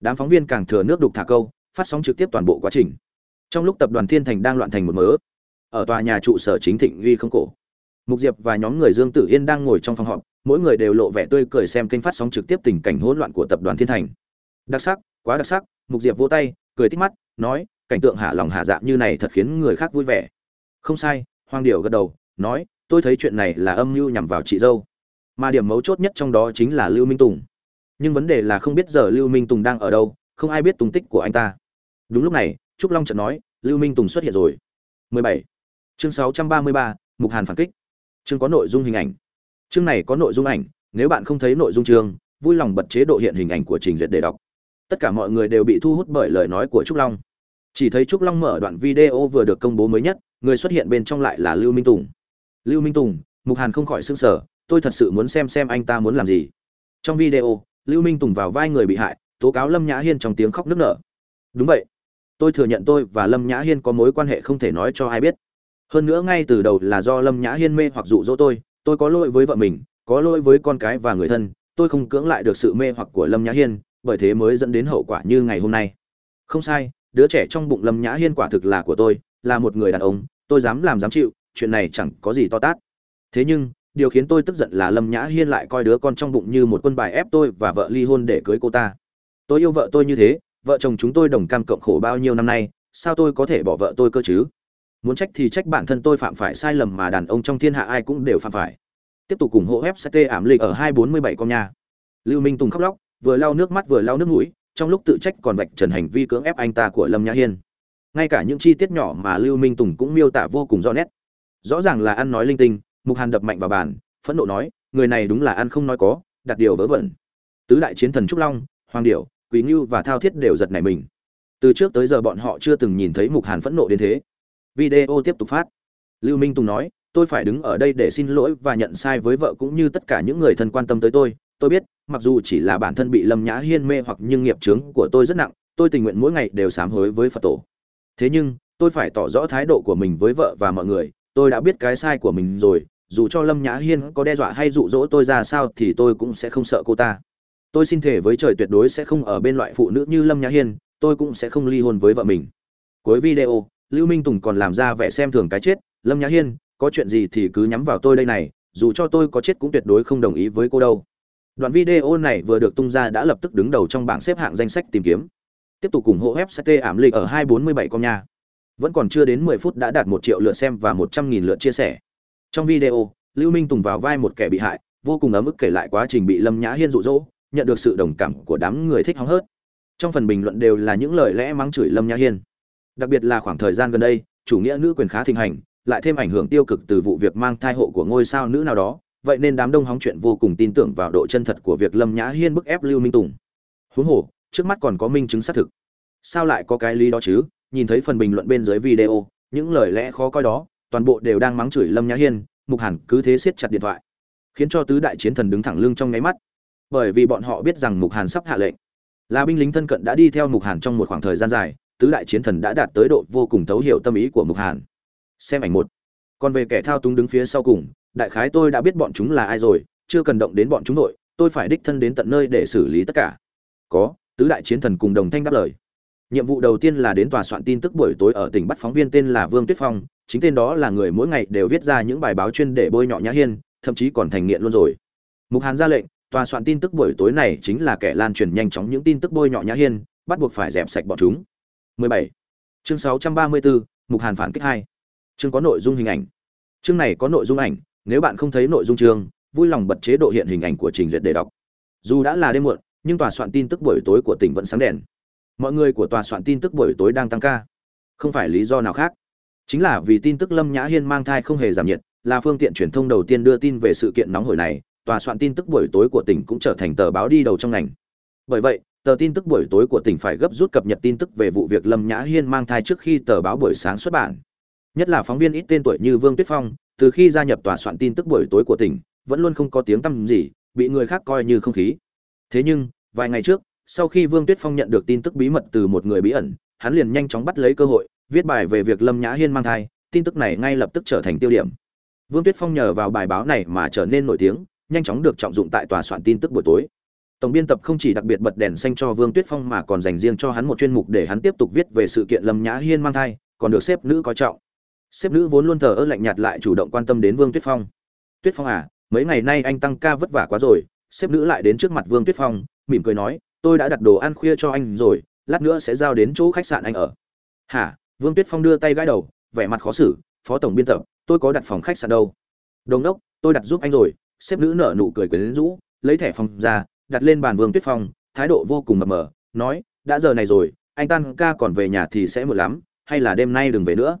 đám phóng viên càng thừa nước đục thả câu, phát sóng trực tiếp toàn bộ quá trình. Trong lúc tập đoàn thiên thành đang loạn thành một mớ, ở tòa nhà trụ sở chính thịnh uy không cổ. Mục diệp và nhóm người dương tử yên đang ngồi trong phòng họp, mỗi người đều lộ vẻ tươi cười xem kênh phát sóng trực tiếp tình cảnh hỗn loạn của tập đoàn thiên thành. Đặc sắc, quá đặc sắc, mục diệp vỗ tay, cười tích mắt, nói, cảnh tượng hạ lòng hạ dạ như này thật khiến người khác vui vẻ. Không sai, hoàng điệu gật đầu, nói, tôi thấy chuyện này là âm mưu nhằm vào chị dâu. Mà điểm mấu chốt nhất trong đó chính là lưu minh tùng nhưng vấn đề là không biết giờ lưu minh tùng đang ở đâu không ai biết tung tích của anh ta. Đúng lúc này trúc long chợt nói lưu minh tùng xuất hiện rồi. 17. chương 633, mục hàn phản kích. Chương có nội dung hình ảnh. Chương này có nội dung ảnh nếu bạn không thấy nội dung chương vui lòng bật chế độ hiện hình ảnh của trình duyệt để đọc. Tất cả mọi người đều bị thu hút bởi lời nói của trúc long. Chỉ thấy trúc long mở đoạn video vừa được công bố mới nhất người xuất hiện bên trong lại là lưu minh tùng. Lưu minh tùng mục hàn không khỏi s ư n g sở tôi thật sự muốn xem xem anh ta muốn làm gì. Trong video lưu minh tùng vào vai người bị hại, tố cáo lâm nhã hiên trong tiếng khóc nức nở. Đúng vậy. Tôi thừa nhận tôi và lâm nhã hiên có mối quan hệ không thể nói cho ai biết. Hơn nữa ngay từ đầu là do lâm nhã hiên mê hoặc dụ dỗ tôi tôi có lỗi với vợ mình, có lỗi với con cái và người thân, tôi không cưỡng lại được sự mê hoặc của lâm nhã hiên, bởi thế mới dẫn đến hậu quả như ngày hôm nay. Không sai, đứa trẻ trong bụng lâm nhã hiên quả thực là của tôi, là một người đàn ông, tôi dám làm dám chịu, chuyện này chẳng có gì to tát. Thế nhưng điều khiến tôi tức giận là lâm nhã hiên lại coi đứa con trong bụng như một quân bài ép tôi và vợ ly hôn để cưới cô ta. Tôi yêu vợ tôi như thế, vợ chồng chúng tôi đồng cam cộng khổ bao nhiêu năm nay, sao tôi có thể bỏ vợ tôi cơ chứ? Muốn trách thì trách bản thân tôi phạm phải sai lầm mà đàn ông trong thiên hạ ai cũng đều phạm phải. Tiếp tục ủng hộ fct ảm lịch ở hai bốn mươi bảy con nhà lưu minh tùng khóc lóc, vừa lau nước mắt vừa lau nước mũi, trong lúc tự trách còn vạch trần hành vi cưỡng ép anh ta của lâm nhã hiên. Ngay cả những chi tiết nhỏ mà lưu minh tùng cũng miêu tả vô cùng rõ nét. Rõ ràng là ăn nói linh tinh mục hàn đập mạnh vào bàn, phẫn nộ nói, người này đúng là ăn không nói có, đặt điều vớ vẩn. Tứ đại chiến thần trúc long, hoàng điểu quý ngưu và thao thiết đều giật nảy mình. Từ trước tới giờ bọn họ chưa từng nhìn thấy mục hàn phẫn nộ đến thế. Video tiếp tục phát. Lưu minh tùng nói, tôi phải đứng ở đây để xin lỗi và nhận sai với vợ cũng như tất cả những người thân quan tâm tới tôi. Tôi biết, mặc dù chỉ là bản thân bị lâm nhã hiên mê hoặc nhưng nghiệp chướng của tôi rất nặng, tôi tình nguyện mỗi ngày đều sám hối với phật tổ. Thế nhưng, tôi phải tỏ rõ thái độ của mình với vợ và mọi người. Tôi đã biết cái sai của mình rồi dù cho lâm nhã hiên có đe dọa hay dụ dỗ tôi ra sao thì tôi cũng sẽ không sợ cô ta. Tôi xin thể với trời tuyệt đối sẽ không ở bên loại phụ nữ như lâm nhã hiên, tôi cũng sẽ không ly hôn với vợ mình. Cuối video, lưu minh tùng còn làm ra vẻ xem thường cái chết. Lâm nhã hiên, có chuyện gì thì cứ nhắm vào tôi đây này, dù cho tôi có chết cũng tuyệt đối không đồng ý với cô đâu. Đoạn video này vừa được tung ra đã lập tức đứng đầu trong bảng xếp hạng danh sách tìm kiếm. Tiếp tục ủng hộ fct ảm lịch ở 247 con nha. Vẫn còn chưa đến 10 phút đã đạt 1 triệu lượt xem và 100.000 lượt chia sẻ trong video, lưu minh tùng vào vai một kẻ bị hại, vô cùng ấm ức kể lại quá trình bị lâm nhã hiên rụ rỗ nhận được sự đồng cảm của đám người thích hóng hớt. Trong phần bình luận đều là những lời lẽ mắng chửi lâm nhã hiên. Đặc biệt là khoảng thời gian gần đây, chủ nghĩa nữ quyền khá thịnh hành, lại thêm ảnh hưởng tiêu cực từ vụ việc mang thai hộ của ngôi sao nữ nào đó, vậy nên đám đông hóng chuyện vô cùng tin tưởng vào độ chân thật của việc lâm nhã hiên bức ép lưu minh tùng. Huống hồ, trước mắt còn có minh chứng xác thực. Sao lại có cái lý đó chứ? Nhìn thấy phần bình luận bên dưới video, những lời lẽ khó coi đó toàn bộ đều đang mắng chửi lâm nhã hiên, mục hàn cứ thế siết chặt điện thoại, khiến cho tứ đại chiến thần đứng thẳng lưng trong ngáy mắt. Bởi vì bọn họ biết rằng mục hàn sắp hạ lệnh. Là binh lính thân cận đã đi theo mục hàn trong một khoảng thời gian dài, tứ đại chiến thần đã đạt tới độ vô cùng thấu hiểu tâm ý của mục hàn. Xem ảnh một. Còn về kẻ thao túng đứng phía sau cùng, đại khái tôi đã biết bọn chúng là ai rồi, chưa cần động đến bọn chúng nội tôi phải đích thân đến tận nơi để xử lý tất cả. Có, tứ đại chiến thần cùng đồng thanh đáp lời. Nhiệm vụ đầu tiên là đến tòa soạn tin tức buổi tối ở tỉnh bắt phóng viên tên là vương tuyết phong chính tên đó là người mỗi ngày đều viết ra những bài báo chuyên để bôi nhọ nhã hiên thậm chí còn thành nghiện luôn rồi. Mục hàn ra lệnh tòa soạn tin tức buổi tối này chính là kẻ lan truyền nhanh chóng những tin tức bôi nhọ nhã hiên bắt buộc phải dẹp sạch bọn chúng. 17. chương 634, mục hàn phản kích hai. Chương có nội dung hình ảnh. Chương này có nội dung ảnh nếu bạn không thấy nội dung chương vui lòng bật chế độ hiện hình ảnh của trình duyệt để đọc. Dù đã là đêm muộn nhưng tòa soạn tin tức buổi tối của tỉnh vẫn sáng đèn. Mọi người của tòa soạn tin tức buổi tối đang tăng ca. Không phải lý do nào khác chính là vì tin tức lâm nhã hiên mang thai không hề giảm nhiệt, là phương tiện truyền thông đầu tiên đưa tin về sự kiện nóng hổi này, tòa soạn tin tức buổi tối của tỉnh cũng trở thành tờ báo đi đầu trong ngành. Bởi vậy, tờ tin tức buổi tối của tỉnh phải gấp rút cập nhật tin tức về vụ việc lâm nhã hiên mang thai trước khi tờ báo buổi sáng xuất bản. Nhất là phóng viên ít tên tuổi như vương tuyết phong, từ khi gia nhập tòa soạn tin tức buổi tối của tỉnh, vẫn luôn không có tiếng tăm gì, bị người khác coi như không khí. Thế nhưng, vài ngày trước, sau khi vương tuyết phong nhận được tin tức bí mật từ một người bí ẩn, hắn liền nhanh chóng bắt lấy cơ hội viết bài về việc lâm nhã hiên mang thai, tin tức này ngay lập tức trở thành tiêu điểm. Vương tuyết phong nhờ vào bài báo này mà trở nên nổi tiếng, nhanh chóng được trọng dụng tại tòa soạn tin tức buổi tối. Tổng biên tập không chỉ đặc biệt bật đèn xanh cho vương tuyết phong mà còn dành riêng cho hắn một chuyên mục để hắn tiếp tục viết về sự kiện lâm nhã hiên mang thai, còn được xếp nữ coi trọng. Xếp nữ vốn luôn thờ ơ lạnh nhạt lại chủ động quan tâm đến vương tuyết phong. Tuyết phong à mấy ngày nay anh tăng ca vất vả quá rồi. Xếp nữ lại đến trước mặt vương tuyết phong, mỉm cười nói, tôi đã đặt đồ ăn khuya cho anh rồi, lát nữa sẽ giao đến chỗ khách sạn anh ở. Hả? Vương tuyết phong đưa tay gãi đầu, vẻ mặt khó xử, phó tổng biên tập, tôi có đặt phòng khách sạn đâu. Đồng đốc, tôi đặt giúp anh rồi. Sếp nữ nở nụ cười quyến rũ, lấy thẻ phòng ra, đặt lên bàn vương tuyết phong, thái độ vô cùng mập mờ, nói, đã giờ này rồi, anh tan ca còn về nhà thì sẽ muộn lắm, hay là đêm nay đừng về nữa.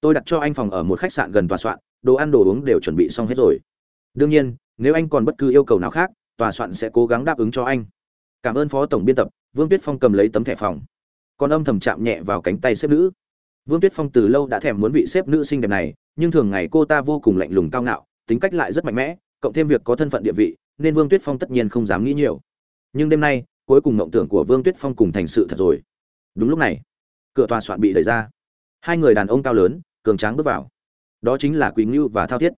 Tôi đặt cho anh phòng ở một khách sạn gần tòa soạn, đồ ăn đồ uống đều chuẩn bị xong hết rồi. Đương nhiên, nếu anh còn bất cứ yêu cầu nào khác, tòa soạn sẽ cố gắng đáp ứng cho anh. Cảm ơn phó tổng biên tập. Vương tuyết phong cầm lấy tấm thẻ phòng. Còn âm thầm chạm nhẹ vào cánh tay xếp nữ vương tuyết phong từ lâu đã thèm muốn vị xếp nữ xinh đẹp này, nhưng thường ngày cô ta vô cùng lạnh lùng cao ngạo, tính cách lại rất mạnh mẽ, cộng thêm việc có thân phận địa vị, nên vương tuyết phong tất nhiên không dám nghĩ nhiều. Nhưng đêm nay, cuối cùng mộng tưởng của vương tuyết phong cùng thành sự thật rồi. Đúng lúc này, cửa tòa soạn bị đẩy ra. Hai người đàn ông cao lớn, cường tráng bước vào. Đó chính là quý ngưu và thao thiết.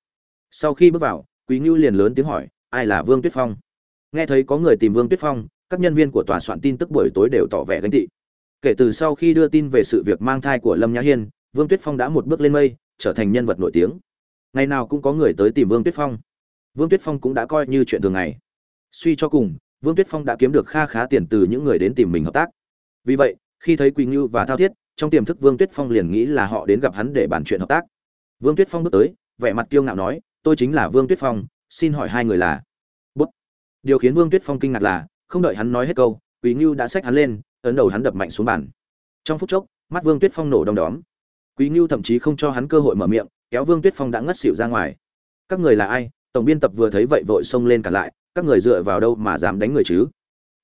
Sau khi bước vào quý ngưu liền lớn tiếng hỏi, ai là vương tuyết phong? Nghe thấy có người tìm vương tuyết phong, các nhân viên của tòa soạn tin tức buổi tối đều tỏ vẻ ganh tị kể từ sau khi đưa tin về sự việc mang thai của lâm nhã hiên, vương tuyết phong đã một bước lên mây, trở thành nhân vật nổi tiếng. Ngày nào cũng có người tới tìm vương tuyết phong. Vương tuyết phong cũng đã coi như chuyện thường ngày. Suy cho cùng, vương tuyết phong đã kiếm được kha khá tiền từ những người đến tìm mình hợp tác. Vì vậy, khi thấy quỳnh như và thao thiết, trong tiềm thức vương tuyết phong liền nghĩ là họ đến gặp hắn để bàn chuyện hợp tác. Vương tuyết phong bước tới, vẻ mặt kiêu ngạo nói, tôi chính là vương tuyết phong, xin hỏi hai người là? Bút. Điều khiến vương tuyết phong kinh ngạc là, không đợi hắn nói hết câu, quỳnh như đã xách hắn lên ấn đầu hắn đập mạnh xuống bàn. Trong phút chốc, mắt vương tuyết phong nổ đom đóm. Quý ngưu thậm chí không cho hắn cơ hội mở miệng, kéo vương tuyết phong đã ngất xỉu ra ngoài. Các người là ai? Tổng biên tập vừa thấy vậy vội xông lên cả lại, các người dựa vào đâu mà dám đánh người chứ?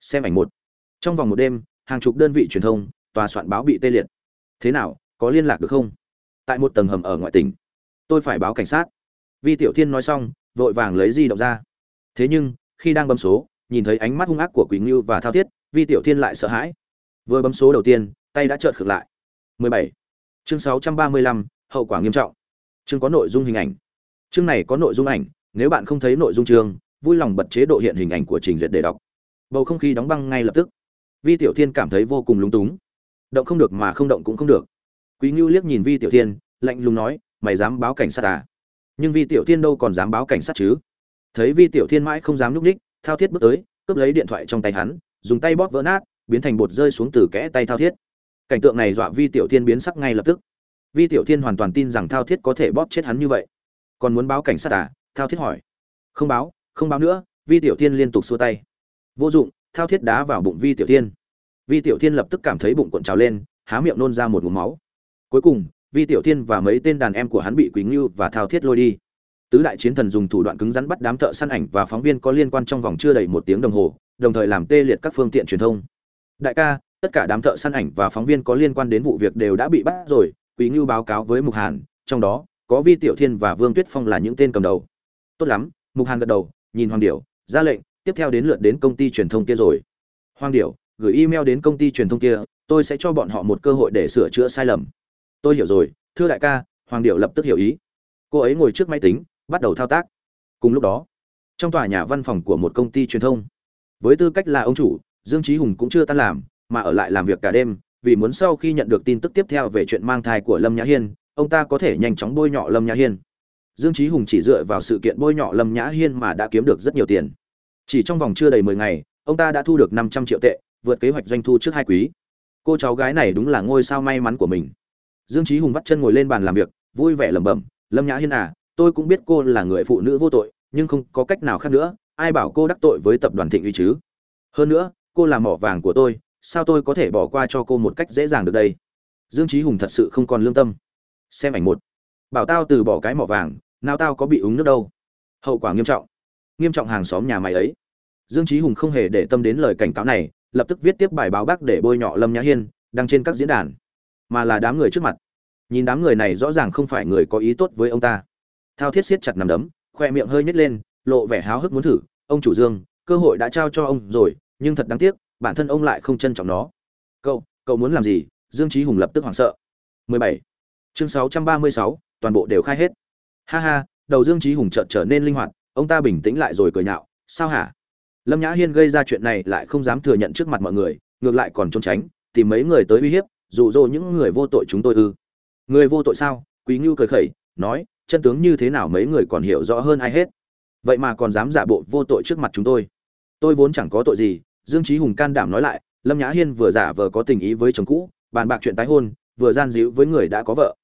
Xem ảnh một. Trong vòng một đêm, hàng chục đơn vị truyền thông, tòa soạn báo bị tê liệt. Thế nào, có liên lạc được không? Tại một tầng hầm ở ngoại tỉnh. Tôi phải báo cảnh sát. Vi tiểu thiên nói xong, vội vàng lấy di động ra. Thế nhưng, khi đang bấm số, nhìn thấy ánh mắt hung ác của quỳnh ngưu và thao thiết, vi tiểu thiên lại sợ hãi vừa bấm số đầu tiên tay đã trợn khựng lại. 17. chương 635, hậu quả nghiêm trọng. Chương có nội dung hình ảnh. Chương này có nội dung ảnh nếu bạn không thấy nội dung chương vui lòng bật chế độ hiện hình ảnh của trình duyệt để đọc. Bầu không khí đóng băng ngay lập tức. Vi tiểu thiên cảm thấy vô cùng lúng túng. Động không được mà không động cũng không được. Quý ngưu liếc nhìn vi tiểu thiên lạnh lùng nói mày dám báo cảnh sát à? Nhưng vi tiểu thiên đâu còn dám báo cảnh sát chứ? Thấy vi tiểu thiên mãi không dám núp ních thao thiết bước tới cướp lấy điện thoại trong tay hắn dùng tay bóp vỡ nát biến thành bột rơi xuống từ kẽ tay thao thiết. Cảnh tượng này dọa vi tiểu thiên biến sắc ngay lập tức. Vi tiểu thiên hoàn toàn tin rằng thao thiết có thể bóp chết hắn như vậy. Còn muốn báo cảnh sát à? Thao thiết hỏi. Không báo không báo nữa, vi tiểu thiên liên tục xua tay. Vô dụng, thao thiết đá vào bụng vi tiểu thiên. Vi tiểu thiên lập tức cảm thấy bụng cuộn trào lên, há miệng nôn ra một ngụm máu. Cuối cùng, vi tiểu thiên và mấy tên đàn em của hắn bị quý ngưu và thao thiết lôi đi. Tứ đại chiến thần dùng thủ đoạn cứng rắn bắt đám thợ săn ảnh và phóng viên có liên quan trong vòng chưa đầy một tiếng đồng hồ, đồng thời làm tê liệt các phương tiện truyền thông đại ca, tất cả đám thợ săn ảnh và phóng viên có liên quan đến vụ việc đều đã bị bắt rồi, quý ngưu báo cáo với mục hàn, trong đó, có vi tiểu thiên và vương tuyết phong là những tên cầm đầu. Tốt lắm, mục hàn gật đầu, nhìn hoàng điểu, ra lệnh, tiếp theo đến lượt đến công ty truyền thông kia rồi. Hoàng điểu, gửi email đến công ty truyền thông kia, tôi sẽ cho bọn họ một cơ hội để sửa chữa sai lầm. Tôi hiểu rồi, thưa đại ca, hoàng điệu lập tức hiểu ý. Cô ấy ngồi trước máy tính, bắt đầu thao tác. Cùng lúc đó, trong tòa nhà văn phòng của một công ty truyền thông, với tư cách là ông chủ dương Chí hùng cũng chưa tan làm, mà ở lại làm việc cả đêm, vì muốn sau khi nhận được tin tức tiếp theo về chuyện mang thai của lâm nhã hiên, ông ta có thể nhanh chóng bôi nhọ lâm nhã hiên. Dương Chí hùng chỉ dựa vào sự kiện bôi nhọ lâm nhã hiên mà đã kiếm được rất nhiều tiền. Chỉ trong vòng chưa đầy mười ngày, ông ta đã thu được năm trăm triệu tệ, vượt kế hoạch doanh thu trước hai quý. Cô cháu gái này đúng là ngôi sao may mắn của mình. Dương Chí hùng vắt chân ngồi lên bàn làm việc, vui vẻ lẩm bẩm, lâm nhã hiên à tôi cũng biết cô là người phụ nữ vô tội, nhưng không có cách nào khác nữa, ai bảo cô đắc tội với tập đoàn thịnh uy chứ? Hơn nữa cô là mỏ vàng của tôi, sao tôi có thể bỏ qua cho cô một cách dễ dàng được đây? Dương trí hùng thật sự không còn lương tâm. Xem ảnh một. Bảo tao từ bỏ cái mỏ vàng, nào tao có bị uống nước đâu. Hậu quả nghiêm trọng. Nghiêm trọng hàng xóm nhà mày ấy. Dương trí hùng không hề để tâm đến lời cảnh cáo này, lập tức viết tiếp bài báo bác để bôi nhọ lâm nhã hiên, đăng trên các diễn đàn. Mà là đám người trước mặt. Nhìn đám người này rõ ràng không phải người có ý tốt với ông ta. Thao thiết siết chặt nằm đấm, khoe miệng hơi nhếch lên, lộ vẻ háo hức muốn thử. Ông chủ dương, cơ hội đã trao cho ông rồi nhưng thật đáng tiếc bản thân ông lại không trân trọng nó. Cậu cậu muốn làm gì? Dương trí hùng lập tức hoảng sợ. 17. chương 636, toàn bộ đều khai hết. Ha ha đầu dương trí hùng chợt trở nên linh hoạt ông ta bình tĩnh lại rồi cười nhạo sao hả? Lâm nhã hiên gây ra chuyện này lại không dám thừa nhận trước mặt mọi người ngược lại còn trốn tránh tìm mấy người tới uy hiếp dụ dỗ những người vô tội chúng tôi ư. Người vô tội sao? Quý ngưu cười khẩy nói chân tướng như thế nào mấy người còn hiểu rõ hơn ai hết? Vậy mà còn dám giả bộ vô tội trước mặt chúng tôi. Tôi vốn chẳng có tội gì dương trí hùng can đảm nói lại, lâm nhã hiên vừa giả vờ có tình ý với chồng cũ, bàn bạc chuyện tái hôn, vừa gian díu với người đã có vợ.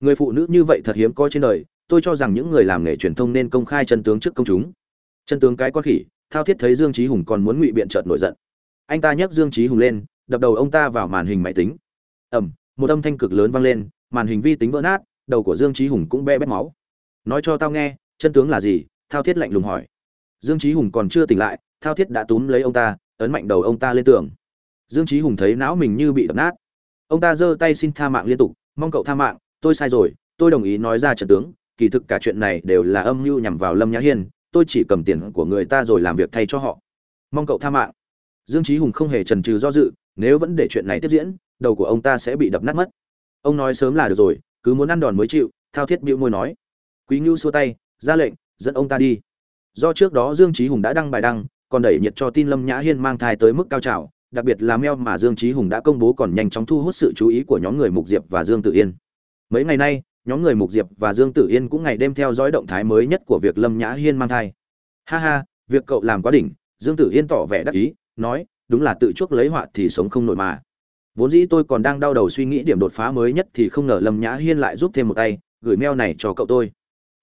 Người phụ nữ như vậy thật hiếm có trên đời, tôi cho rằng những người làm nghề truyền thông nên công khai chân tướng trước công chúng. Chân tướng cái con khỉ, thao thiết thấy dương trí hùng còn muốn ngụy biện trợt nổi giận. Anh ta nhấc dương trí hùng lên, đập đầu ông ta vào màn hình máy tính. Ẩm một âm thanh cực lớn vang lên, màn hình vi tính vỡ nát, đầu của dương trí hùng cũng be bét máu. Nói cho tao nghe, chân tướng là gì? Thao thiết lạnh lùng hỏi. Dương trí hùng còn chưa tỉnh lại, thao thiết đã túm lấy ông ta ấn mạnh đầu ông ta lên tường. Dương trí hùng thấy não mình như bị đập nát. Ông ta giơ tay xin tha mạng liên tục, mong cậu tha mạng, tôi sai rồi, tôi đồng ý nói ra trận tướng, kỳ thực cả chuyện này đều là âm mưu nhằm vào lâm nhã hiên, tôi chỉ cầm tiền của người ta rồi làm việc thay cho họ. Mong cậu tha mạng. Dương trí hùng không hề chần chừ do dự, nếu vẫn để chuyện này tiếp diễn, đầu của ông ta sẽ bị đập nát mất. Ông nói sớm là được rồi, cứ muốn ăn đòn mới chịu, thao thiết bĩu môi nói. Quý ngưu xua tay, ra lệnh, dẫn ông ta đi. Do trước đó dương trí hùng đã đăng bài đăng còn đẩy nhiệt cho tin lâm nhã hiên mang thai tới mức cao trào, đặc biệt là meo mà dương trí hùng đã công bố còn nhanh chóng thu hút sự chú ý của nhóm người mục diệp và dương Tử yên. Mấy ngày nay, nhóm người mục diệp và dương tử yên cũng ngày đêm theo dõi động thái mới nhất của việc lâm nhã hiên mang thai. Ha ha, việc cậu làm quá đỉnh, dương tử yên tỏ vẻ đắc ý, nói, đúng là tự chuốc lấy họa thì sống không nổi mà. Vốn dĩ tôi còn đang đau đầu suy nghĩ điểm đột phá mới nhất thì không ngờ lâm nhã hiên lại giúp thêm một tay, gửi mail này cho cậu tôi.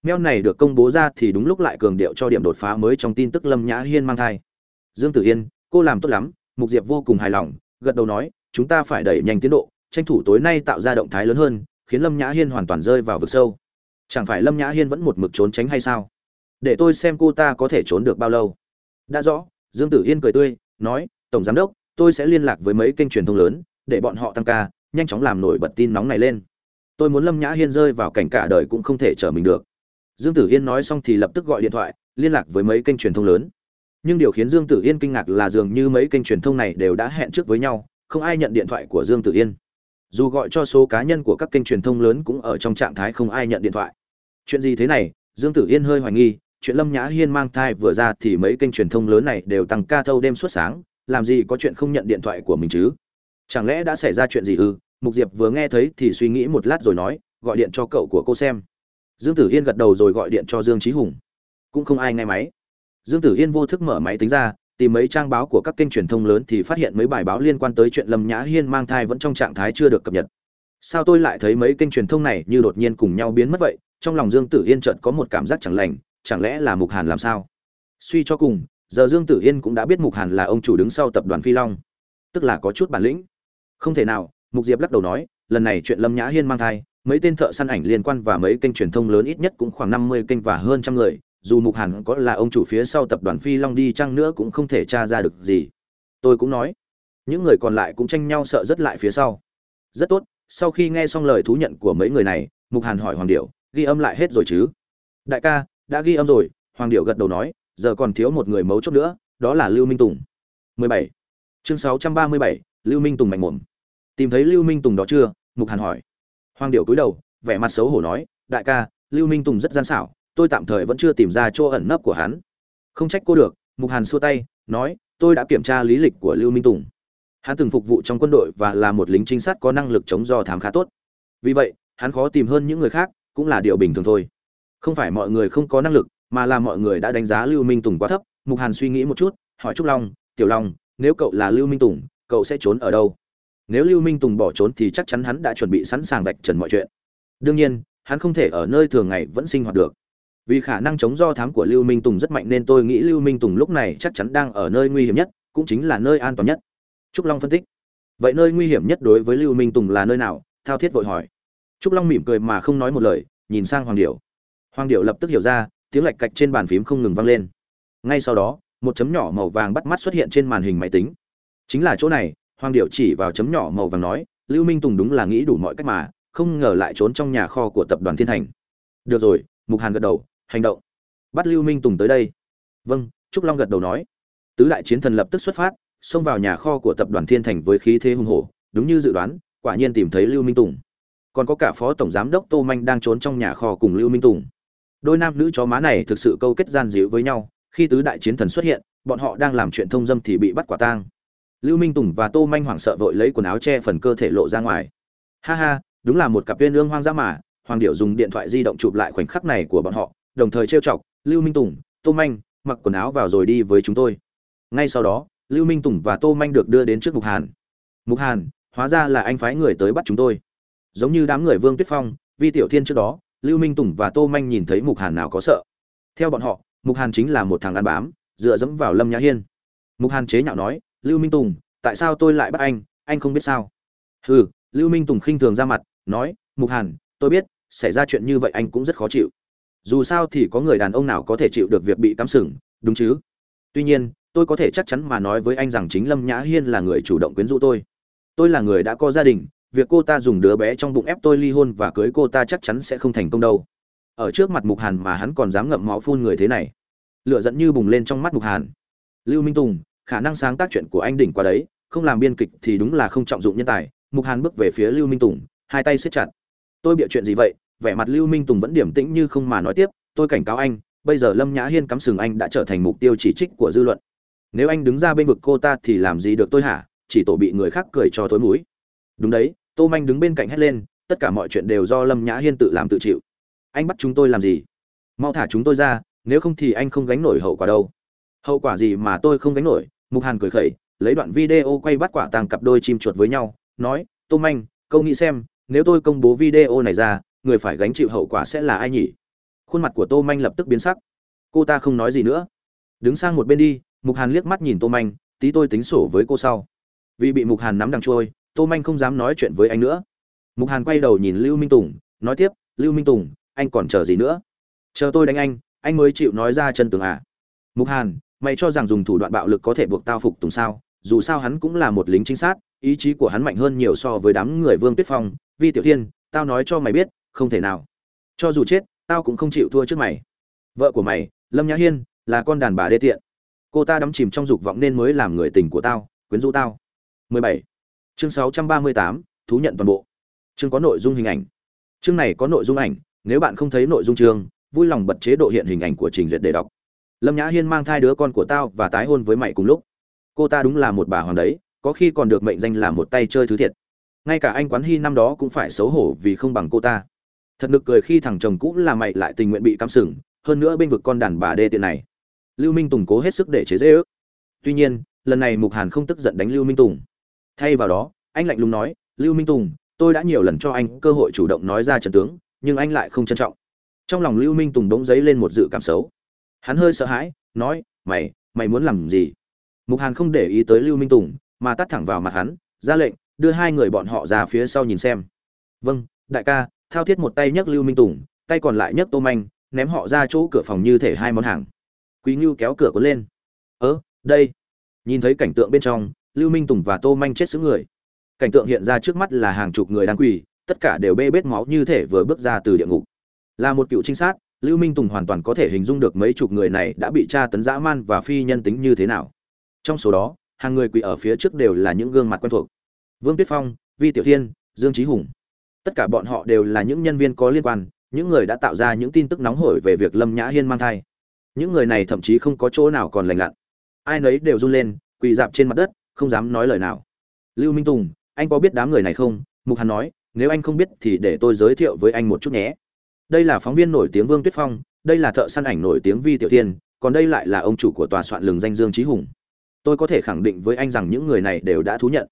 Meo này được công bố ra thì đúng lúc lại cường điệu cho điểm đột phá mới trong tin tức lâm nhã hiên mang thai. Dương tử yên, cô làm tốt lắm, mục diệp vô cùng hài lòng, gật đầu nói, chúng ta phải đẩy nhanh tiến độ, tranh thủ tối nay tạo ra động thái lớn hơn, khiến lâm nhã hiên hoàn toàn rơi vào vực sâu. Chẳng phải lâm nhã hiên vẫn một mực trốn tránh hay sao? Để tôi xem cô ta có thể trốn được bao lâu. Đã rõ, dương tử yên cười tươi, nói, tổng giám đốc, tôi sẽ liên lạc với mấy kênh truyền thông lớn, để bọn họ tăng ca, nhanh chóng làm nổi bật tin nóng này lên. Tôi muốn lâm nhã hiên rơi vào cảnh cả đời cũng không thể trở mình được dương tử yên nói xong thì lập tức gọi điện thoại, liên lạc với mấy kênh truyền thông lớn. Nhưng điều khiến dương tử yên kinh ngạc là dường như mấy kênh truyền thông này đều đã hẹn trước với nhau, không ai nhận điện thoại của dương tử yên. Dù gọi cho số cá nhân của các kênh truyền thông lớn cũng ở trong trạng thái không ai nhận điện thoại. Chuyện gì thế này? Dương tử yên hơi hoài nghi, chuyện lâm nhã hiên mang thai vừa ra thì mấy kênh truyền thông lớn này đều tăng ca thâu đêm suốt sáng, làm gì có chuyện không nhận điện thoại của mình chứ? Chẳng lẽ đã xảy ra chuyện gì ư? Mục diệp vừa nghe thấy thì suy nghĩ một lát rồi nói, gọi điện cho cậu của cô xem dương tử yên gật đầu rồi gọi điện cho dương trí hùng cũng không ai nghe máy dương tử yên vô thức mở máy tính ra tìm mấy trang báo của các kênh truyền thông lớn thì phát hiện mấy bài báo liên quan tới chuyện Lâm Nhã Hiên mang thai vẫn trong trạng thái chưa được cập nhật. Sao tôi lại thấy mấy kênh truyền thông này như đột nhiên cùng nhau biến mất vậy? Trong lòng Dương Tử Yên chợt có một cảm giác chẳng lành, chẳng lẽ là Mục Hàn làm sao? Suy cho cùng, giờ Dương Tử Yên cũng đã biết Mục Hàn là ông chủ đứng sau tập đoàn Phi Long, tức là có chút bản lĩnh. Không thể nào, Mục Diệp lắc đầu nói, lần này chuyện Lâm Nhã Hiên mang thai, mấy tên thợ săn ảnh liên quan và mấy kênh truyền thông lớn ít nhất cũng khoảng 50 kênh và hơn trăm người, dù mục hàn có là ông chủ phía sau tập đoàn phi long đi chăng nữa cũng không thể tra ra được gì. Tôi cũng nói những người còn lại cũng tranh nhau sợ rất lại phía sau. Rất tốt sau khi nghe xong lời thú nhận của mấy người này mục hàn hỏi hoàng Điểu, ghi âm lại hết rồi chứ? Đại ca đã ghi âm rồi hoàng Điểu gật đầu nói giờ còn thiếu một người mấu chốt nữa đó là lưu minh tùng. 17. chương 637, lưu minh tùng mạnh mồm. Tìm thấy lưu minh tùng đó chưa? Mục hàn hỏi hoàng điệu cúi đầu, vẻ mặt xấu hổ nói, đại ca, lưu minh tùng rất gian xảo, tôi tạm thời vẫn chưa tìm ra chỗ ẩn nấp của hắn. Không trách cô được, mục hàn xua tay, nói, tôi đã kiểm tra lý lịch của lưu minh tùng. Hắn từng phục vụ trong quân đội và là một lính trinh sát có năng lực chống do thám khá tốt. Vì vậy, hắn khó tìm hơn những người khác, cũng là điều bình thường thôi. Không phải mọi người không có năng lực, mà là mọi người đã đánh giá lưu minh tùng quá thấp. Mục hàn suy nghĩ một chút, hỏi trúc long, tiểu long, nếu cậu là lưu minh tùng, cậu sẽ trốn ở đâu? Nếu lưu minh tùng bỏ trốn thì chắc chắn hắn đã chuẩn bị sẵn sàng vạch trần mọi chuyện. Đương nhiên, hắn không thể ở nơi thường ngày vẫn sinh hoạt được. Vì khả năng chống do thám của lưu minh tùng rất mạnh nên tôi nghĩ lưu minh tùng lúc này chắc chắn đang ở nơi nguy hiểm nhất, cũng chính là nơi an toàn nhất. Trúc long phân tích. Vậy nơi nguy hiểm nhất đối với lưu minh tùng là nơi nào? Thao thiết vội hỏi. Trúc long mỉm cười mà không nói một lời, nhìn sang hoàng điệu hoàng điệu lập tức hiểu ra, tiếng lạch cạch trên bàn phím không ngừng vang lên. Ngay sau đó, một chấm nhỏ màu vàng bắt mắt xuất hiện trên màn hình máy tính. Chính là chỗ này hoàng điệu chỉ vào chấm nhỏ màu vàng nói, lưu minh tùng đúng là nghĩ đủ mọi cách mà, không ngờ lại trốn trong nhà kho của tập đoàn thiên thành. Được rồi, mục hàn gật đầu, hành động. Bắt lưu minh tùng tới đây. Vâng trúc long gật đầu nói. Tứ đại chiến thần lập tức xuất phát, xông vào nhà kho của tập đoàn thiên thành với khí thế hùng hổ, đúng như dự đoán, quả nhiên tìm thấy lưu minh tùng. Còn có cả phó tổng giám đốc tô manh đang trốn trong nhà kho cùng lưu minh tùng. Đôi nam nữ chó má này thực sự câu kết gian díu với nhau, khi tứ đại chiến thần xuất hiện, bọn họ đang làm chuyện thông dâm thì bị bắt quả tang lưu minh tùng và tô manh hoảng sợ vội lấy quần áo che phần cơ thể lộ ra ngoài. Ha ha, đúng là một cặp viên ương hoang dã mà, hoàng điệu dùng điện thoại di động chụp lại khoảnh khắc này của bọn họ, đồng thời trêu chọc, lưu minh tùng, tô manh, mặc quần áo vào rồi đi với chúng tôi. Ngay sau đó, lưu minh tùng và tô manh được đưa đến trước mục hàn. Mục hàn, hóa ra là anh phái người tới bắt chúng tôi. Giống như đám người vương tuyết phong, vi tiểu thiên trước đó, lưu minh tùng và tô manh nhìn thấy mục hàn nào có sợ. Theo bọn họ, mục hàn chính là một thằng ăn bám, dựa dẫm vào lâm nhã hiên. Mục hàn chế nhạo nói lưu minh tùng, tại sao tôi lại bắt anh? Anh không biết sao? Hừ, lưu minh tùng khinh thường ra mặt, nói, mục hàn, tôi biết, xảy ra chuyện như vậy anh cũng rất khó chịu. Dù sao thì có người đàn ông nào có thể chịu được việc bị cắm sừng, đúng chứ? Tuy nhiên, tôi có thể chắc chắn mà nói với anh rằng chính lâm nhã hiên là người chủ động quyến rũ tôi. Tôi là người đã có gia đình, việc cô ta dùng đứa bé trong bụng ép tôi ly hôn và cưới cô ta chắc chắn sẽ không thành công đâu. Ở trước mặt mục hàn mà hắn còn dám ngậm máu phun người thế này. Lựa dẫn như bùng lên trong mắt mục hàn. Lưu minh tùng khả năng sáng tác chuyện của anh đỉnh qua đấy, không làm biên kịch thì đúng là không trọng dụng nhân tài. Mục hàn bước về phía lưu minh tùng, hai tay siết chặt. Tôi bịa chuyện gì vậy? Vẻ mặt lưu minh tùng vẫn điểm tĩnh như không mà nói tiếp, tôi cảnh cáo anh, bây giờ lâm nhã hiên cắm sừng anh đã trở thành mục tiêu chỉ trích của dư luận. Nếu anh đứng ra bên vực cô ta thì làm gì được tôi hả? Chỉ tổ bị người khác cười cho thối mũi. Đúng đấy, tô manh đứng bên cạnh hét lên, tất cả mọi chuyện đều do lâm nhã hiên tự làm tự chịu. Anh bắt chúng tôi làm gì? Mau thả chúng tôi ra, nếu không thì anh không gánh nổi hậu quả đâu hậu quả gì mà tôi không gánh nổi, mục hàn cười khẩy, lấy đoạn video quay bắt quả tàng cặp đôi chim chuột với nhau, nói, tô anh câu nghĩ xem, nếu tôi công bố video này ra, người phải gánh chịu hậu quả sẽ là ai nhỉ? Khuôn mặt của tô manh lập tức biến sắc. Cô ta không nói gì nữa. Đứng sang một bên đi, mục hàn liếc mắt nhìn tô manh, tí tôi tính sổ với cô sau. Vì bị mục hàn nắm đằng trôi, tô manh không dám nói chuyện với anh nữa. Mục hàn quay đầu nhìn lưu minh tùng, nói tiếp, lưu minh tùng, anh còn chờ gì nữa? Chờ tôi đánh anh anh mới chịu nói ra chân tường à? Mục hàn mày cho rằng dùng thủ đoạn bạo lực có thể buộc tao phục tùng sao? Dù sao hắn cũng là một lính chính sát ý chí của hắn mạnh hơn nhiều so với đám người vương tuyết phong. Vi tiểu thiên tao nói cho mày biết không thể nào. Cho dù chết tao cũng không chịu thua trước mày. Vợ của mày lâm nhã hiên là con đàn bà đê tiện. Cô ta đắm chìm trong dục vọng nên mới làm người tình của tao quyến rũ tao. 17. chương 638, thú nhận toàn bộ. Chương có nội dung hình ảnh. Chương này có nội dung ảnh nếu bạn không thấy nội dung chương vui lòng bật chế độ hiện hình ảnh của trình duyệt để đọc lâm nhã hiên mang thai đứa con của tao và tái hôn với mày cùng lúc. Cô ta đúng là một bà hoàng đấy, có khi còn được mệnh danh là một tay chơi thứ thiệt. Ngay cả anh quán hy năm đó cũng phải xấu hổ vì không bằng cô ta. Thật nực cười khi thằng chồng cũ là mày lại tình nguyện bị cắm sừng, hơn nữa bên vực con đàn bà đê tiện này. Lưu minh tùng cố hết sức để chế dễ ước tuy nhiên, lần này mục hàn không tức giận đánh lưu minh tùng. Thay vào đó, anh lạnh lùng nói, lưu minh tùng, tôi đã nhiều lần cho anh cơ hội chủ động nói ra trận tướng, nhưng anh lại không trân trọng. Trong lòng lưu minh tùng bỗng dấy lên một dự cảm xấu hắn hơi sợ hãi, nói, mày mày muốn làm gì? Mục hàn không để ý tới lưu minh tùng, mà tắt thẳng vào mặt hắn, ra lệnh, đưa hai người bọn họ ra phía sau nhìn xem. Vâng đại ca, thao thiết một tay nhấc lưu minh tùng, tay còn lại nhấc tô manh, ném họ ra chỗ cửa phòng như thể hai món hàng. Quý ngưu kéo cửa cuốn lên. Ớ đây. Nhìn thấy cảnh tượng bên trong, lưu minh tùng và tô manh chết xứ người. Cảnh tượng hiện ra trước mắt là hàng chục người đang quỳ, tất cả đều bê bết máu như thể vừa bước ra từ địa ngục. Là một cựu trinh sát lưu minh tùng hoàn toàn có thể hình dung được mấy chục người này đã bị tra tấn dã man và phi nhân tính như thế nào. Trong số đó, hàng người quỳ ở phía trước đều là những gương mặt quen thuộc. Vương tuyết phong, vi tiểu thiên, dương trí hùng. Tất cả bọn họ đều là những nhân viên có liên quan, những người đã tạo ra những tin tức nóng hổi về việc lâm nhã hiên mang thai. Những người này thậm chí không có chỗ nào còn lành lặn. Ai nấy đều run lên, quỳ dạp trên mặt đất, không dám nói lời nào. Lưu minh tùng, anh có biết đám người này không? Mục hàn nói, nếu anh không biết thì để tôi giới thiệu với anh một chút nhé đây là phóng viên nổi tiếng vương tuyết phong, đây là thợ săn ảnh nổi tiếng vi tiểu thiên, còn đây lại là ông chủ của tòa soạn lừng danh dương trí hùng. Tôi có thể khẳng định với anh rằng những người này đều đã thú nhận.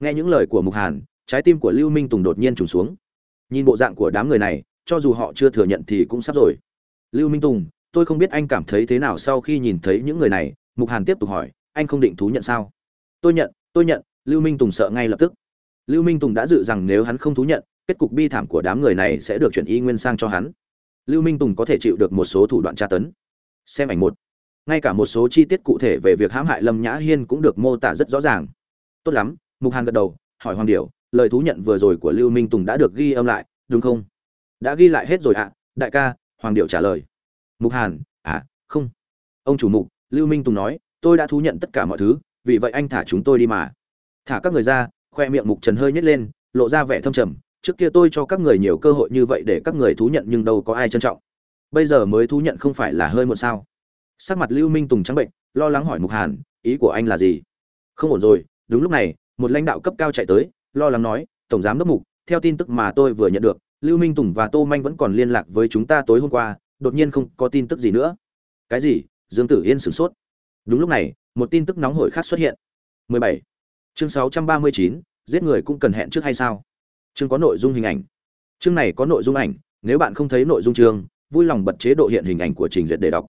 Nghe những lời của mục hàn, trái tim của lưu minh tùng đột nhiên trùng xuống. Nhìn bộ dạng của đám người này, cho dù họ chưa thừa nhận thì cũng sắp rồi. Lưu minh tùng, tôi không biết anh cảm thấy thế nào sau khi nhìn thấy những người này, mục hàn tiếp tục hỏi, anh không định thú nhận sao? Tôi nhận tôi nhận, lưu minh tùng sợ ngay lập tức. Lưu minh tùng đã dự rằng nếu hắn không thú nhận kết cục bi thảm của đám người này sẽ được chuyển y nguyên sang cho hắn. Lưu minh tùng có thể chịu được một số thủ đoạn tra tấn. Xem ảnh một. Ngay cả một số chi tiết cụ thể về việc hãm hại lâm nhã hiên cũng được mô tả rất rõ ràng. Tốt lắm, mục hàn gật đầu, hỏi hoàng điểu, lời thú nhận vừa rồi của lưu minh tùng đã được ghi âm lại, đúng không? Đã ghi lại hết rồi ạ, đại ca, hoàng điệu trả lời. Mục hàn à không. Ông chủ mục, lưu minh tùng nói, tôi đã thú nhận tất cả mọi thứ, vì vậy anh thả chúng tôi đi mà. Thả các người ra, khoe miệng mục trần hơi nhếch lên, lộ ra vẻ thâm trầm trước kia tôi cho các người nhiều cơ hội như vậy để các người thú nhận nhưng đâu có ai trân trọng. Bây giờ mới thú nhận không phải là hơi muộn sao? Sắc mặt lưu minh tùng trắng bệnh lo lắng hỏi mục hàn ý của anh là gì? Không ổn rồi đúng lúc này một lãnh đạo cấp cao chạy tới lo lắng nói tổng giám đốc mục theo tin tức mà tôi vừa nhận được lưu minh tùng và tô manh vẫn còn liên lạc với chúng ta tối hôm qua đột nhiên không có tin tức gì nữa. Cái gì? Dương tử yên sửng sốt. Đúng lúc này một tin tức nóng hổi khác xuất hiện. 17. chương 639, giết người cũng cần hẹn trước hay sao? Chương có nội dung hình ảnh. Chương này có nội dung ảnh, nếu bạn không thấy nội dung chương, vui lòng bật chế độ hiện hình ảnh của trình duyệt để đọc.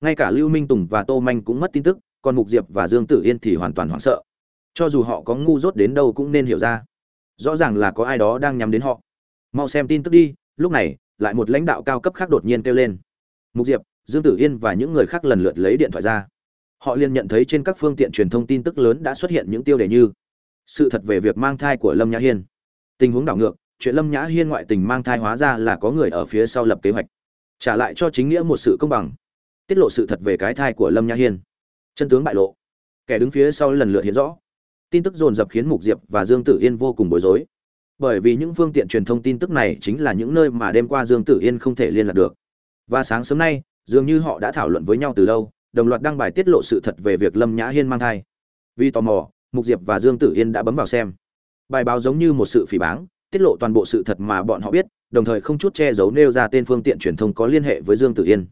Ngay cả lưu minh tùng và tô manh cũng mất tin tức, còn mục diệp và dương tử yên thì hoàn toàn hoảng sợ. Cho dù họ có ngu dốt đến đâu cũng nên hiểu ra. Rõ ràng là có ai đó đang nhắm đến họ. Mau xem tin tức đi, lúc này, lại một lãnh đạo cao cấp khác đột nhiên kêu lên. Mục diệp, dương tử yên và những người khác lần lượt lấy điện thoại ra. Họ liền nhận thấy trên các phương tiện truyền thông tin tức lớn đã xuất hiện những tiêu đề như, sự thật về việc mang thai của lâm nhã hiên tình huống đảo ngược, chuyện lâm nhã hiên ngoại tình mang thai hóa ra là có người ở phía sau lập kế hoạch. Trả lại cho chính nghĩa một sự công bằng. Tiết lộ sự thật về cái thai của lâm nhã hiên. Chân tướng bại lộ. Kẻ đứng phía sau lần lượt hiện rõ. Tin tức dồn dập khiến mục diệp và dương tử yên vô cùng bối rối. Bởi vì những phương tiện truyền thông tin tức này chính là những nơi mà đêm qua dương tử yên không thể liên lạc được. Và sáng sớm nay, dường như họ đã thảo luận với nhau từ lâu, đồng loạt đăng bài tiết lộ sự thật về việc lâm nhã hiên mang thai. Vì tò mò, mục diệp và dương tử yên đã bấm vào xem bài báo giống như một sự phỉ báng, tiết lộ toàn bộ sự thật mà bọn họ biết, đồng thời không chút che giấu nêu ra tên phương tiện truyền thông có liên hệ với dương tử yên.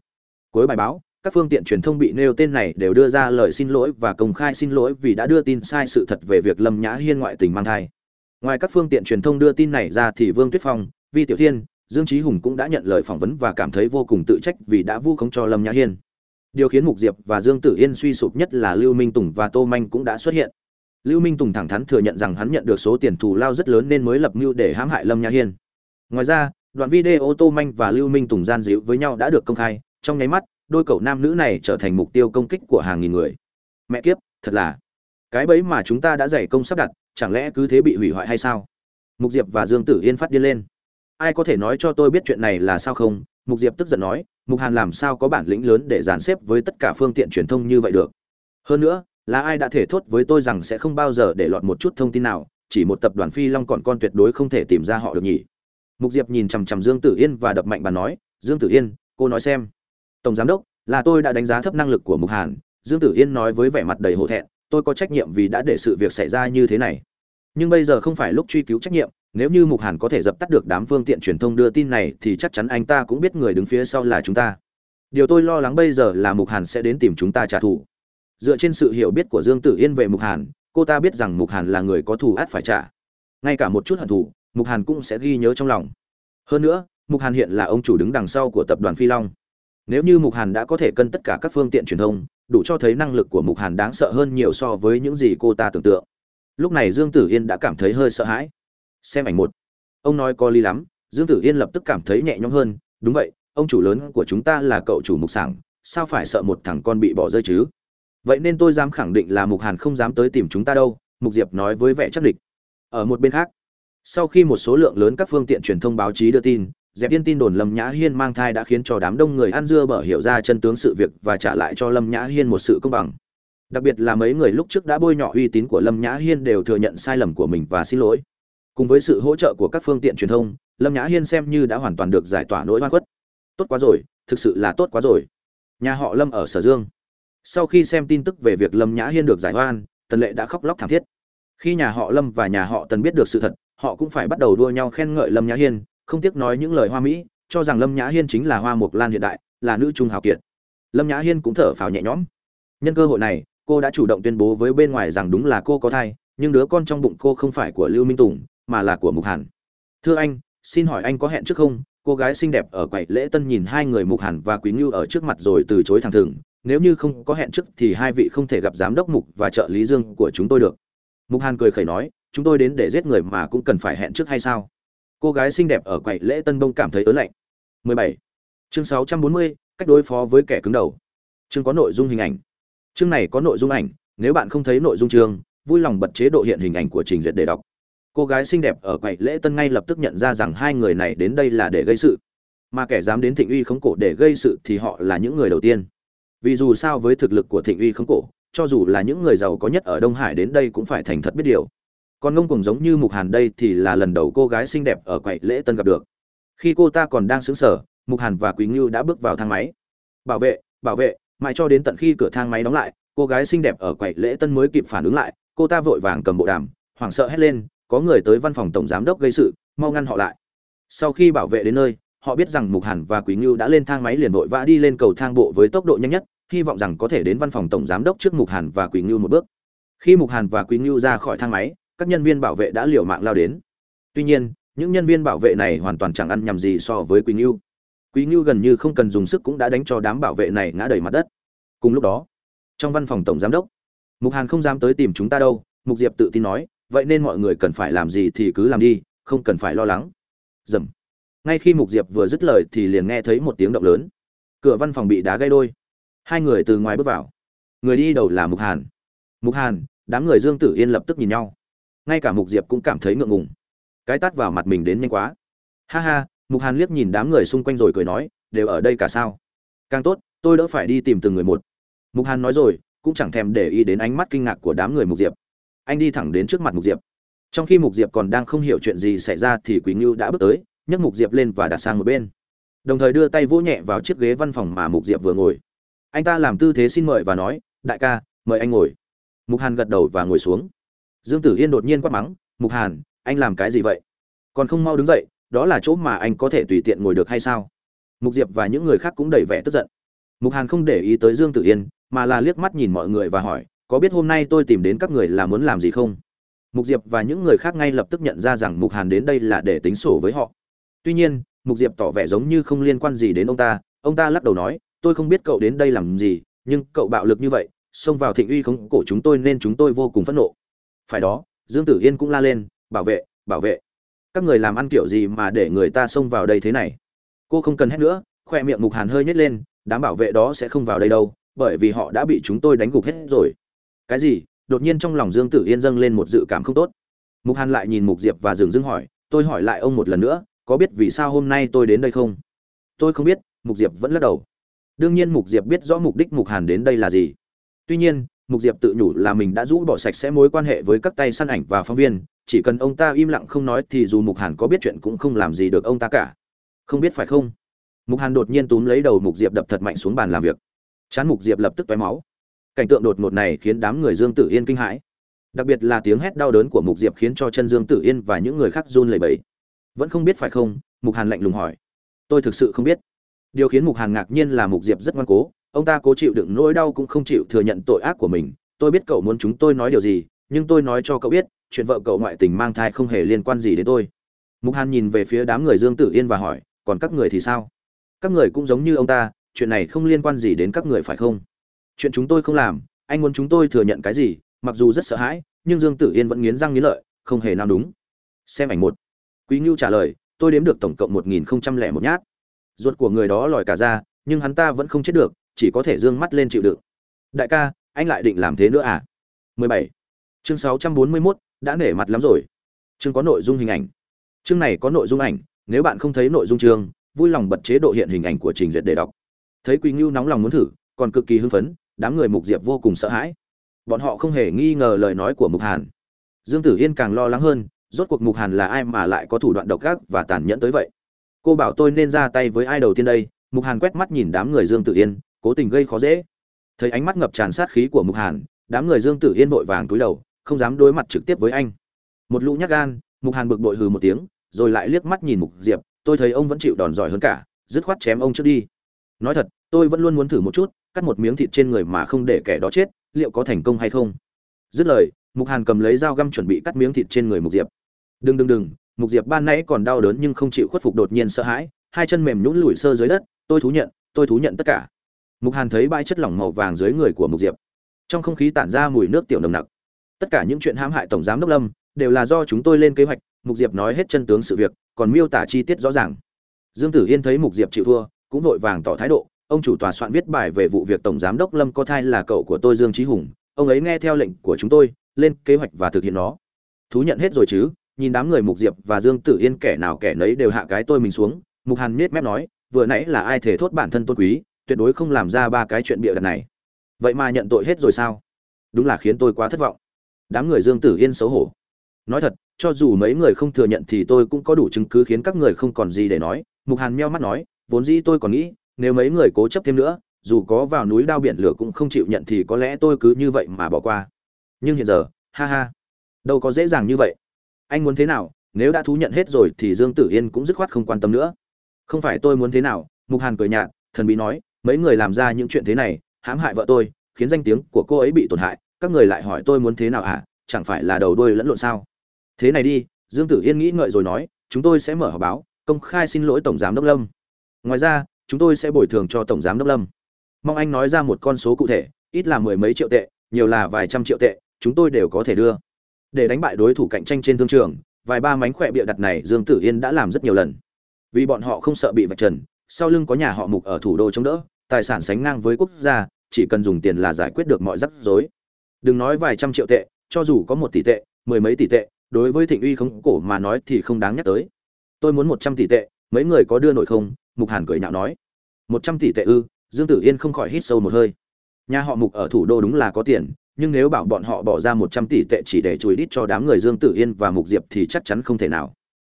Cuối bài báo, các phương tiện truyền thông bị nêu tên này đều đưa ra lời xin lỗi và công khai xin lỗi vì đã đưa tin sai sự thật về việc lâm nhã hiên ngoại tình mang thai. Ngoài các phương tiện truyền thông đưa tin này ra thì vương tuyết phong, vi tiểu thiên, dương trí hùng cũng đã nhận lời phỏng vấn và cảm thấy vô cùng tự trách vì đã vu khống cho lâm nhã hiên. Điều khiến mục diệp và dương tử yên suy sụp nhất là lưu minh tùng và tô manh cũng đã xuất hiện lưu minh tùng thẳng thắn thừa nhận rằng hắn nhận được số tiền thù lao rất lớn nên mới lập mưu để hãm hại lâm nhã hiên. Ngoài ra, đoạn video tô manh và lưu minh tùng gian díu với nhau đã được công khai, trong nháy mắt, đôi cậu nam nữ này trở thành mục tiêu công kích của hàng nghìn người. Mẹ kiếp, thật là, cái bẫy mà chúng ta đã dày công sắp đặt, chẳng lẽ cứ thế bị hủy hoại hay sao? Mục diệp và dương tử yên phát điên lên. Ai có thể nói cho tôi biết chuyện này là sao không? Mục diệp tức giận nói, mục hàn làm sao có bản lĩnh lớn để dàn xếp với tất cả phương tiện truyền thông như vậy được? Hơn nữa là ai đã thể thốt với tôi rằng sẽ không bao giờ để lọt một chút thông tin nào, chỉ một tập đoàn phi long còn con tuyệt đối không thể tìm ra họ được nhỉ? Mục diệp nhìn chằm chằm dương tử yên và đập mạnh bàn nói, dương tử yên, cô nói xem. Tổng giám đốc, là tôi đã đánh giá thấp năng lực của mục hàn. Dương tử yên nói với vẻ mặt đầy hổ thẹn, tôi có trách nhiệm vì đã để sự việc xảy ra như thế này. Nhưng bây giờ không phải lúc truy cứu trách nhiệm, nếu như mục hàn có thể dập tắt được đám phương tiện truyền thông đưa tin này thì chắc chắn anh ta cũng biết người đứng phía sau là chúng ta. Điều tôi lo lắng bây giờ là mục hàn sẽ đến tìm chúng ta trả thù dựa trên sự hiểu biết của dương tử yên về mục hàn, cô ta biết rằng mục hàn là người có thù át phải trả. Ngay cả một chút hận thù, mục hàn cũng sẽ ghi nhớ trong lòng. Hơn nữa, mục hàn hiện là ông chủ đứng đằng sau của tập đoàn phi long. Nếu như mục hàn đã có thể cân tất cả các phương tiện truyền thông, đủ cho thấy năng lực của mục hàn đáng sợ hơn nhiều so với những gì cô ta tưởng tượng. Lúc này dương tử yên đã cảm thấy hơi sợ hãi. Xem ảnh một. Ông nói có lý lắm, dương tử yên lập tức cảm thấy nhẹ nhõm hơn. Đúng vậy, ông chủ lớn của chúng ta là cậu chủ mục sảng, sao phải sợ một thằng con bị bỏ rơi chứ? Vậy nên tôi dám khẳng định là mục hàn không dám tới tìm chúng ta đâu, mục diệp nói với vẻ chắc địch. Ở một bên khác, sau khi một số lượng lớn các phương tiện truyền thông báo chí đưa tin, dẹp yên tin đồn lâm nhã hiên mang thai đã khiến cho đám đông người ăn dưa bở hiểu ra chân tướng sự việc và trả lại cho lâm nhã hiên một sự công bằng. Đặc biệt là mấy người lúc trước đã bôi nhọ uy tín của lâm nhã hiên đều thừa nhận sai lầm của mình và xin lỗi. Cùng với sự hỗ trợ của các phương tiện truyền thông, lâm nhã hiên xem như đã hoàn toàn được giải tỏa nỗi oan khuất. Tốt quá rồi, thực sự là tốt quá rồi. Nhà họ lâm ở sở dương sau khi xem tin tức về việc lâm nhã hiên được giải oan, tần lệ đã khóc lóc thảm thiết. Khi nhà họ lâm và nhà họ tần biết được sự thật, họ cũng phải bắt đầu đua nhau khen ngợi lâm nhã hiên, không tiếc nói những lời hoa mỹ, cho rằng lâm nhã hiên chính là hoa mộc lan hiện đại, là nữ trung hào kiệt. Lâm nhã hiên cũng thở phào nhẹ nhõm. Nhân cơ hội này, cô đã chủ động tuyên bố với bên ngoài rằng đúng là cô có thai, nhưng đứa con trong bụng cô không phải của lưu minh tùng, mà là của mục hàn. Thưa anh, xin hỏi anh có hẹn trước không? Cô gái xinh đẹp ở quầy lễ tân nhìn hai người mục hàn và quý ngưu ở trước mặt rồi từ chối thẳng thừng nếu như không có hẹn trước thì hai vị không thể gặp giám đốc mục và trợ lý dương của chúng tôi được. Mục hàn cười khẩy nói chúng tôi đến để giết người mà cũng cần phải hẹn trước hay sao? Cô gái xinh đẹp ở quầy lễ tân bông cảm thấy ớn lạnh. 17. chương 640, cách đối phó với kẻ cứng đầu. Chương có nội dung hình ảnh. Chương này có nội dung ảnh nếu bạn không thấy nội dung chương vui lòng bật chế độ hiện hình ảnh của trình duyệt để đọc cô gái xinh đẹp ở quầy lễ tân ngay lập tức nhận ra rằng hai người này đến đây là để gây sự. Mà kẻ dám đến thịnh uy khống cổ để gây sự thì họ là những người đầu tiên. Vì dù sao với thực lực của thịnh uy khống cổ, cho dù là những người giàu có nhất ở đông hải đến đây cũng phải thành thật biết điều. Còn ngông cùng giống như mục hàn đây thì là lần đầu cô gái xinh đẹp ở quầy lễ tân gặp được. Khi cô ta còn đang xứng sở mục hàn và quý ngưu đã bước vào thang máy. Bảo vệ bảo vệ, mãi cho đến tận khi cửa thang máy đóng lại, cô gái xinh đẹp ở quầy lễ tân mới kịp phản ứng lại, cô ta vội vàng cầm bộ đàm, hoảng sợ hét lên có người tới văn phòng tổng giám đốc gây sự, mau ngăn họ lại. Sau khi bảo vệ đến nơi, họ biết rằng mục hàn và quý ngưu đã lên thang máy liền vội vã đi lên cầu thang bộ với tốc độ nhanh nhất, hy vọng rằng có thể đến văn phòng tổng giám đốc trước mục hàn và quý ngưu một bước. Khi mục hàn và quý ngưu ra khỏi thang máy, các nhân viên bảo vệ đã liều mạng lao đến. Tuy nhiên, những nhân viên bảo vệ này hoàn toàn chẳng ăn nhầm gì so với quý ngưu. Quý ngưu gần như không cần dùng sức cũng đã đánh cho đám bảo vệ này ngã đầy mặt đất. Cùng lúc đó, trong văn phòng tổng giám đốc, mục hàn không dám tới tìm chúng ta đâu, mục diệp tự tin nói vậy nên mọi người cần phải làm gì thì cứ làm đi, không cần phải lo lắng. Dầm. Ngay khi mục diệp vừa dứt lời thì liền nghe thấy một tiếng động lớn. Cửa văn phòng bị đá gây đôi. Hai người từ ngoài bước vào. Người đi đầu là mục hàn. Mục hàn, đám người dương tử yên lập tức nhìn nhau. Ngay cả mục diệp cũng cảm thấy ngượng ngùng. Cái tát vào mặt mình đến nhanh quá. Ha ha, mục hàn liếc nhìn đám người xung quanh rồi cười nói, đều ở đây cả sao? Càng tốt, tôi đỡ phải đi tìm từng người một. Mục hàn nói rồi, cũng chẳng thèm để ý đến ánh mắt kinh ngạc của đám người mục diệp anh đi thẳng đến trước mặt mục diệp. Trong khi mục diệp còn đang không hiểu chuyện gì xảy ra thì quý ngưu đã bước tới, nhấc mục diệp lên và đặt sang một bên. Đồng thời đưa tay vỗ nhẹ vào chiếc ghế văn phòng mà mục diệp vừa ngồi. Anh ta làm tư thế xin mời và nói, đại ca, mời anh ngồi mục hàn gật đầu và ngồi xuống. Dương tử yên đột nhiên quát mắng, mục hàn, anh làm cái gì vậy? Còn không mau đứng dậy, đó là chỗ mà anh có thể tùy tiện ngồi được hay sao? Mục diệp và những người khác cũng đầy vẻ tức giận. Mục hàn không để ý tới dương tử yên, mà là liếc mắt nhìn mọi người và hỏi có biết hôm nay tôi tìm đến các người là muốn làm gì không? Mục diệp và những người khác ngay lập tức nhận ra rằng mục hàn đến đây là để tính sổ với họ. Tuy nhiên, mục diệp tỏ vẻ giống như không liên quan gì đến ông ta. Ông ta lắc đầu nói, tôi không biết cậu đến đây làm gì, nhưng cậu bạo lực như vậy, xông vào thịnh uy không cổ chúng tôi nên chúng tôi vô cùng phẫn nộ. Phải đó, dương tử yên cũng la lên, bảo vệ bảo vệ. Các người làm ăn kiểu gì mà để người ta xông vào đây thế này? Cô không cần hét nữa, khoe miệng mục hàn hơi nhét lên, đám bảo vệ đó sẽ không vào đây đâu, bởi vì họ đã bị chúng tôi đánh gục hết rồi cái gì? Đột nhiên trong lòng dương tử yên dâng lên một dự cảm không tốt. Mục hàn lại nhìn mục diệp và dừng dưng hỏi, tôi hỏi lại ông một lần nữa, có biết vì sao hôm nay tôi đến đây không? Tôi không biết, mục diệp vẫn lắc đầu. Đương nhiên mục diệp biết rõ mục đích mục hàn đến đây là gì. Tuy nhiên, mục diệp tự nhủ là mình đã rũ bỏ sạch sẽ mối quan hệ với các tay săn ảnh và phóng viên, chỉ cần ông ta im lặng không nói thì dù mục hàn có biết chuyện cũng không làm gì được ông ta cả. Không biết phải không? Mục hàn đột nhiên túm lấy đầu mục diệp đập thật mạnh xuống bàn làm việc. Chán mục diệp lập tức toái máu cảnh tượng đột ngột này khiến đám người dương tử yên kinh hãi. Đặc biệt là tiếng hét đau đớn của mục diệp khiến cho chân dương tử yên và những người khác run lẩy bẩy. Vẫn không biết phải không? Mục hàn lạnh lùng hỏi. Tôi thực sự không biết. Điều khiến mục hàn ngạc nhiên là mục diệp rất ngoan cố. Ông ta cố chịu đựng nỗi đau cũng không chịu thừa nhận tội ác của mình. Tôi biết cậu muốn chúng tôi nói điều gì, nhưng tôi nói cho cậu biết, chuyện vợ cậu ngoại tình mang thai không hề liên quan gì đến tôi. Mục hàn nhìn về phía đám người dương tử yên và hỏi, còn các người thì sao? Các người cũng giống như ông ta, chuyện này không liên quan gì đến các người phải không? Chuyện chúng tôi không làm anh muốn chúng tôi thừa nhận cái gì mặc dù rất sợ hãi nhưng dương tử yên vẫn nghiến răng nghiến lợi không hề nào đúng. Xem ảnh một. Quý ngưu trả lời tôi đếm được tổng cộng một nghìn không trăm lẻ một nhát. Ruột của người đó lòi cả ra nhưng hắn ta vẫn không chết được chỉ có thể d ư ơ n g mắt lên chịu đựng. Đại ca anh lại định làm thế nữa à? 17. chương 641, đã nể mặt lắm rồi. Chương có nội dung hình ảnh. Chương này có nội dung ảnh nếu bạn không thấy nội dung chương vui lòng bật chế độ hiện hình ảnh của trình duyệt để đọc. Thấy quý ngưu nóng lòng muốn thử còn cực kỳ hưng phấn, đám người mục diệp vô cùng sợ hãi. Bọn họ không hề nghi ngờ lời nói của mục hàn. Dương tử yên càng lo lắng hơn, rốt cuộc mục hàn là ai mà lại có thủ đoạn độc ác và tàn nhẫn tới vậy? Cô bảo tôi nên ra tay với ai đầu tiên đây? Mục hàn quét mắt nhìn đám người dương tử yên, cố tình gây khó dễ. Thấy ánh mắt ngập tràn sát khí của mục hàn, đám người dương tử yên vội vàng túi đầu, không dám đối mặt trực tiếp với anh. Một lũ nhát gan, mục hàn bực bội hừ một tiếng, rồi lại liếc mắt nhìn mục diệp, tôi thấy ông vẫn chịu đòn giỏi hơn cả, dứt khoát chém ông trước đi. Nói thật, tôi vẫn luôn muốn thử một chút cắt một miếng thịt trên người mà không để kẻ đó chết, liệu có thành công hay không? Dứt lời, mục hàn cầm lấy dao găm chuẩn bị cắt miếng thịt trên người mục diệp. Đừng đừng đừng, mục diệp ban nãy còn đau đớn nhưng không chịu khuất phục đột nhiên sợ hãi, hai chân mềm nhũn lùi sơ dưới đất, tôi thú nhận, tôi thú nhận tất cả. Mục hàn thấy bãi chất lỏng màu vàng dưới người của mục diệp. Trong không khí tản ra mùi nước tiểu nồng nặc. Tất cả những chuyện hãm hại tổng giám đốc lâm đều là do chúng tôi lên kế hoạch, mục diệp nói hết chân tướng sự việc, còn miêu tả chi tiết rõ ràng. Dương tử yên thấy mục diệp chịu thua, cũng vội vàng tỏ thái độ ông chủ tòa soạn viết bài về vụ việc tổng giám đốc lâm có thai là cậu của tôi dương trí hùng. Ông ấy nghe theo lệnh của chúng tôi, lên kế hoạch và thực hiện nó. Thú nhận hết rồi chứ? Nhìn đám người mục diệp và dương tử yên kẻ nào kẻ nấy đều hạ cái tôi mình xuống. Mục hàn miết mép nói, vừa nãy là ai thể thốt bản thân tôn quý, tuyệt đối không làm ra ba cái chuyện bịa đặt này. Vậy mà nhận tội hết rồi sao? Đúng là khiến tôi quá thất vọng. Đám người dương tử yên xấu hổ. Nói thật, cho dù mấy người không thừa nhận thì tôi cũng có đủ chứng cứ khiến các người không còn gì để nói. Mục hàn meo mắt nói, vốn dĩ tôi còn nghĩ nếu mấy người cố chấp thêm nữa, dù có vào núi đao biển lửa cũng không chịu nhận thì có lẽ tôi cứ như vậy mà bỏ qua. Nhưng hiện giờ, ha ha, đâu có dễ dàng như vậy. Anh muốn thế nào, nếu đã thú nhận hết rồi thì dương tử yên cũng dứt khoát không quan tâm nữa. Không phải tôi muốn thế nào, mục hàn cười nhạt, thần bí nói, mấy người làm ra những chuyện thế này, hãm hại vợ tôi, khiến danh tiếng của cô ấy bị tổn hại, các người lại hỏi tôi muốn thế nào à? chẳng phải là đầu đuôi lẫn lộn sao? Thế này đi, dương tử yên nghĩ ngợi rồi nói, chúng tôi sẽ mở họp báo, công khai xin lỗi tổng giám đốc lâm. Ngoài ra chúng tôi sẽ bồi thường cho tổng giám đốc lâm. Mong anh nói ra một con số cụ thể, ít là mười mấy triệu tệ, nhiều là vài trăm triệu tệ, chúng tôi đều có thể đưa. Để đánh bại đối thủ cạnh tranh trên thương trường, vài ba mánh khỏe bịa đặt này dương tử yên đã làm rất nhiều lần. Vì bọn họ không sợ bị vạch trần, sau lưng có nhà họ mục ở thủ đô chống đỡ, tài sản sánh ngang với quốc gia, chỉ cần dùng tiền là giải quyết được mọi rắc rối. Đừng nói vài trăm triệu tệ, cho dù có một tỷ tệ, mười mấy tỷ tệ, đối với thịnh uy không cổ mà nói thì không đáng nhắc tới. Tôi muốn một trăm tỷ tệ, mấy người có đưa nổi không? Mục hàn cười nhạo nói, một trăm tỷ tệ ư? Dương tử yên không khỏi hít sâu một hơi. Nhà họ mục ở thủ đô đúng là có tiền, nhưng nếu bảo bọn họ bỏ ra một trăm tỷ tệ chỉ để chùi đít cho đám người dương tử yên và mục diệp thì chắc chắn không thể nào.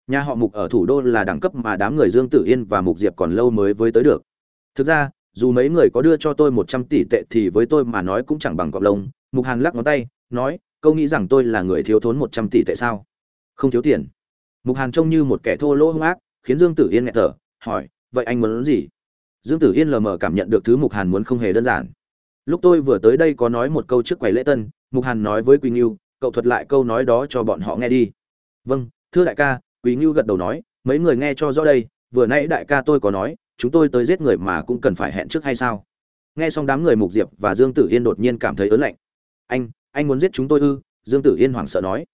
Nhà họ mục ở thủ đô là đẳng cấp mà đám người dương tử yên và mục diệp còn lâu mới với tới được. Thực ra, dù mấy người có đưa cho tôi một trăm tỷ tệ thì với tôi mà nói cũng chẳng bằng cọp lông. Mục hàn lắc ngón tay, nói câu nghĩ rằng tôi là người thiếu thốn một trăm tỷ tệ sao? Không thiếu tiền. Mục hàn trông như một kẻ thô lỗ hung ác, khiến dương tử yên nghẹt thở, hỏi vậy anh muốn gì? Dương tử yên lờ mờ cảm nhận được thứ mục hàn muốn không hề đơn giản. Lúc tôi vừa tới đây có nói một câu trước quầy lễ tân, mục hàn nói với quỳ ngưu, cậu thuật lại câu nói đó cho bọn họ nghe đi. Vâng thưa đại ca, quỳ ngưu gật đầu nói, mấy người nghe cho rõ đây, vừa nãy đại ca tôi có nói, chúng tôi tới giết người mà cũng cần phải hẹn trước hay sao? Nghe xong đám người mục diệp và dương tử yên đột nhiên cảm thấy ớn lạnh. Anh anh muốn giết chúng tôi ư? Dương tử yên hoảng sợ nói.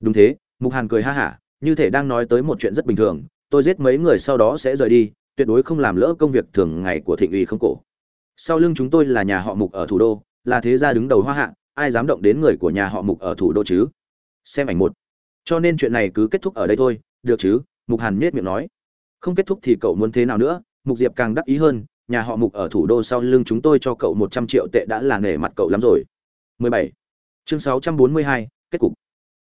Đúng thế, mục hàn cười ha hả, như thể đang nói tới một chuyện rất bình thường, tôi giết mấy người sau đó sẽ rời đi tuyệt đối không làm lỡ công việc thường ngày của thịnh ủy không cổ. Sau lưng chúng tôi là nhà họ mục ở thủ đô là thế gia đứng đầu hoa hạ ai dám động đến người của nhà họ mục ở thủ đô chứ? Xem ảnh một. Cho nên chuyện này cứ kết thúc ở đây thôi được chứ? Mục hàn miết miệng nói. Không kết thúc thì cậu muốn thế nào nữa? Mục diệp càng đắc ý hơn nhà họ mục ở thủ đô sau lưng chúng tôi cho cậu một trăm triệu tệ đã là nể mặt cậu lắm rồi. 17. chương 642, kết cục.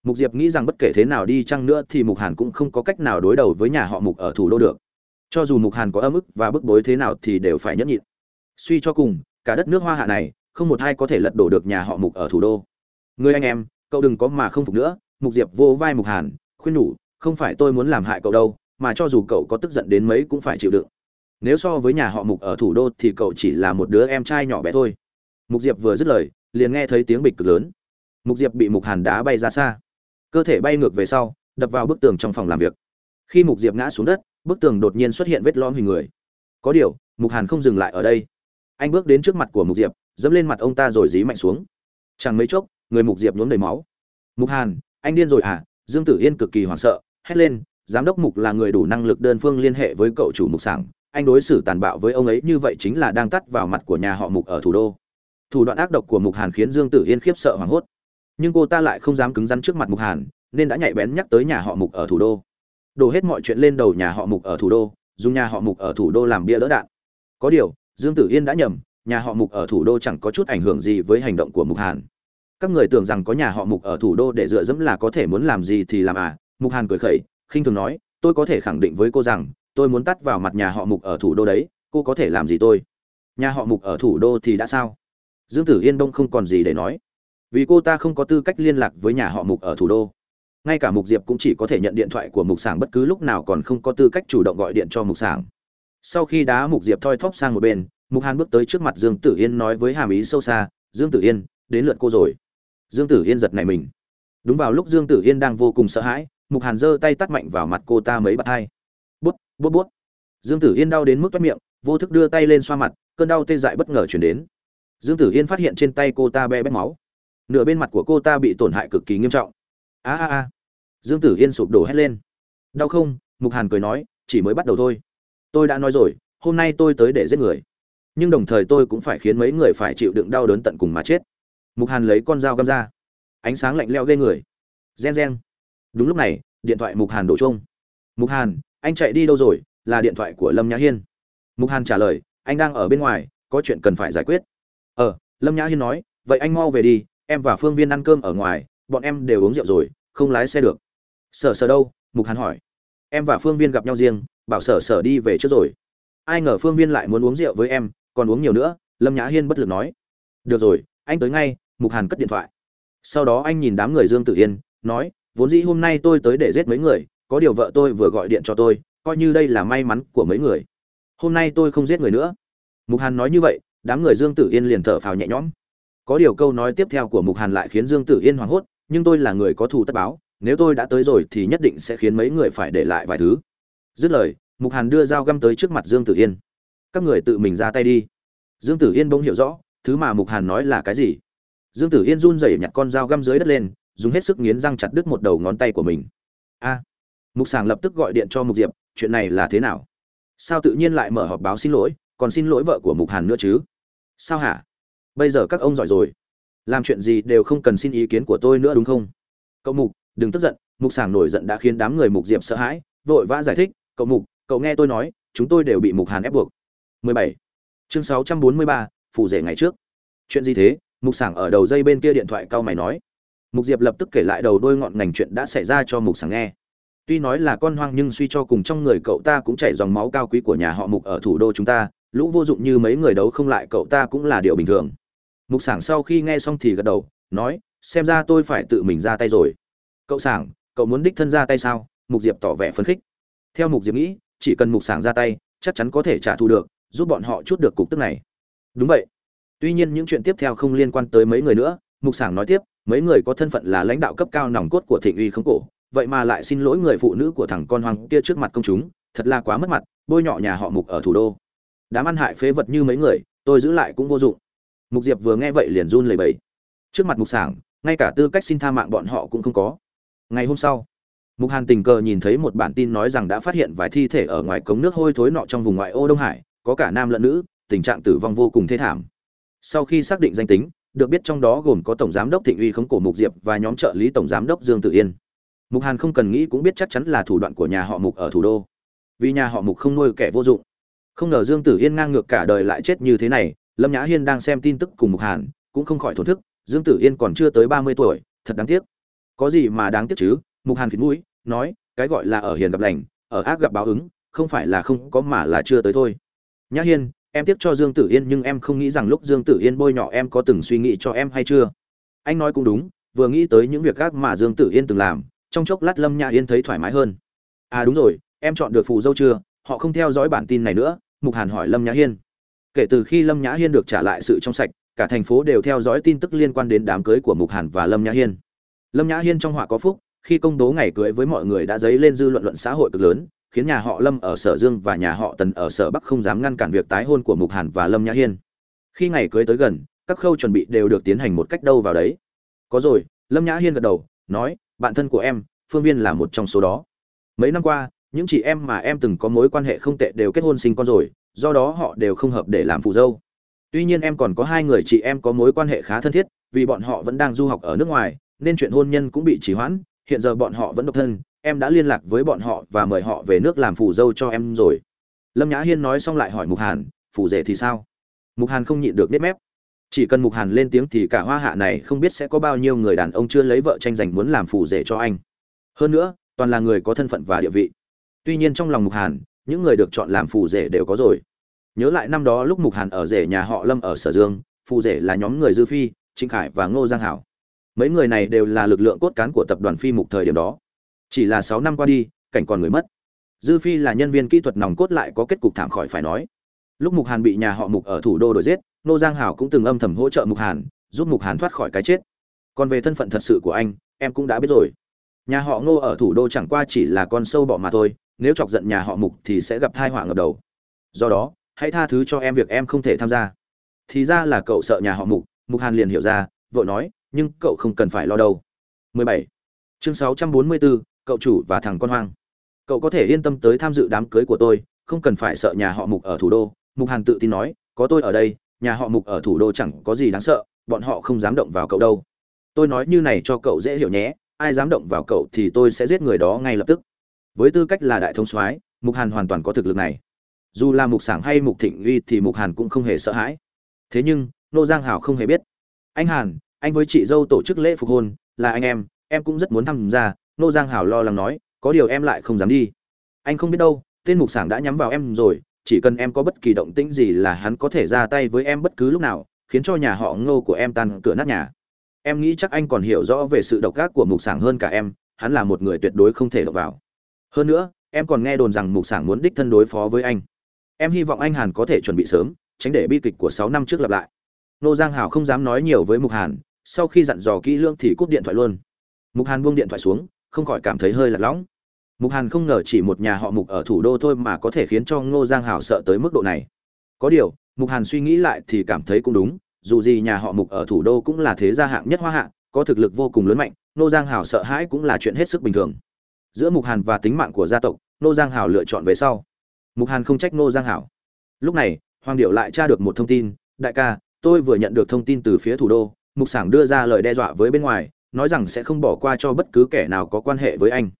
Mục diệp nghĩ rằng bất kể thế nào đi chăng nữa thì mục hàn cũng không có cách nào đối đầu với nhà họ mục ở thủ đô được cho dù mục hàn có âm ức và bức bối thế nào thì đều phải nhẫn nhịn. Suy cho cùng, cả đất nước hoa hạ này, không một ai có thể lật đổ được nhà họ mục ở thủ đô. Người anh em, cậu đừng có mà không phục nữa, mục diệp vô vai mục hàn, khuyên nhủ, không phải tôi muốn làm hại cậu đâu, mà cho dù cậu có tức giận đến mấy cũng phải chịu đựng. Nếu so với nhà họ mục ở thủ đô thì cậu chỉ là một đứa em trai nhỏ bé thôi. Mục diệp vừa dứt lời, liền nghe thấy tiếng bịch cực lớn. Mục diệp bị mục hàn đá bay ra xa. Cơ thể bay ngược về sau, đập vào bức tường trong phòng làm việc. Khi mục diệp ngã xuống đất bức tường đột nhiên xuất hiện vết lõm hình người. Có điều, mục hàn không dừng lại ở đây. Anh bước đến trước mặt của mục diệp, dẫm lên mặt ông ta rồi dí mạnh xuống. Chẳng mấy chốc, người mục diệp nhuốm đầy máu. Mục hàn, anh điên rồi à dương tử yên cực kỳ hoảng sợ, hét lên, giám đốc mục là người đủ năng lực đơn phương liên hệ với cậu chủ mục sảng. Anh đối xử tàn bạo với ông ấy như vậy chính là đang tắt vào mặt của nhà họ mục ở thủ đô. Thủ đoạn ác độc của mục hàn khiến dương tử yên khiếp sợ hoảng hốt. Nhưng cô ta lại không dám cứng rắn trước mặt mục hàn, nên đã nhạy bén nhắc tới nhà họ mục ở thủ đô đổ hết mọi chuyện lên đầu nhà họ mục ở thủ đô, dùng nhà họ mục ở thủ đô làm bia đỡ đạn. Có điều, dương tử yên đã nhầm, nhà họ mục ở thủ đô chẳng có chút ảnh hưởng gì với hành động của mục hàn. Các người tưởng rằng có nhà họ mục ở thủ đô để dựa dẫm là có thể muốn làm gì thì làm à mục hàn cười khẩy, khinh thường nói, tôi có thể khẳng định với cô rằng, tôi muốn tắt vào mặt nhà họ mục ở thủ đô đấy, cô có thể làm gì tôi? Nhà họ mục ở thủ đô thì đã sao? Dương tử yên đông không còn gì để nói. Vì cô ta không có tư cách liên lạc với nhà họ mục ở thủ đô ngay cả mục diệp cũng chỉ có thể nhận điện thoại của mục sảng bất cứ lúc nào còn không có tư cách chủ động gọi điện cho mục sảng. Sau khi đá mục diệp thoi thóp sang một bên, mục hàn bước tới trước mặt dương tử yên nói với hàm ý sâu xa, dương tử yên, đến lượt cô rồi. Dương tử yên giật này mình. Đúng vào lúc dương tử yên đang vô cùng sợ hãi, mục hàn giơ tay tắt mạnh vào mặt cô ta mấy bạt hai. Bút bút bút. Dương tử yên đau đến mức toét miệng, vô thức đưa tay lên xoa mặt, cơn đau tê dại bất ngờ chuyển đến. Dương tử yên phát hiện trên tay cô ta be bét máu. Nửa bên mặt của cô ta bị tổn hại cực kỳ nghiêm trọng a a a. Dương tử yên sụp đổ hét lên. Đau không? Mục hàn cười nói, chỉ mới bắt đầu thôi. Tôi đã nói rồi, hôm nay tôi tới để giết người. Nhưng đồng thời tôi cũng phải khiến mấy người phải chịu đựng đau đớn tận cùng mà chết. Mục hàn lấy con dao găm ra. Ánh sáng lạnh leo ghê người. Gen gen đúng lúc này, điện thoại mục hàn đổ chuông. Mục hàn, anh chạy đi đâu rồi? Là điện thoại của lâm nhã hiên. Mục hàn trả lời, anh đang ở bên ngoài, có chuyện cần phải giải quyết. Ờ lâm nhã hiên nói, vậy anh mau về đi, em và phương viên ăn cơm ở ngoài bọn em đều uống rượu rồi, không lái xe được. Sở sở đâu? Mục hàn hỏi. Em và phương viên gặp nhau riêng, bảo sở sở đi về trước rồi. Ai ngờ phương viên lại muốn uống rượu với em, còn uống nhiều nữa, lâm nhã hiên bất lực nói. Được rồi, anh tới ngay, mục hàn cất điện thoại. Sau đó anh nhìn đám người dương tử yên, nói, vốn dĩ hôm nay tôi tới để giết mấy người, có điều vợ tôi vừa gọi điện cho tôi, coi như đây là may mắn của mấy người. Hôm nay tôi không giết người nữa. Mục hàn nói như vậy, đám người dương tử yên liền thở phào nhẹ nhõm. Có điều câu nói tiếp theo của mục hàn lại khiến dương tử yên hoảng hốt nhưng tôi là người có thù tất báo, nếu tôi đã tới rồi thì nhất định sẽ khiến mấy người phải để lại vài thứ. Dứt lời, mục hàn đưa dao găm tới trước mặt dương tử yên. Các người tự mình ra tay đi. Dương tử yên bỗng hiểu rõ, thứ mà mục hàn nói là cái gì? Dương tử yên run rẩy nhặt con dao găm dưới đất lên, dùng hết sức nghiến răng chặt đứt một đầu ngón tay của mình. A! Mục sàng lập tức gọi điện cho mục diệp, chuyện này là thế nào? Sao tự nhiên lại mở họp báo xin lỗi, còn xin lỗi vợ của mục hàn nữa chứ? Sao hả? Bây giờ các ông giỏi rồi làm chuyện gì đều không cần xin ý kiến của tôi nữa đúng không? Cậu mục đừng tức giận mục Sảng nổi giận đã khiến đám người mục diệp sợ hãi vội vã giải thích cậu mục cậu nghe tôi nói chúng tôi đều bị mục hàn ép buộc. 17. chương 643, phủ rể ngày trước. Chuyện gì thế? Mục Sảng ở đầu dây bên kia điện thoại cao mày nói. Mục diệp lập tức kể lại đầu đôi ngọn ngành chuyện đã xảy ra cho mục Sảng nghe. Tuy nói là con hoang nhưng suy cho cùng trong người cậu ta cũng chảy dòng máu cao quý của nhà họ mục ở thủ đô chúng ta lũ vô dụng như mấy người đấu không lại cậu ta cũng là điều bình thường mục sảng sau khi nghe xong thì gật đầu, nói, xem ra tôi phải tự mình ra tay rồi. Cậu sảng, cậu muốn đích thân ra tay sao? Mục diệp tỏ vẻ phấn khích. Theo mục diệp nghĩ, chỉ cần mục sảng ra tay, chắc chắn có thể trả thù được, giúp bọn họ chút được cục tức này. Đúng vậy. Tuy nhiên những chuyện tiếp theo không liên quan tới mấy người nữa, mục sảng nói tiếp, mấy người có thân phận là lãnh đạo cấp cao nòng cốt của thịnh uy không cổ, vậy mà lại xin lỗi người phụ nữ của thằng con hoàng kia trước mặt công chúng, thật là quá mất mặt, bôi nhọ nhà họ mục ở thủ đô. Đám ăn hại phế vật như mấy người, tôi giữ lại cũng vô dụng mục diệp vừa nghe vậy liền run lẩy bẩy. Trước mặt mục sảng, ngay cả tư cách xin tha mạng bọn họ cũng không có. Ngày hôm sau, mục hàn tình cờ nhìn thấy một bản tin nói rằng đã phát hiện vài thi thể ở ngoài cống nước hôi thối nọ trong vùng ngoại ô đông hải, có cả nam lẫn nữ, tình trạng tử vong vô cùng thê thảm. Sau khi xác định danh tính, được biết trong đó gồm có tổng giám đốc thịnh uy khống cổ mục diệp và nhóm trợ lý tổng giám đốc dương tự yên. Mục hàn không cần nghĩ cũng biết chắc chắn là thủ đoạn của nhà họ mục ở thủ đô. Vì nhà họ mục không nuôi kẻ vô dụng. Không ngờ dương tử yên ngang ngược cả đời lại chết như thế này lâm nhã hiên đang xem tin tức cùng mục hàn, cũng không khỏi thổn thức, dương tử yên còn chưa tới ba mươi tuổi, thật đáng tiếc. Có gì mà đáng tiếc chứ? Mục hàn khịt mũi, nói, cái gọi là ở hiền gặp lành, ở ác gặp báo ứng, không phải là không có mà là chưa tới thôi. Nhã hiên, em tiếc cho dương tử yên nhưng em không nghĩ rằng lúc dương tử yên bôi nhọ em có từng suy nghĩ cho em hay chưa? Anh nói cũng đúng, vừa nghĩ tới những việc gác mà dương tử yên từng làm, trong chốc lát lâm nhã yên thấy thoải mái hơn. À đúng rồi, em chọn được phù dâu chưa? Họ không theo dõi bản tin này nữa, mục hàn hỏi lâm nhã hiên kể từ khi lâm nhã hiên được trả lại sự trong sạch, cả thành phố đều theo dõi tin tức liên quan đến đám cưới của mục hàn và lâm nhã hiên. Lâm nhã hiên trong họa có phúc, khi công bố ngày cưới với mọi người đã dấy lên dư luận luận xã hội cực lớn, khiến nhà họ lâm ở sở dương và nhà họ tần ở sở bắc không dám ngăn cản việc tái hôn của mục hàn và lâm nhã hiên. Khi ngày cưới tới gần, các khâu chuẩn bị đều được tiến hành một cách đâu vào đấy. Có rồi, lâm nhã hiên gật đầu, nói, bạn thân của em, phương viên là một trong số đó. Mấy năm qua, những chị em mà em từng có mối quan hệ không tệ đều kết hôn sinh con rồi do đó họ đều không hợp để làm phụ dâu. Tuy nhiên em còn có hai người chị em có mối quan hệ khá thân thiết, vì bọn họ vẫn đang du học ở nước ngoài, nên chuyện hôn nhân cũng bị trì hoãn, hiện giờ bọn họ vẫn độc thân, em đã liên lạc với bọn họ và mời họ về nước làm phù dâu cho em rồi. Lâm nhã hiên nói xong lại hỏi mục hàn phù rể thì sao? Mục hàn không nhịn được nếp mép. Chỉ cần mục hàn lên tiếng thì cả hoa hạ này không biết sẽ có bao nhiêu người đàn ông chưa lấy vợ tranh giành muốn làm phù rể cho anh. Hơn nữa, toàn là người có thân phận và địa vị. Tuy nhiên trong lòng mục hàn những người được chọn làm phù rể đều có rồi. Nhớ lại năm đó lúc mục hàn ở rể nhà họ lâm ở sở dương, phù rể là nhóm người dư phi, trịnh khải và ngô giang hảo. Mấy người này đều là lực lượng cốt cán của tập đoàn phi mục thời điểm đó. Chỉ là sáu năm qua đi, cảnh còn người mất. Dư phi là nhân viên kỹ thuật nòng cốt lại có kết cục thảm khỏi phải nói. Lúc mục hàn bị nhà họ mục ở thủ đô đổi giết, ngô giang hảo cũng từng âm thầm hỗ trợ mục hàn, giúp mục hàn thoát khỏi cái chết. Còn về thân phận thật sự của anh, em cũng đã biết rồi. Nhà họ ngô ở thủ đô chẳng qua chỉ là con sâu bọ mà thôi nếu chọc giận nhà họ mục thì sẽ gặp thai họa ngập đầu. Do đó hãy tha thứ cho em việc em không thể tham gia. Thì ra là cậu sợ nhà họ mục mục hàn liền hiểu ra vợ nói nhưng cậu không cần phải lo đâu. 17. chương 644, cậu chủ và thằng con hoang. Cậu có thể yên tâm tới tham dự đám cưới của tôi không cần phải sợ nhà họ mục ở thủ đô. Mục hàn tự tin nói có tôi ở đây nhà họ mục ở thủ đô chẳng có gì đáng sợ bọn họ không dám động vào cậu đâu. Tôi nói như này cho cậu dễ hiểu nhé ai dám động vào cậu thì tôi sẽ giết người đó ngay lập tức với tư cách là đại thống soái, mục hàn hoàn toàn có thực lực này. Dù là mục sảng hay mục thịnh uy thì mục hàn cũng không hề sợ hãi. Thế nhưng, nô giang hảo không hề biết. Anh hàn, anh với chị dâu tổ chức lễ phục hôn, là anh em em cũng rất muốn tham gia, nô giang hảo lo lắng nói, có điều em lại không dám đi. Anh không biết đâu, tên mục sảng đã nhắm vào em rồi, chỉ cần em có bất kỳ động tĩnh gì là hắn có thể ra tay với em bất cứ lúc nào, khiến cho nhà họ ngô của em tan cửa nát nhà. Em nghĩ chắc anh còn hiểu rõ về sự độc ác của mục sảng hơn cả em, hắn là một người tuyệt đối không thể đọc vào hơn nữa, em còn nghe đồn rằng mục sảng muốn đích thân đối phó với anh. Em hy vọng anh hàn có thể chuẩn bị sớm, tránh để bi kịch của sáu năm trước lặp lại. Nô giang hảo không dám nói nhiều với mục hàn, sau khi dặn dò kỹ lưỡng thì cúp điện thoại luôn. Mục hàn buông điện thoại xuống, không khỏi cảm thấy hơi lạc lõng. Mục hàn không ngờ chỉ một nhà họ mục ở thủ đô thôi mà có thể khiến cho ngô giang hảo sợ tới mức độ này. Có điều, mục hàn suy nghĩ lại thì cảm thấy cũng đúng, dù gì nhà họ mục ở thủ đô cũng là thế gia hạng nhất hoa hạng có thực lực vô cùng lớn mạnh, ngô giang hảo sợ hãi cũng là chuyện hết sức bình thường giữa mục hàn và tính mạng của gia tộc, Nô giang hảo lựa chọn về sau. Mục hàn không trách Nô giang hảo. Lúc này, hoàng điệu lại tra được một thông tin, đại ca, tôi vừa nhận được thông tin từ phía thủ đô, mục sảng đưa ra lời đe dọa với bên ngoài, nói rằng sẽ không bỏ qua cho bất cứ kẻ nào có quan hệ với anh.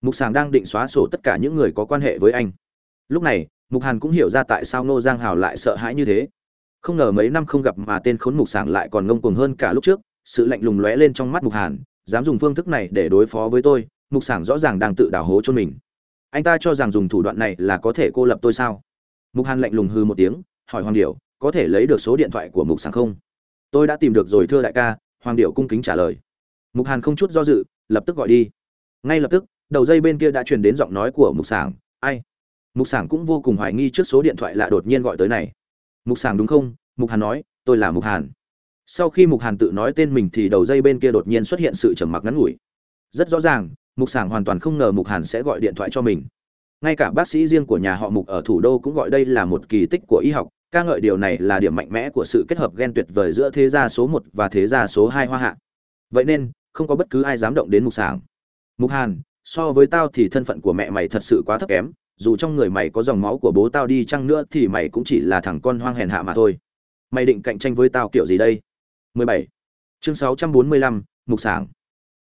Mục sảng đang định xóa sổ tất cả những người có quan hệ với anh. Lúc này, mục hàn cũng hiểu ra tại sao Nô giang hào lại sợ hãi như thế. Không ngờ mấy năm không gặp mà tên khốn mục sảng lại còn ngông cuồng hơn cả lúc trước, sự lạnh lùng lóe lên trong mắt mục hàn, dám dùng phương thức này để đối phó với tôi mục sảng rõ ràng đang tự đào hố cho mình. Anh ta cho rằng dùng thủ đoạn này là có thể cô lập tôi sao? Mục hàn lạnh lùng hư một tiếng, hỏi hoàng điệu có thể lấy được số điện thoại của mục sảng không? Tôi đã tìm được rồi, thưa đại ca, hoàng điệu cung kính trả lời. Mục hàn không chút do dự, lập tức gọi đi. Ngay lập tức, đầu dây bên kia đã truyền đến giọng nói của mục sảng, ai? Mục sảng cũng vô cùng hoài nghi trước số điện thoại lạ đột nhiên gọi tới này. Mục sảng đúng không? Mục hàn nói, tôi là mục hàn. Sau khi mục hàn tự nói tên mình thì đầu dây bên kia đột nhiên xuất hiện sự trầm mặc ngắn ngủi. Rất rõ ràng mục sảng hoàn toàn không ngờ mục hàn sẽ gọi điện thoại cho mình. Ngay cả bác sĩ riêng của nhà họ mục ở thủ đô cũng gọi đây là một kỳ tích của y học ca ngợi điều này là điểm mạnh mẽ của sự kết hợp ghen tuyệt vời giữa thế gia số một và thế gia số hai hoa hạ. Vậy nên không có bất cứ ai dám động đến mục sảng. Mục hàn so với tao thì thân phận của mẹ mày thật sự quá thấp kém dù trong người mày có dòng máu của bố tao đi chăng nữa thì mày cũng chỉ là thằng con hoang hèn hạ mà thôi. Mày định cạnh tranh với tao kiểu gì đây? 17. chương 645, mục sảng.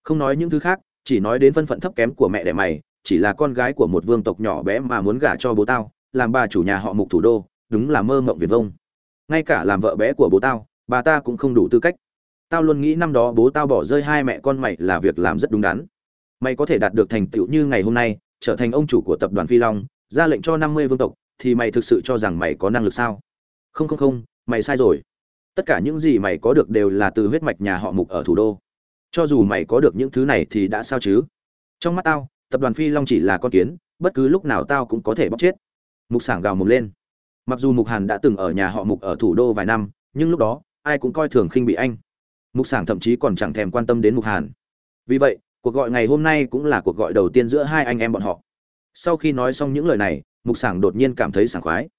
Không nói những thứ khác chỉ nói đến phân phận thấp kém của mẹ đẻ mày, chỉ là con gái của một vương tộc nhỏ bé mà muốn gả cho bố tao, làm bà chủ nhà họ mục thủ đô, đúng là mơ mộng việt vông. Ngay cả làm vợ bé của bố tao, bà ta cũng không đủ tư cách. Tao luôn nghĩ năm đó bố tao bỏ rơi hai mẹ con mày là việc làm rất đúng đắn. Mày có thể đạt được thành tựu như ngày hôm nay, trở thành ông chủ của tập đoàn phi long, ra lệnh cho năm mươi vương tộc, thì mày thực sự cho rằng mày có năng lực sao? Không không không, mày sai rồi. Tất cả những gì mày có được đều là từ huyết mạch nhà họ mục ở thủ đô cho dù mày có được những thứ này thì đã sao chứ? Trong mắt tao, tập đoàn phi long chỉ là con kiến, bất cứ lúc nào tao cũng có thể bóc chết. Mục sảng gào mục lên. Mặc dù mục hàn đã từng ở nhà họ mục ở thủ đô vài năm, nhưng lúc đó, ai cũng coi thường khinh bị anh. Mục sảng thậm chí còn chẳng thèm quan tâm đến mục hàn. Vì vậy, cuộc gọi ngày hôm nay cũng là cuộc gọi đầu tiên giữa hai anh em bọn họ. Sau khi nói xong những lời này, mục sảng đột nhiên cảm thấy sảng khoái.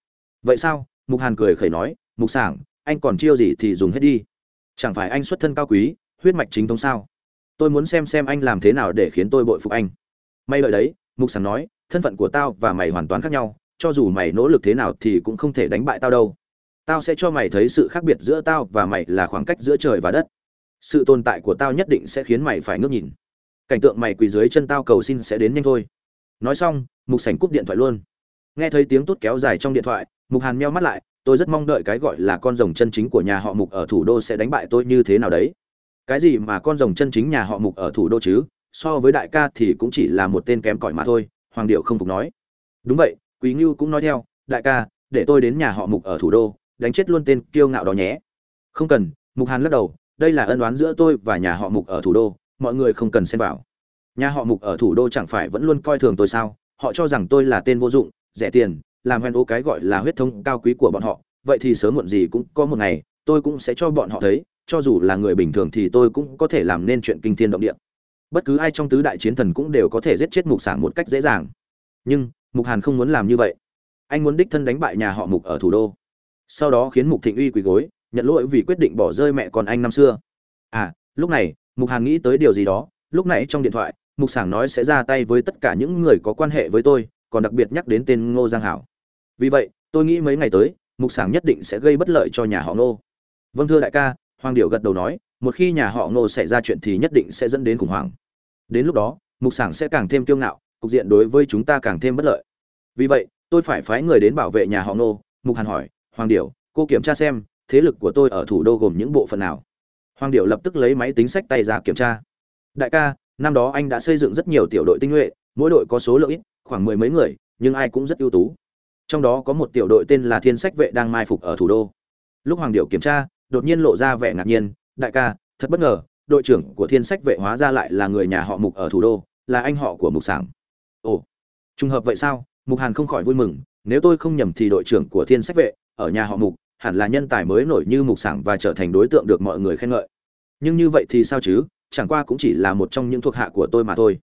Vậy sao? Mục hàn cười khẩy nói, mục sảng, anh còn chiêu gì thì dùng hết đi. Chẳng phải anh xuất thân cao quý huyết mạch chính thống sao? Tôi muốn xem xem anh làm thế nào để khiến tôi bội phục anh. May lợi đấy, mục sảng nói, thân phận của tao và mày hoàn toàn khác nhau, cho dù mày nỗ lực thế nào thì cũng không thể đánh bại tao đâu. Tao sẽ cho mày thấy sự khác biệt giữa tao và mày là khoảng cách giữa trời và đất. Sự tồn tại của tao nhất định sẽ khiến mày phải ngước nhìn. Cảnh tượng mày quỳ dưới chân tao cầu xin sẽ đến nhanh thôi. Nói xong, mục sảnh cúp điện thoại luôn. Nghe thấy tiếng tốt kéo dài trong điện thoại, mục hàn meo mắt lại, tôi rất mong đợi cái gọi là con rồng chân chính của nhà họ mục ở thủ đô sẽ đánh bại tôi như thế nào đấy cái gì mà con rồng chân chính nhà họ mục ở thủ đô chứ? So với đại ca thì cũng chỉ là một tên kém cỏi mà thôi, hoàng điệu không phục nói. Đúng vậy, quý ngưu cũng nói theo, đại ca, để tôi đến nhà họ mục ở thủ đô, đánh chết luôn tên kiêu ngạo đó nhé. Không cần, mục hàn lắc đầu, đây là ân oán giữa tôi và nhà họ mục ở thủ đô, mọi người không cần xen vào. Nhà họ mục ở thủ đô chẳng phải vẫn luôn coi thường tôi sao? Họ cho rằng tôi là tên vô dụng, rẻ tiền, làm hoen ô cái gọi là huyết thống cao quý của bọn họ, vậy thì sớm muộn gì cũng có một ngày, tôi cũng sẽ cho bọn họ thấy cho dù là người bình thường thì tôi cũng có thể làm nên chuyện kinh thiên động địa. Bất cứ ai trong tứ đại chiến thần cũng đều có thể giết chết mục sảng một cách dễ dàng. Nhưng, mục hàn không muốn làm như vậy. Anh muốn đích thân đánh bại nhà họ mục ở thủ đô. Sau đó khiến mục thịnh uy quỳ gối, nhận lỗi vì quyết định bỏ rơi mẹ con anh năm xưa. À lúc này, mục hàn nghĩ tới điều gì đó. Lúc nãy trong điện thoại, mục sảng nói sẽ ra tay với tất cả những người có quan hệ với tôi, còn đặc biệt nhắc đến tên ngô giang hảo. Vì vậy, tôi nghĩ mấy ngày tới, mục sảng nhất định sẽ gây bất lợi cho nhà họ ngô. Vâng thưa đại ca hoàng điệu gật đầu nói, một khi nhà họ ngô xảy ra chuyện thì nhất định sẽ dẫn đến khủng hoảng. Đến lúc đó, mục sản sẽ càng thêm kiêu ngạo, cục diện đối với chúng ta càng thêm bất lợi. Vì vậy, tôi phải phái người đến bảo vệ nhà họ ngô. Mục hàn hỏi, hoàng điệu cô kiểm tra xem, thế lực của tôi ở thủ đô gồm những bộ phận nào? Hoàng điệu lập tức lấy máy tính sách tay ra kiểm tra. Đại ca, năm đó anh đã xây dựng rất nhiều tiểu đội tinh nhuệ, mỗi đội có số lượng ít, khoảng mười mấy người, nhưng ai cũng rất ưu tú. Trong đó có một tiểu đội tên là thiên sách vệ đang mai phục ở thủ đô. Lúc hoàng điệu kiểm tra đột nhiên lộ ra vẻ ngạc nhiên, đại ca, thật bất ngờ, đội trưởng của thiên sách vệ hóa ra lại là người nhà họ mục ở thủ đô, là anh họ của mục sảng. Ồ, trùng hợp vậy sao? Mục hàn không khỏi vui mừng, nếu tôi không nhầm thì đội trưởng của thiên sách vệ ở nhà họ mục hẳn là nhân tài mới nổi như mục sảng và trở thành đối tượng được mọi người khen ngợi. Nhưng như vậy thì sao chứ? Chẳng qua cũng chỉ là một trong những thuộc hạ của tôi mà thôi.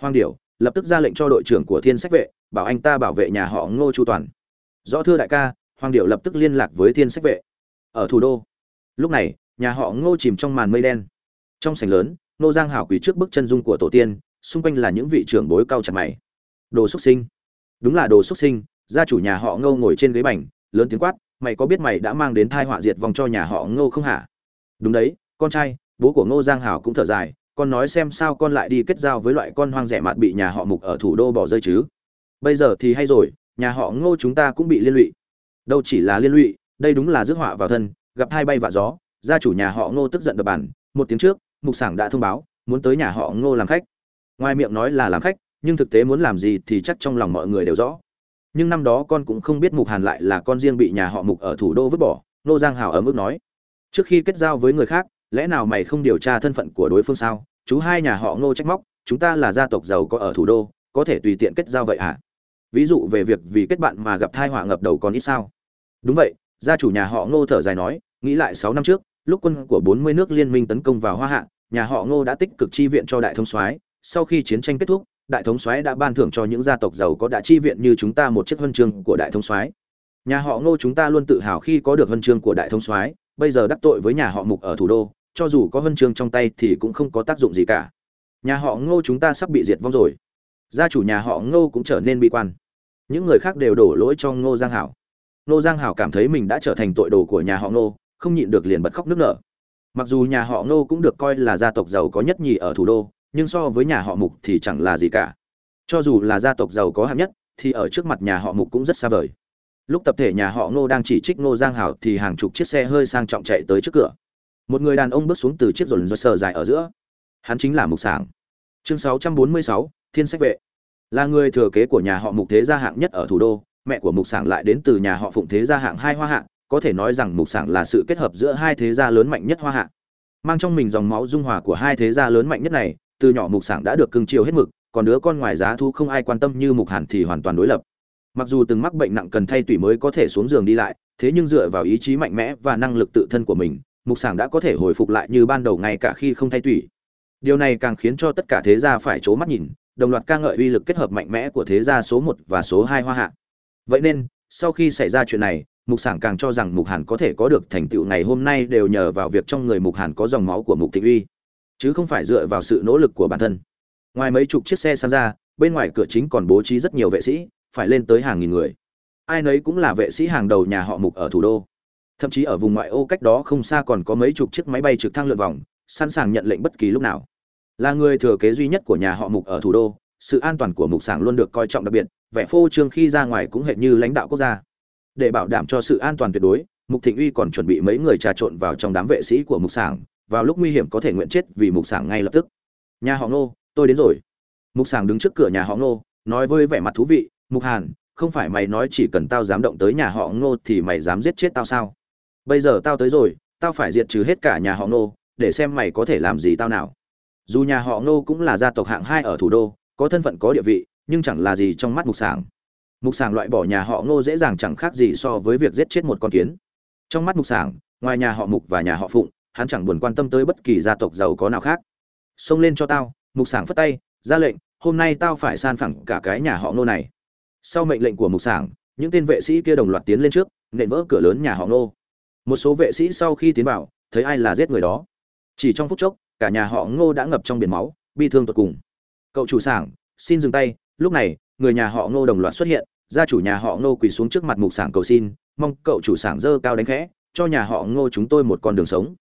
Hoàng điểu lập tức ra lệnh cho đội trưởng của thiên sách vệ, bảo anh ta bảo vệ nhà họ ngô chu toàn. Rõ thưa đại ca hoàng điệu lập tức liên lạc với thiên sách vệ. Ở thủ đô lúc này, nhà họ ngô chìm trong màn mây đen. Trong sảnh lớn nô giang hảo quỳ trước bức chân dung của tổ tiên, xung quanh là những vị trưởng bối cao chặt mày. Đồ xuất sinh. Đúng là đồ xuất sinh, gia chủ nhà họ ngô ngồi trên ghế bành, lớn tiếng quát, mày có biết mày đã mang đến thai họa diệt vòng cho nhà họ ngô không hả? Đúng đấy, con trai, bố của ngô giang hảo cũng thở dài, con nói xem sao con lại đi kết giao với loại con hoang rẻ mạt bị nhà họ mục ở thủ đô bỏ rơi chứ. Bây giờ thì hay rồi, nhà họ ngô chúng ta cũng bị liên lụy. Đâu chỉ là liên lụy, đây đúng là rước họa vào thân gặp hai bay vạ gió, gia chủ nhà họ ngô tức giận đập bàn, một tiếng trước, mục sảng đã thông báo, muốn tới nhà họ ngô làm khách. Ngoài miệng nói là làm khách, nhưng thực tế muốn làm gì thì chắc trong lòng mọi người đều rõ. Nhưng năm đó con cũng không biết mục hàn lại là con riêng bị nhà họ mục ở thủ đô vứt bỏ nô giang hào ở mức nói. Trước khi kết giao với người khác, lẽ nào mày không điều tra thân phận của đối phương sao? Chú hai nhà họ ngô trách móc, chúng ta là gia tộc giàu có ở thủ đô, có thể tùy tiện kết giao vậy hả? Ví dụ về việc vì kết bạn mà gặp thai họa ngập đầu còn ít sao? Đúng vậy, gia chủ nhà họ ngô thở dài nói nghĩ lại sáu năm trước, lúc quân của bốn mươi nước liên minh tấn công vào hoa hạ, nhà họ ngô đã tích cực chi viện cho đại thống soái. Sau khi chiến tranh kết thúc, đại thống soái đã ban thưởng cho những gia tộc giàu có đã chi viện như chúng ta một chiếc huân chương của đại thống soái. Nhà họ ngô chúng ta luôn tự hào khi có được huân chương của đại thống soái, bây giờ đắc tội với nhà họ mục ở thủ đô, cho dù có huân chương trong tay thì cũng không có tác dụng gì cả. Nhà họ ngô chúng ta sắp bị diệt vong rồi. Gia chủ nhà họ ngô cũng trở nên bi quan. Những người khác đều đổ lỗi cho ngô giang hảo. Ngô giang hảo cảm thấy mình đã trở thành tội đồ của nhà họ ngô không nhịn được liền bật khóc nước nở. Mặc dù nhà họ ngô cũng được coi là gia tộc giàu có nhất nhì ở thủ đô nhưng so với nhà họ mục thì chẳng là gì cả. Cho dù là gia tộc giàu có hạng nhất thì ở trước mặt nhà họ mục cũng rất xa vời. Lúc tập thể nhà họ ngô đang chỉ trích ngô giang hảo thì hàng chục chiếc xe hơi sang trọng chạy tới trước cửa. Một người đàn ông bước xuống từ chiếc rồn rơ sờ dài ở giữa. Hắn chính là mục sảng. Chương 646, thiên sách vệ. Là người thừa kế của nhà họ mục thế gia hạng nhất ở thủ đô mẹ của mục sảng lại đến từ nhà họ phụng thế gia hạng hai hoa hạng có thể nói rằng mục sảng là sự kết hợp giữa hai thế gia lớn mạnh nhất hoa hạ. Mang trong mình dòng máu dung hòa của hai thế gia lớn mạnh nhất này, từ nhỏ mục sảng đã được cưng chiều hết mực, còn đứa con ngoài giá thu không ai quan tâm như mục hàn thì hoàn toàn đối lập. Mặc dù từng mắc bệnh nặng cần thay tủy mới có thể xuống giường đi lại, thế nhưng dựa vào ý chí mạnh mẽ và năng lực tự thân của mình, mục sảng đã có thể hồi phục lại như ban đầu ngay cả khi không thay tủy. Điều này càng khiến cho tất cả thế gia phải c mắt nhìn, đồng loạt ca ngợi uy lực kết hợp mạnh mẽ của thế gia số một và số hai hoa hạ. Vậy nên, sau khi xảy ra chuyện này mục sảng càng cho rằng mục hàn có thể có được thành tựu ngày hôm nay đều nhờ vào việc trong người mục hàn có dòng máu của mục thị uy, chứ không phải dựa vào sự nỗ lực của bản thân. Ngoài mấy chục chiếc xe sang ra, bên ngoài cửa chính còn bố trí rất nhiều vệ sĩ, phải lên tới hàng nghìn người. Ai nấy cũng là vệ sĩ hàng đầu nhà họ mục ở thủ đô. Thậm chí ở vùng ngoại ô cách đó không xa còn có mấy chục chiếc máy bay trực thăng lượn vòng, sẵn sàng nhận lệnh bất kỳ lúc nào. Là người thừa kế duy nhất của nhà họ mục ở thủ đô, sự an toàn của mục sảng luôn được coi trọng đặc biệt, vẻ phô trương khi ra ngoài cũng hệt như lãnh đạo quốc gia để bảo đảm cho sự an toàn tuyệt đối, mục thịnh uy còn chuẩn bị mấy người trà trộn vào trong đám vệ sĩ của mục sảng, vào lúc nguy hiểm có thể nguyện chết vì mục sảng ngay lập tức. Nhà họ ngô, tôi đến rồi. Mục sảng đứng trước cửa nhà họ ngô, nói với vẻ mặt thú vị, mục hàn, không phải mày nói chỉ cần tao dám động tới nhà họ ngô thì mày dám giết chết tao sao? Bây giờ tao tới rồi, tao phải diệt trừ hết cả nhà họ ngô, để xem mày có thể làm gì tao nào. Dù nhà họ ngô cũng là gia tộc hạng hai ở thủ đô, có thân phận có địa vị, nhưng chẳng là gì trong mắt mục sảng mục sảng loại bỏ nhà họ ngô dễ dàng chẳng khác gì so với việc giết chết một con kiến. Trong mắt mục sảng, ngoài nhà họ mục và nhà họ phụng, hắn chẳng buồn quan tâm tới bất kỳ gia tộc giàu có nào khác. Xông lên cho tao, mục sảng phất tay, ra lệnh, hôm nay tao phải san phẳng cả cái nhà họ ngô này. Sau mệnh lệnh của mục sảng, những tên vệ sĩ kia đồng loạt tiến lên trước, nện vỡ cửa lớn nhà họ ngô. Một số vệ sĩ sau khi tiến vào, thấy ai là giết người đó. Chỉ trong phút chốc, cả nhà họ ngô đã ngập trong biển máu, bi thương tột cùng. Cậu chủ sảng, xin dừng tay, lúc này người nhà họ ngô đồng loạt xuất hiện, gia chủ nhà họ ngô quỳ xuống trước mặt mục sảng cầu xin, mong cậu chủ sảng dơ cao đánh khẽ, cho nhà họ ngô chúng tôi một con đường sống.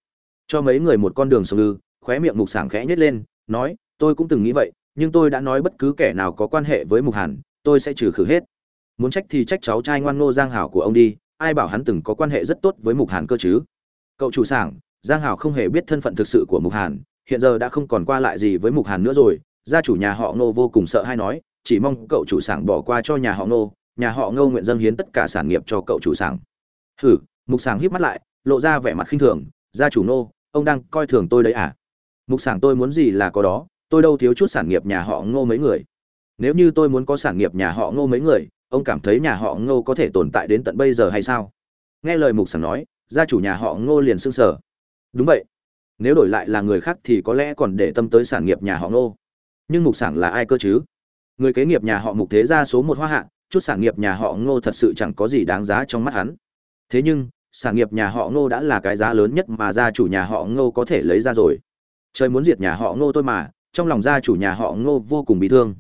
Cho mấy người một con đường sống ư, khóe miệng mục sảng khẽ nhếch lên, nói, tôi cũng từng nghĩ vậy, nhưng tôi đã nói bất cứ kẻ nào có quan hệ với mục hàn, tôi sẽ trừ khử hết. Muốn trách thì trách cháu trai ngoan ngô giang hảo của ông đi, ai bảo hắn từng có quan hệ rất tốt với mục hàn cơ chứ? Cậu chủ sảng, giang hảo không hề biết thân phận thực sự của mục hàn, hiện giờ đã không còn qua lại gì với mục hàn nữa rồi, gia chủ nhà họ ngô vô cùng sợ hay nói chỉ mong cậu chủ sảng bỏ qua cho nhà họ ngô nhà họ ngô nguyện dâng hiến tất cả sản nghiệp cho cậu chủ sảng. Hử mục sảng híp mắt lại lộ ra vẻ mặt khinh thường gia chủ Ngô, ông đang coi thường tôi đấy à? Mục sảng tôi muốn gì là có đó tôi đâu thiếu chút sản nghiệp nhà họ ngô mấy người. Nếu như tôi muốn có sản nghiệp nhà họ ngô mấy người ông cảm thấy nhà họ ngô có thể tồn tại đến tận bây giờ hay sao? Nghe lời mục sảng nói gia chủ nhà họ ngô liền sưng sờ. đúng vậy nếu đổi lại là người khác thì có lẽ còn để tâm tới sản nghiệp nhà họ ngô. Nhưng mục sảng là ai cơ chứ? Người kế nghiệp nhà họ mục thế gia số một hoa hạ, chút sản nghiệp nhà họ ngô thật sự chẳng có gì đáng giá trong mắt hắn. Thế nhưng, sản nghiệp nhà họ ngô đã là cái giá lớn nhất mà gia chủ nhà họ ngô có thể lấy ra rồi. Trời muốn diệt nhà họ ngô tôi mà, trong lòng gia chủ nhà họ ngô vô cùng bị thương.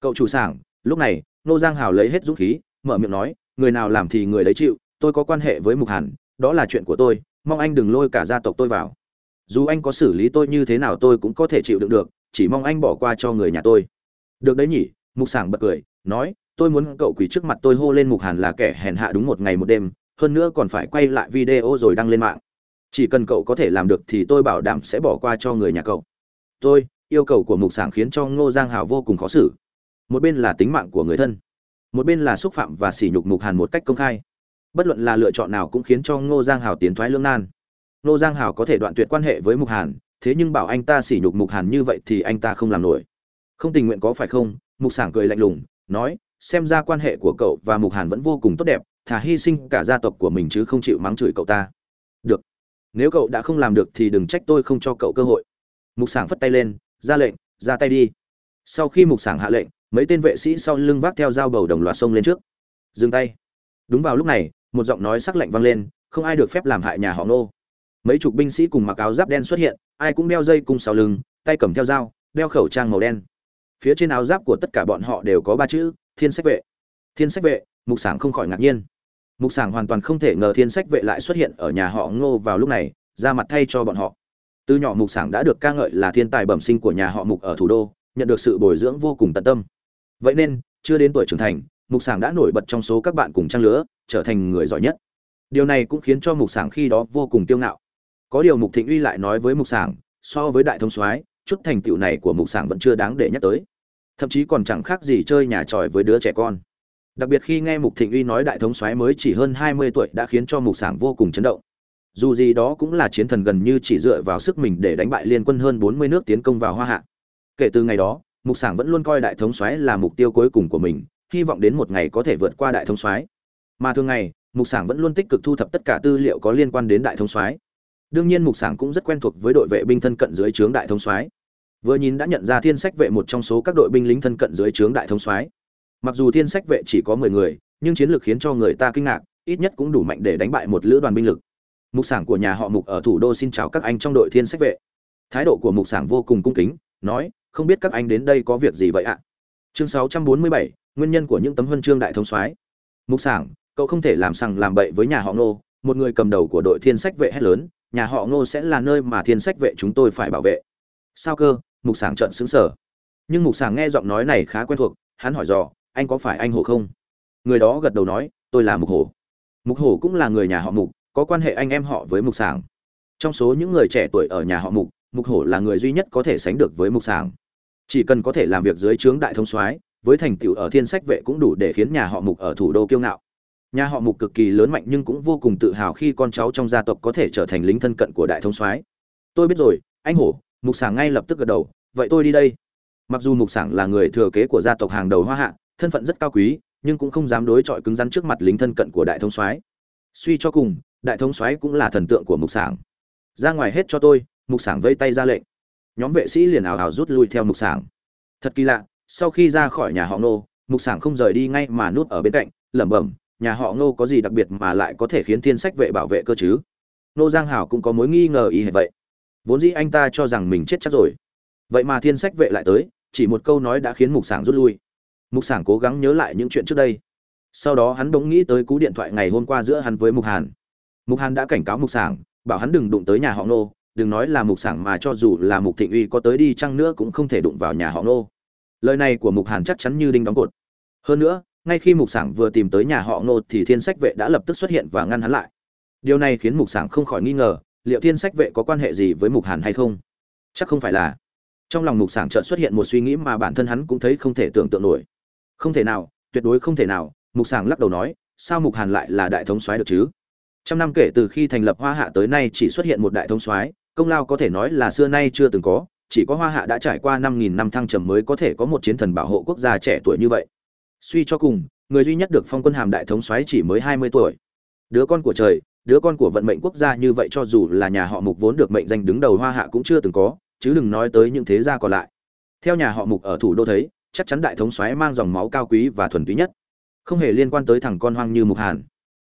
Cậu chủ sản lúc này, ngô giang hào lấy hết dũng khí, mở miệng nói, người nào làm thì người đấy chịu, tôi có quan hệ với mục hàn, đó là chuyện của tôi, mong anh đừng lôi cả gia tộc tôi vào. Dù anh có xử lý tôi như thế nào tôi cũng có thể chịu đựng được, chỉ mong anh bỏ qua cho người nhà tôi. Được đấy nhỉ mục sảng bật cười, nói, tôi muốn cậu quỳ trước mặt tôi hô lên mục hàn là kẻ hèn hạ đúng một ngày một đêm, hơn nữa còn phải quay lại video rồi đăng lên mạng. Chỉ cần cậu có thể làm được thì tôi bảo đảm sẽ bỏ qua cho người nhà cậu. Tôi, yêu cầu của mục sảng khiến cho ngô giang hào vô cùng khó xử. Một bên là tính mạng của người thân, một bên là xúc phạm và sỉ nhục mục hàn một cách công khai. Bất luận là lựa chọn nào cũng khiến cho ngô giang hào tiến thoái lương nan. Ngô giang hào có thể đoạn tuyệt quan hệ với mục hàn, thế nhưng bảo anh ta sỉ nhục mục hàn như vậy thì anh ta không làm nổi không tình nguyện có phải không? Mục sảng cười lạnh lùng, nói, xem ra quan hệ của cậu và mục hàn vẫn vô cùng tốt đẹp, thà hy sinh cả gia tộc của mình chứ không chịu mắng chửi cậu ta. Được. Nếu cậu đã không làm được thì đừng trách tôi không cho cậu cơ hội. Mục sảng phất tay lên, ra lệnh, ra tay đi. Sau khi mục sảng hạ lệnh, mấy tên vệ sĩ sau lưng vác theo dao bầu đồng loạt sông lên trước. Dừng tay. Đúng vào lúc này, một giọng nói sắc lạnh vang lên, không ai được phép làm hại nhà họ nô. Mấy chục binh sĩ cùng mặc áo giáp đen xuất hiện, ai cũng đeo dây cung sau lưng, tay cầm theo dao, đeo khẩu trang màu đen phía trên áo giáp của tất cả bọn họ đều có ba chữ, thiên sách vệ. Thiên sách vệ, mục sảng không khỏi ngạc nhiên. Mục sảng hoàn toàn không thể ngờ thiên sách vệ lại xuất hiện ở nhà họ ngô vào lúc này, ra mặt thay cho bọn họ. Từ nhỏ mục sảng đã được ca ngợi là thiên tài bẩm sinh của nhà họ mục ở thủ đô, nhận được sự bồi dưỡng vô cùng tận tâm. Vậy nên, chưa đến tuổi trưởng thành, mục sảng đã nổi bật trong số các bạn cùng trang lứa, trở thành người giỏi nhất. Điều này cũng khiến cho mục sảng khi đó vô cùng tiêu ngạo. Có điều mục thịnh uy lại nói với mục sảng, so với đại thông soái chút thành tựu này của mục sảng vẫn chưa đáng để nhắc tới. Thậm chí còn chẳng khác gì chơi nhà tròi với đứa trẻ con. Đặc biệt khi nghe mục thịnh uy nói đại thống soái mới chỉ hơn hai mươi tuổi đã khiến cho mục sảng vô cùng chấn động. Dù gì đó cũng là chiến thần gần như chỉ dựa vào sức mình để đánh bại liên quân hơn bốn mươi nước tiến công vào hoa hạ. Kể từ ngày đó, mục sảng vẫn luôn coi đại thống soái là mục tiêu cuối cùng của mình, hy vọng đến một ngày có thể vượt qua đại thống soái. Mà thường ngày, mục sảng vẫn luôn tích cực thu thập tất cả tư liệu có liên quan đến đại thống soái. Đương nhiên mục sảng cũng rất quen thuộc với đội vệ binh thân cận dưới trướng đại thống soái vừa nhìn đã nhận ra thiên sách vệ một trong số các đội binh lính thân cận dưới trướng đại thống soái. Mặc dù thiên sách vệ chỉ có mười người nhưng chiến lược khiến cho người ta kinh ngạc ít nhất cũng đủ mạnh để đánh bại một lữ đoàn binh lực. Mục sảng của nhà họ mục ở thủ đô xin chào các anh trong đội thiên sách vệ. Thái độ của mục sảng vô cùng cung kính nói không biết các anh đến đây có việc gì vậy ạ? Chương 647, nguyên nhân của những tấm huân chương đại thống soái. Mục sảng cậu không thể làm sằng làm bậy với nhà họ ngô một người cầm đầu của đội thiên sách vệ hét lớn nhà họ ngô sẽ là nơi mà thiên sách vệ chúng tôi phải bảo vệ sao cơ? Mục sảng trợn xứng sở nhưng mục sảng nghe giọng nói này khá quen thuộc, hắn hỏi dò, anh có phải anh hổ không? Người đó gật đầu nói, tôi là mục hổ. Mục hổ cũng là người nhà họ mục, có quan hệ anh em họ với mục sảng. Trong số những người trẻ tuổi ở nhà họ mục mục hổ là người duy nhất có thể sánh được với mục sảng. Chỉ cần có thể làm việc dưới trướng đại thông soái, với thành tựu ở thiên sách vệ cũng đủ để khiến nhà họ mục ở thủ đô kiêu ngạo. Nhà họ mục cực kỳ lớn mạnh nhưng cũng vô cùng tự hào khi con cháu trong gia tộc có thể trở thành lính thân cận của đại thông soái. Tôi biết rồi, anh hổ mục sảng ngay lập tức gật đầu vậy tôi đi đây. Mặc dù mục sảng là người thừa kế của gia tộc hàng đầu hoa hạ thân phận rất cao quý nhưng cũng không dám đối chọi cứng rắn trước mặt lính thân cận của đại Thống soái. Suy cho cùng đại Thống soái cũng là thần tượng của mục sảng. Ra ngoài hết cho tôi mục sảng vây tay ra lệnh. Nhóm vệ sĩ liền ảo ảo rút lui theo mục sảng. Thật kỳ lạ sau khi ra khỏi nhà họ Ngô, mục sảng không rời đi ngay mà núp ở bên cạnh lẩm bẩm nhà họ ngô có gì đặc biệt mà lại có thể khiến thiên sách vệ bảo vệ cơ chứ? Nô giang hảo cũng có mối nghi ngờ ý hệ vậy vốn dĩ anh ta cho rằng mình chết chắc rồi. Vậy mà thiên sách vệ lại tới, chỉ một câu nói đã khiến mục sảng rút lui. Mục sảng cố gắng nhớ lại những chuyện trước đây. Sau đó hắn bỗng nghĩ tới cú điện thoại ngày hôm qua giữa hắn với mục hàn. Mục hàn đã cảnh cáo mục sảng, bảo hắn đừng đụng tới nhà họ nô đừng nói là mục sảng mà cho dù là mục thịnh uy có tới đi chăng nữa cũng không thể đụng vào nhà họ nô lời này của mục hàn chắc chắn như đinh đóng cột. Hơn nữa, ngay khi mục sảng vừa tìm tới nhà họ nô thì thiên sách vệ đã lập tức xuất hiện và ngăn hắn lại. Điều này khiến mục sảng không khỏi nghi ngờ liệu thiên sách vệ có quan hệ gì với mục hàn hay không? Chắc không phải là. Trong lòng mục sảng chợt xuất hiện một suy nghĩ mà bản thân hắn cũng thấy không thể tưởng tượng nổi. Không thể nào, tuyệt đối không thể nào, mục sảng lắc đầu nói, sao mục hàn lại là đại thống soái được chứ? Trăm năm kể từ khi thành lập hoa hạ tới nay chỉ xuất hiện một đại thống soái, công lao có thể nói là xưa nay chưa từng có, chỉ có hoa hạ đã trải qua năm nghìn năm thăng trầm mới có thể có một chiến thần bảo hộ quốc gia trẻ tuổi như vậy. Suy cho cùng, người duy nhất được phong quân hàm đại thống soái chỉ mới hai mươi tuổi. Đứa con của trời đứa con của vận mệnh quốc gia như vậy cho dù là nhà họ mục vốn được mệnh danh đứng đầu hoa hạ cũng chưa từng có, chứ đừng nói tới những thế gia còn lại. Theo nhà họ mục ở thủ đô thấy, chắc chắn đại thống soái mang dòng máu cao quý và thuần túy nhất. Không hề liên quan tới thằng con hoang như mục hàn.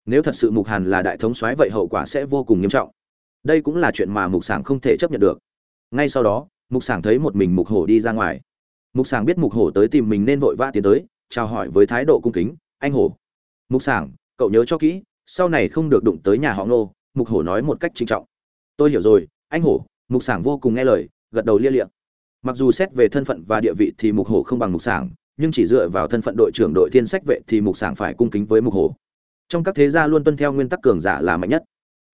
Nếu thật sự mục hàn là đại thống soái vậy hậu quả sẽ vô cùng nghiêm trọng. Đây cũng là chuyện mà mục sảng không thể chấp nhận được. Ngay sau đó, mục sảng thấy một mình mục hổ đi ra ngoài. Mục sảng biết mục hổ tới tìm mình nên vội vã tiến tới, chào hỏi với thái độ cung kính, anh hổ. Mục sảng, cậu nhớ cho kỹ sau này không được đụng tới nhà họ ngô, mục hổ nói một cách trinh trọng. Tôi hiểu rồi, anh hổ, mục sảng vô cùng nghe lời, gật đầu lia liệm mặc dù xét về thân phận và địa vị thì mục hổ không bằng mục sảng, nhưng chỉ dựa vào thân phận đội trưởng đội thiên sách vệ thì mục sảng phải cung kính với mục hổ. Trong các thế gia luôn tuân theo nguyên tắc cường giả là mạnh nhất.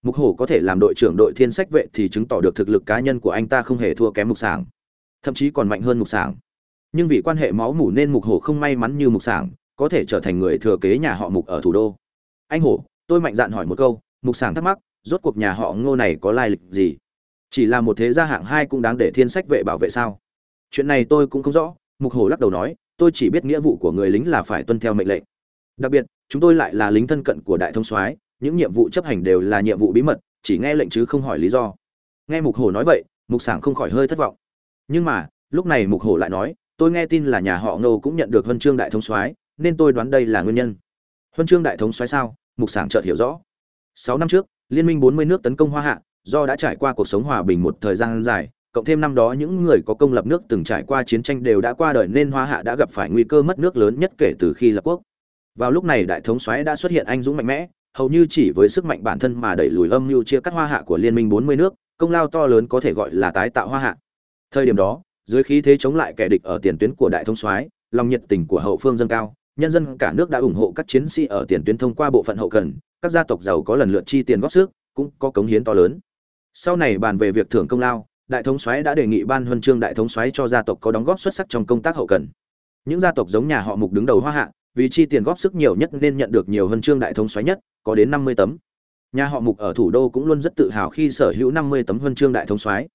Mục hổ có thể làm đội trưởng đội thiên sách vệ thì chứng tỏ được thực lực cá nhân của anh ta không hề thua kém mục sảng, thậm chí còn mạnh hơn mục sảng. Nhưng vì quan hệ máu mủ nên mục hổ không may mắn như mục sảng, có thể trở thành người thừa kế nhà họ mục ở thủ đô. Anh hổ tôi mạnh dạn hỏi một câu, mục sảng thắc mắc, rốt cuộc nhà họ ngô này có lai lịch gì? Chỉ là một thế gia hạng hai cũng đáng để thiên sách vệ bảo vệ sao? Chuyện này tôi cũng không rõ, mục hổ lắc đầu nói, tôi chỉ biết nghĩa vụ của người lính là phải tuân theo mệnh lệnh. Đặc biệt, chúng tôi lại là lính thân cận của đại thông soái, những nhiệm vụ chấp hành đều là nhiệm vụ bí mật, chỉ nghe lệnh chứ không hỏi lý do. Nghe mục hổ nói vậy, mục sảng không khỏi hơi thất vọng. Nhưng mà, lúc này mục hổ lại nói, tôi nghe tin là nhà họ ngô cũng nhận được huân chương đại thống soái, nên tôi đoán đây là nguyên nhân. Huân chương đại thống soái sao? Mục sảng chợt hiểu rõ. Sáu năm trước, liên minh bốn mươi nước tấn công hoa hạ, do đã trải qua cuộc sống hòa bình một thời gian dài, cộng thêm năm đó những người có công lập nước từng trải qua chiến tranh đều đã qua đời nên hoa hạ đã gặp phải nguy cơ mất nước lớn nhất kể từ khi lập quốc. Vào lúc này đại thống soái đã xuất hiện anh dũng mạnh mẽ, hầu như chỉ với sức mạnh bản thân mà đẩy lùi âm mưu chia cắt hoa hạ của liên minh bốn mươi nước, công lao to lớn có thể gọi là tái tạo hoa hạ. Thời điểm đó, dưới khí thế chống lại kẻ địch ở tiền tuyến của đại thống soái, lòng nhiệt tình của hậu phương dâng cao nhân dân cả nước đã ủng hộ các chiến sĩ ở tiền tuyến thông qua bộ phận hậu cần, các gia tộc giàu có lần lượt chi tiền góp sức, cũng có cống hiến to lớn. Sau này bàn về việc thưởng công lao, đại thống soái đã đề nghị ban huân chương đại thống soái cho gia tộc có đóng góp xuất sắc trong công tác hậu cần. Những gia tộc giống nhà họ mục đứng đầu hoa hạ, vì chi tiền góp sức nhiều nhất nên nhận được nhiều huân chương đại thống soái nhất, có đến năm mươi tấm. Nhà họ mục ở thủ đô cũng luôn rất tự hào khi sở hữu năm mươi tấm huân chương đại thống soái.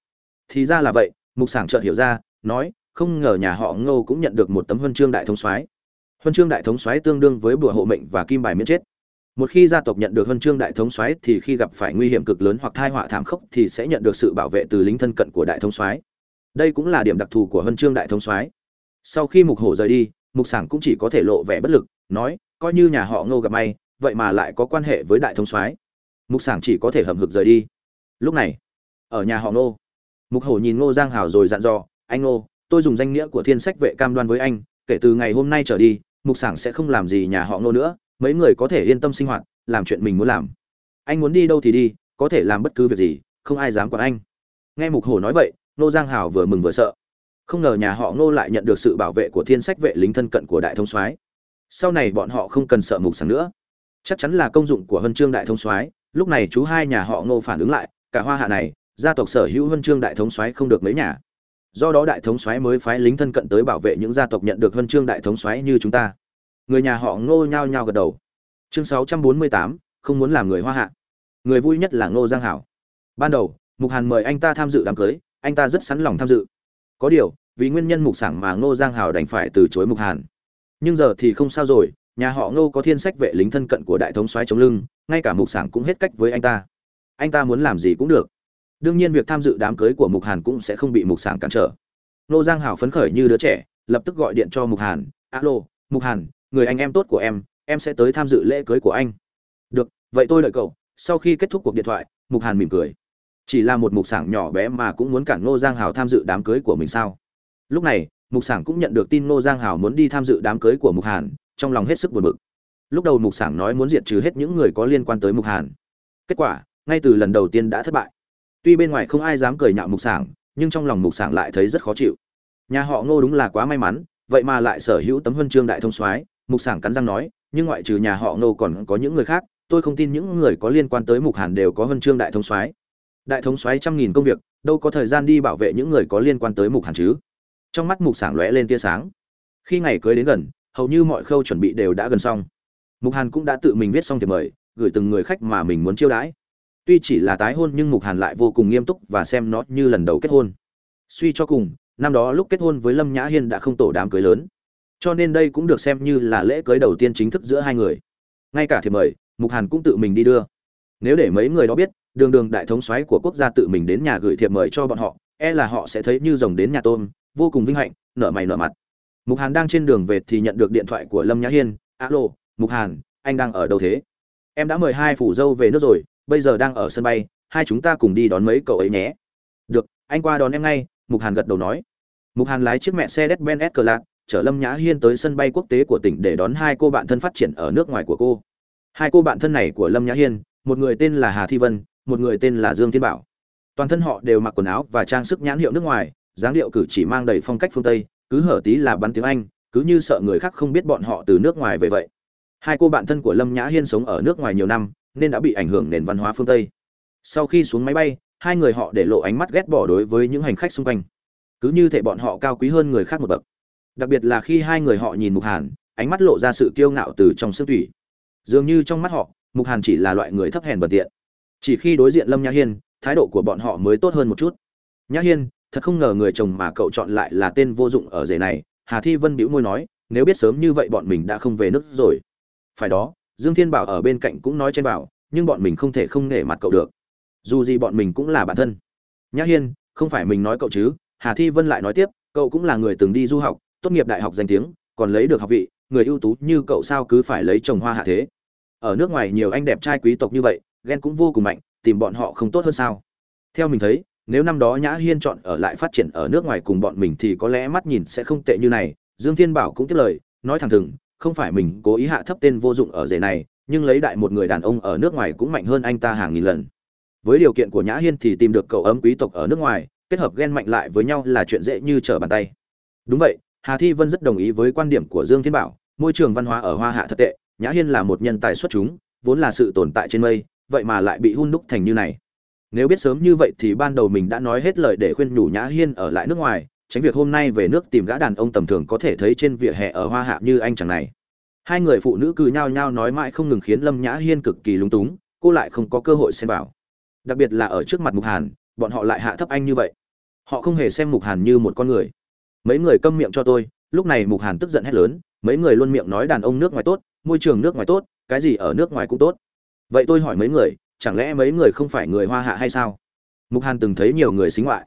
Thì ra là vậy, mục sảng chợt hiểu ra, nói, không ngờ nhà họ ngô cũng nhận được một tấm huân chương đại thống soái huân chương đại thống soái tương đương với bùa hộ mệnh và kim bài miễn chết. Một khi gia tộc nhận được huân chương đại thống soái thì khi gặp phải nguy hiểm cực lớn hoặc tai họa thảm khốc thì sẽ nhận được sự bảo vệ từ lính thân cận của đại thống soái. Đây cũng là điểm đặc thù của huân chương đại thống soái. Sau khi mục hổ rời đi, mục sản cũng chỉ có thể lộ vẻ bất lực, nói, coi như nhà họ ngô gặp may, vậy mà lại có quan hệ với đại thống soái. Mục sản chỉ có thể hầm hực rời đi. Lúc này, ở nhà họ ngô, mục hổ nhìn ngô giang hào rồi dặn dò, anh ngô, tôi dùng danh nghĩa của thiên sách vệ cam đoan với anh, kể từ ngày hôm nay trở đi mục sảng sẽ không làm gì nhà họ ngô nữa, mấy người có thể yên tâm sinh hoạt, làm chuyện mình muốn làm. Anh muốn đi đâu thì đi, có thể làm bất cứ việc gì, không ai dám quản anh. Nghe mục hổ nói vậy nô giang hào vừa mừng vừa sợ. Không ngờ nhà họ ngô lại nhận được sự bảo vệ của thiên sách vệ lính thân cận của đại thông soái. Sau này bọn họ không cần sợ mục sảng nữa. Chắc chắn là công dụng của huân chương đại thông soái. Lúc này chú hai nhà họ ngô phản ứng lại, cả hoa hạ này, gia tộc sở hữu huân chương đại thống soái không được mấy nhà do đó đại thống soái mới phái lính thân cận tới bảo vệ những gia tộc nhận được huân chương đại thống soái như chúng ta. Người nhà họ ngô nhao nhao gật đầu. Chương 648, không muốn làm người hoa hạ. Người vui nhất là ngô giang hảo. Ban đầu mục hàn mời anh ta tham dự đám cưới anh ta rất sẵn lòng tham dự. Có điều vì nguyên nhân mục sảng mà ngô giang hảo đành phải từ chối mục hàn. Nhưng giờ thì không sao rồi nhà họ ngô có thiên sách vệ lính thân cận của đại thống soái chống lưng ngay cả mục sảng cũng hết cách với anh ta. Anh ta muốn làm gì cũng được đương nhiên việc tham dự đám cưới của mục hàn cũng sẽ không bị mục sảng cản trở. Nô giang hảo phấn khởi như đứa trẻ, lập tức gọi điện cho mục hàn, alo, mục hàn, người anh em tốt của em em sẽ tới tham dự lễ cưới của anh. Được, vậy tôi đợi cậu. Sau khi kết thúc cuộc điện thoại, mục hàn mỉm cười. Chỉ là một mục sảng nhỏ bé mà cũng muốn cản ngô giang hào tham dự đám cưới của mình sao? Lúc này, mục sảng cũng nhận được tin ngô giang hào muốn đi tham dự đám cưới của mục hàn, trong lòng hết sức buồn bực. Lúc đầu mục sảng nói muốn diệt trừ hết những người có liên quan tới mục hàn. Kết quả, ngay từ lần đầu tiên đã thất bại tuy bên ngoài không ai dám cười nhạo mục sảng, nhưng trong lòng mục sảng lại thấy rất khó chịu. Nhà họ ngô đúng là quá may mắn, vậy mà lại sở hữu tấm huân chương đại thông soái, mục sảng cắn răng nói, nhưng ngoại trừ nhà họ ngô còn có những người khác, tôi không tin những người có liên quan tới mục hàn đều có huân chương đại thống soái. Đại thống soái trăm nghìn công việc, đâu có thời gian đi bảo vệ những người có liên quan tới mục hàn chứ? Trong mắt mục sảng lóe lên tia sáng. Khi ngày cưới đến gần, hầu như mọi khâu chuẩn bị đều đã gần xong. Mục hàn cũng đã tự mình viết xong thiệp mời, gửi từng người khách mà mình muốn chiêu đãi tuy chỉ là tái hôn nhưng mục hàn lại vô cùng nghiêm túc và xem nó như lần đầu kết hôn. Suy cho cùng, năm đó lúc kết hôn với lâm nhã hiên đã không tổ đám cưới lớn. Cho nên đây cũng được xem như là lễ cưới đầu tiên chính thức giữa hai người. Ngay cả thiệp mời, mục hàn cũng tự mình đi đưa. Nếu để mấy người đó biết, đường đường đại thống soái của quốc gia tự mình đến nhà gửi thiệp mời cho bọn họ e là họ sẽ thấy như rồng đến nhà tôm, vô cùng vinh hạnh, nở mày nở mặt. Mục hàn đang trên đường về thì nhận được điện thoại của lâm nhã hiên. Alo, mục hàn, anh đang ở đâu thế? Em đã mời hai phủ dâu về nước rồi bây giờ đang ở sân bay, hai chúng ta cùng đi đón mấy cậu ấy nhé. Được, anh qua đón em ngay, mục hàn gật đầu nói. Mục hàn lái chiếc mẹ xe đét ben s cờ lạc chở lâm nhã hiên tới sân bay quốc tế của tỉnh để đón hai cô bạn thân phát triển ở nước ngoài của cô. Hai cô bạn thân này của lâm nhã hiên, một người tên là hà thi vân, một người tên là dương thiên bảo. Toàn thân họ đều mặc quần áo và trang sức nhãn hiệu nước ngoài, dáng điệu cử chỉ mang đầy phong cách phương tây, cứ hở tí là bắn tiếng anh, cứ như sợ người khác không biết bọn họ từ nước ngoài về vậy. Hai cô bạn thân của lâm nhã hiên sống ở nước ngoài nhiều năm nên đã bị ảnh hưởng nền văn hóa phương tây. Sau khi xuống máy bay, hai người họ để lộ ánh mắt ghét bỏ đối với những hành khách xung quanh. Cứ như thể bọn họ cao quý hơn người khác một bậc. Đặc biệt là khi hai người họ nhìn mục hàn, ánh mắt lộ ra sự kiêu ngạo từ trong xương thủy dường như trong mắt họ, mục hàn chỉ là loại người thấp hèn bẩn tiện. Chỉ khi đối diện lâm nhã hiên, thái độ của bọn họ mới tốt hơn một chút. Nhã hiên, thật không ngờ người chồng mà cậu chọn lại là tên vô dụng ở rể này. Hà thi vân bĩu môi nói, nếu biết sớm như vậy bọn mình đã không về nước rồi. Phải đó dương thiên bảo ở bên cạnh cũng nói trên bảo, nhưng bọn mình không thể không nể mặt cậu được. Dù gì bọn mình cũng là bạn thân. Nhã hiên, không phải mình nói cậu chứ? Hà thi vân lại nói tiếp, cậu cũng là người từng đi du học, tốt nghiệp đại học danh tiếng, còn lấy được học vị, người ưu tú như cậu sao cứ phải lấy chồng hoa hạ thế. Ở nước ngoài nhiều anh đẹp trai quý tộc như vậy, ghen cũng vô cùng mạnh, tìm bọn họ không tốt hơn sao? Theo mình thấy, nếu năm đó nhã hiên chọn ở lại phát triển ở nước ngoài cùng bọn mình thì có lẽ mắt nhìn sẽ không tệ như này. Dương thiên bảo cũng tiếp lời, nói thẳng thừng không phải mình cố ý hạ thấp tên vô dụng ở rể này, nhưng lấy đại một người đàn ông ở nước ngoài cũng mạnh hơn anh ta hàng nghìn lần. Với điều kiện của nhã hiên thì tìm được cậu ấm quý tộc ở nước ngoài, kết hợp ghen mạnh lại với nhau là chuyện dễ như trở bàn tay. Đúng vậy, hà thi vân rất đồng ý với quan điểm của dương thiên bảo, môi trường văn hóa ở hoa hạ thật tệ, nhã hiên là một nhân tài xuất chúng, vốn là sự tồn tại trên mây, vậy mà lại bị hun đúc thành như này. Nếu biết sớm như vậy thì ban đầu mình đã nói hết lời để khuyên nhủ nhã hiên ở lại nước ngoài tránh việc hôm nay về nước tìm gã đàn ông tầm thường có thể thấy trên vỉa hè ở hoa hạ như anh chàng này. Hai người phụ nữ cứ nhao nhao nói mãi không ngừng khiến lâm nhã hiên cực kỳ lúng túng, cô lại không có cơ hội xem vào. Đặc biệt là ở trước mặt mục hàn, bọn họ lại hạ thấp anh như vậy. Họ không hề xem mục hàn như một con người. Mấy người câm miệng cho tôi, lúc này mục hàn tức giận hét lớn, mấy người luôn miệng nói đàn ông nước ngoài tốt, môi trường nước ngoài tốt, cái gì ở nước ngoài cũng tốt. Vậy tôi hỏi mấy người, chẳng lẽ mấy người không phải người hoa hạ hay sao? Mục hàn từng thấy nhiều người xính ngoại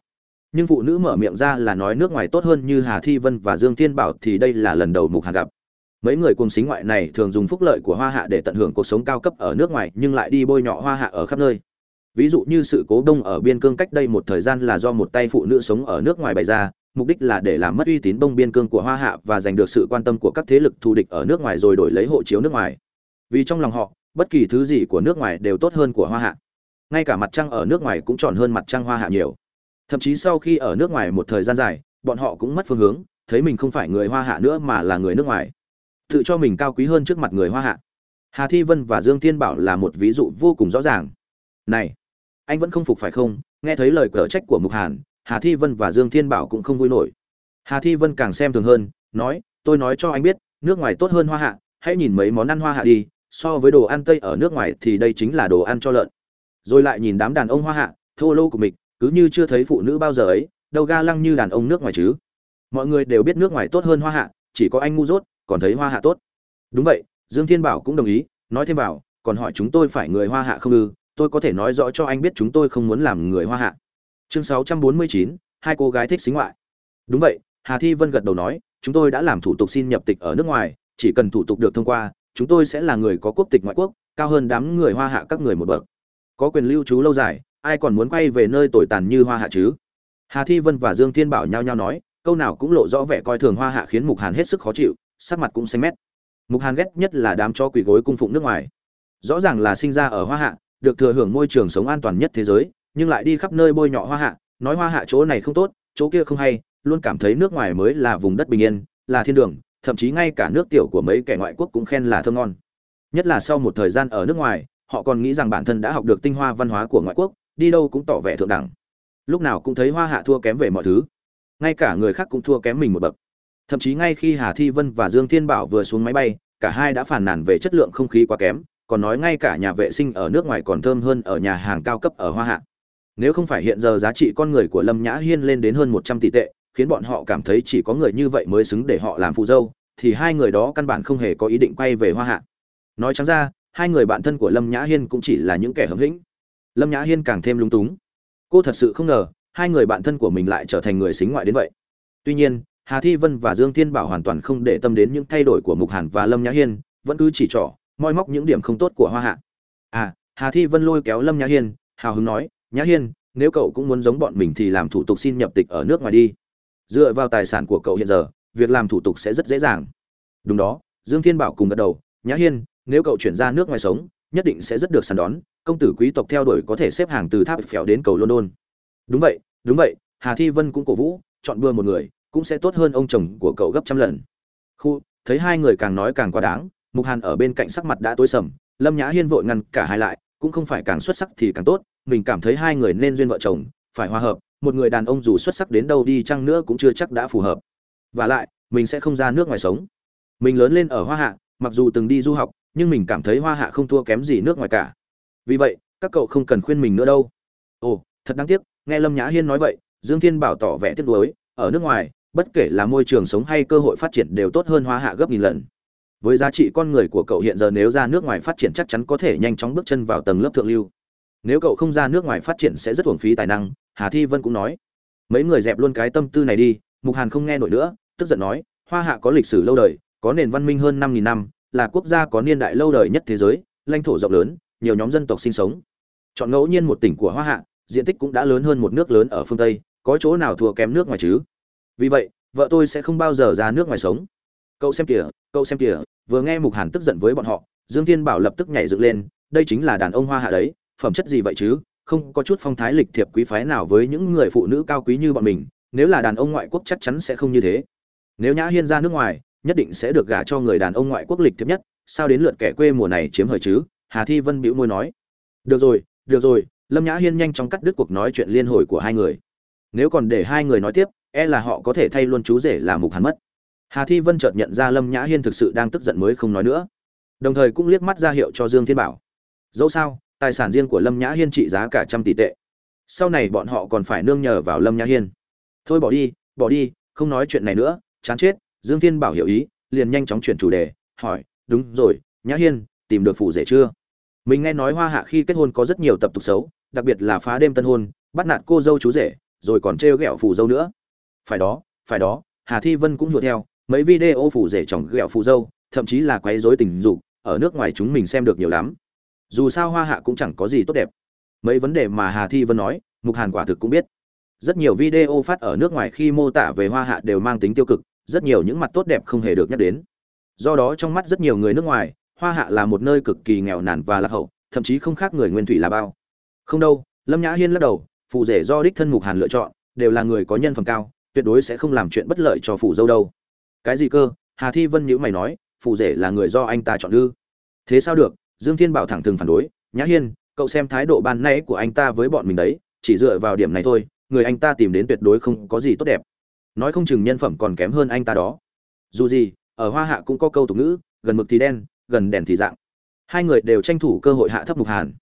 nhưng phụ nữ mở miệng ra là nói nước ngoài tốt hơn như hà thi vân và dương thiên bảo thì đây là lần đầu mục hàn gặp. Mấy người cùng xính ngoại này thường dùng phúc lợi của hoa hạ để tận hưởng cuộc sống cao cấp ở nước ngoài nhưng lại đi bôi nhọ hoa hạ ở khắp nơi. Ví dụ như sự cố đông ở biên cương cách đây một thời gian là do một tay phụ nữ sống ở nước ngoài bày ra, mục đích là để làm mất uy tín bông biên cương của hoa hạ và giành được sự quan tâm của các thế lực thù địch ở nước ngoài rồi đổi lấy hộ chiếu nước ngoài. Vì trong lòng họ, bất kỳ thứ gì của nước ngoài đều tốt hơn của hoa hạ. Ngay cả mặt trăng ở nước ngoài cũng tròn hơn mặt trăng hoa hạ nhiều thậm chí sau khi ở nước ngoài một thời gian dài, bọn họ cũng mất phương hướng, thấy mình không phải người hoa hạ nữa mà là người nước ngoài. Tự cho mình cao quý hơn trước mặt người hoa hạ. Hà thi vân và dương tiên bảo là một ví dụ vô cùng rõ ràng. Này, anh vẫn không phục phải không? Nghe thấy lời cở trách của mục hàn, hà thi vân và dương thiên bảo cũng không vui nổi. Hà thi vân càng xem thường hơn, nói, tôi nói cho anh biết, nước ngoài tốt hơn hoa hạ, hãy nhìn mấy món ăn hoa hạ đi, so với đồ ăn tây ở nước ngoài thì đây chính là đồ ăn cho lợn. Rồi lại nhìn đám đàn ông hoa hạ, thô lô của mình cứ như chưa thấy phụ nữ bao giờ ấy đâu ga lăng như đàn ông nước ngoài chứ. Mọi người đều biết nước ngoài tốt hơn hoa hạ chỉ có anh ngu dốt còn thấy hoa hạ tốt. Đúng vậy dương thiên bảo cũng đồng ý nói thêm vào còn hỏi chúng tôi phải người hoa hạ không ư tôi có thể nói rõ cho anh biết chúng tôi không muốn làm người hoa hạ. Chương 649, hai cô gái thích xính ngoại. Đúng vậy hà thi vân gật đầu nói chúng tôi đã làm thủ tục xin nhập tịch ở nước ngoài chỉ cần thủ tục được thông qua chúng tôi sẽ là người có quốc tịch ngoại quốc cao hơn đám người hoa hạ các người một bậc. Có quyền lưu trú lâu dài ai còn muốn quay về nơi tồi tàn như hoa hạ chứ? Hà thi vân và dương thiên bảo nhao nhao nói, câu nào cũng lộ rõ vẻ coi thường hoa hạ khiến mục hàn hết sức khó chịu, sắc mặt cũng xanh mét. Mục hàn ghét nhất là đám cho quỷ gối cung phụng nước ngoài. Rõ ràng là sinh ra ở hoa hạ, được thừa hưởng môi trường sống an toàn nhất thế giới, nhưng lại đi khắp nơi bôi nhọ hoa hạ, nói hoa hạ chỗ này không tốt, chỗ kia không hay, luôn cảm thấy nước ngoài mới là vùng đất bình yên, là thiên đường, thậm chí ngay cả nước tiểu của mấy kẻ ngoại quốc cũng khen là thơm ngon. Nhất là sau một thời gian ở nước ngoài, họ còn nghĩ rằng bản thân đã học được tinh hoa văn hóa của ngoại quốc đi đâu cũng tỏ vẻ thượng đẳng. Lúc nào cũng thấy hoa hạ thua kém về mọi thứ. Ngay cả người khác cũng thua kém mình một bậc. Thậm chí ngay khi hà thi vân và dương thiên bảo vừa xuống máy bay, cả hai đã phàn nàn về chất lượng không khí quá kém, còn nói ngay cả nhà vệ sinh ở nước ngoài còn thơm hơn ở nhà hàng cao cấp ở hoa hạ. Nếu không phải hiện giờ giá trị con người của lâm nhã hiên lên đến hơn một trăm tỷ tệ, khiến bọn họ cảm thấy chỉ có người như vậy mới xứng để họ làm phụ dâu, thì hai người đó căn bản không hề có ý định quay về hoa hạ. Nói trắng ra, hai người bạn thân của lâm nhã hiên cũng chỉ là những kẻ hấm hĩnh lâm nhã hiên càng thêm lung túng. Cô thật sự không ngờ, hai người bạn thân của mình lại trở thành người xính ngoại đến vậy. Tuy nhiên, hà thi vân và dương thiên bảo hoàn toàn không để tâm đến những thay đổi của mục hàn và lâm nhã hiên, vẫn cứ chỉ trỏ, moi móc những điểm không tốt của hoa hạ. À hà thi vân lôi kéo lâm nhã hiên, hào hứng nói, nhã hiên, nếu cậu cũng muốn giống bọn mình thì làm thủ tục xin nhập tịch ở nước ngoài đi. Dựa vào tài sản của cậu hiện giờ, việc làm thủ tục sẽ rất dễ dàng. Đúng đó, dương thiên bảo cùng gật đầu, nhã hiên, nếu cậu chuyển ra nước ngoài sống nhất định sẽ rất được săn đón, công tử quý tộc theo đuổi có thể xếp hàng từ tháp phèo đến cầu london. Đúng vậy đúng vậy, hà thi vân cũng cổ vũ, chọn bừa một người, cũng sẽ tốt hơn ông chồng của cậu gấp trăm lần. Khu, thấy hai người càng nói càng quá đáng, mục hàn ở bên cạnh sắc mặt đã tối sầm, lâm nhã hiên vội ngăn cả hai lại, cũng không phải càng xuất sắc thì càng tốt, mình cảm thấy hai người nên duyên vợ chồng, phải hòa hợp, một người đàn ông dù xuất sắc đến đâu đi chăng nữa cũng chưa chắc đã phù hợp. Và lại, mình sẽ không ra nước ngoài sống. Mình lớn lên ở hoa hạ, mặc dù từng đi du học nhưng mình cảm thấy hoa hạ không thua kém gì nước ngoài cả. Vì vậy, các cậu không cần khuyên mình nữa đâu. Ồ, thật đáng tiếc, nghe lâm nhã hiên nói vậy, dương thiên bảo tỏ vẻ tiếc nuối, ở nước ngoài, bất kể là môi trường sống hay cơ hội phát triển đều tốt hơn hoa hạ gấp nghìn lần. Với giá trị con người của cậu hiện giờ nếu ra nước ngoài phát triển chắc chắn có thể nhanh chóng bước chân vào tầng lớp thượng lưu. Nếu cậu không ra nước ngoài phát triển sẽ rất uổng phí tài năng, hà thi vân cũng nói. Mấy người dẹp luôn cái tâm tư này đi, mục hàn không nghe nổi nữa, tức giận nói, hoa hạ có lịch sử lâu đời, có nền văn minh hơn năm nghìn năm là quốc gia có niên đại lâu đời nhất thế giới, lãnh thổ rộng lớn, nhiều nhóm dân tộc sinh sống. Chọn ngẫu nhiên một tỉnh của hoa hạ, diện tích cũng đã lớn hơn một nước lớn ở phương tây, có chỗ nào thua kém nước ngoài chứ? Vì vậy, vợ tôi sẽ không bao giờ ra nước ngoài sống. Cậu xem kìa, cậu xem kìa, vừa nghe mục hàn tức giận với bọn họ, dương thiên bảo lập tức nhảy dựng lên, đây chính là đàn ông hoa hạ đấy, phẩm chất gì vậy chứ? Không có chút phong thái lịch thiệp quý phái nào với những người phụ nữ cao quý như bọn mình, nếu là đàn ông ngoại quốc chắc chắn sẽ không như thế. Nếu nhã hiên ra nước ngoài nhất định sẽ được gả cho người đàn ông ngoại quốc lịch thiếp nhất, sao đến lượt kẻ quê mùa này chiếm hời chứ? Hà thi vân bĩu môi nói. Được rồi được rồi, lâm nhã hiên nhanh chóng cắt đứt cuộc nói chuyện liên hồi của hai người. Nếu còn để hai người nói tiếp e là họ có thể thay luôn chú rể là mục hắn mất. Hà thi vân chợt nhận ra lâm nhã hiên thực sự đang tức giận mới không nói nữa. Đồng thời cũng liếc mắt ra hiệu cho dương thiên bảo. Dẫu sao, tài sản riêng của lâm nhã hiên trị giá cả trăm tỷ tệ. Sau này bọn họ còn phải nương nhờ vào lâm nhã hiên. Thôi bỏ đi bỏ đi, không nói chuyện này nữa, chán chết dương thiên bảo hiểu ý, liền nhanh chóng chuyển chủ đề, hỏi, đúng rồi, nhã hiên, tìm được phụ rể chưa? Mình nghe nói hoa hạ khi kết hôn có rất nhiều tập tục xấu, đặc biệt là phá đêm tân hôn, bắt nạt cô dâu chú rể, rồi còn trêu ghẹo phụ dâu nữa. Phải đó phải đó, hà thi vân cũng hiểu theo, mấy video phụ rể chồng ghẹo phụ dâu, thậm chí là quấy rối tình dục, ở nước ngoài chúng mình xem được nhiều lắm. Dù sao hoa hạ cũng chẳng có gì tốt đẹp. Mấy vấn đề mà hà thi vân nói, mục hàn quả thực cũng biết. Rất nhiều video phát ở nước ngoài khi mô tả về hoa hạ đều mang tính tiêu cực rất nhiều những mặt tốt đẹp không hề được nhắc đến. Do đó trong mắt rất nhiều người nước ngoài, hoa hạ là một nơi cực kỳ nghèo nàn và lạc hậu, thậm chí không khác người nguyên thủy là bao. Không đâu, lâm nhã hiên lắc đầu, phụ rể do đích thân mục hàn lựa chọn, đều là người có nhân phẩm cao, tuyệt đối sẽ không làm chuyện bất lợi cho phụ dâu đâu. Cái gì cơ? Hà thi vân nhíu mày nói, phụ rể là người do anh ta chọn ư? Thế sao được? Dương thiên bảo thẳng thừng phản đối, nhã hiên, cậu xem thái độ ban nãy của anh ta với bọn mình đấy, chỉ dựa vào điểm này thôi, người anh ta tìm đến tuyệt đối không có gì tốt đẹp nói không chừng nhân phẩm còn kém hơn anh ta đó. Dù gì, ở hoa hạ cũng có câu tục ngữ, gần mực thì đen, gần đèn thì dạng. Hai người đều tranh thủ cơ hội hạ thấp mục hàn.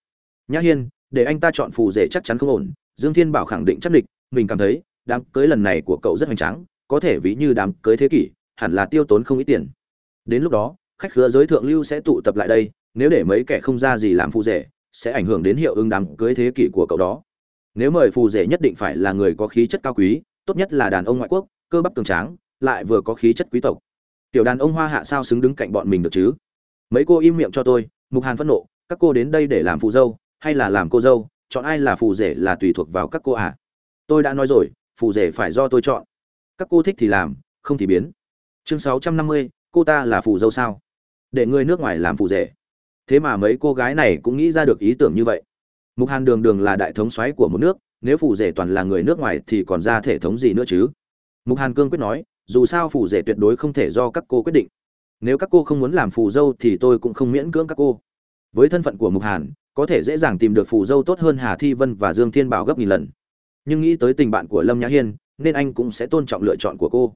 Nhã hiên, để anh ta chọn phù rể chắc chắn không ổn, dương thiên bảo khẳng định chắc địch, mình cảm thấy, đám cưới lần này của cậu rất hoành tráng, có thể ví như đám cưới thế kỷ, hẳn là tiêu tốn không ít tiền. Đến lúc đó, khách khứa giới thượng lưu sẽ tụ tập lại đây, nếu để mấy kẻ không ra gì làm phù rể, sẽ ảnh hưởng đến hiệu ứng đám cưới thế kỷ của cậu đó. Nếu mời phù rể nhất định phải là người có khí chất cao quý tốt nhất là đàn ông ngoại quốc, cơ bắp cường tráng, lại vừa có khí chất quý tộc. Tiểu đàn ông hoa hạ sao xứng đứng cạnh bọn mình được chứ? Mấy cô im miệng cho tôi, mục hàn phẫn nộ, các cô đến đây để làm phù dâu, hay là làm cô dâu, chọn ai là phù rể là tùy thuộc vào các cô à? Tôi đã nói rồi, phù rể phải do tôi chọn. Các cô thích thì làm, không thì biến. Chương sáu trăm năm mươi, cô ta là phù dâu sao? Để người nước ngoài làm phù rể. Thế mà mấy cô gái này cũng nghĩ ra được ý tưởng như vậy. Mục hàn đường đường là đại thống soái của một nước nếu phù rể toàn là người nước ngoài thì còn ra thể thống gì nữa chứ? Mục hàn cương quyết nói, dù sao phù rể tuyệt đối không thể do các cô quyết định. Nếu các cô không muốn làm phù dâu thì tôi cũng không miễn cưỡng các cô. Với thân phận của mục hàn, có thể dễ dàng tìm được phù dâu tốt hơn hà thi vân và dương thiên bảo gấp nghìn lần. Nhưng nghĩ tới tình bạn của lâm nhã hiên, nên anh cũng sẽ tôn trọng lựa chọn của cô.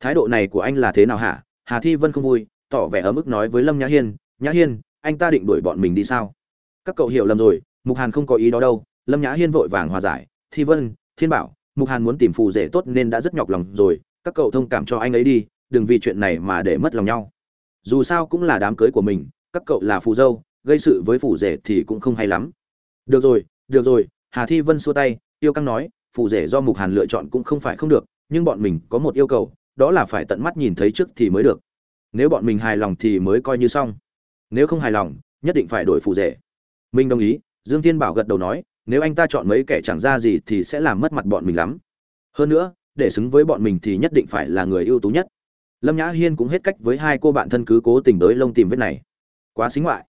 Thái độ này của anh là thế nào hả? Hà thi vân không vui, tỏ vẻ ở mức nói với lâm nhã hiên nhã hiên, anh ta định đuổi bọn mình đi sao? Các cậu hiểu lầm rồi, mục hàn không có ý đó đâu lâm nhã hiên vội vàng hòa giải, thi vân, thiên bảo, mục hàn muốn tìm phù rể tốt nên đã rất nhọc lòng rồi, các cậu thông cảm cho anh ấy đi, đừng vì chuyện này mà để mất lòng nhau. Dù sao cũng là đám cưới của mình, các cậu là phù dâu, gây sự với phù rể thì cũng không hay lắm. Được rồi được rồi, hà thi vân xua tay, tiêu căng nói, phù rể do mục hàn lựa chọn cũng không phải không được, nhưng bọn mình có một yêu cầu, đó là phải tận mắt nhìn thấy trước thì mới được. Nếu bọn mình hài lòng thì mới coi như xong. Nếu không hài lòng, nhất định phải đổi phù rể. Minh đồng ý, dương thiên bảo gật đầu nói nếu anh ta chọn mấy kẻ chẳng ra gì thì sẽ làm mất mặt bọn mình lắm. Hơn nữa, để xứng với bọn mình thì nhất định phải là người ưu tú nhất. Lâm nhã hiên cũng hết cách với hai cô bạn thân cứ cố tình đới lông tìm vết này. Quá xính ngoại.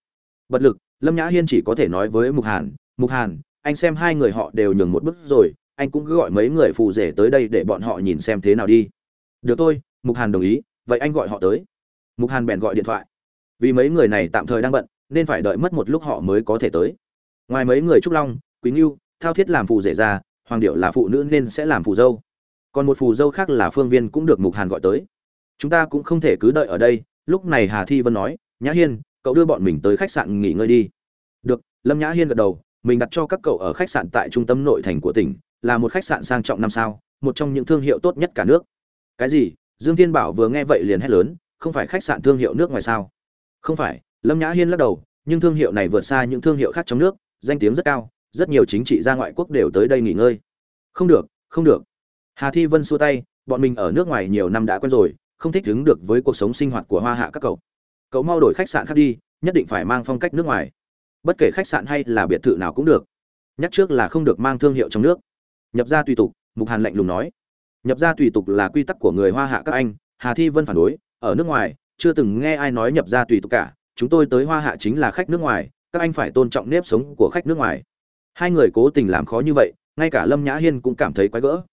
Bật lực, lâm nhã hiên chỉ có thể nói với mục hàn mục hàn, anh xem hai người họ đều nhường một bước rồi, anh cũng cứ gọi mấy người phù rể tới đây để bọn họ nhìn xem thế nào đi. Được thôi, mục hàn đồng ý, vậy anh gọi họ tới. Mục hàn bèn gọi điện thoại. Vì mấy người này tạm thời đang bận, nên phải đợi mất một lúc họ mới có thể tới. Ngoài mấy người trúc long quý ngưu thao thiết làm phù rể ra, hoàng điệu là phụ nữ nên sẽ làm phù dâu. Còn một phù dâu khác là phương viên cũng được mục hàn gọi tới. Chúng ta cũng không thể cứ đợi ở đây, lúc này hà thi vân nói, nhã hiên, cậu đưa bọn mình tới khách sạn nghỉ ngơi đi. Được. Lâm nhã hiên gật đầu, mình đặt cho các cậu ở khách sạn tại trung tâm nội thành của tỉnh, là một khách sạn sang trọng năm sao, một trong những thương hiệu tốt nhất cả nước. Cái gì? Dương thiên bảo vừa nghe vậy liền hét lớn, không phải khách sạn thương hiệu nước ngoài sao? Không phải. Lâm nhã hiên lắc đầu, nhưng thương hiệu này vượt xa những thương hiệu khác trong nước, danh tiếng rất cao rất nhiều chính trị gia ngoại quốc đều tới đây nghỉ ngơi. Không được không được. Hà thi vân xua tay, bọn mình ở nước ngoài nhiều năm đã quen rồi, không thích ứng được với cuộc sống sinh hoạt của hoa hạ các cậu. Cậu mau đổi khách sạn khác đi, nhất định phải mang phong cách nước ngoài. Bất kể khách sạn hay là biệt thự nào cũng được. Nhắc trước là không được mang thương hiệu trong nước. Nhập ra tùy tục, mục hàn lạnh lùng nói. Nhập ra tùy tục là quy tắc của người hoa hạ các anh, hà thi vân phản đối. Ở nước ngoài, chưa từng nghe ai nói nhập ra tùy tục cả. Chúng tôi tới hoa hạ chính là khách nước ngoài, các anh phải tôn trọng nếp sống của khách nước ngoài hai người cố tình làm khó như vậy, ngay cả lâm nhã hiên cũng cảm thấy quái gỡ.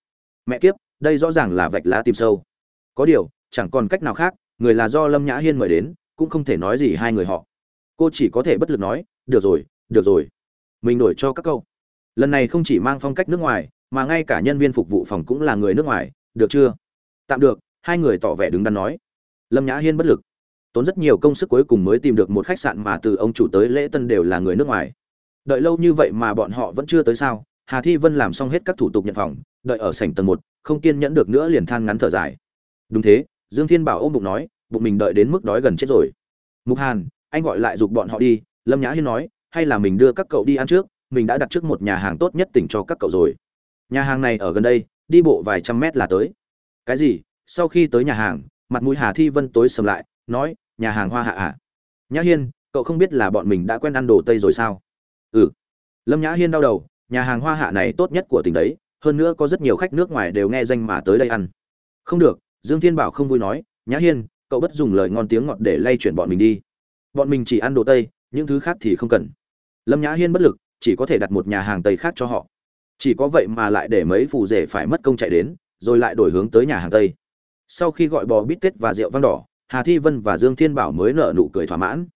Mẹ kiếp, đây rõ ràng là vạch lá tìm sâu. Có điều, chẳng còn cách nào khác, người là do lâm nhã hiên mời đến, cũng không thể nói gì hai người họ. Cô chỉ có thể bất lực nói, được rồi được rồi. Mình đổi cho các câu lần này không chỉ mang phong cách nước ngoài, mà ngay cả nhân viên phục vụ phòng cũng là người nước ngoài, được chưa? Tạm được, hai người tỏ vẻ đứng đắn nói. Lâm nhã hiên bất lực. Tốn rất nhiều công sức cuối cùng mới tìm được một khách sạn mà từ ông chủ tới lễ tân đều là người nước ngoài đợi lâu như vậy mà bọn họ vẫn chưa tới sao? Hà thi vân làm xong hết các thủ tục nhận phòng, đợi ở sảnh tầng một, không kiên nhẫn được nữa liền than ngắn thở dài. Đúng thế, dương thiên bảo ôm bụng nói, bụng mình đợi đến mức đói gần chết rồi. Mục hàn, anh gọi lại giục bọn họ đi, lâm nhã hiên nói, hay là mình đưa các cậu đi ăn trước, mình đã đặt trước một nhà hàng tốt nhất tỉnh cho các cậu rồi. Nhà hàng này ở gần đây, đi bộ vài trăm mét là tới. Cái gì? Sau khi tới nhà hàng, mặt mũi hà thi vân tối sầm lại, nói, nhà hàng hoa hạ à? Nhã hiên, cậu không biết là bọn mình đã quen ăn đồ tây rồi sao? Ừ. Lâm nhã hiên đau đầu, nhà hàng hoa hạ này tốt nhất của tỉnh đấy, hơn nữa có rất nhiều khách nước ngoài đều nghe danh mà tới đây ăn. Không được, dương thiên bảo không vui nói, nhã hiên, cậu bất dùng lời ngon tiếng ngọt để lay chuyển bọn mình đi. Bọn mình chỉ ăn đồ tây, những thứ khác thì không cần. Lâm nhã hiên bất lực, chỉ có thể đặt một nhà hàng tây khác cho họ. Chỉ có vậy mà lại để mấy phù rể phải mất công chạy đến, rồi lại đổi hướng tới nhà hàng tây. Sau khi gọi bò bít tết và rượu vang đỏ, hà thi vân và dương thiên bảo mới nở nụ cười thỏa mãn.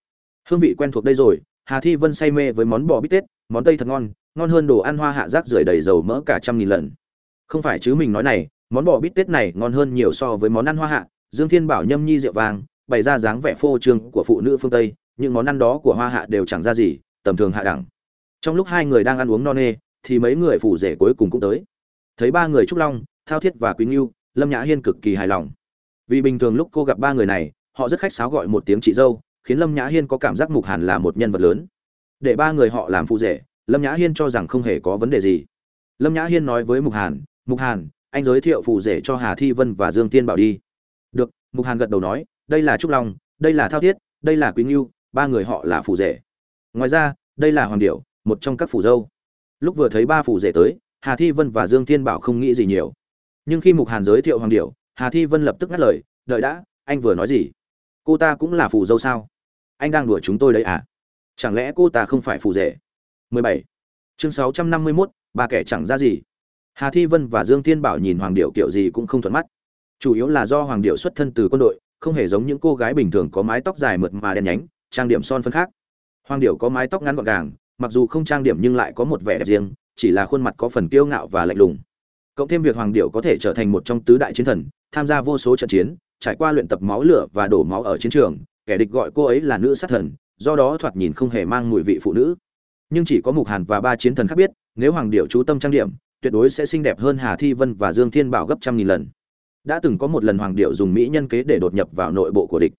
Hương vị quen thuộc đây rồi hà thi vân say mê với món bò bít tết, món tây thật ngon ngon hơn đồ ăn hoa hạ rác rưởi đầy dầu mỡ cả trăm nghìn lần. Không phải chứ mình nói này, món bò bít tết này ngon hơn nhiều so với món ăn hoa hạ. Dương thiên bảo nhâm nhi rượu vàng bày ra dáng vẻ phô trương của phụ nữ phương tây, những món ăn đó của hoa hạ đều chẳng ra gì, tầm thường hạ đẳng. Trong lúc hai người đang ăn uống no nê, thì mấy người phụ rể cuối cùng cũng tới. Thấy ba người trúc long, thao thiết và quý ngưu lâm nhã hiên cực kỳ hài lòng. Vì bình thường lúc cô gặp ba người này, họ rất khách sáo gọi một tiếng chị dâu khiến lâm nhã hiên có cảm giác mục hàn là một nhân vật lớn. Để ba người họ làm phụ rể, lâm nhã hiên cho rằng không hề có vấn đề gì. Lâm nhã hiên nói với mục hàn mục hàn, anh giới thiệu phụ rể cho hà thi vân và dương tiên bảo đi. Được. Mục hàn gật đầu nói, đây là trúc long, đây là thao thiết, đây là quý ngưu, ba người họ là phụ rể. Ngoài ra, đây là hoàng điệu một trong các phủ dâu. Lúc vừa thấy ba phủ rể tới, hà thi vân và dương thiên bảo không nghĩ gì nhiều. Nhưng khi mục hàn giới thiệu hoàng điệu hà thi vân lập tức ngắt lời, đợi đã, anh vừa nói gì? Cô ta cũng là phù dâu sao? Anh đang đùa chúng tôi đấy à? Chẳng lẽ cô ta không phải phù rể? 17. chương 651, ba kẻ chẳng ra gì. Hà thi vân và dương thiên bảo nhìn hoàng điệu kiểu gì cũng không thuận mắt. Chủ yếu là do hoàng điệu xuất thân từ quân đội không hề giống những cô gái bình thường có mái tóc dài mượt mà đen nhánh trang điểm son phân khác. Hoàng điệu có mái tóc ngắn gọn gàng mặc dù không trang điểm nhưng lại có một vẻ đẹp riêng chỉ là khuôn mặt có phần kiêu ngạo và lạnh lùng. Cộng thêm việc hoàng điệu có thể trở thành một trong tứ đại chiến thần tham gia vô số trận chiến trải qua luyện tập máu lửa và đổ máu ở chiến trường, kẻ địch gọi cô ấy là nữ sát thần, do đó thoạt nhìn không hề mang mùi vị phụ nữ. Nhưng chỉ có mục hàn và ba chiến thần khác biết, nếu hoàng Điểu chú tâm trang điểm, tuyệt đối sẽ xinh đẹp hơn hà thi vân và dương thiên bảo gấp trăm nghìn lần. Đã từng có một lần hoàng Điểu dùng mỹ nhân kế để đột nhập vào nội bộ của địch.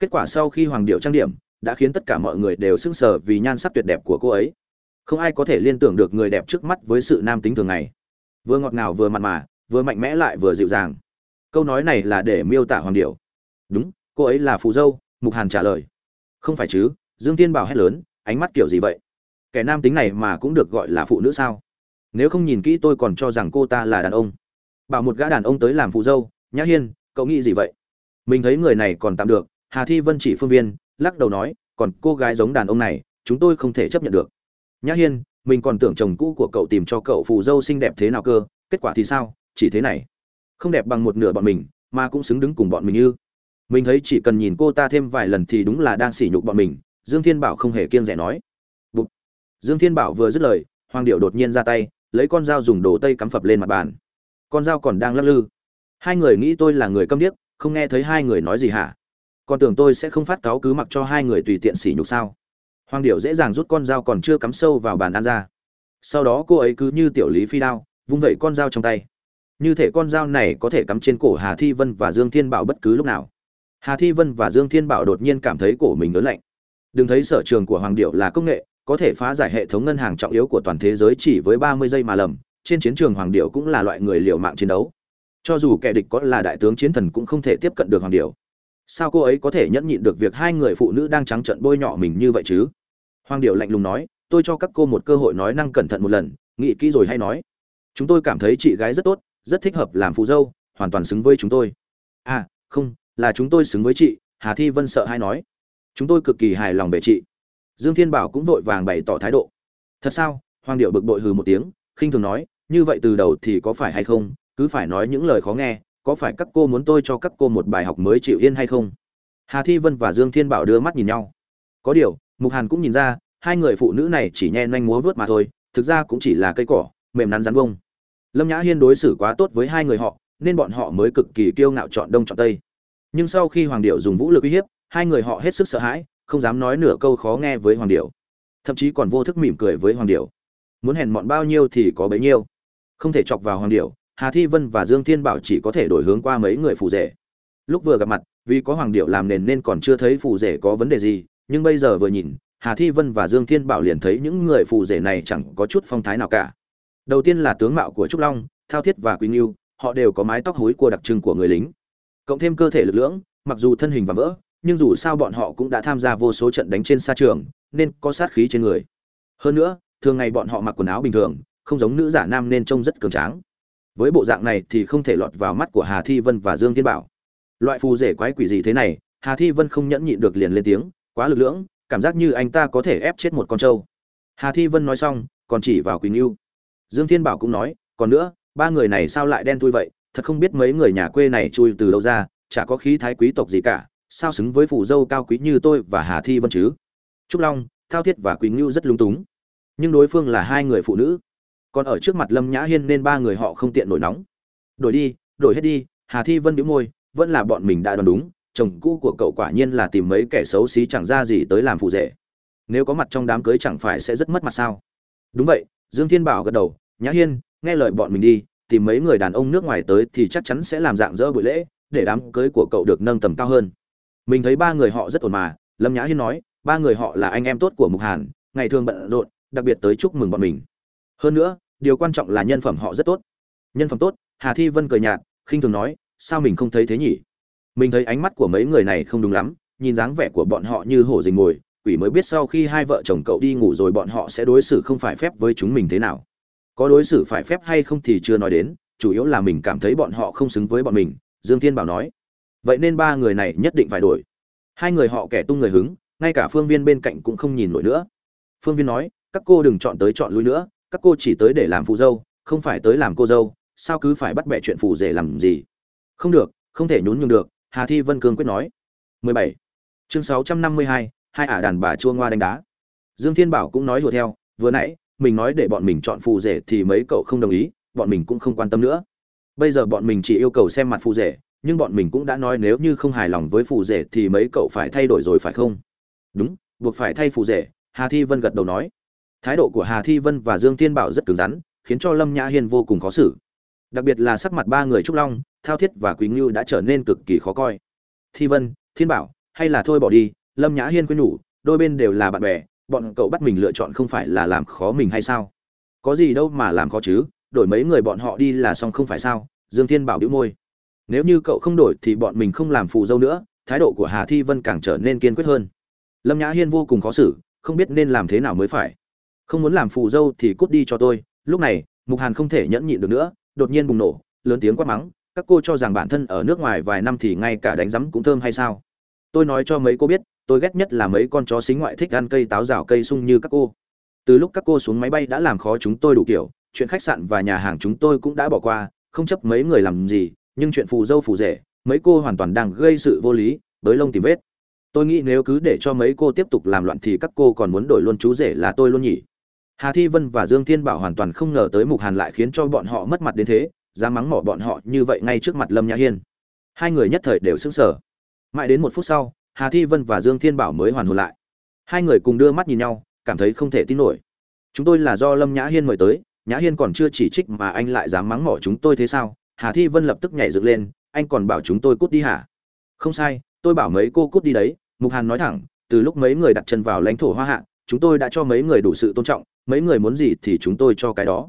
Kết quả sau khi hoàng Điểu trang điểm, đã khiến tất cả mọi người đều sững sờ vì nhan sắc tuyệt đẹp của cô ấy. Không ai có thể liên tưởng được người đẹp trước mắt với sự nam tính thường ngày. Vừa ngọt ngào vừa mặn mà, vừa mạnh mẽ lại vừa dịu dàng câu nói này là để miêu tả hoàng điệu đúng, cô ấy là phù dâu, mục hàn trả lời. Không phải chứ, dương tiên bảo hét lớn, ánh mắt kiểu gì vậy? Kẻ nam tính này mà cũng được gọi là phụ nữ sao? Nếu không nhìn kỹ tôi còn cho rằng cô ta là đàn ông. Bảo một gã đàn ông tới làm phụ dâu, nhã hiên, cậu nghĩ gì vậy? Mình thấy người này còn tạm được, hà thi vân chỉ phương viên, lắc đầu nói, còn cô gái giống đàn ông này, chúng tôi không thể chấp nhận được. Nhã hiên, mình còn tưởng chồng cũ của cậu tìm cho cậu phù dâu xinh đẹp thế nào cơ, kết quả thì sao, chỉ thế này không đẹp bằng một nửa bọn mình, mà cũng xứng đứng cùng bọn mình như. Mình thấy chỉ cần nhìn cô ta thêm vài lần thì đúng là đang sỉ nhục bọn mình, dương thiên bảo không hề kiêng rẻ nói. Bụt. dương thiên bảo vừa dứt lời, hoàng điệu đột nhiên ra tay, lấy con dao dùng đồ tây cắm phập lên mặt bàn. Con dao còn đang lắc lư. Hai người nghĩ tôi là người câm điếc, không nghe thấy hai người nói gì hả? Còn tưởng tôi sẽ không phát cáo cứ mặc cho hai người tùy tiện sỉ nhục sao? Hoàng điệu dễ dàng rút con dao còn chưa cắm sâu vào bàn ăn ra. Sau đó cô ấy cứ như tiểu lý phi đao, vung vẩy con dao trong tay như thể con dao này có thể cắm trên cổ hà thi vân và dương thiên bảo bất cứ lúc nào. Hà thi vân và dương thiên bảo đột nhiên cảm thấy cổ mình ớn lạnh. Đừng thấy sở trường của hoàng điệu là công nghệ, có thể phá giải hệ thống ngân hàng trọng yếu của toàn thế giới chỉ với ba mươi giây mà lầm, trên chiến trường hoàng điệu cũng là loại người liều mạng chiến đấu. Cho dù kẻ địch có là đại tướng chiến thần cũng không thể tiếp cận được hoàng điệu. Sao cô ấy có thể nhẫn nhịn được việc hai người phụ nữ đang trắng trợn bôi nhọ mình như vậy chứ? Hoàng điệu lạnh lùng nói, tôi cho các cô một cơ hội nói năng cẩn thận một lần, nghĩ kỹ rồi hay nói. Chúng tôi cảm thấy chị gái rất tốt rất thích hợp làm phụ dâu, hoàn toàn xứng với chúng tôi. À không, là chúng tôi xứng với chị, hà thi vân sợ hay nói. Chúng tôi cực kỳ hài lòng về chị. Dương thiên bảo cũng vội vàng bày tỏ thái độ. Thật sao? Hoàng điệu bực bội hừ một tiếng, khinh thường nói, như vậy từ đầu thì có phải hay không? Cứ phải nói những lời khó nghe, có phải các cô muốn tôi cho các cô một bài học mới chịu yên hay không? Hà thi vân và dương thiên bảo đưa mắt nhìn nhau. Có điều, mục hàn cũng nhìn ra, hai người phụ nữ này chỉ nhen nhanh múa vớt mà thôi, thực ra cũng chỉ là cây cỏ, mềm nắn rắn bông lâm nhã hiên đối xử quá tốt với hai người họ, nên bọn họ mới cực kỳ kiêu ngạo chọn đông chọn tây. Nhưng sau khi hoàng điệu dùng vũ lực uy hiếp, hai người họ hết sức sợ hãi, không dám nói nửa câu khó nghe với hoàng điệu thậm chí còn vô thức mỉm cười với hoàng điệu muốn hèn mọn bao nhiêu thì có bấy nhiêu. Không thể chọc vào hoàng điệu hà thi vân và dương thiên bảo chỉ có thể đổi hướng qua mấy người phù rể. Lúc vừa gặp mặt, vì có hoàng điệu làm nền nên còn chưa thấy phù rể có vấn đề gì, nhưng bây giờ vừa nhìn, hà thi vân và dương thiên bảo liền thấy những người phù rể này chẳng có chút phong thái nào cả đầu tiên là tướng mạo của trúc long, thao thiết và quý nghiêu họ đều có mái tóc hối của đặc trưng của người lính. Cộng thêm cơ thể lực lưỡng, mặc dù thân hình và vỡ, nhưng dù sao bọn họ cũng đã tham gia vô số trận đánh trên sa trường, nên có sát khí trên người. Hơn nữa, thường ngày bọn họ mặc quần áo bình thường, không giống nữ giả nam nên trông rất cường tráng. Với bộ dạng này thì không thể lọt vào mắt của hà thi vân và dương thiên bảo. Loại phù rể quái quỷ gì thế này, hà thi vân không nhẫn nhịn được liền lên tiếng, quá lực lưỡng, cảm giác như anh ta có thể ép chết một con trâu. Hà thi vân nói xong, còn chỉ vào quỳnh yêu dương thiên bảo cũng nói, còn nữa, ba người này sao lại đen thui vậy? Thật không biết mấy người nhà quê này chui từ đâu ra, chả có khí thái quý tộc gì cả, sao xứng với phủ dâu cao quý như tôi và hà thi vân chứ? Trúc long, thao thiết và quý ngưu rất lung túng. Nhưng đối phương là hai người phụ nữ. Còn ở trước mặt lâm nhã hiên nên ba người họ không tiện nổi nóng. Đổi đi, đổi hết đi, hà thi vân bĩu môi, vẫn là bọn mình đã đoán đúng, chồng cũ của cậu quả nhiên là tìm mấy kẻ xấu xí chẳng ra gì tới làm phụ rể. Nếu có mặt trong đám cưới chẳng phải sẽ rất mất mặt sao? Đúng vậy, dương thiên bảo gật đầu nhã hiên, nghe lời bọn mình đi, tìm mấy người đàn ông nước ngoài tới thì chắc chắn sẽ làm dạng dỡ buổi lễ, để đám cưới của cậu được nâng tầm cao hơn. Mình thấy ba người họ rất ổn mà, lâm nhã hiên nói, ba người họ là anh em tốt của mục hàn, ngày thường bận rộn, đặc biệt tới chúc mừng bọn mình. Hơn nữa, điều quan trọng là nhân phẩm họ rất tốt. Nhân phẩm tốt, hà thi vân cười nhạt, khinh thường nói, sao mình không thấy thế nhỉ? Mình thấy ánh mắt của mấy người này không đúng lắm, nhìn dáng vẻ của bọn họ như hổ dình mồi, quỷ mới biết sau khi hai vợ chồng cậu đi ngủ rồi bọn họ sẽ đối xử không phải phép với chúng mình thế nào có đối xử phải phép hay không thì chưa nói đến chủ yếu là mình cảm thấy bọn họ không xứng với bọn mình dương thiên bảo nói. Vậy nên ba người này nhất định phải đổi. Hai người họ kẻ tung người hứng ngay cả phương viên bên cạnh cũng không nhìn nổi nữa. Phương viên nói các cô đừng chọn tới chọn lui nữa các cô chỉ tới để làm phụ dâu không phải tới làm cô dâu sao cứ phải bắt bẻ chuyện phù rể làm gì? Không được không thể nhún nhường được hà thi vân cương quyết nói. 17. chương 652, hai ả đàn bà chua ngoa đánh đá. Dương thiên bảo cũng nói hùa theo vừa nãy mình nói để bọn mình chọn phù rể thì mấy cậu không đồng ý, bọn mình cũng không quan tâm nữa. Bây giờ bọn mình chỉ yêu cầu xem mặt phù rể, nhưng bọn mình cũng đã nói nếu như không hài lòng với phù rể thì mấy cậu phải thay đổi rồi phải không? Đúng, buộc phải thay phù rể, hà thi vân gật đầu nói. Thái độ của hà thi vân và dương thiên bảo rất cứng rắn, khiến cho lâm nhã hiên vô cùng khó xử. Đặc biệt là sắc mặt ba người trúc long, thao thiết và quý ngưu đã trở nên cực kỳ khó coi. Thi vân, thiên bảo, hay là thôi bỏ đi, lâm nhã hiên quên nhủ, đôi bên đều là bạn bè bọn cậu bắt mình lựa chọn không phải là làm khó mình hay sao? Có gì đâu mà làm khó chứ, đổi mấy người bọn họ đi là xong không phải sao? Dương thiên bảo đĩu môi. Nếu như cậu không đổi thì bọn mình không làm phù dâu nữa, thái độ của hà thi vân càng trở nên kiên quyết hơn. Lâm nhã hiên vô cùng khó xử, không biết nên làm thế nào mới phải. Không muốn làm phù dâu thì cút đi cho tôi, lúc này, mục hàn không thể nhẫn nhịn được nữa, đột nhiên bùng nổ, lớn tiếng quát mắng, các cô cho rằng bản thân ở nước ngoài vài năm thì ngay cả đánh rắm cũng thơm hay sao? Tôi nói cho mấy cô biết tôi ghét nhất là mấy con chó xính ngoại thích ăn cây táo rào cây sung như các cô. Từ lúc các cô xuống máy bay đã làm khó chúng tôi đủ kiểu, chuyện khách sạn và nhà hàng chúng tôi cũng đã bỏ qua, không chấp mấy người làm gì, nhưng chuyện phù dâu phù rể, mấy cô hoàn toàn đang gây sự vô lý, bới lông tìm vết. Tôi nghĩ nếu cứ để cho mấy cô tiếp tục làm loạn thì các cô còn muốn đổi luôn chú rể là tôi luôn nhỉ? Hà thi vân và dương thiên bảo hoàn toàn không ngờ tới mục hàn lại khiến cho bọn họ mất mặt đến thế, dám mắng mỏ bọn họ như vậy ngay trước mặt lâm nhã hiên. Hai người nhất thời đều sững sờ. Mãi đến một phút sau hà thi vân và dương thiên bảo mới hoàn hồn lại. Hai người cùng đưa mắt nhìn nhau, cảm thấy không thể tin nổi. Chúng tôi là do lâm nhã hiên mời tới, nhã hiên còn chưa chỉ trích mà anh lại dám mắng mỏ chúng tôi thế sao? Hà thi vân lập tức nhảy dựng lên, anh còn bảo chúng tôi cút đi hả? Không sai, tôi bảo mấy cô cút đi đấy, mục hàn nói thẳng, từ lúc mấy người đặt chân vào lãnh thổ hoa hạ, chúng tôi đã cho mấy người đủ sự tôn trọng, mấy người muốn gì thì chúng tôi cho cái đó.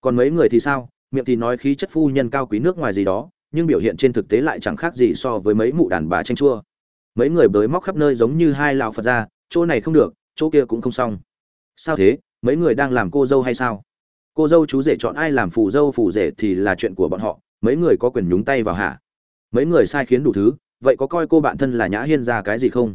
Còn mấy người thì sao? Miệng thì nói khí chất phu nhân cao quý nước ngoài gì đó, nhưng biểu hiện trên thực tế lại chẳng khác gì so với mấy mụ đàn bà tranh chua mấy người bới móc khắp nơi giống như hai lão phật ra, chỗ này không được, chỗ kia cũng không xong. Sao thế? Mấy người đang làm cô dâu hay sao? Cô dâu chú rể chọn ai làm phù dâu phù rể thì là chuyện của bọn họ, mấy người có quyền nhúng tay vào hả? Mấy người sai khiến đủ thứ, vậy có coi cô bạn thân là nhã hiên ra cái gì không?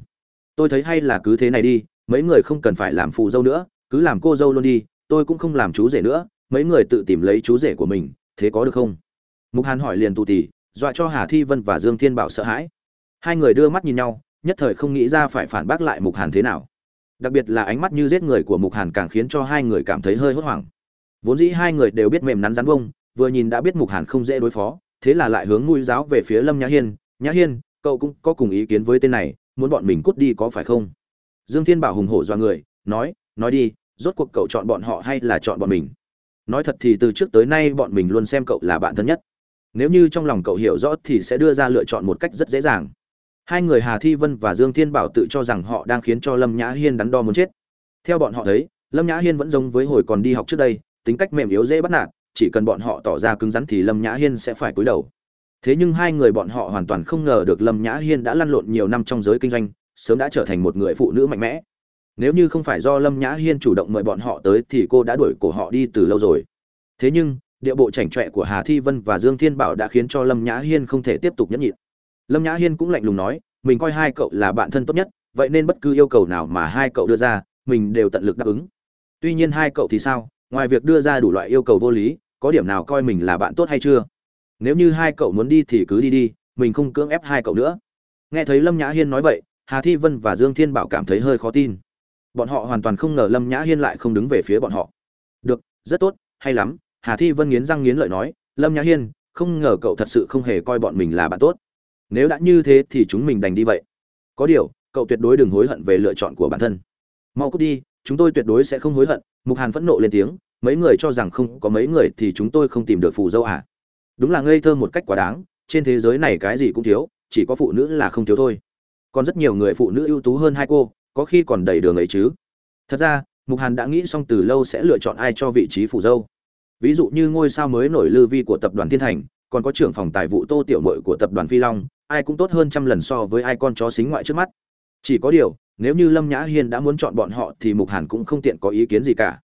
Tôi thấy hay là cứ thế này đi, mấy người không cần phải làm phù dâu nữa, cứ làm cô dâu luôn đi, tôi cũng không làm chú rể nữa, mấy người tự tìm lấy chú rể của mình, thế có được không? Mục hàn hỏi liền tù tì, dọa cho hà thi vân và dương thiên bảo sợ hãi hai người đưa mắt nhìn nhau, nhất thời không nghĩ ra phải phản bác lại mục hàn thế nào. Đặc biệt là ánh mắt như giết người của mục hàn càng khiến cho hai người cảm thấy hơi hốt hoảng. Vốn dĩ hai người đều biết mềm nắn rắn bông, vừa nhìn đã biết mục hàn không dễ đối phó, thế là lại hướng mũi giáo về phía lâm nhã hiên. Nhã hiên, cậu cũng có cùng ý kiến với tên này, muốn bọn mình cút đi có phải không? Dương thiên bảo hùng hổ do người, nói nói đi, rốt cuộc cậu chọn bọn họ hay là chọn bọn mình? Nói thật thì từ trước tới nay bọn mình luôn xem cậu là bạn thân nhất. Nếu như trong lòng cậu hiểu rõ thì sẽ đưa ra lựa chọn một cách rất dễ dàng hai người hà thi vân và dương thiên bảo tự cho rằng họ đang khiến cho lâm nhã hiên đắn đo muốn chết. Theo bọn họ thấy, lâm nhã hiên vẫn giống với hồi còn đi học trước đây, tính cách mềm yếu dễ bắt nạt, chỉ cần bọn họ tỏ ra cứng rắn thì lâm nhã hiên sẽ phải cúi đầu. Thế nhưng hai người bọn họ hoàn toàn không ngờ được lâm nhã hiên đã lăn lộn nhiều năm trong giới kinh doanh, sớm đã trở thành một người phụ nữ mạnh mẽ. Nếu như không phải do lâm nhã hiên chủ động mời bọn họ tới thì cô đã đuổi cổ họ đi từ lâu rồi. Thế nhưng, địa bộ chảnh chọe của hà thi vân và dương thiên bảo đã khiến cho lâm nhã hiên không thể tiếp tục nhẫn nhịn lâm nhã hiên cũng lạnh lùng nói, mình coi hai cậu là bạn thân tốt nhất, vậy nên bất cứ yêu cầu nào mà hai cậu đưa ra, mình đều tận lực đáp ứng. Tuy nhiên hai cậu thì sao? Ngoài việc đưa ra đủ loại yêu cầu vô lý, có điểm nào coi mình là bạn tốt hay chưa? Nếu như hai cậu muốn đi thì cứ đi đi, mình không cưỡng ép hai cậu nữa. Nghe thấy lâm nhã hiên nói vậy, hà thi vân và dương thiên bảo cảm thấy hơi khó tin. Bọn họ hoàn toàn không ngờ lâm nhã hiên lại không đứng về phía bọn họ. Được, rất tốt, hay lắm. Hà thi vân nghiến răng nghiến lợi nói, lâm nhã hiên, không ngờ cậu thật sự không hề coi bọn mình là bạn tốt nếu đã như thế thì chúng mình đành đi vậy. Có điều, cậu tuyệt đối đừng hối hận về lựa chọn của bản thân. Mau cút đi, chúng tôi tuyệt đối sẽ không hối hận, mục hàn phẫn nộ lên tiếng, mấy người cho rằng không có mấy người thì chúng tôi không tìm được phù dâu à? Đúng là ngây thơ một cách quá đáng, trên thế giới này cái gì cũng thiếu, chỉ có phụ nữ là không thiếu thôi. Còn rất nhiều người phụ nữ ưu tú hơn hai cô, có khi còn đầy đường ấy chứ. Thật ra, mục hàn đã nghĩ xong từ lâu sẽ lựa chọn ai cho vị trí phù dâu. Ví dụ như ngôi sao mới nổi lư vi của tập đoàn thiên thành, còn có trưởng phòng tài vụ tô tiểu mội của tập đoàn phi long ai cũng tốt hơn trăm lần so với ai con chó xính ngoại trước mắt. Chỉ có điều, nếu như lâm nhã hiên đã muốn chọn bọn họ thì mục hàn cũng không tiện có ý kiến gì cả.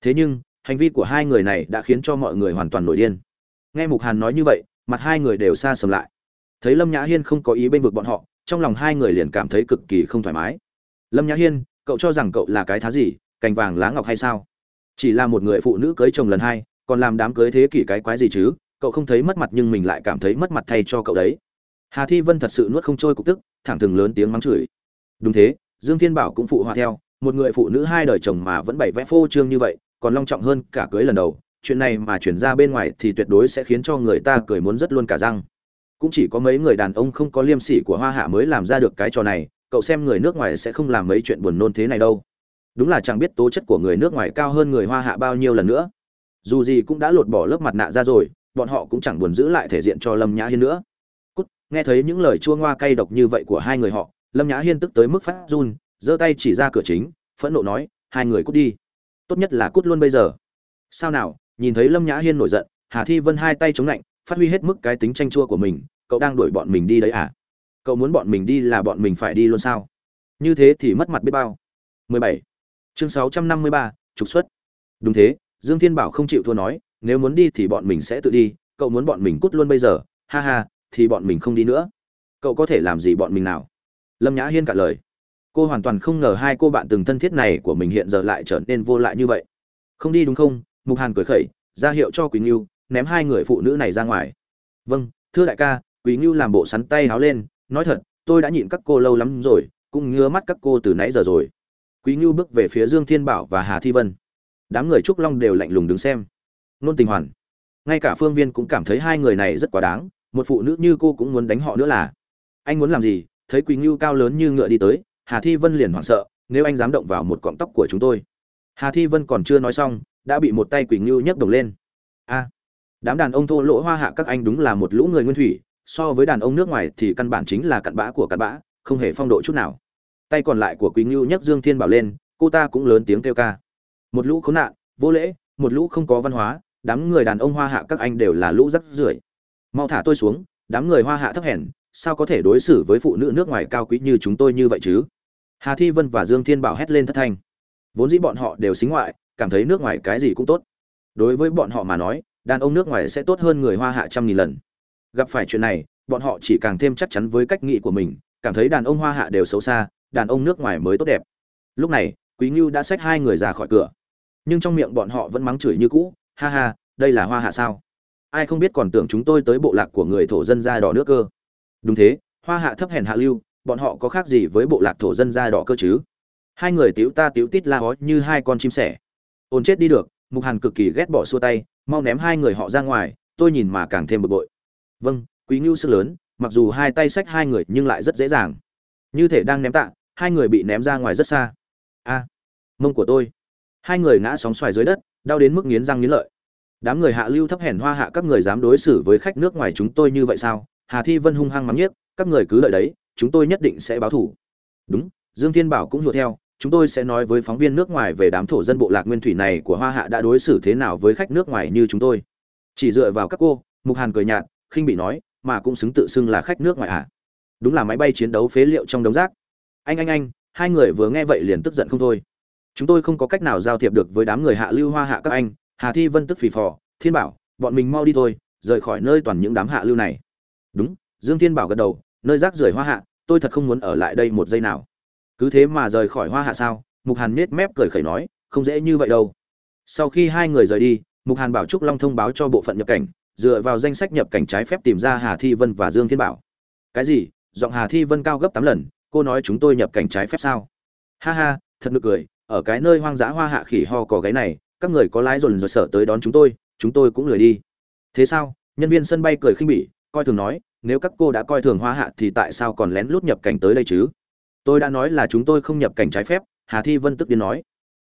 Thế nhưng, hành vi của hai người này đã khiến cho mọi người hoàn toàn nổi điên. Nghe mục hàn nói như vậy, mặt hai người đều xa sầm lại. Thấy lâm nhã hiên không có ý bên vực bọn họ, trong lòng hai người liền cảm thấy cực kỳ không thoải mái. Lâm nhã hiên, cậu cho rằng cậu là cái thá gì, cành vàng lá ngọc hay sao? Chỉ là một người phụ nữ cưới chồng lần hai, còn làm đám cưới thế kỷ cái quái gì chứ? Cậu không thấy mất mặt nhưng mình lại cảm thấy mất mặt thay cho cậu đấy hà thi vân thật sự nuốt không trôi cục tức, thẳng thừng lớn tiếng mắng chửi. Đúng thế, dương thiên bảo cũng phụ họa theo, một người phụ nữ hai đời chồng mà vẫn bày vẽ phô trương như vậy, còn long trọng hơn cả cưới lần đầu. Chuyện này mà chuyển ra bên ngoài thì tuyệt đối sẽ khiến cho người ta cười muốn rất luôn cả răng. Cũng chỉ có mấy người đàn ông không có liêm sỉ của hoa hạ mới làm ra được cái trò này, cậu xem người nước ngoài sẽ không làm mấy chuyện buồn nôn thế này đâu. Đúng là chẳng biết tố chất của người nước ngoài cao hơn người hoa hạ bao nhiêu lần nữa. Dù gì cũng đã lột bỏ lớp mặt nạ ra rồi, bọn họ cũng chẳng buồn giữ lại thể diện cho lâm nhã hiên nữa nghe thấy những lời chua ngoa cay độc như vậy của hai người họ lâm nhã hiên tức tới mức phát run giơ tay chỉ ra cửa chính phẫn nộ nói hai người cút đi. Tốt nhất là cút luôn bây giờ. Sao nào? Nhìn thấy lâm nhã hiên nổi giận hà thi vân hai tay chống lạnh phát huy hết mức cái tính tranh chua của mình cậu đang đuổi bọn mình đi đấy à? Cậu muốn bọn mình đi là bọn mình phải đi luôn sao? Như thế thì mất mặt biết bao. 17. chương 653, trục xuất. Đúng thế dương thiên bảo không chịu thua nói nếu muốn đi thì bọn mình sẽ tự đi cậu muốn bọn mình cút luôn bây giờ. Ha ha thì bọn mình không đi nữa. Cậu có thể làm gì bọn mình nào? Lâm nhã hiên cả lời. Cô hoàn toàn không ngờ hai cô bạn từng thân thiết này của mình hiện giờ lại trở nên vô lại như vậy. Không đi đúng không? Mục hàn cười khẩy, ra hiệu cho quý ngưu ném hai người phụ nữ này ra ngoài. Vâng thưa đại ca quý ngưu làm bộ sắn tay háo lên, nói thật, tôi đã nhịn các cô lâu lắm rồi, cũng ngứa mắt các cô từ nãy giờ rồi. Quý ngưu bước về phía dương thiên bảo và hà thi vân. Đám người trúc long đều lạnh lùng đứng xem. Nôn tình hoàn. Ngay cả phương viên cũng cảm thấy hai người này rất quá đáng một phụ nữ như cô cũng muốn đánh họ nữa là. Anh muốn làm gì? Thấy quỳnh ngưu cao lớn như ngựa đi tới, hà thi vân liền hoảng sợ, nếu anh dám động vào một cọng tóc của chúng tôi. Hà thi vân còn chưa nói xong, đã bị một tay quỳnh ngưu nhấc đồng lên. A, đám đàn ông thô lỗ hoa hạ các anh đúng là một lũ người nguyên thủy, so với đàn ông nước ngoài thì căn bản chính là cặn bã của cặn bã, không hề phong độ chút nào. Tay còn lại của quý ngưu nhấc dương thiên bảo lên, cô ta cũng lớn tiếng kêu ca. Một lũ khốn nạn, vô lễ, một lũ không có văn hóa, đám người đàn ông hoa hạ các anh đều là lũ rắc rưởi mau thả tôi xuống, đám người hoa hạ thấp hèn, sao có thể đối xử với phụ nữ nước ngoài cao quý như chúng tôi như vậy chứ? Hà thi vân và dương thiên bảo hét lên thất thanh. Vốn dĩ bọn họ đều xính ngoại, cảm thấy nước ngoài cái gì cũng tốt. Đối với bọn họ mà nói, đàn ông nước ngoài sẽ tốt hơn người hoa hạ trăm nghìn lần. Gặp phải chuyện này, bọn họ chỉ càng thêm chắc chắn với cách nghĩ của mình, cảm thấy đàn ông hoa hạ đều xấu xa, đàn ông nước ngoài mới tốt đẹp. Lúc này, quý ngưu đã xách hai người ra khỏi cửa. Nhưng trong miệng bọn họ vẫn mắng chửi như cũ, ha ha, đây là hoa hạ sao? Ai không biết còn tưởng chúng tôi tới bộ lạc của người thổ dân da đỏ nước cơ. Đúng thế, hoa hạ thấp hèn hạ lưu, bọn họ có khác gì với bộ lạc thổ dân da đỏ cơ chứ? Hai người tiếu ta tiếu tít la hói như hai con chim sẻ. Ồn chết đi được, mục hàn cực kỳ ghét bỏ xua tay, mau ném hai người họ ra ngoài, tôi nhìn mà càng thêm bực bội. Vâng quý ngưu sức lớn, mặc dù hai tay xách hai người nhưng lại rất dễ dàng. Như thể đang ném tạ, hai người bị ném ra ngoài rất xa. A, mông của tôi. Hai người ngã sóng xoài dưới đất, đau đến mức nghiến răng nghiến lợi đám người hạ lưu thấp hèn hoa hạ các người dám đối xử với khách nước ngoài chúng tôi như vậy sao? Hà thi vân hung hăng mắng nhiếc, các người cứ lợi đấy, chúng tôi nhất định sẽ báo thủ. Đúng, dương thiên bảo cũng hiểu theo, chúng tôi sẽ nói với phóng viên nước ngoài về đám thổ dân bộ lạc nguyên thủy này của hoa hạ đã đối xử thế nào với khách nước ngoài như chúng tôi. Chỉ dựa vào các cô, mục hàn cười nhạt, khinh bị nói, mà cũng xứng tự xưng là khách nước ngoài ạ à. đúng là máy bay chiến đấu phế liệu trong đống rác. Anh anh anh, hai người vừa nghe vậy liền tức giận không thôi. Chúng tôi không có cách nào giao thiệp được với đám người hạ lưu hoa hạ các anh hà thi vân tức phì phò, thiên bảo, bọn mình mau đi thôi, rời khỏi nơi toàn những đám hạ lưu này. Đúng, dương thiên bảo gật đầu, nơi rác rưởi hoa hạ, tôi thật không muốn ở lại đây một giây nào. Cứ thế mà rời khỏi hoa hạ sao? Mục hàn nhếch mép cười khẩy nói, không dễ như vậy đâu. Sau khi hai người rời đi, mục hàn bảo trúc long thông báo cho bộ phận nhập cảnh, dựa vào danh sách nhập cảnh trái phép tìm ra hà thi vân và dương thiên bảo. Cái gì? Giọng hà thi vân cao gấp tám lần, cô nói chúng tôi nhập cảnh trái phép sao? Ha ha, thật nực cười, ở cái nơi hoang dã hoa hạ khỉ ho có gáy này các người có lái dồn rồi sợ tới đón chúng tôi chúng tôi cũng lười đi. Thế sao? Nhân viên sân bay cười khinh bỉ, coi thường nói, nếu các cô đã coi thường hoa hạ thì tại sao còn lén lút nhập cảnh tới đây chứ? Tôi đã nói là chúng tôi không nhập cảnh trái phép, hà thi vân tức điên nói.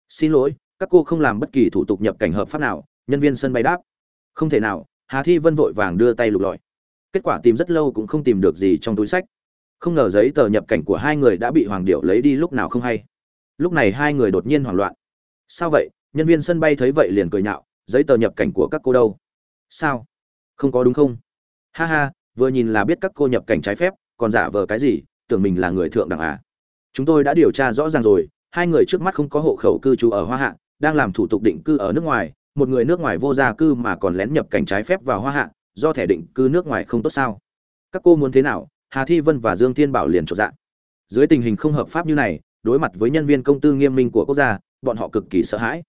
Xin lỗi, các cô không làm bất kỳ thủ tục nhập cảnh hợp pháp nào, nhân viên sân bay đáp. Không thể nào, hà thi vân vội vàng đưa tay lục lọi. Kết quả tìm rất lâu cũng không tìm được gì trong túi sách. Không ngờ giấy tờ nhập cảnh của hai người đã bị hoàng điệu lấy đi lúc nào không hay. Lúc này hai người đột nhiên hoảng loạn. Sao vậy? Nhân viên sân bay thấy vậy liền cười nhạo, giấy tờ nhập cảnh của các cô đâu? Sao? Không có đúng không? Ha ha, vừa nhìn là biết các cô nhập cảnh trái phép, còn giả vờ cái gì, tưởng mình là người thượng đẳng à? Chúng tôi đã điều tra rõ ràng rồi, hai người trước mắt không có hộ khẩu cư trú ở hoa hạ, đang làm thủ tục định cư ở nước ngoài, một người nước ngoài vô gia cư mà còn lén nhập cảnh trái phép vào hoa hạ, do thẻ định cư nước ngoài không tốt sao? Các cô muốn thế nào? Hà thi vân và dương thiên bảo liền trộn dạng dưới tình hình không hợp pháp như này, đối mặt với nhân viên công tư nghiêm minh của quốc gia, bọn họ cực kỳ sợ hãi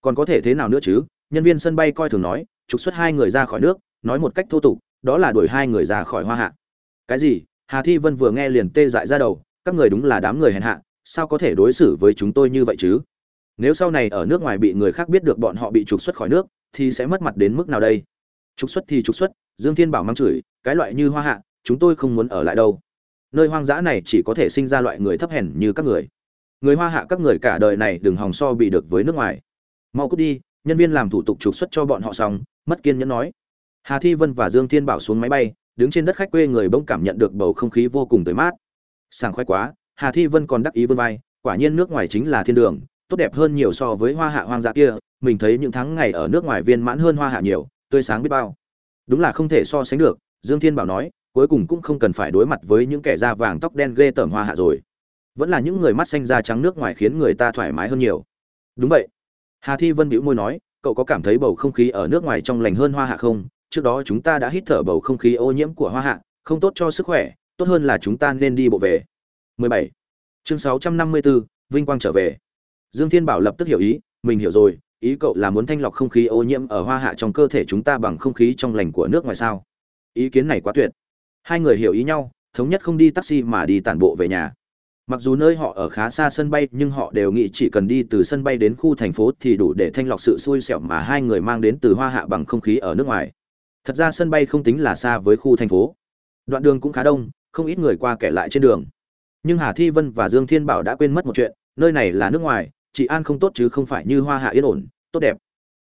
còn có thể thế nào nữa chứ? Nhân viên sân bay coi thường nói, trục xuất hai người ra khỏi nước, nói một cách thô tục, đó là đuổi hai người ra khỏi hoa hạ. Cái gì? Hà thi vân vừa nghe liền tê dại ra đầu, các người đúng là đám người hèn hạ, sao có thể đối xử với chúng tôi như vậy chứ? Nếu sau này ở nước ngoài bị người khác biết được bọn họ bị trục xuất khỏi nước, thì sẽ mất mặt đến mức nào đây? Trục xuất thì trục xuất, dương thiên bảo mang chửi, cái loại như hoa hạ, chúng tôi không muốn ở lại đâu. Nơi hoang dã này chỉ có thể sinh ra loại người thấp hèn như các người. Người hoa hạ các người cả đời này đừng hòng so bị được với nước ngoài mau cút đi, nhân viên làm thủ tục trục xuất cho bọn họ xong, mất kiên nhẫn nói. Hà thi vân và dương thiên bảo xuống máy bay, đứng trên đất khách quê người bỗng cảm nhận được bầu không khí vô cùng tới mát. Sảng khoái quá, hà thi vân còn đắc ý vươn vai, quả nhiên nước ngoài chính là thiên đường, tốt đẹp hơn nhiều so với hoa hạ hoang dã kia, mình thấy những tháng ngày ở nước ngoài viên mãn hơn hoa hạ nhiều, tươi sáng biết bao. Đúng là không thể so sánh được, dương thiên bảo nói, cuối cùng cũng không cần phải đối mặt với những kẻ da vàng tóc đen ghê tởm hoa hạ rồi. Vẫn là những người mắt xanh da trắng nước ngoài khiến người ta thoải mái hơn nhiều. Đúng vậy hà thi vân bĩu môi nói cậu có cảm thấy bầu không khí ở nước ngoài trong lành hơn hoa hạ không? Trước đó chúng ta đã hít thở bầu không khí ô nhiễm của hoa hạ không tốt cho sức khỏe tốt hơn là chúng ta nên đi bộ về. 17. chương 654, vinh quang trở về. Dương thiên bảo lập tức hiểu ý mình hiểu rồi ý cậu là muốn thanh lọc không khí ô nhiễm ở hoa hạ trong cơ thể chúng ta bằng không khí trong lành của nước ngoài sao? Ý kiến này quá tuyệt. Hai người hiểu ý nhau thống nhất không đi taxi mà đi tản bộ về nhà mặc dù nơi họ ở khá xa sân bay, nhưng họ đều nghĩ chỉ cần đi từ sân bay đến khu thành phố thì đủ để thanh lọc sự xui xẻo mà hai người mang đến từ hoa hạ bằng không khí ở nước ngoài. Thật ra sân bay không tính là xa với khu thành phố. Đoạn đường cũng khá đông, không ít người qua kẻ lại trên đường. Nhưng hà thi vân và dương thiên bảo đã quên mất một chuyện, nơi này là nước ngoài, chị an không tốt chứ không phải như hoa hạ yên ổn, tốt đẹp.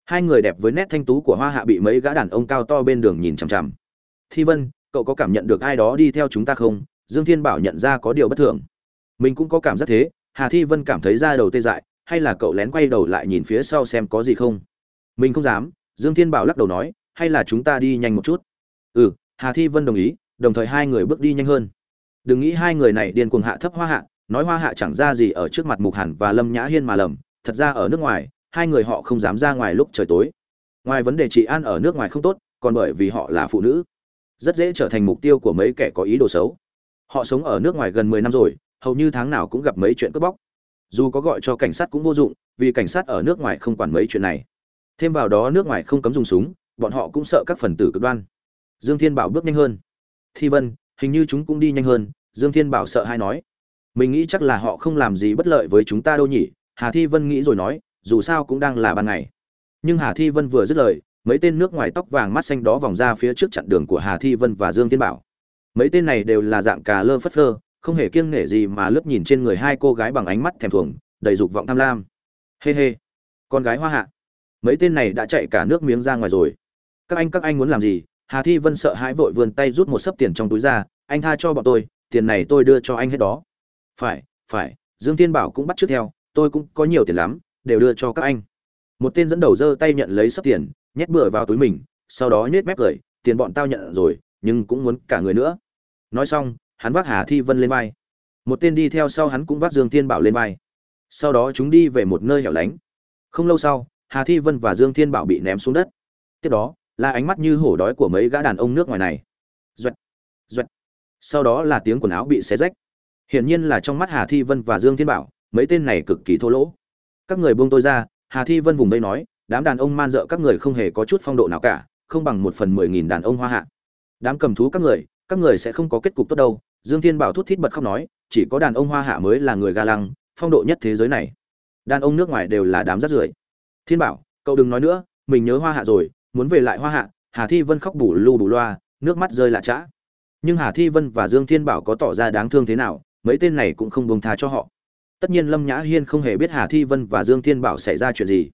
Hai người đẹp với nét thanh tú của hoa hạ bị mấy gã đàn ông cao to bên đường nhìn chằm chằm. Thi vân, cậu có cảm nhận được ai đó đi theo chúng ta không? Dương thiên bảo nhận ra có điều bất thường mình cũng có cảm giác thế, hà thi vân cảm thấy ra đầu tê dại, hay là cậu lén quay đầu lại nhìn phía sau xem có gì không? Mình không dám, dương thiên bảo lắc đầu nói, hay là chúng ta đi nhanh một chút? Ừ hà thi vân đồng ý, đồng thời hai người bước đi nhanh hơn. Đừng nghĩ hai người này điên cuồng hạ thấp hoa hạ, nói hoa hạ chẳng ra gì ở trước mặt mục hẳn và lâm nhã hiên mà lầm, thật ra ở nước ngoài, hai người họ không dám ra ngoài lúc trời tối. Ngoài vấn đề trị an ở nước ngoài không tốt, còn bởi vì họ là phụ nữ. Rất dễ trở thành mục tiêu của mấy kẻ có ý đồ xấu. Họ sống ở nước ngoài gần mười năm rồi hầu như tháng nào cũng gặp mấy chuyện cướp bóc. Dù có gọi cho cảnh sát cũng vô dụng, vì cảnh sát ở nước ngoài không quản mấy chuyện này. Thêm vào đó nước ngoài không cấm dùng súng, bọn họ cũng sợ các phần tử cực đoan. Dương thiên bảo bước nhanh hơn. Thi vân, hình như chúng cũng đi nhanh hơn, dương thiên bảo sợ hay nói. Mình nghĩ chắc là họ không làm gì bất lợi với chúng ta đâu nhỉ, hà thi vân nghĩ rồi nói, dù sao cũng đang là ban ngày. Nhưng hà thi vân vừa dứt lời, mấy tên nước ngoài tóc vàng mắt xanh đó vòng ra phía trước chặn đường của hà thi vân và dương thiên bảo. Mấy tên này đều là dạng cà lơ phất phơ không hề kiêng nể gì mà lướt nhìn trên người hai cô gái bằng ánh mắt thèm thuồng, đầy dục vọng tham lam. Hê hê. Con gái hoa hạ. Mấy tên này đã chạy cả nước miếng ra ngoài rồi. Các anh các anh muốn làm gì? Hà thi vân sợ hãi vội vươn tay rút một sấp tiền trong túi ra. Anh tha cho bọn tôi, tiền này tôi đưa cho anh hết đó. Phải phải, dương thiên bảo cũng bắt trước theo, tôi cũng có nhiều tiền lắm, đều đưa cho các anh. Một tên dẫn đầu giơ tay nhận lấy sấp tiền, nhét bừa vào túi mình, sau đó nhét mép cười, tiền bọn tao nhận rồi, nhưng cũng muốn cả người nữa. Nói xong hắn vác hà thi vân lên vai. Một tên đi theo sau hắn cũng vác dương thiên bảo lên vai. Sau đó chúng đi về một nơi hẻo lánh. Không lâu sau hà thi vân và dương thiên bảo bị ném xuống đất. Tiếp đó là ánh mắt như hổ đói của mấy gã đàn ông nước ngoài này. Duệ, duệ. sau đó là tiếng quần áo bị xé rách. Hiển nhiên là trong mắt hà thi vân và dương thiên bảo mấy tên này cực kỳ thô lỗ. Các người buông tôi ra hà thi vân vùng đây nói đám đàn ông man dợ các người không hề có chút phong độ nào cả không bằng một phần mười nghìn đàn ông hoa hạ. Đám cầm thú các người các người sẽ không có kết cục tốt đâu dương thiên bảo thút thít bật khóc nói, chỉ có đàn ông hoa hạ mới là người ga lăng, phong độ nhất thế giới này. Đàn ông nước ngoài đều là đám rắt rưởi. Thiên bảo, cậu đừng nói nữa, mình nhớ hoa hạ rồi, muốn về lại hoa hạ, hà thi vân khóc bù lu bù loa, nước mắt rơi lạ chã nhưng hà thi vân và dương thiên bảo có tỏ ra đáng thương thế nào, mấy tên này cũng không buông tha cho họ. Tất nhiên lâm nhã hiên không hề biết hà thi vân và dương thiên bảo xảy ra chuyện gì.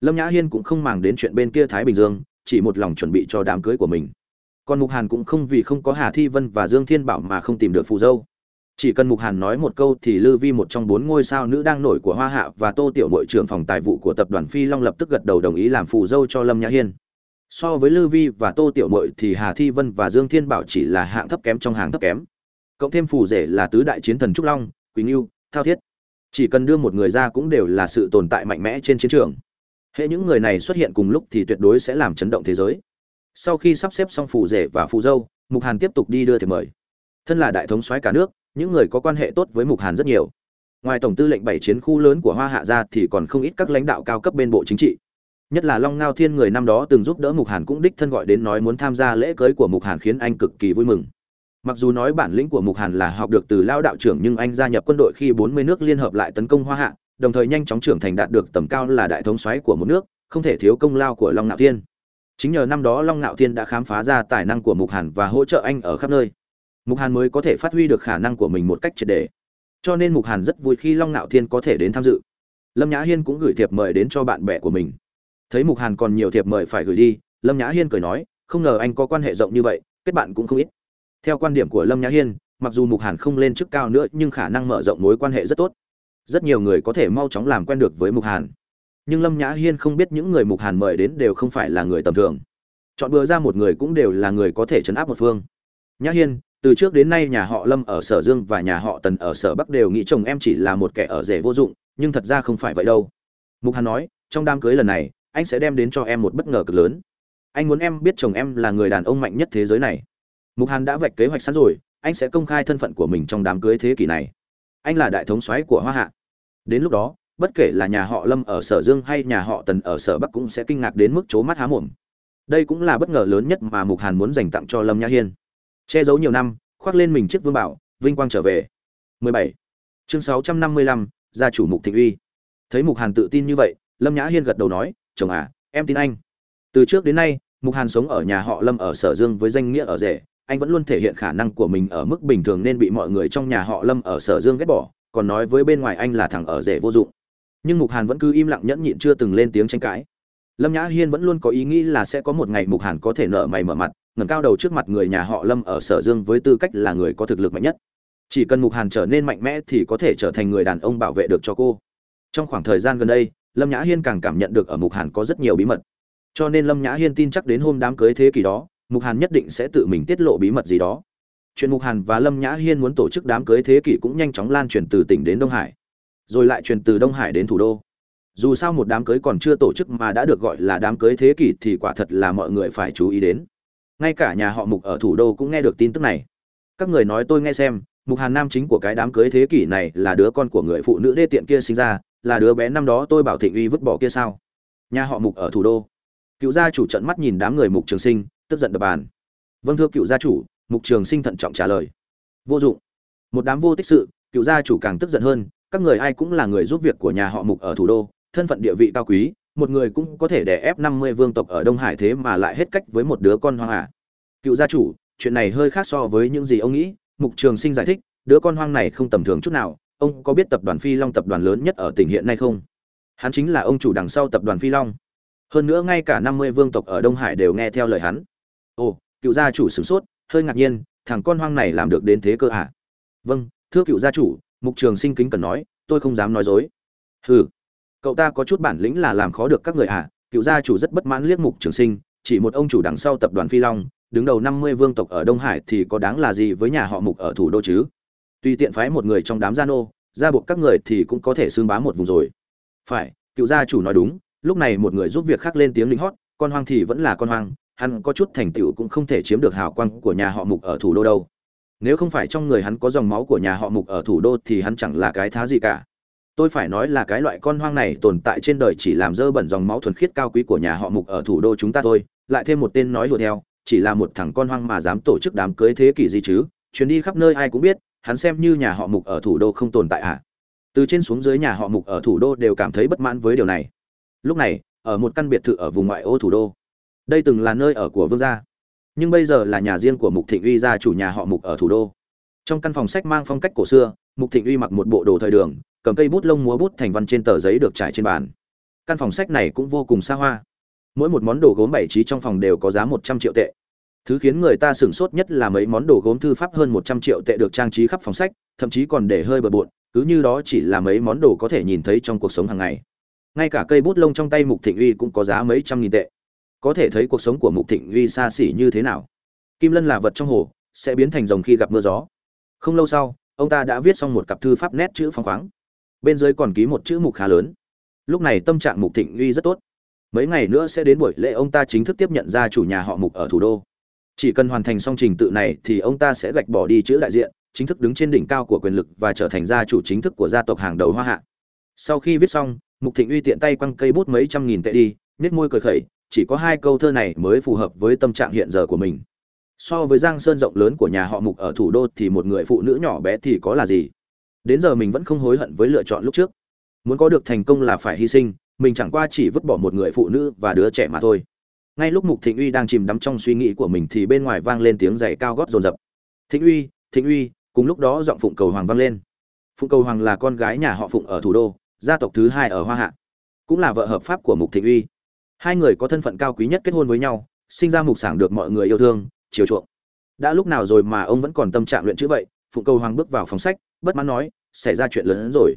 Lâm nhã hiên cũng không màng đến chuyện bên kia thái bình dương, chỉ một lòng chuẩn bị cho đám cưới của mình còn mục hàn cũng không vì không có hà thi vân và dương thiên bảo mà không tìm được phù dâu. Chỉ cần mục hàn nói một câu thì lư vi, một trong bốn ngôi sao nữ đang nổi của hoa hạ và tô tiểu nội trưởng phòng tài vụ của tập đoàn phi long lập tức gật đầu đồng ý làm phù dâu cho lâm nhã hiên. So với lư vi và tô tiểu nội thì hà thi vân và dương thiên bảo chỉ là hạng thấp kém trong hàng thấp kém. Cộng thêm phù rể là tứ đại chiến thần trúc long, quỳnh yêu, thao thiết. Chỉ cần đưa một người ra cũng đều là sự tồn tại mạnh mẽ trên chiến trường. Hệ những người này xuất hiện cùng lúc thì tuyệt đối sẽ làm chấn động thế giới sau khi sắp xếp xong phù rể và phù dâu, mục hàn tiếp tục đi đưa thiệp mời. Thân là đại thống soái cả nước, những người có quan hệ tốt với mục hàn rất nhiều. Ngoài tổng tư lệnh bảy chiến khu lớn của hoa hạ ra thì còn không ít các lãnh đạo cao cấp bên bộ chính trị. Nhất là long ngao thiên người năm đó từng giúp đỡ mục hàn cũng đích thân gọi đến nói muốn tham gia lễ cưới của mục hàn khiến anh cực kỳ vui mừng. Mặc dù nói bản lĩnh của mục hàn là học được từ lao đạo trưởng nhưng anh gia nhập quân đội khi bốn mươi nước liên hợp lại tấn công hoa hạ, đồng thời nhanh chóng trưởng thành đạt được tầm cao là đại thống soái của một nước, không thể thiếu công lao của long ngạo thiên chính nhờ năm đó long ngạo thiên đã khám phá ra tài năng của mục hàn và hỗ trợ anh ở khắp nơi. Mục hàn mới có thể phát huy được khả năng của mình một cách triệt đề cho nên mục hàn rất vui khi long ngạo thiên có thể đến tham dự. Lâm nhã hiên cũng gửi thiệp mời đến cho bạn bè của mình. Thấy mục hàn còn nhiều thiệp mời phải gửi đi, lâm nhã hiên cười nói, không ngờ anh có quan hệ rộng như vậy, kết bạn cũng không ít. Theo quan điểm của lâm nhã hiên, mặc dù mục hàn không lên chức cao nữa, nhưng khả năng mở rộng mối quan hệ rất tốt. Rất nhiều người có thể mau chóng làm quen được với mục hàn nhưng lâm nhã hiên không biết những người mục hàn mời đến đều không phải là người tầm thường. Chọn bừa ra một người cũng đều là người có thể chấn áp một phương. Nhã hiên, từ trước đến nay nhà họ lâm ở sở dương và nhà họ tần ở sở bắc đều nghĩ chồng em chỉ là một kẻ ở rể vô dụng, nhưng thật ra không phải vậy đâu. Mục hàn nói, trong đám cưới lần này, anh sẽ đem đến cho em một bất ngờ cực lớn. Anh muốn em biết chồng em là người đàn ông mạnh nhất thế giới này. Mục hàn đã vạch kế hoạch sẵn rồi, anh sẽ công khai thân phận của mình trong đám cưới thế kỷ này. Anh là đại thống soái của hoa hạ. Đến lúc đó bất kể là nhà họ lâm ở sở dương hay nhà họ tần ở sở bắc cũng sẽ kinh ngạc đến mức c mắt há mồm. Đây cũng là bất ngờ lớn nhất mà mục hàn muốn dành tặng cho lâm nhã hiên. Che giấu nhiều năm khoác lên mình chiếc vương bảo vinh quang trở về. 17. chương 655, gia chủ mục thịnh uy. Thấy mục hàn tự tin như vậy lâm nhã hiên gật đầu nói chồng à em tin anh. Từ trước đến nay mục hàn sống ở nhà họ lâm ở sở dương với danh nghĩa ở rể anh vẫn luôn thể hiện khả năng của mình ở mức bình thường nên bị mọi người trong nhà họ lâm ở sở dương ghét bỏ còn nói với bên ngoài anh là thằng ở rể vô dụng nhưng mục hàn vẫn cứ im lặng nhẫn nhịn chưa từng lên tiếng tranh cãi. Lâm nhã hiên vẫn luôn có ý nghĩ là sẽ có một ngày mục hàn có thể nợ mày mở mặt, ngẩng cao đầu trước mặt người nhà họ lâm ở sở dương với tư cách là người có thực lực mạnh nhất. Chỉ cần mục hàn trở nên mạnh mẽ thì có thể trở thành người đàn ông bảo vệ được cho cô. Trong khoảng thời gian gần đây, lâm nhã hiên càng cảm nhận được ở mục hàn có rất nhiều bí mật. Cho nên lâm nhã hiên tin chắc đến hôm đám cưới thế kỷ đó, mục hàn nhất định sẽ tự mình tiết lộ bí mật gì đó. Chuyện mục hàn và lâm nhã hiên muốn tổ chức đám cưới thế kỷ cũng nhanh chóng lan truyền từ tỉnh đến đông hải rồi lại truyền từ đông hải đến thủ đô. Dù sao một đám cưới còn chưa tổ chức mà đã được gọi là đám cưới thế kỷ thì quả thật là mọi người phải chú ý đến. Ngay cả nhà họ mục ở thủ đô cũng nghe được tin tức này. Các người nói tôi nghe xem, mục hàn nam chính của cái đám cưới thế kỷ này là đứa con của người phụ nữ đê tiện kia sinh ra, là đứa bé năm đó tôi bảo thịnh uy vứt bỏ kia sao? Nhà họ mục ở thủ đô. Cựu gia chủ trận mắt nhìn đám người mục trường sinh, tức giận đập bàn. Vâng thưa cựu gia chủ, mục trường sinh thận trọng trả lời. Vô dụng. Một đám vô tích sự, cựu gia chủ càng tức giận hơn các người ai cũng là người giúp việc của nhà họ mục ở thủ đô, thân phận địa vị cao quý, một người cũng có thể đè ép năm mươi vương tộc ở đông hải thế mà lại hết cách với một đứa con hoang à. cựu gia chủ, chuyện này hơi khác so với những gì ông nghĩ, mục trường sinh giải thích, đứa con hoang này không tầm thường chút nào, ông có biết tập đoàn phi long tập đoàn lớn nhất ở tỉnh hiện nay không hắn chính là ông chủ đằng sau tập đoàn phi long hơn nữa ngay cả năm mươi vương tộc ở đông hải đều nghe theo lời hắn ồ, cựu gia chủ sửng sốt, hơi ngạc nhiên, thằng con hoang này làm được đến thế cơ à? vâng thưa cựu gia chủ mục trường sinh kính cần nói, tôi không dám nói dối. Hừ, cậu ta có chút bản lĩnh là làm khó được các người à cựu gia chủ rất bất mãn liếc mục trường sinh, chỉ một ông chủ đằng sau tập đoàn phi long, đứng đầu năm mươi vương tộc ở đông hải thì có đáng là gì với nhà họ mục ở thủ đô chứ? Tuy tiện phái một người trong đám gia nô, ra buộc các người thì cũng có thể xương bá một vùng rồi. Phải, cựu gia chủ nói đúng, lúc này một người giúp việc khác lên tiếng lính hót, con hoang thì vẫn là con hoang, hắn có chút thành tựu cũng không thể chiếm được hào quang của nhà họ mục ở thủ đô đâu nếu không phải trong người hắn có dòng máu của nhà họ mục ở thủ đô thì hắn chẳng là cái thá gì cả. Tôi phải nói là cái loại con hoang này tồn tại trên đời chỉ làm dơ bẩn dòng máu thuần khiết cao quý của nhà họ mục ở thủ đô chúng ta thôi. Lại thêm một tên nói đùa theo, chỉ là một thằng con hoang mà dám tổ chức đám cưới thế kỷ gì chứ? Chuyến đi khắp nơi ai cũng biết, hắn xem như nhà họ mục ở thủ đô không tồn tại à? Từ trên xuống dưới nhà họ mục ở thủ đô đều cảm thấy bất mãn với điều này. Lúc này, ở một căn biệt thự ở vùng ngoại ô thủ đô. Đây từng là nơi ở của vương gia nhưng bây giờ là nhà riêng của mục thịnh uy gia chủ nhà họ mục ở thủ đô. Trong căn phòng sách mang phong cách cổ xưa, mục thịnh uy mặc một bộ đồ thời đường, cầm cây bút lông múa bút thành văn trên tờ giấy được trải trên bàn. Căn phòng sách này cũng vô cùng xa hoa. Mỗi một món đồ gốm bảy trí trong phòng đều có giá một trăm triệu tệ. Thứ khiến người ta sửng sốt nhất là mấy món đồ gốm thư pháp hơn một trăm triệu tệ được trang trí khắp phòng sách, thậm chí còn để hơi bừa bộn, cứ như đó chỉ là mấy món đồ có thể nhìn thấy trong cuộc sống hàng ngày. Ngay cả cây bút lông trong tay mục thịnh uy cũng có giá mấy trăm nghìn tệ có thể thấy cuộc sống của mục thịnh uy xa xỉ như thế nào. Kim lân là vật trong hồ, sẽ biến thành rồng khi gặp mưa gió. Không lâu sau, ông ta đã viết xong một cặp thư pháp nét chữ phóng khoáng. Bên dưới còn ký một chữ mục khá lớn. Lúc này tâm trạng mục thịnh uy rất tốt. Mấy ngày nữa sẽ đến buổi lễ ông ta chính thức tiếp nhận ra chủ nhà họ mục ở thủ đô. Chỉ cần hoàn thành xong trình tự này thì ông ta sẽ gạch bỏ đi chữ đại diện, chính thức đứng trên đỉnh cao của quyền lực và trở thành gia chủ chính thức của gia tộc hàng đầu hoa hạ. Sau khi viết xong, mục thịnh uy tiện tay quăng cây bút mấy trăm nghìn tệ đi nết môi cười khẩy chỉ có hai câu thơ này mới phù hợp với tâm trạng hiện giờ của mình. So với giang sơn rộng lớn của nhà họ mục ở thủ đô thì một người phụ nữ nhỏ bé thì có là gì? Đến giờ mình vẫn không hối hận với lựa chọn lúc trước. Muốn có được thành công là phải hy sinh, mình chẳng qua chỉ vứt bỏ một người phụ nữ và đứa trẻ mà thôi. Ngay lúc mục thịnh uy đang chìm đắm trong suy nghĩ của mình thì bên ngoài vang lên tiếng giày cao gót rồn rập thịnh uy thịnh uy, cùng lúc đó giọng phụng cầu hoàng vang lên. Phụng cầu hoàng là con gái nhà họ phụng ở thủ đô, gia tộc thứ hai ở hoa hạ, cũng là vợ hợp pháp của mục thịnh uy hai người có thân phận cao quý nhất kết hôn với nhau, sinh ra mục sảng được mọi người yêu thương, chiều chuộng. Đã lúc nào rồi mà ông vẫn còn tâm trạng luyện chữ vậy? Phụng cầu hoàng bước vào phòng sách, bất mãn nói, xảy ra chuyện lớn hơn rồi.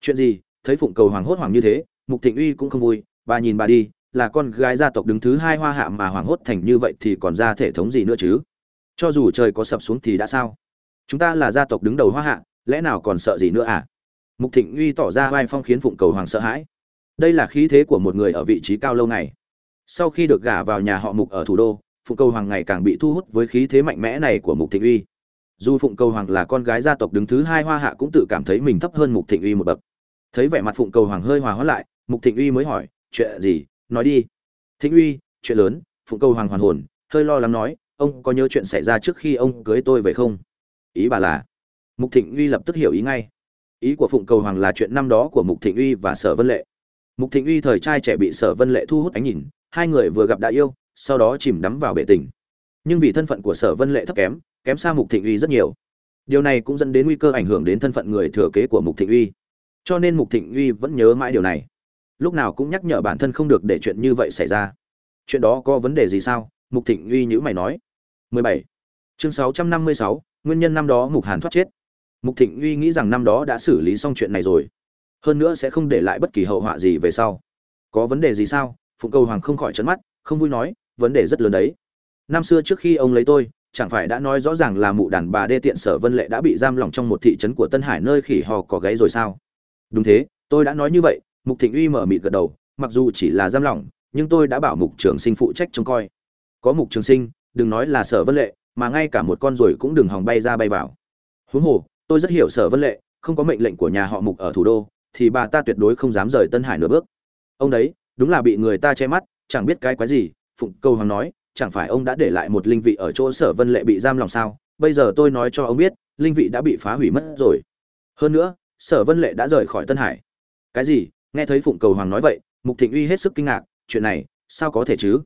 Chuyện gì? Thấy phụng cầu hoàng hốt hoảng như thế, mục thịnh uy cũng không vui. Bà nhìn bà đi, là con gái gia tộc đứng thứ hai hoa hạ mà hoàng hốt thành như vậy thì còn ra thể thống gì nữa chứ? Cho dù trời có sập xuống thì đã sao? Chúng ta là gia tộc đứng đầu hoa hạ, lẽ nào còn sợ gì nữa à? Mục thịnh uy tỏ ra vai phong khiến phụng cầu hoàng sợ hãi đây là khí thế của một người ở vị trí cao lâu ngày sau khi được gả vào nhà họ mục ở thủ đô, phụng cầu hoàng ngày càng bị thu hút với khí thế mạnh mẽ này của mục thịnh uy. Dù phụng cầu hoàng là con gái gia tộc đứng thứ hai hoa hạ cũng tự cảm thấy mình thấp hơn mục thịnh uy một bậc. Thấy vẻ mặt phụng cầu hoàng hơi hòa hóa lại, mục thịnh uy mới hỏi, chuyện gì? Nói đi. Thịnh uy, chuyện lớn, phụng cầu hoàng hoàn hồn, hơi lo lắng nói, ông có nhớ chuyện xảy ra trước khi ông cưới tôi về không? Ý bà là. Mục thịnh uy lập tức hiểu ý ngay. Ý của phụng cầu hoàng là chuyện năm đó của mục thịnh uy và sở vân lệ mục thịnh uy thời trai trẻ bị sở vân lệ thu hút ánh nhìn hai người vừa gặp đã yêu sau đó chìm đắm vào bể tình. Nhưng vì thân phận của sở vân lệ thấp kém kém xa mục thịnh uy rất nhiều. Điều này cũng dẫn đến nguy cơ ảnh hưởng đến thân phận người thừa kế của mục thịnh uy. Cho nên mục thịnh uy vẫn nhớ mãi điều này. Lúc nào cũng nhắc nhở bản thân không được để chuyện như vậy xảy ra. Chuyện đó có vấn đề gì sao? Mục thịnh uy nhữ mày nói. 17. chương 656, nguyên nhân năm đó mục hàn thoát chết. Mục thịnh uy nghĩ rằng năm đó đã xử lý xong chuyện này rồi hơn nữa sẽ không để lại bất kỳ hậu họa gì về sau. Có vấn đề gì sao? Phụng cầu hoàng không khỏi trấn mắt, không vui nói, vấn đề rất lớn đấy. Năm xưa trước khi ông lấy tôi, chẳng phải đã nói rõ ràng là mụ đàn bà đê tiện sở vân lệ đã bị giam lỏng trong một thị trấn của tân hải nơi khỉ hò có gáy rồi sao? Đúng thế, tôi đã nói như vậy, mục thịnh uy mở mịt gật đầu, mặc dù chỉ là giam lỏng, nhưng tôi đã bảo mục trường sinh phụ trách trông coi. Có mục trường sinh, đừng nói là sở vân lệ, mà ngay cả một con ruồi cũng đừng hòng bay ra bay vào. Huống hồ, tôi rất hiểu sở vân lệ, không có mệnh lệnh của nhà họ mục ở thủ đô thì bà ta tuyệt đối không dám rời tân hải nửa bước. Ông đấy, đúng là bị người ta che mắt, chẳng biết cái quái gì, phụng câu hoàng nói, chẳng phải ông đã để lại một linh vị ở chỗ sở vân lệ bị giam lòng sao? Bây giờ tôi nói cho ông biết, linh vị đã bị phá hủy mất rồi. Hơn nữa, sở vân lệ đã rời khỏi tân hải. Cái gì? Nghe thấy phụng cầu hoàng nói vậy, mục thịnh uy hết sức kinh ngạc, chuyện này, sao có thể chứ?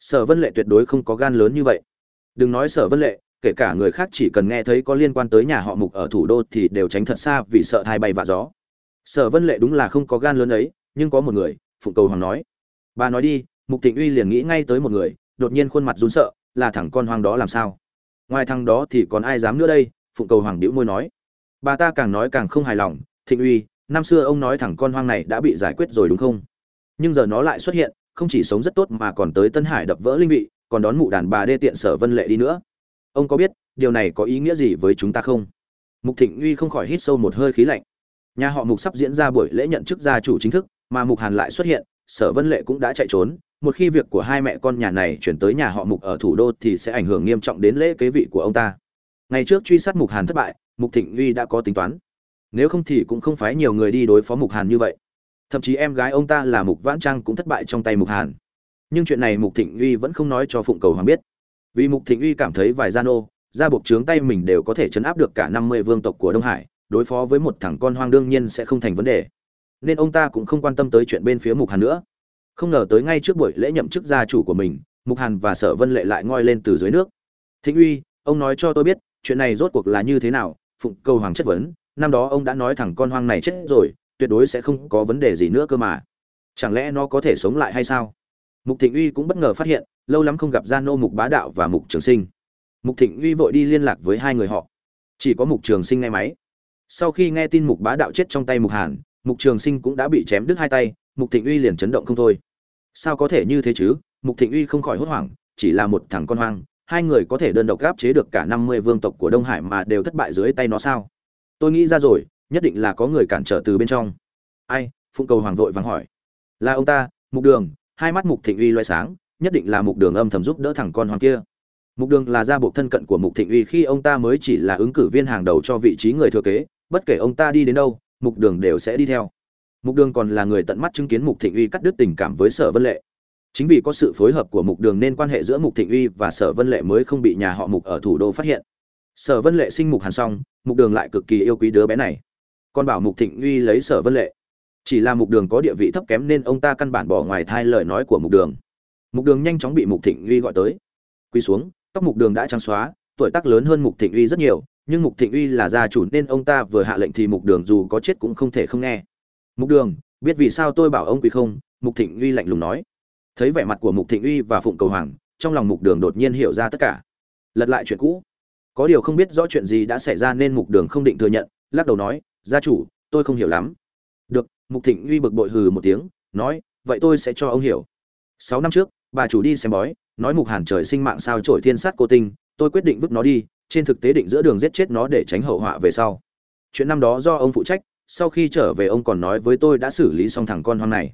Sở vân lệ tuyệt đối không có gan lớn như vậy. Đừng nói sở vân lệ, kể cả người khác chỉ cần nghe thấy có liên quan tới nhà họ mục ở thủ đô thì đều tránh thật xa vì sợ thai bay vạ gió sở vân lệ đúng là không có gan lớn ấy, nhưng có một người, phụng cầu hoàng nói. Bà nói đi, mục thịnh uy liền nghĩ ngay tới một người, đột nhiên khuôn mặt run sợ, là thằng con hoang đó làm sao? Ngoài thằng đó thì còn ai dám nữa đây? Phụng cầu hoàng đĩu môi nói. Bà ta càng nói càng không hài lòng, thịnh uy, năm xưa ông nói thằng con hoang này đã bị giải quyết rồi đúng không? Nhưng giờ nó lại xuất hiện, không chỉ sống rất tốt mà còn tới tân hải đập vỡ linh vị, còn đón mụ đàn bà đê tiện sở vân lệ đi nữa. Ông có biết, điều này có ý nghĩa gì với chúng ta không? Mục thịnh uy không khỏi hít sâu một hơi khí lạnh nhà họ mục sắp diễn ra buổi lễ nhận chức gia chủ chính thức mà mục hàn lại xuất hiện sở vân lệ cũng đã chạy trốn. Một khi việc của hai mẹ con nhà này chuyển tới nhà họ mục ở thủ đô thì sẽ ảnh hưởng nghiêm trọng đến lễ kế vị của ông ta. Ngày trước truy sát mục hàn thất bại mục thịnh uy đã có tính toán. Nếu không thì cũng không phải nhiều người đi đối phó mục hàn như vậy. Thậm chí em gái ông ta là mục vãn trang cũng thất bại trong tay mục hàn. Nhưng chuyện này mục thịnh uy vẫn không nói cho phụng cầu hoàng biết. Vì mục thịnh uy cảm thấy vài gia ô, ra buộc trướng tay mình đều có thể chấn áp được cả năm mươi vương tộc của đông hải đối phó với một thằng con hoang đương nhiên sẽ không thành vấn đề. Nên ông ta cũng không quan tâm tới chuyện bên phía mục hàn nữa. Không ngờ tới ngay trước buổi lễ nhậm chức gia chủ của mình, mục hàn và sở vân lệ lại ngoi lên từ dưới nước. Thịnh uy, ông nói cho tôi biết, chuyện này rốt cuộc là như thế nào? Phụng Câu hoàng chất vấn, năm đó ông đã nói thằng con hoang này chết rồi, tuyệt đối sẽ không có vấn đề gì nữa cơ mà. Chẳng lẽ nó có thể sống lại hay sao? Mục thịnh uy cũng bất ngờ phát hiện, lâu lắm không gặp gia nô mục bá đạo và mục trường sinh. Mục thịnh uy vội đi liên lạc với hai người họ. Chỉ có mục trường sinh nghe máy sau khi nghe tin mục bá đạo chết trong tay mục hàn, mục trường sinh cũng đã bị chém đứt hai tay, mục thịnh uy liền chấn động không thôi. Sao có thể như thế chứ? Mục thịnh uy không khỏi hốt hoảng, chỉ là một thằng con hoang, hai người có thể đơn độc gáp chế được cả năm mươi vương tộc của đông hải mà đều thất bại dưới tay nó sao? Tôi nghĩ ra rồi, nhất định là có người cản trở từ bên trong. Ai? Phụng cầu hoàng vội vàng hỏi. Là ông ta, mục đường, hai mắt mục thịnh uy loay sáng, nhất định là mục đường âm thầm giúp đỡ thằng con hoàng kia. Mục đường là gia buộc thân cận của mục thịnh uy khi ông ta mới chỉ là ứng cử viên hàng đầu cho vị trí người thừa kế bất kể ông ta đi đến đâu, mục đường đều sẽ đi theo. Mục đường còn là người tận mắt chứng kiến mục thịnh uy cắt đứt tình cảm với sở vân lệ. Chính vì có sự phối hợp của mục đường nên quan hệ giữa mục thịnh uy và sở vân lệ mới không bị nhà họ mục ở thủ đô phát hiện. Sở vân lệ sinh mục hàn xong, mục đường lại cực kỳ yêu quý đứa bé này. Còn bảo mục thịnh uy lấy sở vân lệ. Chỉ là mục đường có địa vị thấp kém nên ông ta căn bản bỏ ngoài thai lời nói của mục đường. Mục đường nhanh chóng bị mục thịnh uy gọi tới. Quy xuống, tóc mục đường đã trắng xóa, tuổi tác lớn hơn mục thịnh uy rất nhiều nhưng mục thịnh uy là gia chủ nên ông ta vừa hạ lệnh thì mục đường dù có chết cũng không thể không nghe. Mục đường, biết vì sao tôi bảo ông quỳ không? Mục thịnh uy lạnh lùng nói. Thấy vẻ mặt của mục thịnh uy và phụng cầu hoàng, trong lòng mục đường đột nhiên hiểu ra tất cả. Lật lại chuyện cũ. Có điều không biết rõ chuyện gì đã xảy ra nên mục đường không định thừa nhận, lắc đầu nói, gia chủ, tôi không hiểu lắm. Được. Mục thịnh uy bực bội hừ một tiếng, nói, vậy tôi sẽ cho ông hiểu. Sáu năm trước, bà chủ đi xem bói, nói mục hàn trời sinh mạng sao trổi thiên sát cô tinh, tôi quyết định vứt nó đi trên thực tế định giữa đường giết chết nó để tránh hậu họa về sau. Chuyện năm đó do ông phụ trách, sau khi trở về ông còn nói với tôi đã xử lý xong thằng con hoang này.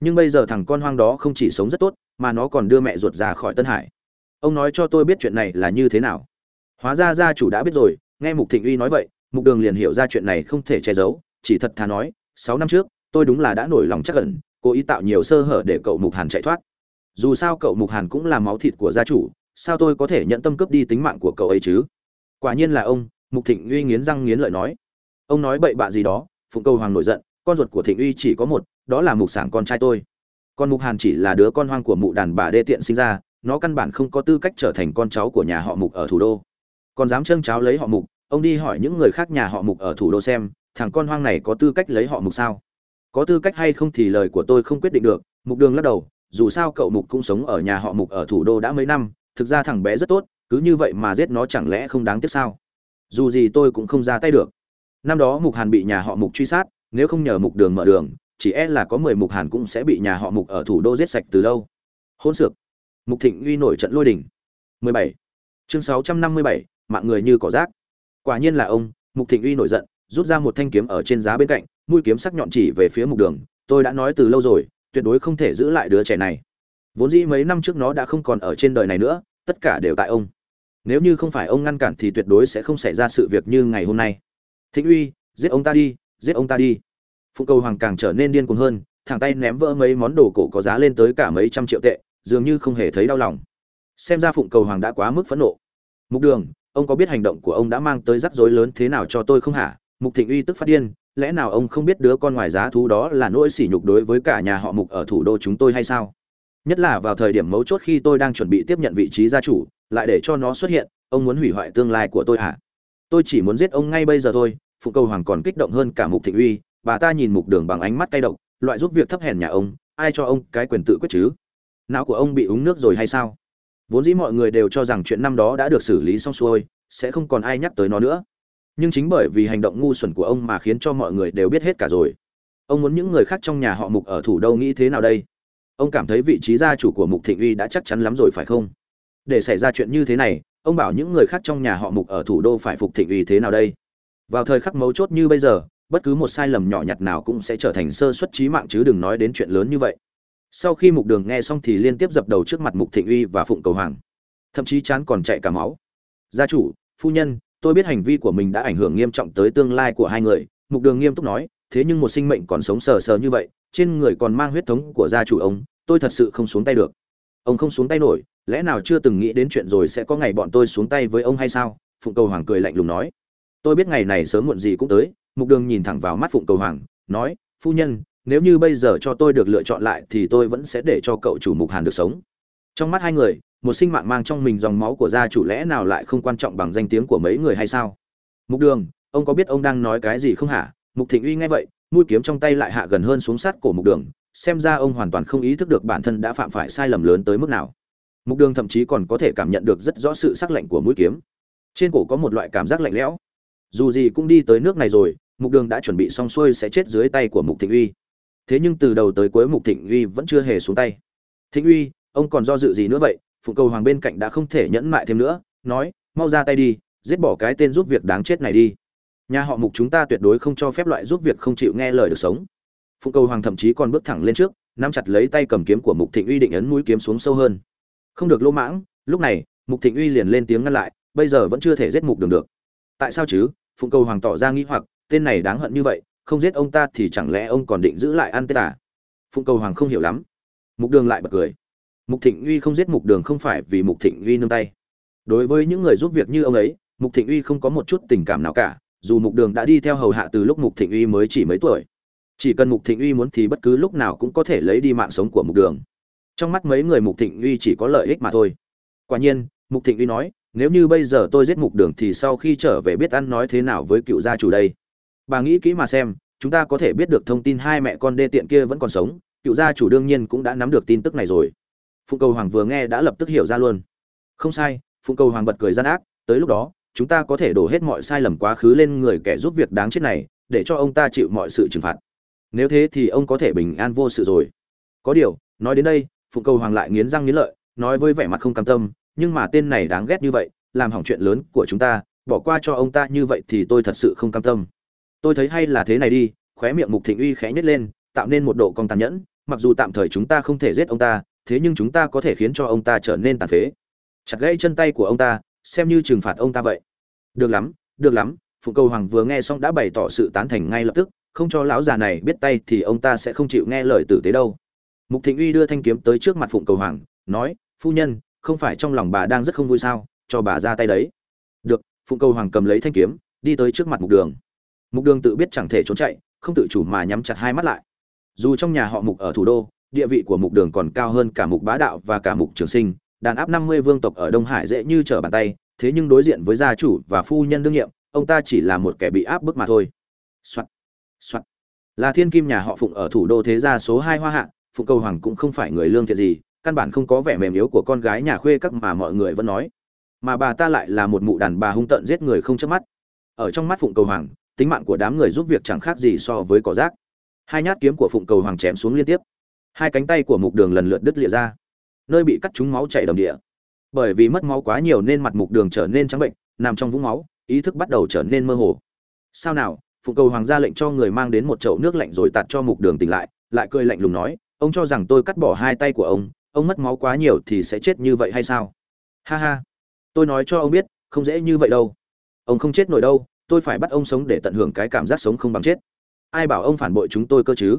Nhưng bây giờ thằng con hoang đó không chỉ sống rất tốt, mà nó còn đưa mẹ ruột ra khỏi tân hải. Ông nói cho tôi biết chuyện này là như thế nào. Hóa ra gia chủ đã biết rồi, nghe mục thịnh uy nói vậy, mục đường liền hiểu ra chuyện này không thể che giấu, chỉ thật thà nói, sáu năm trước, tôi đúng là đã nổi lòng chắc ẩn, cố ý tạo nhiều sơ hở để cậu mục hàn chạy thoát. Dù sao cậu mục hàn cũng là máu thịt của gia chủ sao tôi có thể nhận tâm cướp đi tính mạng của cậu ấy chứ? Quả nhiên là ông, mục thịnh uy nghiến răng nghiến lợi nói. Ông nói bậy bạ gì đó, phụng câu hoàng nổi giận, con ruột của thịnh uy chỉ có một, đó là mục sảng con trai tôi. Con mục hàn chỉ là đứa con hoang của mụ đàn bà đê tiện sinh ra, nó căn bản không có tư cách trở thành con cháu của nhà họ mục ở thủ đô. Còn dám trâng cháo lấy họ mục, ông đi hỏi những người khác nhà họ mục ở thủ đô xem, thằng con hoang này có tư cách lấy họ mục sao? Có tư cách hay không thì lời của tôi không quyết định được, mục đường lắc đầu, dù sao cậu mục cũng sống ở nhà họ mục ở thủ đô đã mấy năm thực ra thằng bé rất tốt cứ như vậy mà giết nó chẳng lẽ không đáng tiếc sao? Dù gì tôi cũng không ra tay được. Năm đó mục hàn bị nhà họ mục truy sát nếu không nhờ mục đường mở đường chỉ e là có mười mục hàn cũng sẽ bị nhà họ mục ở thủ đô giết sạch từ lâu. Hôn sược mục thịnh uy nổi trận lôi đình. 17. chương 657, mạng người như cỏ rác. Quả nhiên là ông mục thịnh uy nổi giận rút ra một thanh kiếm ở trên giá bên cạnh mũi kiếm sắc nhọn chỉ về phía mục đường. Tôi đã nói từ lâu rồi tuyệt đối không thể giữ lại đứa trẻ này vốn dĩ mấy năm trước nó đã không còn ở trên đời này nữa, tất cả đều tại ông. Nếu như không phải ông ngăn cản thì tuyệt đối sẽ không xảy ra sự việc như ngày hôm nay. Thịnh uy, giết ông ta đi, giết ông ta đi. Phụ cầu hoàng càng trở nên điên cuồng hơn, thẳng tay ném vỡ mấy món đồ cổ có giá lên tới cả mấy trăm triệu tệ, dường như không hề thấy đau lòng. Xem ra phụng cầu hoàng đã quá mức phẫn nộ. Mục đường, ông có biết hành động của ông đã mang tới rắc rối lớn thế nào cho tôi không hả? Mục thịnh uy tức phát điên, lẽ nào ông không biết đứa con ngoài giá thú đó là nỗi sỉ nhục đối với cả nhà họ mục ở thủ đô chúng tôi hay sao? Nhất là vào thời điểm mấu chốt khi tôi đang chuẩn bị tiếp nhận vị trí gia chủ, lại để cho nó xuất hiện, ông muốn hủy hoại tương lai của tôi hả tôi chỉ muốn giết ông ngay bây giờ thôi phụ cầu hoàng còn kích động hơn cả mục thịnh uy, bà ta nhìn mục đường bằng ánh mắt cay độc, loại giúp việc thấp hèn nhà ông, ai cho ông cái quyền tự quyết chứ? Não của ông bị uống nước rồi hay sao? Vốn dĩ mọi người đều cho rằng chuyện năm đó đã được xử lý xong xuôi, sẽ không còn ai nhắc tới nó nữa. Nhưng chính bởi vì hành động ngu xuẩn của ông mà khiến cho mọi người đều biết hết cả rồi. Ông muốn những người khác trong nhà họ mục ở thủ đô nghĩ thế nào đây? Ông cảm thấy vị trí gia chủ của mục thịnh uy đã chắc chắn lắm rồi phải không? Để xảy ra chuyện như thế này, ông bảo những người khác trong nhà họ mục ở thủ đô phải phục thịnh uy thế nào đây? Vào thời khắc mấu chốt như bây giờ, bất cứ một sai lầm nhỏ nhặt nào cũng sẽ trở thành sơ suất trí mạng chứ đừng nói đến chuyện lớn như vậy. Sau khi mục đường nghe xong thì liên tiếp dập đầu trước mặt mục thịnh uy và phụng cầu hoàng. Thậm chí chán còn chạy cả máu. Gia chủ, phu nhân, tôi biết hành vi của mình đã ảnh hưởng nghiêm trọng tới tương lai của hai người, mục đường nghiêm túc nói thế nhưng một sinh mệnh còn sống sờ sờ như vậy, trên người còn mang huyết thống của gia chủ ông, tôi thật sự không xuống tay được. Ông không xuống tay nổi, lẽ nào chưa từng nghĩ đến chuyện rồi sẽ có ngày bọn tôi xuống tay với ông hay sao? Phụng cầu hoàng cười lạnh lùng nói. Tôi biết ngày này sớm muộn gì cũng tới, mục đường nhìn thẳng vào mắt phụng cầu hoàng, nói, phu nhân, nếu như bây giờ cho tôi được lựa chọn lại thì tôi vẫn sẽ để cho cậu chủ mục hàn được sống. Trong mắt hai người, một sinh mạng mang trong mình dòng máu của gia chủ lẽ nào lại không quan trọng bằng danh tiếng của mấy người hay sao? Mục đường, ông có biết ông đang nói cái gì không hả? Mục thịnh uy nghe vậy, mũi kiếm trong tay lại hạ gần hơn xuống sát cổ mục đường, xem ra ông hoàn toàn không ý thức được bản thân đã phạm phải sai lầm lớn tới mức nào. Mục đường thậm chí còn có thể cảm nhận được rất rõ sự sắc lạnh của mũi kiếm. Trên cổ có một loại cảm giác lạnh lẽo. Dù gì cũng đi tới nước này rồi, mục đường đã chuẩn bị xong xuôi sẽ chết dưới tay của mục thịnh uy. Thế nhưng từ đầu tới cuối mục thịnh uy vẫn chưa hề xuống tay. Thịnh uy, ông còn do dự gì nữa vậy? Phụ cầu hoàng bên cạnh đã không thể nhẫn mại thêm nữa, nói, mau ra tay đi, giết bỏ cái tên giúp việc đáng chết này đi nhà họ mục chúng ta tuyệt đối không cho phép loại giúp việc không chịu nghe lời được sống. Phụng cầu hoàng thậm chí còn bước thẳng lên trước, nắm chặt lấy tay cầm kiếm của mục thịnh uy định ấn mũi kiếm xuống sâu hơn. Không được lỗ mãng, lúc này, mục thịnh uy liền lên tiếng ngăn lại, bây giờ vẫn chưa thể giết mục đường được. Tại sao chứ? Phụng cầu hoàng tỏ ra nghĩ hoặc, tên này đáng hận như vậy, không giết ông ta thì chẳng lẽ ông còn định giữ lại ăn tết à? Phụng cầu hoàng không hiểu lắm. Mục đường lại bật cười. Mục thịnh uy không giết mục đường không phải vì mục thịnh uy nương tay. Đối với những người giúp việc như ông ấy, mục thịnh uy không có một chút tình cảm nào cả dù mục đường đã đi theo hầu hạ từ lúc mục thịnh uy mới chỉ mấy tuổi. Chỉ cần mục thịnh uy muốn thì bất cứ lúc nào cũng có thể lấy đi mạng sống của mục đường. Trong mắt mấy người mục thịnh uy chỉ có lợi ích mà thôi. Quả nhiên, mục thịnh uy nói, nếu như bây giờ tôi giết mục đường thì sau khi trở về biết ăn nói thế nào với cựu gia chủ đây? Bà nghĩ kỹ mà xem, chúng ta có thể biết được thông tin hai mẹ con đê tiện kia vẫn còn sống. Cựu gia chủ đương nhiên cũng đã nắm được tin tức này rồi. Phụng cầu hoàng vừa nghe đã lập tức hiểu ra luôn. Không sai, phụng cầu hoàng bật cười gian ác, tới lúc đó chúng ta có thể đổ hết mọi sai lầm quá khứ lên người kẻ giúp việc đáng chết này, để cho ông ta chịu mọi sự trừng phạt. Nếu thế thì ông có thể bình an vô sự rồi. Có điều, nói đến đây, phụng cầu hoàng lại nghiến răng nghiến lợi, nói với vẻ mặt không cam tâm, nhưng mà tên này đáng ghét như vậy, làm hỏng chuyện lớn của chúng ta, bỏ qua cho ông ta như vậy thì tôi thật sự không cam tâm. Tôi thấy hay là thế này đi, khóe miệng mục thịnh uy khẽ nhếch lên, tạo nên một độ cong tàn nhẫn, mặc dù tạm thời chúng ta không thể giết ông ta, thế nhưng chúng ta có thể khiến cho ông ta trở nên tàn phế. Chặt gãy chân tay của ông ta xem như trừng phạt ông ta vậy. Được lắm được lắm, phụng cầu hoàng vừa nghe xong đã bày tỏ sự tán thành ngay lập tức, không cho lão già này biết tay thì ông ta sẽ không chịu nghe lời tử tế đâu. Mục thịnh uy đưa thanh kiếm tới trước mặt phụng cầu hoàng, nói, phu nhân, không phải trong lòng bà đang rất không vui sao? Cho bà ra tay đấy. Được. Phụng cầu hoàng cầm lấy thanh kiếm, đi tới trước mặt mục đường. Mục đường tự biết chẳng thể trốn chạy, không tự chủ mà nhắm chặt hai mắt lại. Dù trong nhà họ mục ở thủ đô, địa vị của mục đường còn cao hơn cả mục bá đạo và cả mục trường sinh đàn áp năm mươi vương tộc ở đông hải dễ như trở bàn tay, thế nhưng đối diện với gia chủ và phu nhân đương nhiệm, ông ta chỉ là một kẻ bị áp bức mà thôi. Soạt soạt. Là thiên kim nhà họ phụng ở thủ đô thế gia số hai hoa hạ, phụng cầu hoàng cũng không phải người lương thiện gì, căn bản không có vẻ mềm yếu của con gái nhà khuê các mà mọi người vẫn nói. Mà bà ta lại là một mụ đàn bà hung tợn giết người không chớp mắt. Ở trong mắt phụng cầu hoàng, tính mạng của đám người giúp việc chẳng khác gì so với cỏ rác. Hai nhát kiếm của phụng cầu hoàng chém xuống liên tiếp. Hai cánh tay của mục đường lần lượt đứt lìa ra nơi bị cắt trúng máu chảy đầm địa. Bởi vì mất máu quá nhiều nên mặt mục đường trở nên trắng bệnh, nằm trong vũng máu, ý thức bắt đầu trở nên mơ hồ. Sao nào phụng cầu hoàng gia lệnh cho người mang đến một chậu nước lạnh rồi tạt cho mục đường tỉnh lại lại cười lạnh lùng nói, ông cho rằng tôi cắt bỏ hai tay của ông ông mất máu quá nhiều thì sẽ chết như vậy hay sao? Ha ha, tôi nói cho ông biết, không dễ như vậy đâu. Ông không chết nổi đâu, tôi phải bắt ông sống để tận hưởng cái cảm giác sống không bằng chết. Ai bảo ông phản bội chúng tôi cơ chứ?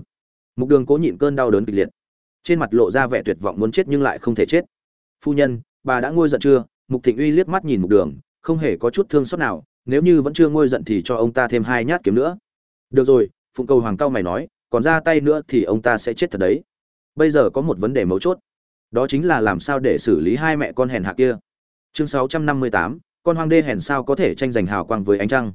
Mục đường cố nhịn cơn đau đớn kịch liệt trên mặt lộ ra vẻ tuyệt vọng muốn chết nhưng lại không thể chết. Phu nhân, bà đã ngôi giận chưa? Mục thịnh uy liếc mắt nhìn mục đường, không hề có chút thương xót nào, nếu như vẫn chưa ngôi giận thì cho ông ta thêm hai nhát kiếm nữa. Được rồi, phụng cầu hoàng cao mày nói, còn ra tay nữa thì ông ta sẽ chết thật đấy. Bây giờ có một vấn đề mấu chốt. Đó chính là làm sao để xử lý hai mẹ con hèn hạ kia. Chương sáu trăm năm mươi tám, con hoang đê hèn sao có thể tranh giành hào quang với ánh trăng?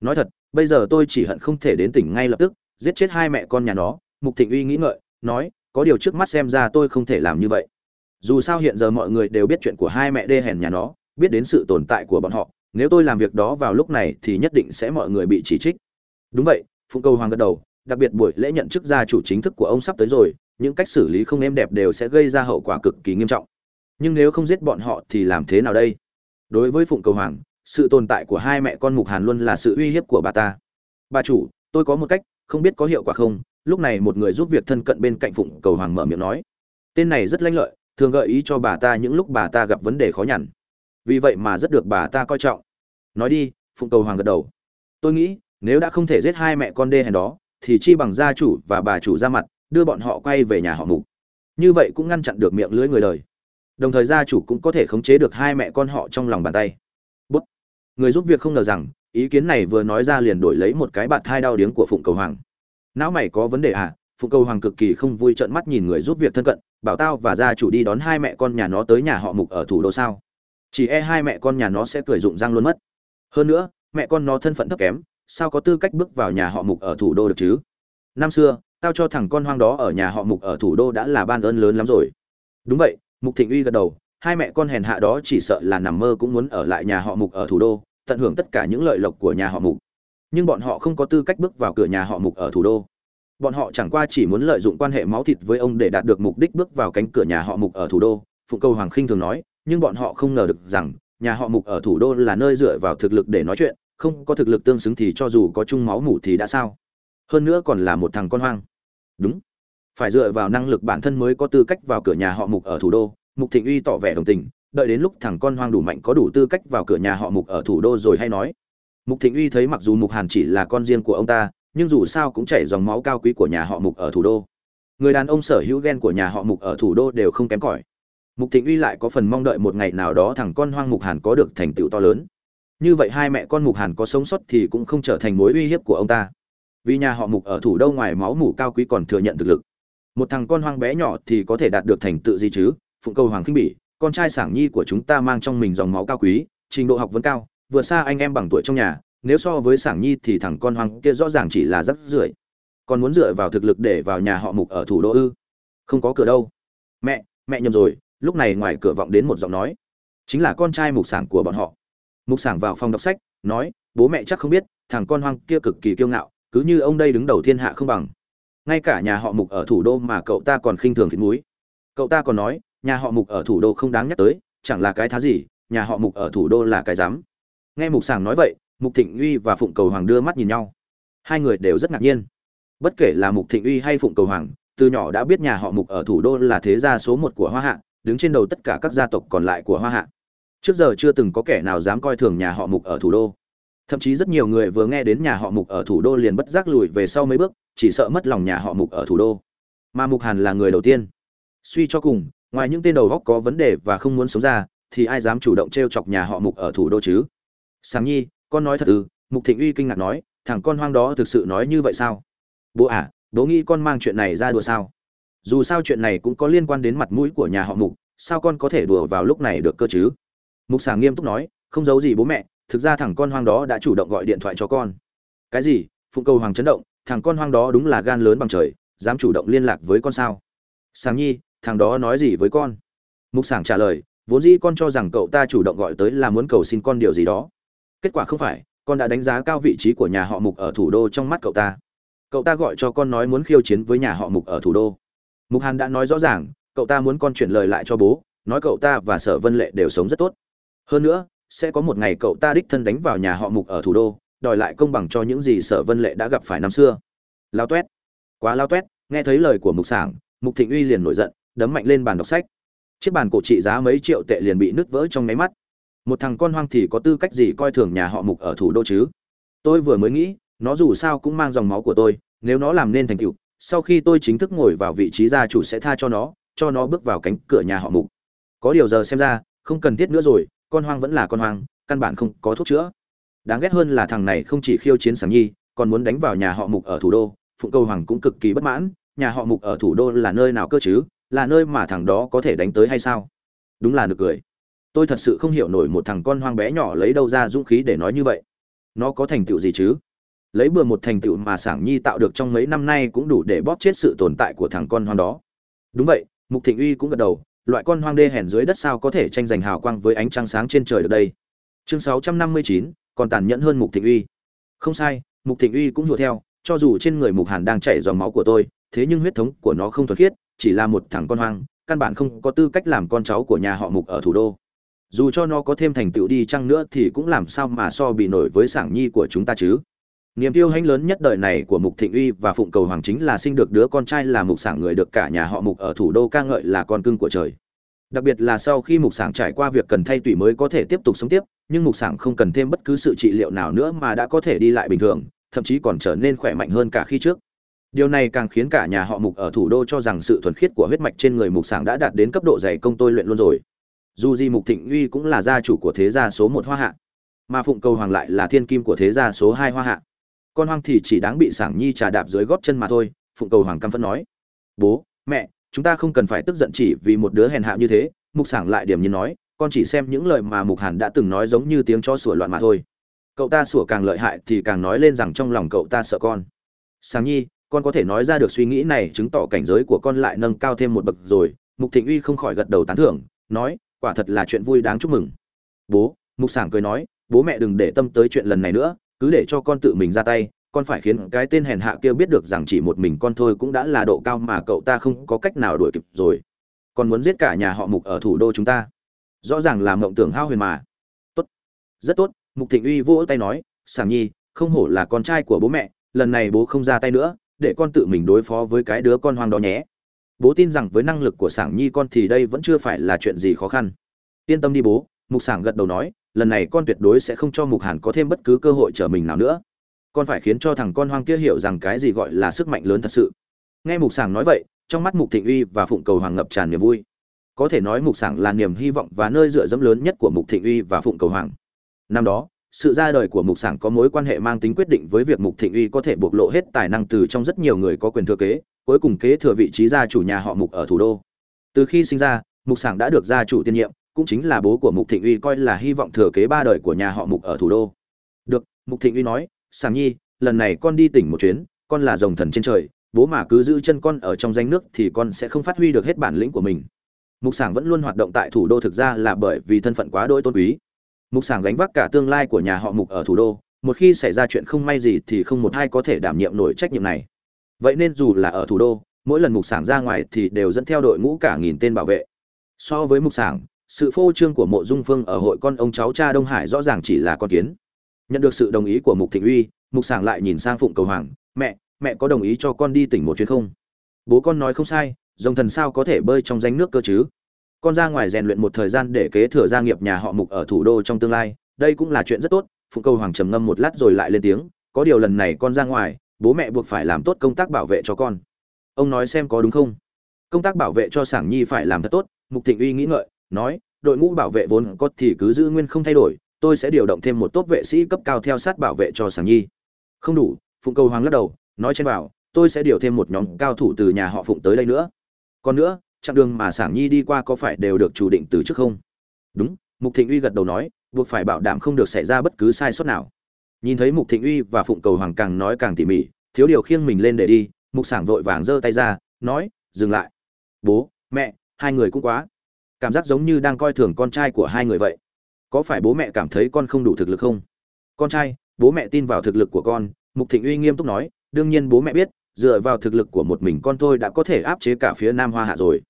Nói thật, bây giờ tôi chỉ hận không thể đến tỉnh ngay lập tức, giết chết hai mẹ con nhà nó. Mục thịnh uy nghĩ ngợi, nói có điều trước mắt xem ra tôi không thể làm như vậy. Dù sao hiện giờ mọi người đều biết chuyện của hai mẹ đê hèn nhà nó, biết đến sự tồn tại của bọn họ, nếu tôi làm việc đó vào lúc này thì nhất định sẽ mọi người bị chỉ trích. Đúng vậy, phụng câu hoàng gật đầu, đặc biệt buổi lễ nhận chức gia chủ chính thức của ông sắp tới rồi, những cách xử lý không êm đẹp đều sẽ gây ra hậu quả cực kỳ nghiêm trọng. Nhưng nếu không giết bọn họ thì làm thế nào đây? Đối với phụng cầu hoàng, sự tồn tại của hai mẹ con mục hàn luôn là sự uy hiếp của bà ta. Bà chủ, tôi có một cách, không biết có hiệu quả không? Lúc này một người giúp việc thân cận bên cạnh phụng cầu hoàng mở miệng nói, tên này rất lanh lợi, thường gợi ý cho bà ta những lúc bà ta gặp vấn đề khó nhằn. Vì vậy mà rất được bà ta coi trọng. Nói đi, phụng cầu hoàng gật đầu. Tôi nghĩ, nếu đã không thể giết hai mẹ con đê hèn đó, thì chi bằng gia chủ và bà chủ ra mặt, đưa bọn họ quay về nhà họ mục. Như vậy cũng ngăn chặn được miệng lưỡi người đời. Đồng thời gia chủ cũng có thể khống chế được hai mẹ con họ trong lòng bàn tay. Bút. Người giúp việc không ngờ rằng, ý kiến này vừa nói ra liền đổi lấy một cái bạt thai đau điếng của phụng cầu hoàng não mày có vấn đề à? Phụng cầu hoàng cực kỳ không vui trợn mắt nhìn người giúp việc thân cận, bảo tao và gia chủ đi đón hai mẹ con nhà nó tới nhà họ mục ở thủ đô sao? Chỉ e hai mẹ con nhà nó sẽ cười rụng răng luôn mất. Hơn nữa, mẹ con nó thân phận thấp kém, sao có tư cách bước vào nhà họ mục ở thủ đô được chứ? Năm xưa, tao cho thằng con hoang đó ở nhà họ mục ở thủ đô đã là ban ơn lớn lắm rồi. Đúng vậy, mục thịnh uy gật đầu, hai mẹ con hèn hạ đó chỉ sợ là nằm mơ cũng muốn ở lại nhà họ mục ở thủ đô, tận hưởng tất cả những lợi lộc của nhà họ mục nhưng bọn họ không có tư cách bước vào cửa nhà họ mục ở thủ đô. Bọn họ chẳng qua chỉ muốn lợi dụng quan hệ máu thịt với ông để đạt được mục đích bước vào cánh cửa nhà họ mục ở thủ đô, phụng câu hoàng khinh thường nói, nhưng bọn họ không ngờ được rằng, nhà họ mục ở thủ đô là nơi dựa vào thực lực để nói chuyện, không có thực lực tương xứng thì cho dù có chung máu mủ thì đã sao? Hơn nữa còn là một thằng con hoang. Đúng. Phải dựa vào năng lực bản thân mới có tư cách vào cửa nhà họ mục ở thủ đô, mục thịnh uy tỏ vẻ đồng tình, đợi đến lúc thằng con hoang đủ mạnh có đủ tư cách vào cửa nhà họ mục ở thủ đô rồi hay nói mục thịnh uy thấy mặc dù mục hàn chỉ là con riêng của ông ta, nhưng dù sao cũng chảy dòng máu cao quý của nhà họ mục ở thủ đô. Người đàn ông sở hữu ghen của nhà họ mục ở thủ đô đều không kém cỏi. Mục thịnh uy lại có phần mong đợi một ngày nào đó thằng con hoang mục hàn có được thành tựu to lớn. Như vậy hai mẹ con mục hàn có sống sót thì cũng không trở thành mối uy hiếp của ông ta. Vì nhà họ mục ở thủ đô ngoài máu mủ cao quý còn thừa nhận thực lực. Một thằng con hoang bé nhỏ thì có thể đạt được thành tựu gì chứ? Phụng câu hoàng khinh bỉ, con trai sảng nhi của chúng ta mang trong mình dòng máu cao quý, trình độ học vấn cao vượt xa anh em bằng tuổi trong nhà, nếu so với sảng nhi thì thằng con hoang kia rõ ràng chỉ là rắc rưởi. Còn muốn dựa vào thực lực để vào nhà họ mục ở thủ đô ư? Không có cửa đâu. Mẹ mẹ nhầm rồi, lúc này ngoài cửa vọng đến một giọng nói. Chính là con trai mục sảng của bọn họ. Mục sảng vào phòng đọc sách, nói, bố mẹ chắc không biết, thằng con hoang kia cực kỳ kiêu ngạo, cứ như ông đây đứng đầu thiên hạ không bằng. Ngay cả nhà họ mục ở thủ đô mà cậu ta còn khinh thường thịt múi cậu ta còn nói, nhà họ mục ở thủ đô không đáng nhắc tới, chẳng là cái thá gì, nhà họ mục ở thủ đô là cái dám nghe mục sảng nói vậy, mục thịnh uy và phụng cầu hoàng đưa mắt nhìn nhau. Hai người đều rất ngạc nhiên. Bất kể là mục thịnh uy hay phụng cầu hoàng, từ nhỏ đã biết nhà họ mục ở thủ đô là thế gia số một của hoa hạ, đứng trên đầu tất cả các gia tộc còn lại của hoa hạ. Trước giờ chưa từng có kẻ nào dám coi thường nhà họ mục ở thủ đô. Thậm chí rất nhiều người vừa nghe đến nhà họ mục ở thủ đô liền bất giác lùi về sau mấy bước, chỉ sợ mất lòng nhà họ mục ở thủ đô. Mà mục hàn là người đầu tiên. Suy cho cùng, ngoài những tên đầu góc có vấn đề và không muốn sống ra, thì ai dám chủ động t r e o chọc nhà họ mục ở thủ đô chứ? Sáng nhi, con nói thật ư? Mục thịnh uy kinh ngạc nói, thằng con hoang đó thực sự nói như vậy sao? Bố à bố nghĩ con mang chuyện này ra đùa sao? Dù sao chuyện này cũng có liên quan đến mặt mũi của nhà họ mục, sao con có thể đùa vào lúc này được cơ chứ? Mục sàng nghiêm túc nói, không giấu gì bố mẹ, thực ra thằng con hoang đó đã chủ động gọi điện thoại cho con. Cái gì? Phụng cầu hoàng chấn động, thằng con hoang đó đúng là gan lớn bằng trời, dám chủ động liên lạc với con sao? Sáng nhi, thằng đó nói gì với con? Mục sảng trả lời, vốn dĩ con cho rằng cậu ta chủ động gọi tới là muốn cầu xin con điều gì đó kết quả không phải, con đã đánh giá cao vị trí của nhà họ mục ở thủ đô trong mắt cậu ta. Cậu ta gọi cho con nói muốn khiêu chiến với nhà họ mục ở thủ đô. Mục hàn đã nói rõ ràng, cậu ta muốn con chuyển lời lại cho bố, nói cậu ta và sở vân lệ đều sống rất tốt. Hơn nữa, sẽ có một ngày cậu ta đích thân đánh vào nhà họ mục ở thủ đô, đòi lại công bằng cho những gì sở vân lệ đã gặp phải năm xưa. Lao toét quá lao toét nghe thấy lời của mục sảng, mục thịnh uy liền nổi giận, đấm mạnh lên bàn đọc sách. Chiếc bàn cổ trị giá mấy triệu tệ liền bị nứt vỡ trong nháy mắt một thằng con hoang thì có tư cách gì coi thường nhà họ mục ở thủ đô chứ? Tôi vừa mới nghĩ, nó dù sao cũng mang dòng máu của tôi, nếu nó làm nên thành tựu, sau khi tôi chính thức ngồi vào vị trí gia chủ sẽ tha cho nó cho nó bước vào cánh cửa nhà họ mục. Có điều giờ xem ra, không cần thiết nữa rồi, con hoang vẫn là con hoang, căn bản không có thuốc chữa. Đáng ghét hơn là thằng này không chỉ khiêu chiến sáng nhi, còn muốn đánh vào nhà họ mục ở thủ đô, phụng câu hoàng cũng cực kỳ bất mãn, nhà họ mục ở thủ đô là nơi nào cơ chứ, là nơi mà thằng đó có thể đánh tới hay sao? Đúng là nực cười tôi thật sự không hiểu nổi một thằng con hoang bé nhỏ lấy đâu ra dũng khí để nói như vậy. Nó có thành tựu gì chứ? Lấy bừa một thành tựu mà sảng nhi tạo được trong mấy năm nay cũng đủ để bóp chết sự tồn tại của thằng con hoang đó. Đúng vậy mục thịnh uy cũng gật đầu loại con hoang đê hèn dưới đất sao có thể tranh giành hào quang với ánh trăng sáng trên trời được đây? Chương 659, còn tàn nhẫn hơn mục thịnh uy. Không sai mục thịnh uy cũng hùa theo cho dù trên người mục hàn đang chảy dòng máu của tôi thế nhưng huyết thống của nó không thuật khiết chỉ là một thằng con hoang căn bản không có tư cách làm con cháu của nhà họ mục ở thủ đô dù cho nó có thêm thành tựu đi chăng nữa thì cũng làm sao mà so bị nổi với sảng nhi của chúng ta chứ? Niềm tiêu hãnh lớn nhất đời này của mục thịnh uy và phụng cầu hoàng chính là sinh được đứa con trai là mục sảng người được cả nhà họ mục ở thủ đô ca ngợi là con cưng của trời. Đặc biệt là sau khi mục sảng trải qua việc cần thay tủy mới có thể tiếp tục sống tiếp, nhưng mục sảng không cần thêm bất cứ sự trị liệu nào nữa mà đã có thể đi lại bình thường, thậm chí còn trở nên khỏe mạnh hơn cả khi trước. Điều này càng khiến cả nhà họ mục ở thủ đô cho rằng sự thuần khiết của huyết mạch trên người mục sảng đã đạt đến cấp độ dày công tôi luyện luôn rồi dù gì mục thịnh uy cũng là gia chủ của thế gia số một hoa hạ, mà phụng cầu hoàng lại là thiên kim của thế gia số hai hoa hạ. Con hoang thì chỉ đáng bị sảng nhi trà đạp dưới gót chân mà thôi, phụng cầu hoàng căm phẫn nói. Bố, mẹ, chúng ta không cần phải tức giận chỉ vì một đứa hèn hạ như thế, mục sảng lại điểm nhiên nói, con chỉ xem những lời mà mục hàn đã từng nói giống như tiếng cho sủa loạn mà thôi. Cậu ta sủa càng lợi hại thì càng nói lên rằng trong lòng cậu ta sợ con. Sáng nhi, con có thể nói ra được suy nghĩ này chứng tỏ cảnh giới của con lại nâng cao thêm một bậc rồi, mục thịnh uy không khỏi gật đầu tán thưởng, nói quả thật là chuyện vui đáng chúc mừng. Bố, mục sảng cười nói, bố mẹ đừng để tâm tới chuyện lần này nữa, cứ để cho con tự mình ra tay, con phải khiến cái tên hèn hạ kia biết được rằng chỉ một mình con thôi cũng đã là độ cao mà cậu ta không có cách nào đuổi kịp rồi. Còn muốn giết cả nhà họ mục ở thủ đô chúng ta. Rõ ràng là mộng tưởng hao huyền mà. Tốt. Rất tốt, mục thịnh uy vỗ tay nói, sảng nhi, không hổ là con trai của bố mẹ, lần này bố không ra tay nữa, để con tự mình đối phó với cái đứa con hoang đó nhé bố tin rằng với năng lực của sảng nhi con thì đây vẫn chưa phải là chuyện gì khó khăn. Yên tâm đi bố, mục sảng gật đầu nói, lần này con tuyệt đối sẽ không cho mục hàn có thêm bất cứ cơ hội trở mình nào nữa. Con phải khiến cho thằng con hoang kia hiểu rằng cái gì gọi là sức mạnh lớn thật sự. Nghe mục sảng nói vậy, trong mắt mục thịnh uy và phụng cầu hoàng ngập tràn niềm vui. Có thể nói mục sảng là niềm hy vọng và nơi dựa dẫm lớn nhất của mục thịnh uy và phụng cầu hoàng. Năm đó, sự ra đời của mục sảng có mối quan hệ mang tính quyết định với việc mục thịnh uy có thể bộc lộ hết tài năng từ trong rất nhiều người có quyền thừa kế cuối cùng kế thừa vị trí gia chủ nhà họ mục ở thủ đô. Từ khi sinh ra, mục sảng đã được gia chủ tiên nhiệm, cũng chính là bố của mục thịnh uy coi là hy vọng thừa kế ba đời của nhà họ mục ở thủ đô. Được, mục thịnh uy nói, Sảng nhi, lần này con đi tỉnh một chuyến, con là rồng thần trên trời, bố mà cứ giữ chân con ở trong danh nước thì con sẽ không phát huy được hết bản lĩnh của mình. Mục sảng vẫn luôn hoạt động tại thủ đô thực ra là bởi vì thân phận quá đỗi tôn quý. Mục sảng gánh vác cả tương lai của nhà họ mục ở thủ đô, một khi xảy ra chuyện không may gì thì không một ai có thể đảm nhiệm nổi trách nhiệm này vậy nên dù là ở thủ đô, mỗi lần mục sảng ra ngoài thì đều dẫn theo đội ngũ cả nghìn tên bảo vệ. So với mục sảng, sự phô trương của mộ dung phương ở hội con ông cháu cha đông hải rõ ràng chỉ là con kiến. Nhận được sự đồng ý của mục thịnh uy, mục sảng lại nhìn sang phụng cầu hoàng, mẹ mẹ có đồng ý cho con đi tỉnh một chuyến không? Bố con nói không sai, dòng thần sao có thể bơi trong danh nước cơ chứ? Con ra ngoài rèn luyện một thời gian để kế thừa gia nghiệp nhà họ mục ở thủ đô trong tương lai, đây cũng là chuyện rất tốt. Phụng cầu hoàng trầm ngâm một lát rồi lại lên tiếng, có điều lần này con ra ngoài bố mẹ buộc phải làm tốt công tác bảo vệ cho con. Ông nói xem có đúng không? Công tác bảo vệ cho sảng nhi phải làm thật tốt, mục thịnh uy nghĩ ngợi, nói, đội ngũ bảo vệ vốn có thì cứ giữ nguyên không thay đổi, tôi sẽ điều động thêm một tốt vệ sĩ cấp cao theo sát bảo vệ cho sảng nhi. Không đủ, phụng cầu hoàng lắc đầu, nói trên bảo, tôi sẽ điều thêm một nhóm cao thủ từ nhà họ phụng tới đây nữa. Còn nữa, chặng đường mà sảng nhi đi qua có phải đều được chủ định từ trước không? Đúng, mục thịnh uy gật đầu nói, buộc phải bảo đảm không được xảy ra bất cứ sai sót nào nhìn thấy mục thịnh uy và phụng cầu hoàng càng nói càng tỉ mỉ, thiếu điều khiêng mình lên để đi, mục sảng vội vàng giơ tay ra, nói, dừng lại. Bố, mẹ, hai người cũng quá. Cảm giác giống như đang coi thường con trai của hai người vậy. Có phải bố mẹ cảm thấy con không đủ thực lực không? Con trai, bố mẹ tin vào thực lực của con, mục thịnh uy nghiêm túc nói, đương nhiên bố mẹ biết, dựa vào thực lực của một mình con thôi đã có thể áp chế cả phía nam hoa hạ rồi.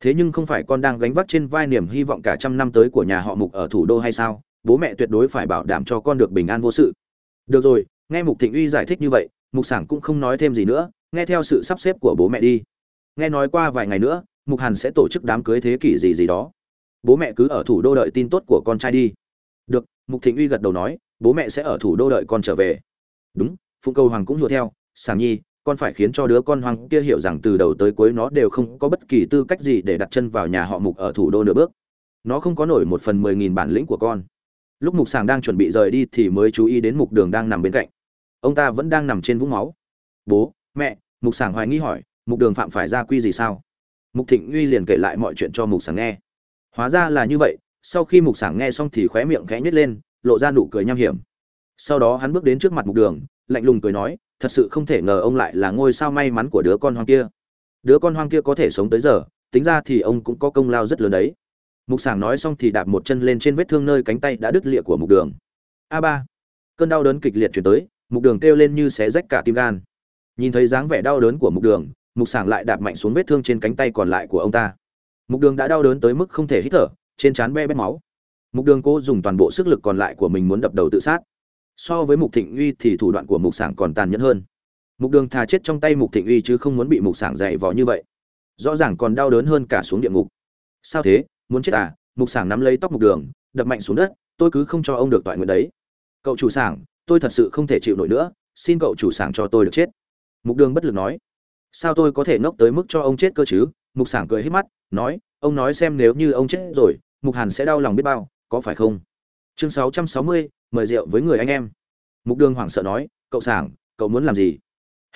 Thế nhưng không phải con đang gánh vác trên vai niềm hy vọng cả trăm năm tới của nhà họ mục ở thủ đô hay sao? Bố mẹ tuyệt đối phải bảo đảm cho con được bình an vô sự được rồi, nghe mục thịnh uy giải thích như vậy, mục sảng cũng không nói thêm gì nữa, nghe theo sự sắp xếp của bố mẹ đi. Nghe nói qua vài ngày nữa, mục hàn sẽ tổ chức đám cưới thế kỷ gì gì đó. Bố mẹ cứ ở thủ đô đợi tin tốt của con trai đi. Được, mục thịnh uy gật đầu nói, bố mẹ sẽ ở thủ đô đợi con trở về. Đúng, phụng cầu hoàng cũng hùa theo, Sảng nhi, con phải khiến cho đứa con hoàng kia hiểu rằng từ đầu tới cuối nó đều không có bất kỳ tư cách gì để đặt chân vào nhà họ mục ở thủ đô nửa bước. Nó không có nổi một phần mười nghìn bản lĩnh của con lúc mục sàng đang chuẩn bị rời đi thì mới chú ý đến mục đường đang nằm bên cạnh. Ông ta vẫn đang nằm trên vũng máu. Bố, mẹ, mục sàng hoài nghi hỏi, mục đường phạm phải ra quy gì sao? Mục thịnh uy liền kể lại mọi chuyện cho mục sàng nghe. Hóa ra là như vậy, sau khi mục sàng nghe xong thì khóe miệng khẽ nhếch lên, lộ ra nụ cười nham hiểm. Sau đó hắn bước đến trước mặt mục đường, lạnh lùng cười nói, thật sự không thể ngờ ông lại là ngôi sao may mắn của đứa con hoang kia. Đứa con hoang kia có thể sống tới giờ, tính ra thì ông cũng có công lao rất lớn đấy mục Sảng nói xong thì đạp một chân lên trên vết thương nơi cánh tay đã đứt lịa của mục đường. A ba. Cơn đau đớn kịch liệt chuyển tới, mục đường kêu lên như xé rách cả tim gan. Nhìn thấy dáng vẻ đau đớn của mục đường, mục Sảng lại đạp mạnh xuống vết thương trên cánh tay còn lại của ông ta. Mục đường đã đau đớn tới mức không thể hít thở, trên trán be bét máu. Mục đường cố dùng toàn bộ sức lực còn lại của mình muốn đập đầu tự sát. So với mục thịnh uy thì thủ đoạn của mục sảng còn tàn nhẫn hơn. Mục đường thà chết trong tay mục thịnh uy chứ không muốn bị mục sảng dày vò như vậy. Rõ ràng còn đau đớn hơn cả xuống địa ngục. Sao thế? Muốn chết à mục sảng nắm lấy tóc mục đường đập mạnh xuống đất tôi cứ không cho ông được toại nguyện đấy. Cậu chủ sảng tôi thật sự không thể chịu nổi nữa xin cậu chủ sảng cho tôi được chết. Mục đường bất lực nói. Sao tôi có thể ngốc tới mức cho ông chết cơ chứ? Mục sảng cười hết mắt nói ông nói xem nếu như ông chết rồi mục hàn sẽ đau lòng biết bao có phải không? Chương 660, mời rượu với người anh em. Mục đường hoảng sợ nói cậu sảng cậu muốn làm gì?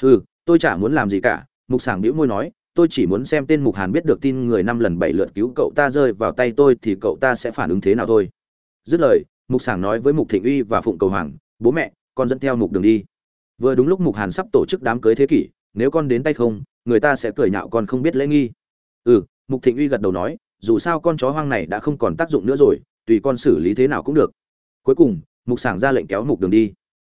Hừ tôi chả muốn làm gì cả. Mục sảng bĩu môi nói tôi chỉ muốn xem tên mục hàn biết được tin người năm lần bảy lượt cứu cậu ta rơi vào tay tôi thì cậu ta sẽ phản ứng thế nào thôi. Dứt lời, mục sảng nói với mục thịnh uy và phụng cầu hoàng, bố mẹ, con dẫn theo mục đường đi. Vừa đúng lúc mục hàn sắp tổ chức đám cưới thế kỷ, nếu con đến tay không, người ta sẽ cười nhạo con không biết lễ nghi. Ừ mục thịnh uy gật đầu nói, dù sao con chó hoang này đã không còn tác dụng nữa rồi, tùy con xử lý thế nào cũng được. Cuối cùng, mục sảng ra lệnh kéo mục đường đi.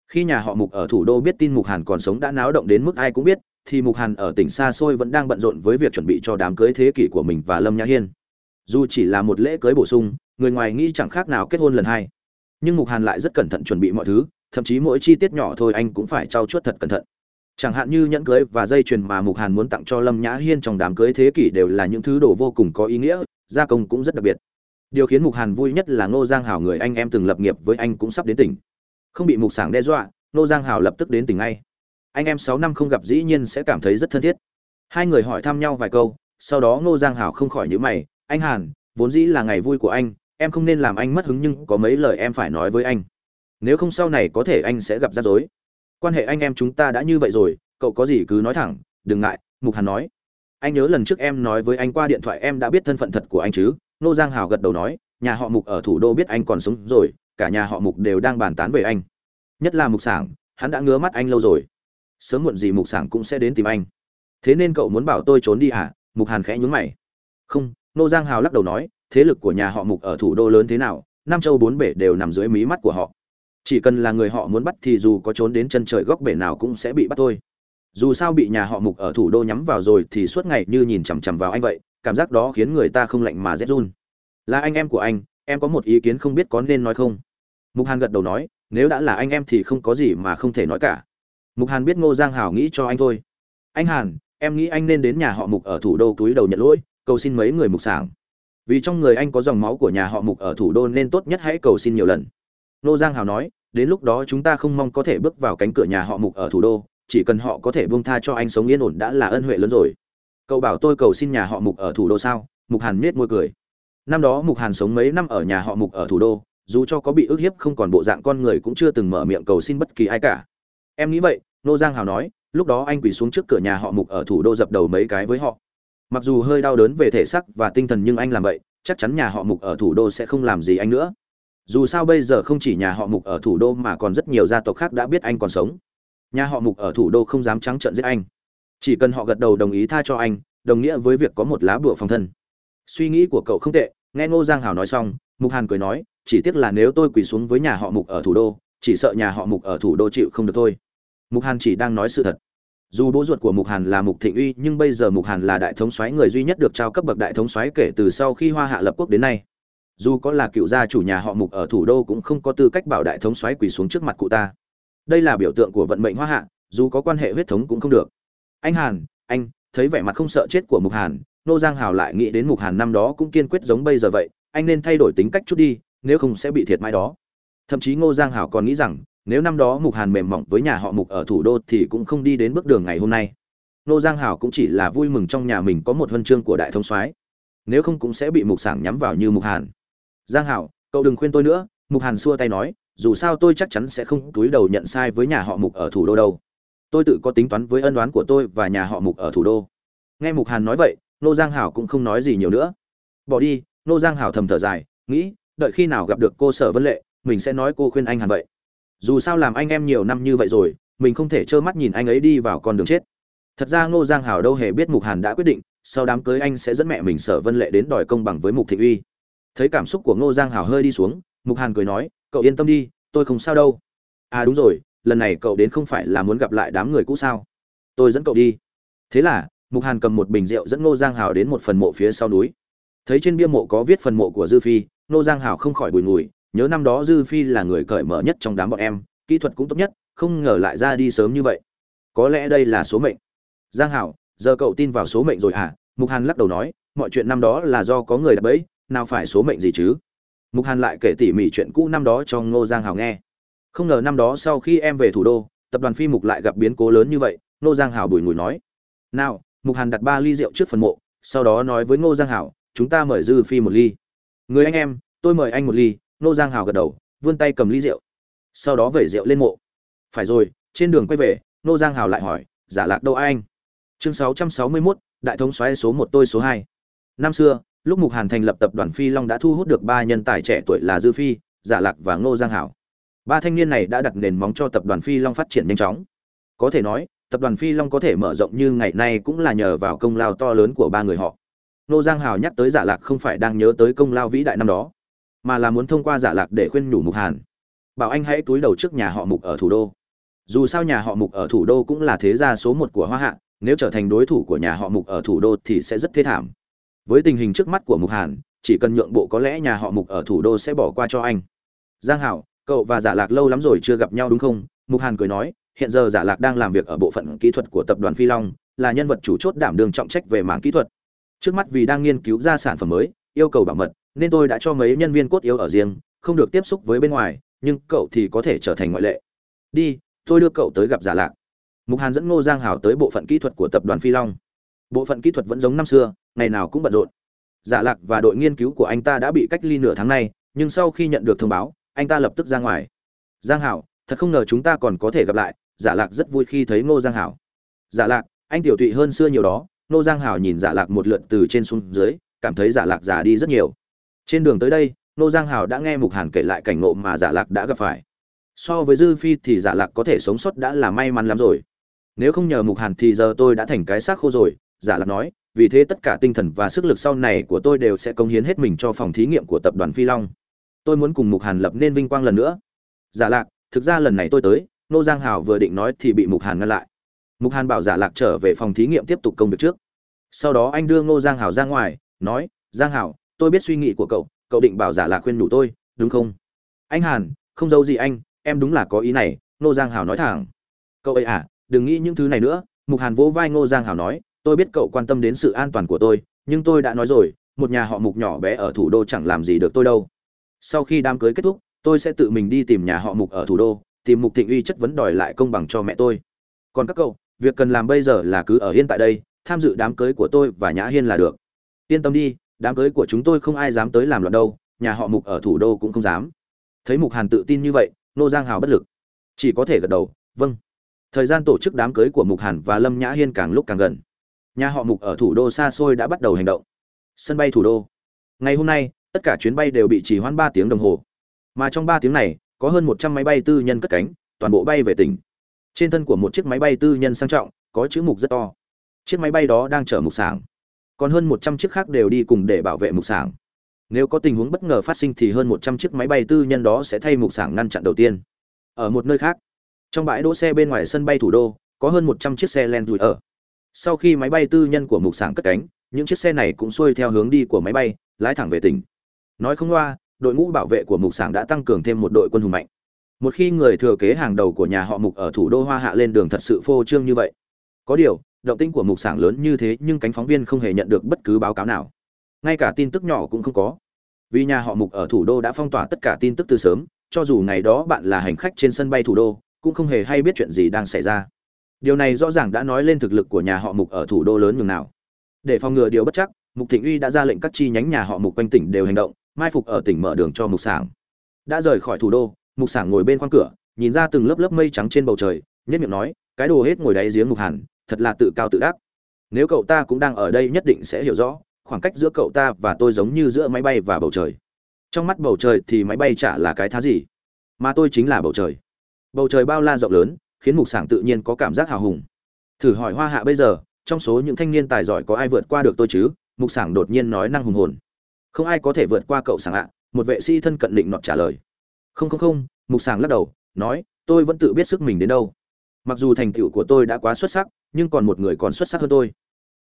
Khi nhà họ mục ở thủ đô biết tin mục hàn còn sống đã náo động đến mức ai cũng biết thì mục hàn ở tỉnh xa xôi vẫn đang bận rộn với việc chuẩn bị cho đám cưới thế kỷ của mình và lâm nhã hiên. Dù chỉ là một lễ cưới bổ sung, người ngoài nghĩ chẳng khác nào kết hôn lần hai. Nhưng mục hàn lại rất cẩn thận chuẩn bị mọi thứ, thậm chí mỗi chi tiết nhỏ thôi anh cũng phải trau chuốt thật cẩn thận. Chẳng hạn như nhẫn cưới và dây chuyền mà mục hàn muốn tặng cho lâm nhã hiên trong đám cưới thế kỷ đều là những thứ đồ vô cùng có ý nghĩa, gia công cũng rất đặc biệt. Điều khiến mục hàn vui nhất là ngô giang hảo người anh em từng lập nghiệp với anh cũng sắp đến tỉnh. Không bị mục sảng đe dọa, ngô giang hảo lập tức đến tỉnh ngay anh em sáu năm không gặp dĩ nhiên sẽ cảm thấy rất thân thiết. Hai người hỏi thăm nhau vài câu, sau đó ngô giang hảo không khỏi nhữ mày, anh hàn, vốn dĩ là ngày vui của anh, em không nên làm anh mất hứng nhưng có mấy lời em phải nói với anh. Nếu không sau này có thể anh sẽ gặp rắc rối. Quan hệ anh em chúng ta đã như vậy rồi, cậu có gì cứ nói thẳng, đừng ngại, mục hàn nói. Anh nhớ lần trước em nói với anh qua điện thoại em đã biết thân phận thật của anh chứ? Nô giang hào gật đầu nói, nhà họ mục ở thủ đô biết anh còn sống rồi, cả nhà họ mục đều đang bàn tán về anh. Nhất là mục sảng, hắn đã ngứa mắt anh lâu rồi sớm muộn gì mục sảng cũng sẽ đến tìm anh. Thế nên cậu muốn bảo tôi trốn đi à mục hàn khẽ nhún mày. Không, nô giang hào lắc đầu nói, thế lực của nhà họ mục ở thủ đô lớn thế nào? Nam châu bốn bể đều nằm dưới mí mắt của họ. Chỉ cần là người họ muốn bắt thì dù có trốn đến chân trời góc bể nào cũng sẽ bị bắt thôi. Dù sao bị nhà họ mục ở thủ đô nhắm vào rồi thì suốt ngày như nhìn chằm chằm vào anh vậy, cảm giác đó khiến người ta không lạnh mà rét run. Là anh em của anh, em có một ý kiến không biết có nên nói không? Mục hàn gật đầu nói, nếu đã là anh em thì không có gì mà không thể nói cả mục hàn biết ngô giang hảo nghĩ cho anh thôi. Anh hàn, em nghĩ anh nên đến nhà họ mục ở thủ đô túi đầu nhận lỗi, cầu xin mấy người mục sảng. Vì trong người anh có dòng máu của nhà họ mục ở thủ đô nên tốt nhất hãy cầu xin nhiều lần. Ngô giang Hảo nói, đến lúc đó chúng ta không mong có thể bước vào cánh cửa nhà họ mục ở thủ đô, chỉ cần họ có thể buông tha cho anh sống yên ổn đã là ân huệ lớn rồi. Cậu bảo tôi cầu xin nhà họ mục ở thủ đô sao? Mục hàn miết môi cười. Năm đó mục hàn sống mấy năm ở nhà họ mục ở thủ đô, dù cho có bị ức hiếp không còn bộ dạng con người cũng chưa từng mở miệng cầu xin bất kỳ ai cả em nghĩ vậy nô giang hào nói, lúc đó anh quỳ xuống trước cửa nhà họ mục ở thủ đô dập đầu mấy cái với họ. Mặc dù hơi đau đớn về thể xác và tinh thần nhưng anh làm vậy, chắc chắn nhà họ mục ở thủ đô sẽ không làm gì anh nữa. Dù sao bây giờ không chỉ nhà họ mục ở thủ đô mà còn rất nhiều gia tộc khác đã biết anh còn sống. Nhà họ mục ở thủ đô không dám trắng trợn giết anh. Chỉ cần họ gật đầu đồng ý tha cho anh, đồng nghĩa với việc có một lá bùa phòng thân. Suy nghĩ của cậu không tệ, nghe ngô giang hào nói xong, mục hàn cười nói, chỉ tiếc là nếu tôi quỳ xuống với nhà họ mục ở thủ đô, chỉ sợ nhà họ mục ở thủ đô chịu không được thôi mục hàn chỉ đang nói sự thật. Dù bố ruột của mục hàn là mục thịnh uy, nhưng bây giờ mục hàn là đại thống soái người duy nhất được trao cấp bậc đại thống soái kể từ sau khi hoa hạ lập quốc đến nay. Dù có là cựu gia chủ nhà họ mục ở thủ đô cũng không có tư cách bảo đại thống soái quỳ xuống trước mặt cụ ta. Đây là biểu tượng của vận mệnh hoa hạ, dù có quan hệ huyết thống cũng không được. Anh hàn, anh, thấy vẻ mặt không sợ chết của mục hàn, nô giang hào lại nghĩ đến mục hàn năm đó cũng kiên quyết giống bây giờ vậy, anh nên thay đổi tính cách chút đi, nếu không sẽ bị thiệt mai đó. Thậm chí ngô giang hào còn nghĩ rằng nếu năm đó mục hàn mềm mỏng với nhà họ mục ở thủ đô thì cũng không đi đến bước đường ngày hôm nay. Nô giang Hảo cũng chỉ là vui mừng trong nhà mình có một huân chương của đại thống soái. Nếu không cũng sẽ bị mục sảng nhắm vào như mục hàn. Giang hảo, cậu đừng khuyên tôi nữa, mục hàn xua tay nói, dù sao tôi chắc chắn sẽ không túi đầu nhận sai với nhà họ mục ở thủ đô đâu. Tôi tự có tính toán với ân đoán của tôi và nhà họ mục ở thủ đô. Nghe mục hàn nói vậy, nô giang hảo cũng không nói gì nhiều nữa. Bỏ đi, nô giang hảo thầm thở dài, nghĩ, đợi khi nào gặp được cô sở vân lệ, mình sẽ nói cô khuyên anh hàn vậy dù sao làm anh em nhiều năm như vậy rồi, mình không thể trơ mắt nhìn anh ấy đi vào con đường chết. Thật ra ngô giang hảo đâu hề biết mục hàn đã quyết định, sau đám cưới anh sẽ dẫn mẹ mình sở vân lệ đến đòi công bằng với mục thị uy. Thấy cảm xúc của ngô giang hảo hơi đi xuống, mục hàn cười nói, cậu yên tâm đi, tôi không sao đâu. À đúng rồi, lần này cậu đến không phải là muốn gặp lại đám người cũ sao? Tôi dẫn cậu đi. Thế là, mục hàn cầm một bình rượu dẫn ngô giang hảo đến một phần mộ phía sau núi. Thấy trên bia mộ có viết phần mộ của dư phi, ngô giang hảo không khỏi bùi ngùi nhớ năm đó dư phi là người cởi mở nhất trong đám bọn em, kỹ thuật cũng tốt nhất, không ngờ lại ra đi sớm như vậy. Có lẽ đây là số mệnh. Giang hảo, giờ cậu tin vào số mệnh rồi à mục hàn lắc đầu nói, mọi chuyện năm đó là do có người đặt bẫy, nào phải số mệnh gì chứ? Mục hàn lại kể tỉ mỉ chuyện cũ năm đó cho ngô giang hảo nghe. Không ngờ năm đó sau khi em về thủ đô, tập đoàn phi mục lại gặp biến cố lớn như vậy, ngô giang hảo bùi ngùi nói, nào, mục hàn đặt ba ly rượu trước phần mộ, sau đó nói với ngô giang hảo, chúng ta mời dư phi một ly. Người anh em, tôi mời anh một ly Nô giang hào gật đầu vươn tay cầm ly rượu. Sau đó vẩy rượu lên mộ. Phải rồi trên đường quay về Nô giang hào lại hỏi giả lạc đâu anh? Chương 661, đại thống xoáy số một tôi số hai. Năm xưa lúc mục hàn thành lập tập đoàn phi long đã thu hút được ba nhân tài trẻ tuổi là dư phi giả lạc và ngô giang hảo ba thanh niên này đã đặt nền móng cho tập đoàn phi long phát triển nhanh chóng. Có thể nói tập đoàn phi long có thể mở rộng như ngày nay cũng là nhờ vào công lao to lớn của ba người họ. Ngô giang hảo nhắc tới giả lạc không phải đang nhớ tới công lao vĩ đại năm đó mà là muốn thông qua giả lạc để khuyên nhủ mục hàn bảo anh hãy túi đầu trước nhà họ mục ở thủ đô dù sao nhà họ mục ở thủ đô cũng là thế gia số một của hoa hạ nếu trở thành đối thủ của nhà họ mục ở thủ đô thì sẽ rất thê thảm với tình hình trước mắt của mục hàn chỉ cần nhượng bộ có lẽ nhà họ mục ở thủ đô sẽ bỏ qua cho anh giang hảo cậu và giả lạc lâu lắm rồi chưa gặp nhau đúng không mục hàn cười nói hiện giờ giả lạc đang làm việc ở bộ phận kỹ thuật của tập đoàn phi long là nhân vật chủ chốt đảm đương trọng trách về mảng kỹ thuật trước mắt vì đang nghiên cứu ra sản phẩm mới yêu cầu bảo mật nên tôi đã cho mấy nhân viên cốt yếu ở riêng, không được tiếp xúc với bên ngoài, nhưng cậu thì có thể trở thành ngoại lệ. Đi, tôi đưa cậu tới gặp giả lạc. Mục hàn dẫn ngô giang hảo tới bộ phận kỹ thuật của tập đoàn phi long. Bộ phận kỹ thuật vẫn giống năm xưa, ngày nào cũng bận rộn. Giả lạc và đội nghiên cứu của anh ta đã bị cách ly nửa tháng nay, nhưng sau khi nhận được thông báo, anh ta lập tức ra ngoài. Giang hảo, thật không ngờ chúng ta còn có thể gặp lại. Giả lạc rất vui khi thấy ngô giang hảo. Giả lạc, anh tiểu tụy hơn xưa nhiều đó. Ngô giang hảo nhìn giả lạc một lượt từ trên xuống dưới, cảm thấy giả lạc già đi rất nhiều trên đường tới đây, nô giang hào đã nghe mục hàn kể lại cảnh ngộ mà giả lạc đã gặp phải. So với dư phi thì giả lạc có thể sống sót đã là may mắn lắm rồi. Nếu không nhờ mục hàn thì giờ tôi đã thành cái xác khô rồi, giả lạc nói, vì thế tất cả tinh thần và sức lực sau này của tôi đều sẽ công hiến hết mình cho phòng thí nghiệm của tập đoàn phi long. Tôi muốn cùng mục hàn lập nên vinh quang lần nữa. Giả lạc, thực ra lần này tôi tới, nô giang hào vừa định nói thì bị mục hàn ngăn lại. Mục hàn bảo giả lạc trở về phòng thí nghiệm tiếp tục công việc trước. Sau đó anh đưa ngô giang hào ra ngoài, nói, giang hào tôi biết suy nghĩ của cậu cậu định bảo giả là khuyên nhủ tôi, đúng không? Anh hàn, không giấu gì anh, em đúng là có ý này, ngô giang hào nói thẳng. Cậu ấy à đừng nghĩ những thứ này nữa, mục hàn vỗ vai ngô giang hào nói, tôi biết cậu quan tâm đến sự an toàn của tôi, nhưng tôi đã nói rồi, một nhà họ mục nhỏ bé ở thủ đô chẳng làm gì được tôi đâu. Sau khi đám cưới kết thúc, tôi sẽ tự mình đi tìm nhà họ mục ở thủ đô, tìm mục thịnh uy chất vấn đòi lại công bằng cho mẹ tôi. Còn các cậu, việc cần làm bây giờ là cứ ở yên tại đây, tham dự đám cưới của tôi và nhã hiên là được. Yên tâm đi đám cưới của chúng tôi không ai dám tới làm loạn đâu, nhà họ mục ở thủ đô cũng không dám. Thấy mục hàn tự tin như vậy, nô giang hào bất lực. Chỉ có thể gật đầu vâng. Thời gian tổ chức đám cưới của mục hàn và lâm nhã hiên càng lúc càng gần. Nhà họ mục ở thủ đô xa xôi đã bắt đầu hành động. Sân bay thủ đô. Ngày hôm nay, tất cả chuyến bay đều bị trì hoãn ba tiếng đồng hồ. Mà trong ba tiếng này, có hơn một trăm máy bay tư nhân cất cánh, toàn bộ bay về tỉnh. Trên thân của một chiếc máy bay tư nhân sang trọng, có chữ mục rất to. Chiếc máy bay đó đang chở mục sảng còn hơn một trăm chiếc khác đều đi cùng để bảo vệ mục sảng. Nếu có tình huống bất ngờ phát sinh thì hơn một trăm chiếc máy bay tư nhân đó sẽ thay mục sảng ngăn chặn đầu tiên. Ở một nơi khác, trong bãi đỗ xe bên ngoài sân bay thủ đô, có hơn một trăm chiếc xe len rủi ở sau khi máy bay tư nhân của mục sảng cất cánh, những chiếc xe này cũng xuôi theo hướng đi của máy bay, lái thẳng về tỉnh. Nói không loa đội ngũ bảo vệ của mục sảng đã tăng cường thêm một đội quân hùng mạnh. Một khi người thừa kế hàng đầu của nhà họ mục ở thủ đô hoa hạ lên đường thật sự phô trương như vậy. Có điều động tĩnh của mục sảng lớn như thế nhưng cánh phóng viên không hề nhận được bất cứ báo cáo nào. Ngay cả tin tức nhỏ cũng không có. Vì nhà họ mục ở thủ đô đã phong tỏa tất cả tin tức từ sớm, cho dù ngày đó bạn là hành khách trên sân bay thủ đô, cũng không hề hay biết chuyện gì đang xảy ra. Điều này rõ ràng đã nói lên thực lực của nhà họ mục ở thủ đô lớn nhường nào. Để phòng ngừa điều bất chắc, mục thịnh uy đã ra lệnh các chi nhánh nhà họ mục quanh tỉnh đều hành động, mai phục ở tỉnh mở đường cho mục sảng. Đã rời khỏi thủ đô, mục sảng ngồi bên khoang cửa, nhìn ra từng lớp lớp mây trắng trên bầu trời nhất miệng nói, cái đồ hết ngồi đáy giếng mục hàn thật là tự cao tự đắc. Nếu cậu ta cũng đang ở đây nhất định sẽ hiểu rõ, khoảng cách giữa cậu ta và tôi giống như giữa máy bay và bầu trời. Trong mắt bầu trời thì máy bay chả là cái thá gì, mà tôi chính là bầu trời. Bầu trời bao la rộng lớn, khiến mục sảng tự nhiên có cảm giác hào hùng. Thử hỏi hoa hạ bây giờ, trong số những thanh niên tài giỏi có ai vượt qua được tôi chứ? Mục sảng đột nhiên nói năng hùng hồn. Không ai có thể vượt qua cậu sảng ạ, một vệ sĩ thân cận định nọt trả lời. Không không không, mục sảng lắc đầu, nói, tôi vẫn tự biết sức mình đến đâu. Mặc dù thành tựu của tôi đã quá xuất sắc nhưng còn một người còn xuất sắc hơn tôi.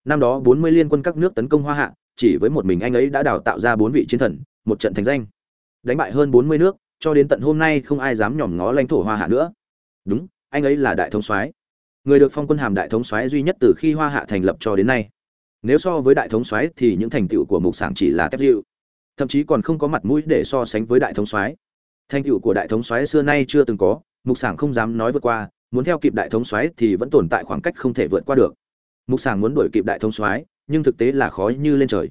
Năm đó bốn mươi liên quân các nước tấn công hoa hạ, chỉ với một mình anh ấy đã đào tạo ra bốn vị chiến thần, một trận thành danh. Đánh bại hơn bốn mươi nước, cho đến tận hôm nay không ai dám nhòm ngó lãnh thổ hoa hạ nữa. Đúng, anh ấy là đại thống soái. Người được phong quân hàm đại thống soái duy nhất từ khi hoa hạ thành lập cho đến nay. Nếu so với đại thống soái thì những thành tựu của mục sảng chỉ là tép dịu. Thậm chí còn không có mặt mũi để so sánh với đại thống soái. Thành tựu của đại thống soái xưa nay chưa từng có, mục sảng không dám nói vượt qua muốn theo kịp đại thống soái thì vẫn tồn tại khoảng cách không thể vượt qua được. Mục sảng muốn đuổi kịp đại thống soái, nhưng thực tế là khó như lên trời.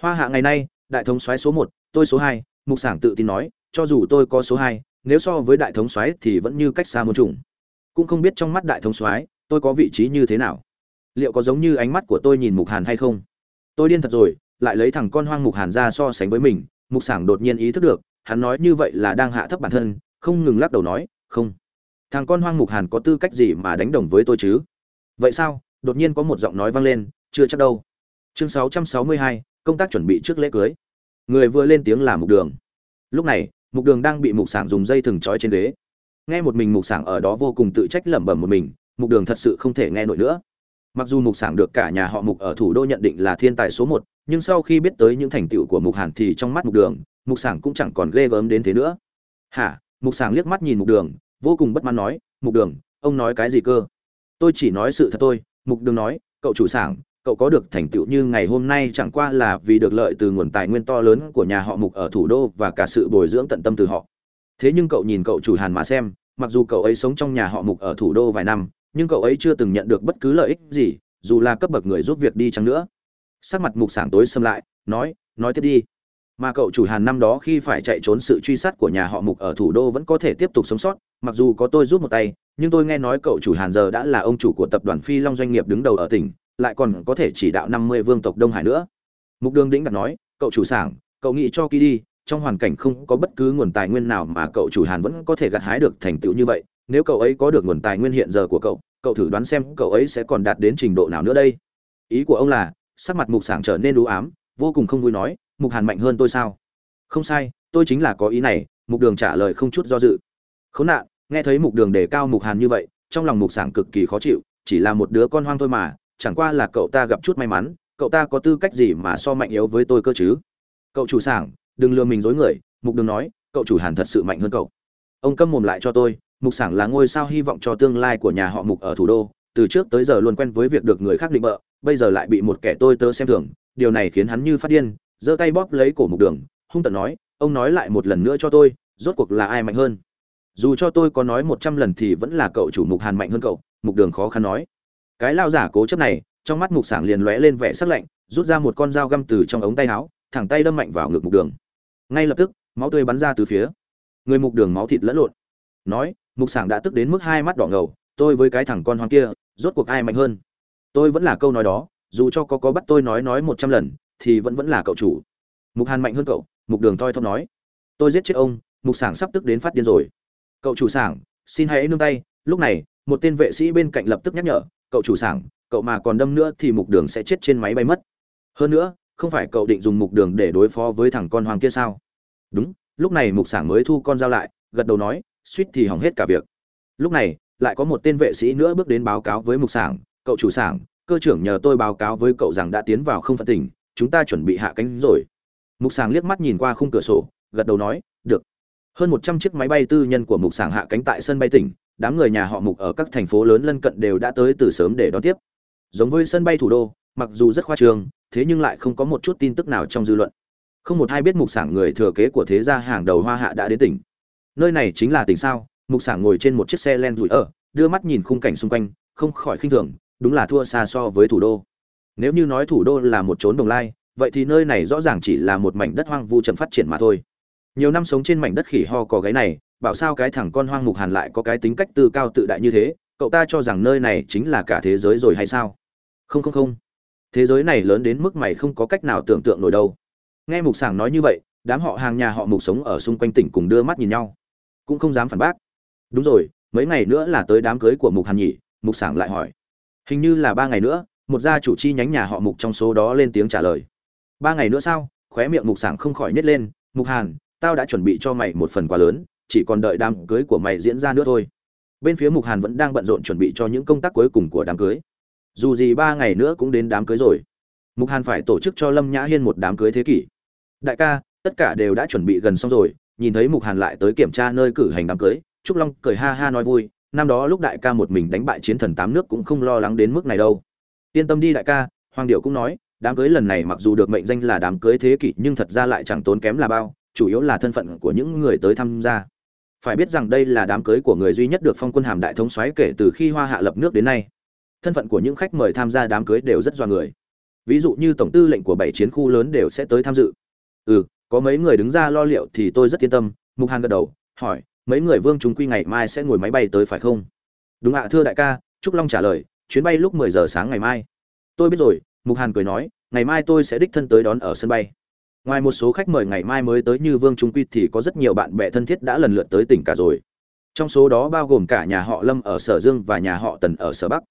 Hoa hạ ngày nay, đại thống soái số một, tôi số hai, mục sảng tự tin nói, cho dù tôi có số hai, nếu so với đại thống soái thì vẫn như cách xa muôn trùng. Cũng không biết trong mắt đại thống soái, tôi có vị trí như thế nào. Liệu có giống như ánh mắt của tôi nhìn mục hàn hay không? Tôi điên thật rồi, lại lấy thằng con hoang mục hàn ra so sánh với mình, mục sảng đột nhiên ý thức được, hắn nói như vậy là đang hạ thấp bản thân, không ngừng lắc đầu nói, không thằng con hoang mục hàn có tư cách gì mà đánh đồng với tôi chứ? Vậy sao? Đột nhiên có một giọng nói vang lên chưa chắc đâu. Chương 662, công tác chuẩn bị trước lễ cưới. Người vừa lên tiếng là mục đường. Lúc này mục đường đang bị mục sảng dùng dây thừng trói trên ghế. Nghe một mình mục sảng ở đó vô cùng tự trách lẩm bẩm một mình mục đường thật sự không thể nghe nổi nữa. Mặc dù mục sảng được cả nhà họ mục ở thủ đô nhận định là thiên tài số một nhưng sau khi biết tới những thành tựu của mục hàn thì trong mắt mục đường mục sảng cũng chẳng còn ghê gớm đến thế nữa. Hả? Mục sảng liếc mắt nhìn mục đường vô cùng bất mãn nói mục đường ông nói cái gì cơ? Tôi chỉ nói sự thật thôi. Mục đường nói cậu chủ sản, cậu có được thành tựu như ngày hôm nay chẳng qua là vì được lợi từ nguồn tài nguyên to lớn của nhà họ mục ở thủ đô và cả sự bồi dưỡng tận tâm từ họ. Thế nhưng cậu nhìn cậu chủ hàn mà xem mặc dù cậu ấy sống trong nhà họ mục ở thủ đô vài năm nhưng cậu ấy chưa từng nhận được bất cứ lợi ích gì dù là cấp bậc người giúp việc đi chăng nữa. Sắc mặt mục sảng tối xâm lại nói nói tiếp đi mà cậu chủ hàn năm đó khi phải chạy trốn sự truy sát của nhà họ mục ở thủ đô vẫn có thể tiếp tục sống sót, mặc dù có tôi giúp một tay, nhưng tôi nghe nói cậu chủ hàn giờ đã là ông chủ của tập đoàn phi long doanh nghiệp đứng đầu ở tỉnh, lại còn có thể chỉ đạo năm mươi vương tộc đông hải nữa. Mục đường đĩnh đặt nói, cậu chủ sảng, cậu nghĩ cho kỳ đi, trong hoàn cảnh không có bất cứ nguồn tài nguyên nào mà cậu chủ hàn vẫn có thể gặt hái được thành tựu như vậy, nếu cậu ấy có được nguồn tài nguyên hiện giờ của cậu cậu thử đoán xem cậu ấy sẽ còn đạt đến trình độ nào nữa đây. Ý của ông là, sắc mặt mục sảng trở nên đú ám, vô cùng không vui nói mục hàn mạnh hơn tôi sao? Không sai, tôi chính là có ý này, mục đường trả lời không chút do dự. Khốn nạn, nghe thấy mục đường đề cao mục hàn như vậy, trong lòng mục sảng cực kỳ khó chịu, chỉ là một đứa con hoang thôi mà, chẳng qua là cậu ta gặp chút may mắn, cậu ta có tư cách gì mà so mạnh yếu với tôi cơ chứ? Cậu chủ sảng, đừng lừa mình dối người, mục đường nói, cậu chủ hàn thật sự mạnh hơn cậu. Ông câm mồm lại cho tôi, mục sảng là ngôi sao hy vọng cho tương lai của nhà họ mục ở thủ đô, từ trước tới giờ luôn quen với việc được người khác định bợ, bây giờ lại bị một kẻ tôi tớ xem thường, điều này khiến hắn như phát điên giơ tay bóp lấy cổ mục đường, hung tận nói, ông nói lại một lần nữa cho tôi, rốt cuộc là ai mạnh hơn? Dù cho tôi có nói một trăm lần thì vẫn là cậu chủ mục hàn mạnh hơn cậu, mục đường khó khăn nói. Cái lao giả cố chấp này, trong mắt mục sảng liền lóe lên vẻ sắc lạnh, rút ra một con dao găm từ trong ống tay áo, thẳng tay đâm mạnh vào ngực mục đường. Ngay lập tức, máu tươi bắn ra từ phía người mục đường máu thịt lẫn lộn. Nói, mục sảng đã tức đến mức hai mắt đỏ ngầu, tôi với cái thằng con hoang kia, rốt cuộc ai mạnh hơn? Tôi vẫn là câu nói đó, dù cho có có bắt tôi nói nói một trăm lần thì vẫn vẫn là cậu chủ. Mục hàn mạnh hơn cậu, mục đường thoi thóp nói. Tôi giết chết ông, mục sảng sắp tức đến phát điên rồi. Cậu chủ sảng, xin hãy nương tay. Lúc này, một tên vệ sĩ bên cạnh lập tức nhắc nhở. Cậu chủ sảng, cậu mà còn đâm nữa thì mục đường sẽ chết trên máy bay mất. Hơn nữa, không phải cậu định dùng mục đường để đối phó với thằng con hoàng kia sao? Đúng, lúc này mục sảng mới thu con dao lại, gật đầu nói, suýt thì hỏng hết cả việc. Lúc này, lại có một tên vệ sĩ nữa bước đến báo cáo với mục sảng. Cậu chủ sảng, cơ trưởng nhờ tôi báo cáo với cậu rằng đã tiến vào không phận tỉnh chúng ta chuẩn bị hạ cánh rồi. Mục sảng liếc mắt nhìn qua khung cửa sổ gật đầu nói được. Hơn một trăm chiếc máy bay tư nhân của mục sảng hạ cánh tại sân bay tỉnh đám người nhà họ mục ở các thành phố lớn lân cận đều đã tới từ sớm để đón tiếp. Giống với sân bay thủ đô mặc dù rất khoa trường, thế nhưng lại không có một chút tin tức nào trong dư luận. Không một ai biết mục sảng người thừa kế của thế gia hàng đầu hoa hạ đã đến tỉnh. Nơi này chính là tỉnh sao? Mục sảng ngồi trên một chiếc xe len rủi ở đưa mắt nhìn khung cảnh xung quanh không khỏi khinh thường đúng là thua xa so với thủ đô nếu như nói thủ đô là một chốn đồng lai, vậy thì nơi này rõ ràng chỉ là một mảnh đất hoang vu chậm phát triển mà thôi. Nhiều năm sống trên mảnh đất khỉ ho có gáy này, bảo sao cái thằng con hoang mục hàn lại có cái tính cách tự cao tự đại như thế, cậu ta cho rằng nơi này chính là cả thế giới rồi hay sao? Không không không. Thế giới này lớn đến mức mày không có cách nào tưởng tượng nổi đâu. Nghe mục sảng nói như vậy, đám họ hàng nhà họ mục sống ở xung quanh tỉnh cùng đưa mắt nhìn nhau. Cũng không dám phản bác. Đúng rồi, mấy ngày nữa là tới đám cưới của mục hàn nhỉ, mục sảng lại hỏi. Hình như là ba ngày nữa một gia chủ chi nhánh nhà họ mục trong số đó lên tiếng trả lời. Ba ngày nữa sao khóe miệng mục sảng không khỏi nhét lên, mục hàn, tao đã chuẩn bị cho mày một phần quà lớn, chỉ còn đợi đám cưới của mày diễn ra nữa thôi. Bên phía mục hàn vẫn đang bận rộn chuẩn bị cho những công tác cuối cùng của đám cưới. Dù gì ba ngày nữa cũng đến đám cưới rồi. Mục hàn phải tổ chức cho lâm nhã hiên một đám cưới thế kỷ. Đại ca, tất cả đều đã chuẩn bị gần xong rồi, nhìn thấy mục hàn lại tới kiểm tra nơi cử hành đám cưới, trúc long cười ha ha nói vui, năm đó lúc đại ca một mình đánh bại chiến thần tám nước cũng không lo lắng đến mức này đâu yên tâm đi đại ca, hoàng điệu cũng nói, đám cưới lần này mặc dù được mệnh danh là đám cưới thế kỷ, nhưng thật ra lại chẳng tốn kém là bao, chủ yếu là thân phận của những người tới tham gia. Phải biết rằng đây là đám cưới của người duy nhất được phong quân hàm đại thống soái kể từ khi hoa hạ lập nước đến nay. Thân phận của những khách mời tham gia đám cưới đều rất do người. Ví dụ như tổng tư lệnh của bảy chiến khu lớn đều sẽ tới tham dự. Ừ có mấy người đứng ra lo liệu thì tôi rất yên tâm, mục hàn gật đầu, hỏi, mấy người vương chúng quy ngày mai sẽ ngồi máy bay tới phải không? Đúng ạ, thưa đại ca, trúc long trả lời chuyến bay lúc mười giờ sáng ngày mai. Tôi biết rồi, mục hàn cười nói, ngày mai tôi sẽ đích thân tới đón ở sân bay. Ngoài một số khách mời ngày mai mới tới như vương trung quy thì có rất nhiều bạn bè thân thiết đã lần lượt tới tỉnh cả rồi. Trong số đó bao gồm cả nhà họ lâm ở sở dương và nhà họ tần ở sở bắc.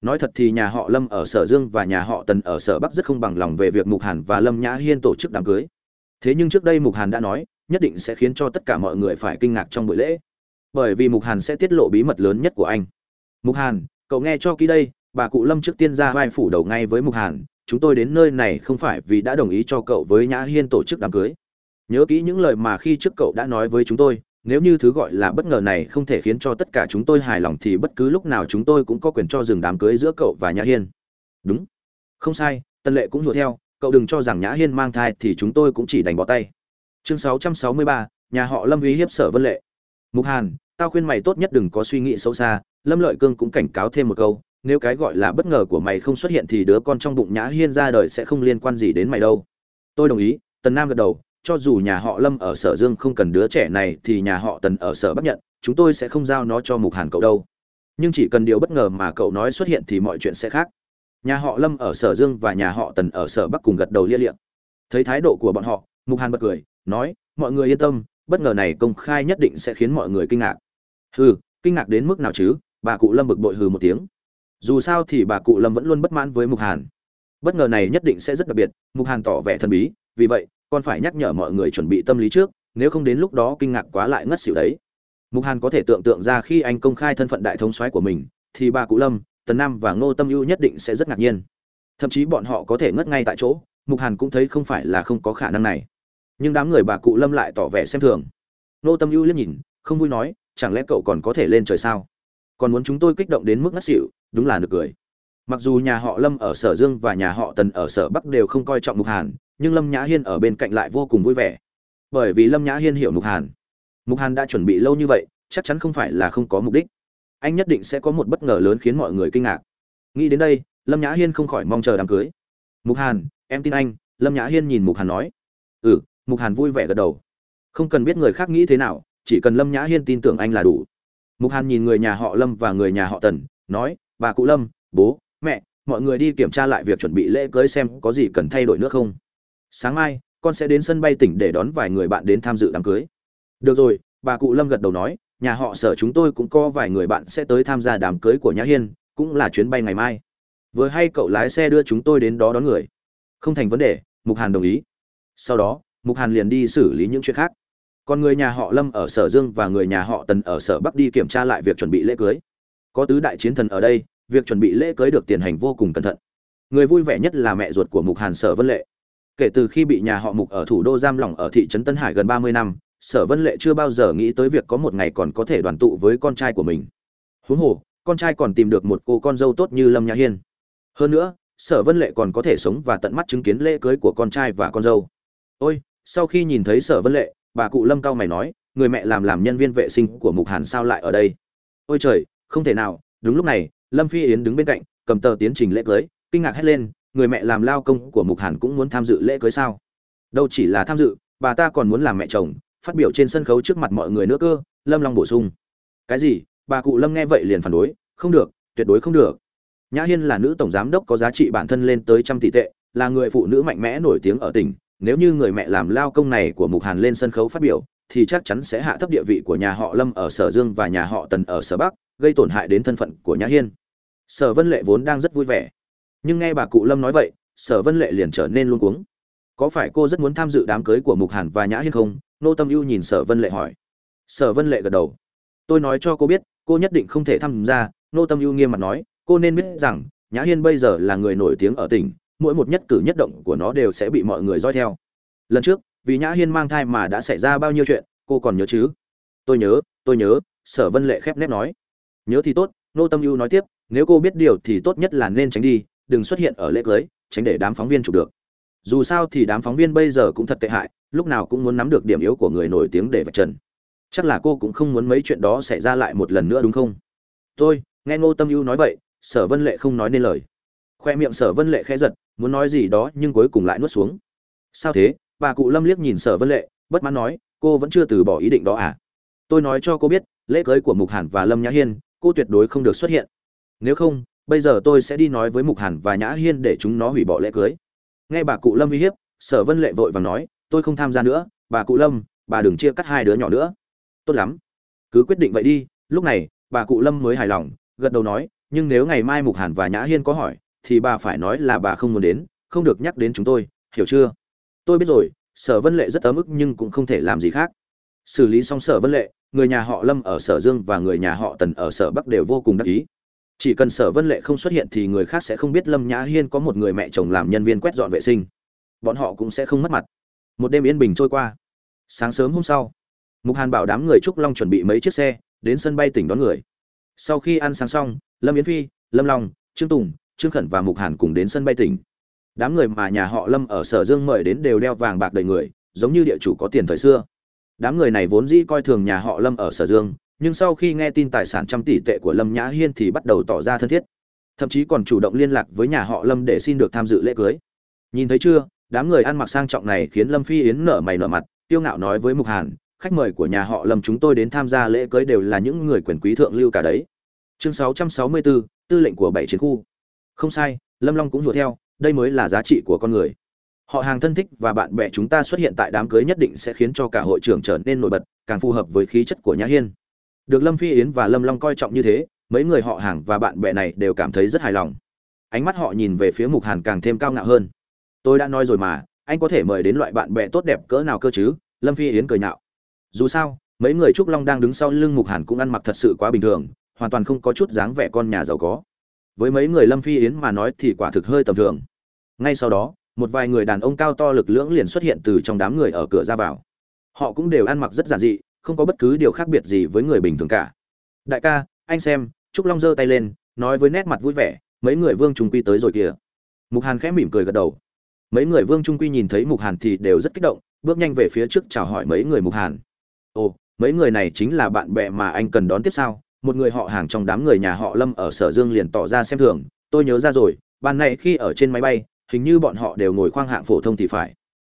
Nói thật thì nhà họ lâm ở sở dương và nhà họ tần ở sở bắc rất không bằng lòng về việc mục hàn và lâm nhã hiên tổ chức đám cưới. Thế nhưng trước đây mục hàn đã nói, nhất định sẽ khiến cho tất cả mọi người phải kinh ngạc trong buổi lễ. Bởi vì mục hàn sẽ tiết lộ bí mật lớn nhất của anh. Mục hàn cậu nghe cho kỹ đây bà cụ lâm trước tiên ra vai phủ đầu ngay với mục hàn chúng tôi đến nơi này không phải vì đã đồng ý cho cậu với nhã hiên tổ chức đám cưới. Nhớ kỹ những lời mà khi trước cậu đã nói với chúng tôi nếu như thứ gọi là bất ngờ này không thể khiến cho tất cả chúng tôi hài lòng thì bất cứ lúc nào chúng tôi cũng có quyền cho dừng đám cưới giữa cậu và nhã hiên. Đúng. Không sai tân lệ cũng hiểu theo cậu đừng cho rằng nhã hiên mang thai thì chúng tôi cũng chỉ đành bỏ tay. Chương 663, nhà họ lâm uy hiếp sở vân lệ. Mục hàn tao khuyên mày tốt nhất đừng có suy nghĩ sâu xa lâm lợi cương cũng cảnh cáo thêm một câu, nếu cái gọi là bất ngờ của mày không xuất hiện thì đứa con trong bụng nhã hiên ra đời sẽ không liên quan gì đến mày đâu. Tôi đồng ý, tần nam gật đầu, cho dù nhà họ lâm ở sở dương không cần đứa trẻ này thì nhà họ tần ở sở bắc nhận, chúng tôi sẽ không giao nó cho mục hàn cậu đâu. Nhưng chỉ cần điều bất ngờ mà cậu nói xuất hiện thì mọi chuyện sẽ khác. Nhà họ lâm ở sở dương và nhà họ tần ở sở bắc cùng gật đầu lia liệm thấy thái độ của bọn họ, mục hàn bật cười, nói, mọi người yên tâm, bất ngờ này công khai nhất định sẽ khiến mọi người kinh ngạc. Hừ, kinh ngạc đến mức nào chứ? Bà cụ lâm bực bội hừ một tiếng. Dù sao thì bà cụ lâm vẫn luôn bất mãn với mục hàn. Bất ngờ này nhất định sẽ rất đặc biệt, mục hàn tỏ vẻ thần bí, vì vậy, con phải nhắc nhở mọi người chuẩn bị tâm lý trước, nếu không đến lúc đó kinh ngạc quá lại ngất xỉu đấy. Mục hàn có thể tưởng tượng ra khi anh công khai thân phận đại thống soái của mình, thì bà cụ lâm, tần nam và ngô tâm ưu nhất định sẽ rất ngạc nhiên. Thậm chí bọn họ có thể ngất ngay tại chỗ, mục hàn cũng thấy không phải là không có khả năng này. Nhưng đám người bà cụ lâm lại tỏ vẻ xem thường. Ngô tâm ưu liếc nhìn, không vui nói, chẳng lẽ cậu còn có thể lên trời sao? Còn muốn chúng tôi kích động đến mức ngất xỉu, đúng là nực cười. Mặc dù nhà họ lâm ở sở dương và nhà họ tần ở sở bắc đều không coi trọng mục hàn, nhưng lâm nhã hiên ở bên cạnh lại vô cùng vui vẻ. Bởi vì lâm nhã hiên hiểu mục hàn. Mục hàn đã chuẩn bị lâu như vậy, chắc chắn không phải là không có mục đích. Anh nhất định sẽ có một bất ngờ lớn khiến mọi người kinh ngạc. Nghĩ đến đây, lâm nhã hiên không khỏi mong chờ đám cưới. Mục hàn, em tin anh, lâm nhã hiên nhìn mục hàn nói. Ừ mục hàn vui vẻ gật đầu. Không cần biết người khác nghĩ thế nào, chỉ cần lâm nhã hiên tin tưởng anh là đủ mục hàn nhìn người nhà họ lâm và người nhà họ tần, nói, bà cụ lâm, bố, mẹ, mọi người đi kiểm tra lại việc chuẩn bị lễ cưới xem có gì cần thay đổi nữa không. Sáng mai, con sẽ đến sân bay tỉnh để đón vài người bạn đến tham dự đám cưới. Được rồi, bà cụ lâm gật đầu nói, nhà họ sở chúng tôi cũng có vài người bạn sẽ tới tham gia đám cưới của nhã hiên, cũng là chuyến bay ngày mai. Vừa hay cậu lái xe đưa chúng tôi đến đó đón người. Không thành vấn đề, mục hàn đồng ý. Sau đó, mục hàn liền đi xử lý những chuyện khác còn người nhà họ lâm ở sở dương và người nhà họ tần ở sở bắc đi kiểm tra lại việc chuẩn bị lễ cưới. Có tứ đại chiến thần ở đây, việc chuẩn bị lễ cưới được tiến hành vô cùng cẩn thận. Người vui vẻ nhất là mẹ ruột của mục hàn sở vân lệ. Kể từ khi bị nhà họ mục ở thủ đô giam lỏng ở thị trấn tân hải gần ba mươi năm, sở vân lệ chưa bao giờ nghĩ tới việc có một ngày còn có thể đoàn tụ với con trai của mình. Huống hồ, con trai còn tìm được một cô con dâu tốt như lâm nhã hiên. Hơn nữa, sở vân lệ còn có thể sống và tận mắt chứng kiến lễ cưới của con trai và con dâu. Ôi, sau khi nhìn thấy sở vân lệ bà cụ lâm cao mày nói, người mẹ làm làm nhân viên vệ sinh của mục hàn sao lại ở đây? Ôi trời, không thể nào, đúng lúc này, lâm phi yến đứng bên cạnh, cầm tờ tiến trình lễ cưới, kinh ngạc hét lên, người mẹ làm lao công của mục hàn cũng muốn tham dự lễ cưới sao? Đâu chỉ là tham dự, bà ta còn muốn làm mẹ chồng, phát biểu trên sân khấu trước mặt mọi người nữa cơ, lâm long bổ sung. Cái gì? Bà cụ lâm nghe vậy liền phản đối, không được, tuyệt đối không được. Nhã hiên là nữ tổng giám đốc có giá trị bản thân lên tới trăm tỷ tệ, là người phụ nữ mạnh mẽ nổi tiếng ở tỉnh nếu như người mẹ làm lao công này của mục hàn lên sân khấu phát biểu, thì chắc chắn sẽ hạ thấp địa vị của nhà họ lâm ở sở dương và nhà họ tần ở sở bắc, gây tổn hại đến thân phận của nhã hiên. Sở vân lệ vốn đang rất vui vẻ. Nhưng nghe bà cụ lâm nói vậy, sở vân lệ liền trở nên luôn cuống. Có phải cô rất muốn tham dự đám cưới của mục hàn và nhã hiên không? Nô tâm ưu nhìn sở vân lệ hỏi. Sở vân lệ gật đầu. Tôi nói cho cô biết, cô nhất định không thể tham gia. Nô tâm ưu nghiêm mặt nói, cô nên biết rằng, nhã hiên bây giờ là người nổi tiếng ở tỉnh mỗi một nhất cử nhất động của nó đều sẽ bị mọi người dõi theo. Lần trước, vì nhã hiên mang thai mà đã xảy ra bao nhiêu chuyện, cô còn nhớ chứ? Tôi nhớ tôi nhớ, sở vân lệ khép nép nói. Nhớ thì tốt, nô tâm ưu nói tiếp, nếu cô biết điều thì tốt nhất là nên tránh đi, đừng xuất hiện ở lễ cưới, tránh để đám phóng viên chụp được. Dù sao thì đám phóng viên bây giờ cũng thật tệ hại, lúc nào cũng muốn nắm được điểm yếu của người nổi tiếng để vạch trần. Chắc là cô cũng không muốn mấy chuyện đó xảy ra lại một lần nữa đúng không? Tôi, nghe ngô tâm ưu nói vậy, sở vân lệ không nói nên lời khoe miệng sở vân lệ khẽ giật, muốn nói gì đó nhưng cuối cùng lại nuốt xuống. Sao thế? Bà cụ lâm liếc nhìn sở vân lệ, bất mãn nói, cô vẫn chưa từ bỏ ý định đó à? Tôi nói cho cô biết, lễ cưới của mục hàn và lâm nhã hiên, cô tuyệt đối không được xuất hiện. Nếu không, bây giờ tôi sẽ đi nói với mục hàn và nhã hiên để chúng nó hủy bỏ lễ cưới. Nghe bà cụ lâm uy hiếp, sở vân lệ vội vàng nói, tôi không tham gia nữa, bà cụ lâm, bà đừng chia cắt hai đứa nhỏ nữa. Tốt lắm. Cứ quyết định vậy đi, lúc này, bà cụ lâm mới hài lòng, gật đầu nói, nhưng nếu ngày mai mục hàn và nhã hiên có hỏi thì bà phải nói là bà không muốn đến, không được nhắc đến chúng tôi, hiểu chưa? Tôi biết rồi, sở vân lệ rất ấm ức nhưng cũng không thể làm gì khác. Xử lý xong sở vân lệ, người nhà họ lâm ở sở dương và người nhà họ tần ở sở bắc đều vô cùng đắc ý. Chỉ cần sở vân lệ không xuất hiện thì người khác sẽ không biết lâm nhã hiên có một người mẹ chồng làm nhân viên quét dọn vệ sinh. Bọn họ cũng sẽ không mất mặt. Một đêm yên bình trôi qua. Sáng sớm hôm sau, mục hàn bảo đám người trúc long chuẩn bị mấy chiếc xe, đến sân bay tỉnh đón người. Sau khi ăn sáng xong, lâm yến phi, lâm long, trương tùng trương khẩn và mục hàn cùng đến sân bay tỉnh. Đám người mà nhà họ lâm ở sở dương mời đến đều đeo vàng bạc đầy người giống như địa chủ có tiền thời xưa. Đám người này vốn dĩ coi thường nhà họ lâm ở sở dương nhưng sau khi nghe tin tài sản trăm tỷ tệ của lâm nhã hiên thì bắt đầu tỏ ra thân thiết. Thậm chí còn chủ động liên lạc với nhà họ lâm để xin được tham dự lễ cưới. Nhìn thấy chưa đám người ăn mặc sang trọng này khiến lâm phi yến nở mày nở mặt tiêu ngạo nói với mục hàn khách mời của nhà họ lâm chúng tôi đến tham gia lễ cưới đều là những người quyền quý thượng lưu cả đấy. Chương 664, tư lệnh của bảy chiến khu không sai, lâm long cũng hiểu theo, đây mới là giá trị của con người. Họ hàng thân thích và bạn bè chúng ta xuất hiện tại đám cưới nhất định sẽ khiến cho cả hội trưởng trở nên nổi bật, càng phù hợp với khí chất của nhã hiên. Được lâm phi yến và lâm long coi trọng như thế, mấy người họ hàng và bạn bè này đều cảm thấy rất hài lòng. Ánh mắt họ nhìn về phía mục hàn càng thêm cao ngạo hơn. Tôi đã nói rồi mà, anh có thể mời đến loại bạn bè tốt đẹp cỡ nào cơ chứ? Lâm phi yến cười nhạo. Dù sao, mấy người trúc long đang đứng sau lưng mục hàn cũng ăn mặc thật sự quá bình thường, hoàn toàn không có chút dáng vẻ con nhà giàu có với mấy người lâm phi yến mà nói thì quả thực hơi tầm thường. Ngay sau đó, một vài người đàn ông cao to lực lưỡng liền xuất hiện từ trong đám người ở cửa ra vào. Họ cũng đều ăn mặc rất giản dị, không có bất cứ điều khác biệt gì với người bình thường cả. Đại ca, anh xem. Trúc long giơ tay lên, nói với nét mặt vui vẻ, mấy người vương trung quy tới rồi kìa. Mục hàn khẽ mỉm cười gật đầu. Mấy người vương trung quy nhìn thấy mục hàn thì đều rất kích động, bước nhanh về phía trước chào hỏi mấy người mục hàn. Ồ, mấy người này chính là bạn bè mà anh cần đón tiếp sau một người họ hàng trong đám người nhà họ lâm ở sở dương liền tỏ ra xem thường, tôi nhớ ra rồi, ban này khi ở trên máy bay, hình như bọn họ đều ngồi khoang hạng phổ thông thì phải.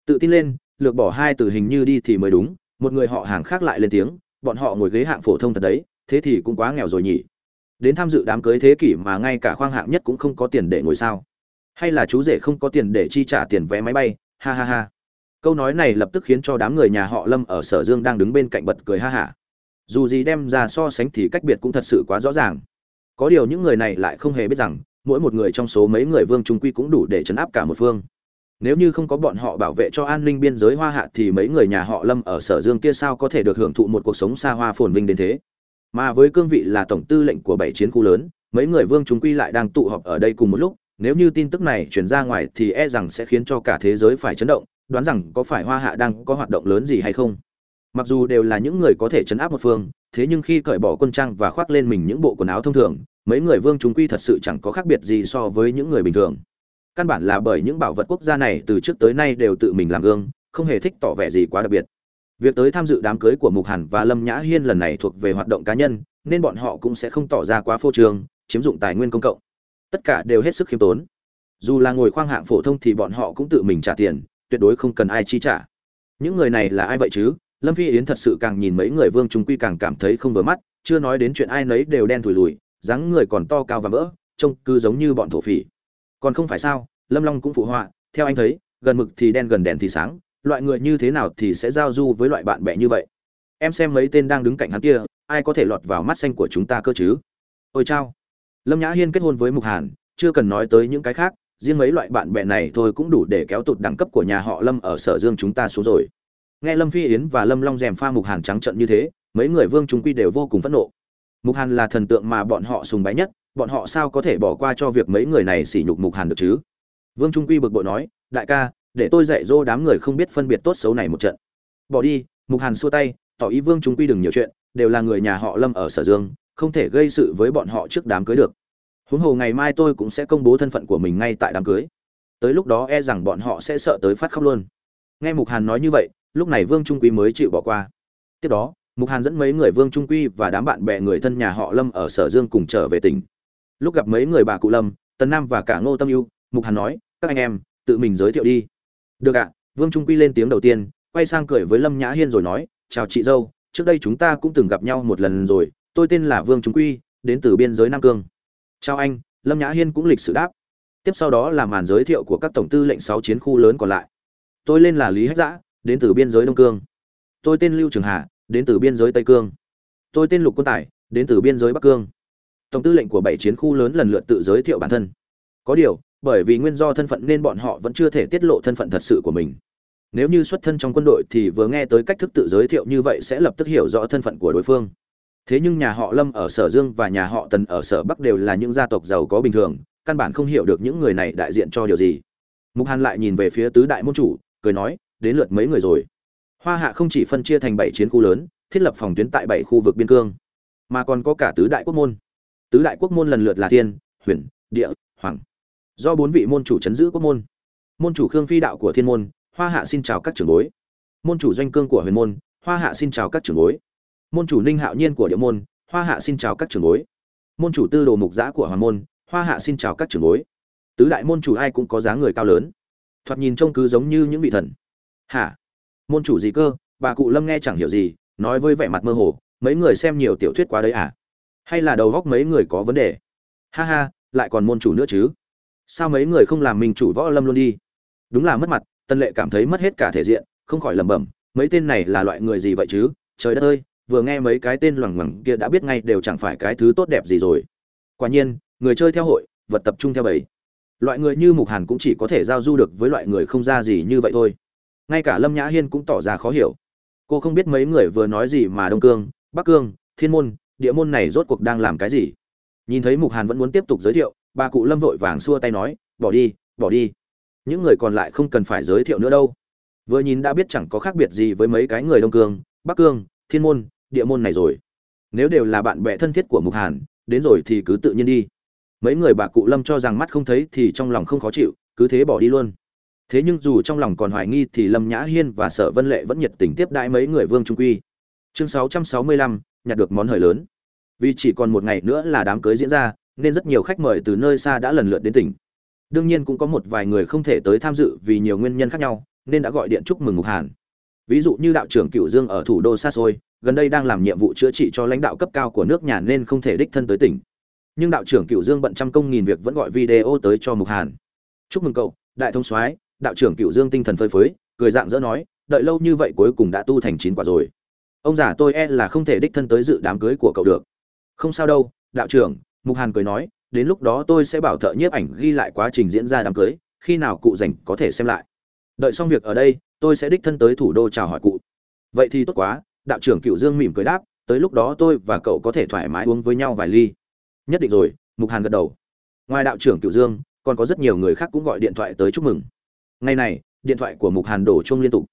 Tự tin lên, lược bỏ hai từ hình như đi thì mới đúng, một người họ hàng khác lại lên tiếng, bọn họ ngồi ghế hạng phổ thông thật đấy, thế thì cũng quá nghèo rồi nhỉ. Đến tham dự đám cưới thế kỷ mà ngay cả khoang hạng nhất cũng không có tiền để ngồi sao. Hay là chú rể không có tiền để chi trả tiền vé máy bay, ha ha ha. Câu nói này lập tức khiến cho đám người nhà họ lâm ở sở dương đang đứng bên cạnh bật cười ha hả dù gì đem ra so sánh thì cách biệt cũng thật sự quá rõ ràng. Có điều những người này lại không hề biết rằng, mỗi một người trong số mấy người vương trung quy cũng đủ để chấn áp cả một phương. Nếu như không có bọn họ bảo vệ cho an ninh biên giới hoa hạ thì mấy người nhà họ lâm ở sở dương kia sao có thể được hưởng thụ một cuộc sống xa hoa phồn vinh đến thế? Mà với cương vị là tổng tư lệnh của bảy chiến khu lớn, mấy người vương trung quy lại đang tụ họp ở đây cùng một lúc. Nếu như tin tức này truyền ra ngoài thì e rằng sẽ khiến cho cả thế giới phải chấn động, đoán rằng có phải hoa hạ đang có hoạt động lớn gì hay không? Mặc dù đều là những người có thể chấn áp một phương, thế nhưng khi cởi bỏ quân trang và khoác lên mình những bộ quần áo thông thường, mấy người vương chúng quy thật sự chẳng có khác biệt gì so với những người bình thường. Căn bản là bởi những bảo vật quốc gia này từ trước tới nay đều tự mình làm gương, không hề thích tỏ vẻ gì quá đặc biệt. Việc tới tham dự đám cưới của mục hàn và lâm nhã hiên lần này thuộc về hoạt động cá nhân, nên bọn họ cũng sẽ không tỏ ra quá phô trương, chiếm dụng tài nguyên công cộng. Tất cả đều hết sức khiêm tốn. Dù là ngồi khoang hạng phổ thông thì bọn họ cũng tự mình trả tiền, tuyệt đối không cần ai chi trả. Những người này là ai vậy chứ? Lâm phi yến thật sự càng nhìn mấy người vương trung quy càng cảm thấy không vừa mắt, chưa nói đến chuyện ai nấy đều đen thùi lùi, dáng người còn to cao và vỡ trông cứ giống như bọn thổ phỉ. Còn không phải sao, lâm long cũng phụ họa, theo anh thấy, gần mực thì đen gần đèn thì sáng, loại người như thế nào thì sẽ giao du với loại bạn bè như vậy? Em xem mấy tên đang đứng cạnh hắn kia, ai có thể lọt vào mắt xanh của chúng ta cơ chứ? Ôi chao. Lâm nhã hiên kết hôn với mục hàn, chưa cần nói tới những cái khác, riêng mấy loại bạn bè này thôi cũng đủ để kéo tụt đẳng cấp của nhà họ lâm ở sở dương chúng ta xuống rồi nghe lâm phi yến và lâm long rèm pha mục hàn trắng trận như thế, mấy người vương chúng quy đều vô cùng phẫn nộ. Mục hàn là thần tượng mà bọn họ sùng bái nhất, bọn họ sao có thể bỏ qua cho việc mấy người này sỉ nhục mục hàn được chứ? Vương trung quy bực bội nói, đại ca, để tôi dạy dỗ đám người không biết phân biệt tốt xấu này một trận. Bỏ đi. Mục hàn xua tay, tỏ ý vương trung quy đừng nhiều chuyện, đều là người nhà họ lâm ở sở dương, không thể gây sự với bọn họ trước đám cưới được. Huống hồ ngày mai tôi cũng sẽ công bố thân phận của mình ngay tại đám cưới. Tới lúc đó e rằng bọn họ sẽ sợ tới phát khóc luôn. Nghe mục hàn nói như vậy lúc này vương trung quy mới chịu bỏ qua. Tiếp đó, mục hàn dẫn mấy người vương trung quy và đám bạn bè người thân nhà họ lâm ở sở dương cùng trở về tỉnh. Lúc gặp mấy người bà cụ lâm, tần nam và cả ngô tâm yêu mục hàn nói, các anh em, tự mình giới thiệu đi. Được ạ. Vương trung quy lên tiếng đầu tiên, quay sang cười với lâm nhã hiên rồi nói, chào chị dâu, trước đây chúng ta cũng từng gặp nhau một lần rồi, tôi tên là vương trung quy, đến từ biên giới nam cương. Chào anh. Lâm nhã hiên cũng lịch sự đáp. Tiếp sau đó là màn giới thiệu của các tổng tư lệnh sáu chiến khu lớn còn lại. Tôi lên là lý hách giã đến từ biên giới đông cương. Tôi tên lưu trường hà, đến từ biên giới tây cương. Tôi tên lục quân tài đến từ biên giới bắc cương. Tổng tư lệnh của bảy chiến khu lớn lần lượt tự giới thiệu bản thân. Có điều, bởi vì nguyên do thân phận nên bọn họ vẫn chưa thể tiết lộ thân phận thật sự của mình. Nếu như xuất thân trong quân đội thì vừa nghe tới cách thức tự giới thiệu như vậy sẽ lập tức hiểu rõ thân phận của đối phương. Thế nhưng nhà họ lâm ở sở dương và nhà họ tần ở sở bắc đều là những gia tộc giàu có bình thường, căn bản không hiểu được những người này đại diện cho điều gì. Mục hàn lại nhìn về phía tứ đại môn chủ, cười nói đến lượt mấy người rồi. Hoa hạ không chỉ phân chia thành bảy chiến khu lớn, thiết lập phòng tuyến tại bảy khu vực biên cương, mà còn có cả tứ đại quốc môn. Tứ đại quốc môn lần lượt là thiên, huyền, địa, hoàng. Do bốn vị môn chủ chấn giữ quốc môn. Môn chủ khương phi đạo của thiên môn, hoa hạ xin chào các trưởng bối. Môn chủ doanh cương của huyền môn, hoa hạ xin chào các trưởng bối. Môn chủ ninh hạo nhiên của địa môn, hoa hạ xin chào các trưởng bối. Môn chủ tư đồ mục giã của hoàng môn, hoa hạ xin chào các trưởng bối. Tứ đại môn chủ ai cũng có dáng người cao lớn. Thoạt nhìn trông cứ giống như những vị thần hả? Môn chủ gì cơ? Bà cụ lâm nghe chẳng hiểu gì, nói với vẻ mặt mơ hồ, mấy người xem nhiều tiểu thuyết quá đấy à? Hay là đầu góc mấy người có vấn đề? Ha ha, lại còn môn chủ nữa chứ? Sao mấy người không làm mình chủ võ lâm luôn đi? Đúng là mất mặt, tân lệ cảm thấy mất hết cả thể diện, không khỏi lẩm bẩm, mấy tên này là loại người gì vậy chứ? Trời đất ơi, vừa nghe mấy cái tên loằng ngoằng kia đã biết ngay đều chẳng phải cái thứ tốt đẹp gì rồi. Quả nhiên, người chơi theo hội, vật tập trung theo bầy. Loại người như mục hàn cũng chỉ có thể giao du được với loại người không ra gì như vậy thôi ngay cả lâm nhã hiên cũng tỏ ra khó hiểu. Cô không biết mấy người vừa nói gì mà đông cương, bắc cương, thiên môn, địa môn này rốt cuộc đang làm cái gì? Nhìn thấy mục hàn vẫn muốn tiếp tục giới thiệu, bà cụ lâm vội vàng xua tay nói, bỏ đi bỏ đi. Những người còn lại không cần phải giới thiệu nữa đâu. Vừa nhìn đã biết chẳng có khác biệt gì với mấy cái người đông cương, bắc cương, thiên môn, địa môn này rồi. Nếu đều là bạn bè thân thiết của mục hàn, đến rồi thì cứ tự nhiên đi. Mấy người bà cụ lâm cho rằng mắt không thấy thì trong lòng không khó chịu, cứ thế bỏ đi luôn thế nhưng dù trong lòng còn hoài nghi thì lâm nhã hiên và sở vân lệ vẫn nhiệt tình tiếp đãi mấy người vương trung quy. Chương 665, nhặt được món hời lớn. Vì chỉ còn một ngày nữa là đám cưới diễn ra nên rất nhiều khách mời từ nơi xa đã lần lượt đến tỉnh. Đương nhiên cũng có một vài người không thể tới tham dự vì nhiều nguyên nhân khác nhau nên đã gọi điện chúc mừng mục hàn. Ví dụ như đạo trưởng cựu dương ở thủ đô xa xôi gần đây đang làm nhiệm vụ chữa trị cho lãnh đạo cấp cao của nước nhà nên không thể đích thân tới tỉnh. Nhưng đạo trưởng cựu dương bận trăm công nghìn việc vẫn gọi video tới cho mục hàn. Chúc mừng cậu đại thông soái đạo trưởng cựu dương tinh thần phơi phới, cười dạng dỡ nói, đợi lâu như vậy cuối cùng đã tu thành chín quả rồi. Ông già tôi e là không thể đích thân tới dự đám cưới của cậu được. Không sao đâu, đạo trưởng, mục hàn cười nói, đến lúc đó tôi sẽ bảo thợ nhiếp ảnh ghi lại quá trình diễn ra đám cưới, khi nào cụ rảnh có thể xem lại. Đợi xong việc ở đây, tôi sẽ đích thân tới thủ đô chào hỏi cụ. Vậy thì tốt quá, đạo trưởng cựu dương mỉm cười đáp, tới lúc đó tôi và cậu có thể thoải mái uống với nhau vài ly. Nhất định rồi, mục hàn gật đầu. Ngoài đạo trưởng cựu dương, còn có rất nhiều người khác cũng gọi điện thoại tới chúc mừng ngày này, điện thoại của mục hàn đổ chuông liên tục.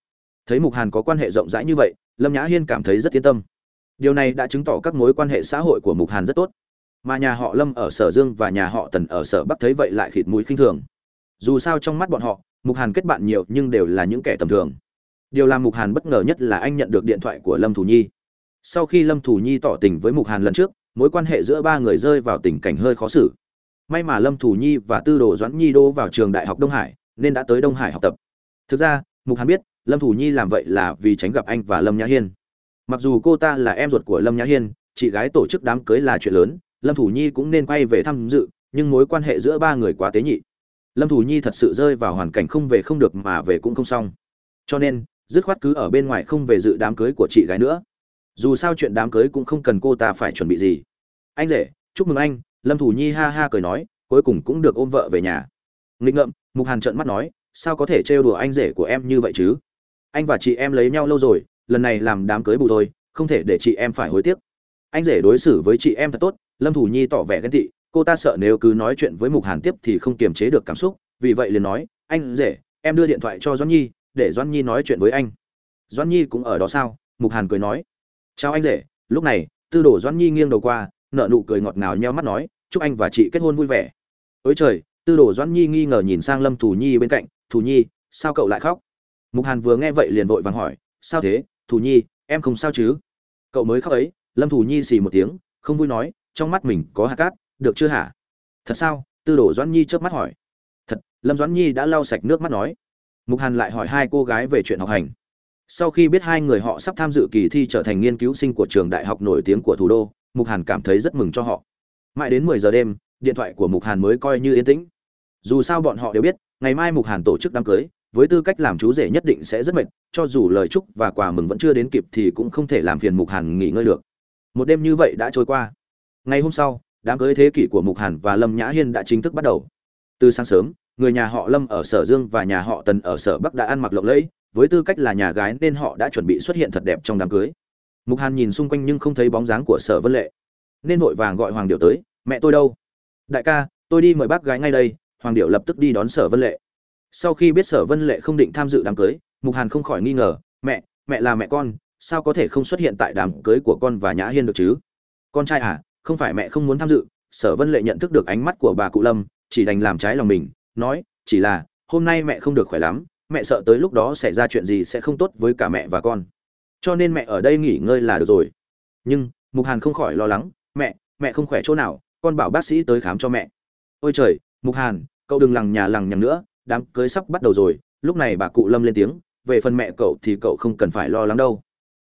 Thấy mục hàn có quan hệ rộng rãi như vậy, lâm nhã hiên cảm thấy rất yên tâm. Điều này đã chứng tỏ các mối quan hệ xã hội của mục hàn rất tốt. Mà nhà họ lâm ở sở dương và nhà họ tần ở sở bắc thấy vậy lại khịt mũi khinh thường. Dù sao trong mắt bọn họ, mục hàn kết bạn nhiều nhưng đều là những kẻ tầm thường. Điều làm mục hàn bất ngờ nhất là anh nhận được điện thoại của lâm thủ nhi. Sau khi lâm thủ nhi tỏ tình với mục hàn lần trước, mối quan hệ giữa ba người rơi vào tình cảnh hơi khó xử. May mà lâm thủ nhi và tư đồ doãn nhi đô vào trường đại học đông hải nên đã tới đông hải học tập. Thực ra, mục hàn biết, lâm thủ nhi làm vậy là vì tránh gặp anh và lâm nhã hiên. Mặc dù cô ta là em ruột của lâm nhã hiên, chị gái tổ chức đám cưới là chuyện lớn, lâm thủ nhi cũng nên quay về tham dự, nhưng mối quan hệ giữa ba người quá tế nhị. Lâm thủ nhi thật sự rơi vào hoàn cảnh không về không được mà về cũng không xong. Cho nên, dứt khoát cứ ở bên ngoài không về dự đám cưới của chị gái nữa. Dù sao chuyện đám cưới cũng không cần cô ta phải chuẩn bị gì. Anh rể, chúc mừng anh, lâm thủ nhi ha ha cười nói, cuối cùng cũng được ôm vợ về nhà nghịch ngợm, mục hàn trợn mắt nói, sao có thể trêu đùa anh rể của em như vậy chứ? Anh và chị em lấy nhau lâu rồi, lần này làm đám cưới bù thôi, không thể để chị em phải hối tiếc. Anh rể đối xử với chị em thật tốt, lâm thủ nhi tỏ vẻ ghen tị, cô ta sợ nếu cứ nói chuyện với mục hàn tiếp thì không kiềm chế được cảm xúc, vì vậy liền nói, anh rể, em đưa điện thoại cho doãn nhi, để doãn nhi nói chuyện với anh. Doãn nhi cũng ở đó sao? Mục hàn cười nói. Chào anh rể. Lúc này, tư đồ doãn nhi nghiêng đầu qua nợ nụ cười ngọt ngào nheo mắt nói, chúc anh và chị kết hôn vui vẻ. Ôi trời tư đồ doãn nhi nghi ngờ nhìn sang lâm thủ nhi bên cạnh thủ nhi, sao cậu lại khóc? Mục hàn vừa nghe vậy liền vội vàng hỏi, sao thế? Thủ nhi, em không sao chứ? Cậu mới khóc ấy. Lâm thủ nhi xì một tiếng, không vui nói, trong mắt mình có hạt cát, được chưa hả? Thật sao? Tư đồ doãn nhi chớp mắt hỏi. Thật. Lâm doãn nhi đã lau sạch nước mắt nói. Mục hàn lại hỏi hai cô gái về chuyện học hành. Sau khi biết hai người họ sắp tham dự kỳ thi trở thành nghiên cứu sinh của trường đại học nổi tiếng của thủ đô, mục hàn cảm thấy rất mừng cho họ. Mãi đến mười giờ đêm, điện thoại của mục hàn mới coi như yên tĩnh dù sao bọn họ đều biết, ngày mai mục hàn tổ chức đám cưới, với tư cách làm chú rể nhất định sẽ rất mệt, cho dù lời chúc và quà mừng vẫn chưa đến kịp thì cũng không thể làm phiền mục hàn nghỉ ngơi được. Một đêm như vậy đã trôi qua. Ngày hôm sau, đám cưới thế kỷ của mục hàn và lâm nhã hiên đã chính thức bắt đầu. Từ sáng sớm, người nhà họ lâm ở sở dương và nhà họ tần ở sở bắc đã ăn mặc lộng lẫy, với tư cách là nhà gái nên họ đã chuẩn bị xuất hiện thật đẹp trong đám cưới. Mục hàn nhìn xung quanh nhưng không thấy bóng dáng của sở vân lệ. Nên vội vàng gọi hoàng điệu tới, mẹ tôi đâu? Đại ca, tôi đi mời bác gái ngay đây hoàng điệu lập tức đi đón sở vân lệ. Sau khi biết sở vân lệ không định tham dự đám cưới, mục hàn không khỏi nghi ngờ, mẹ mẹ là mẹ con, sao có thể không xuất hiện tại đám cưới của con và nhã hiên được chứ? Con trai à không phải mẹ không muốn tham dự. Sở vân lệ nhận thức được ánh mắt của bà cụ lâm, chỉ đành làm trái lòng mình, nói, chỉ là, hôm nay mẹ không được khỏe lắm, mẹ sợ tới lúc đó xảy ra chuyện gì sẽ không tốt với cả mẹ và con. Cho nên mẹ ở đây nghỉ ngơi là được rồi. Nhưng, mục hàn không khỏi lo lắng, mẹ mẹ không khỏe chỗ nào, con bảo bác sĩ tới khám cho mẹ. Ôi trời, mục hàn cậu đừng lằng nhà lằng nhằng nữa, đám cưới sắp bắt đầu rồi, lúc này bà cụ lâm lên tiếng, về phần mẹ cậu thì cậu không cần phải lo lắng đâu.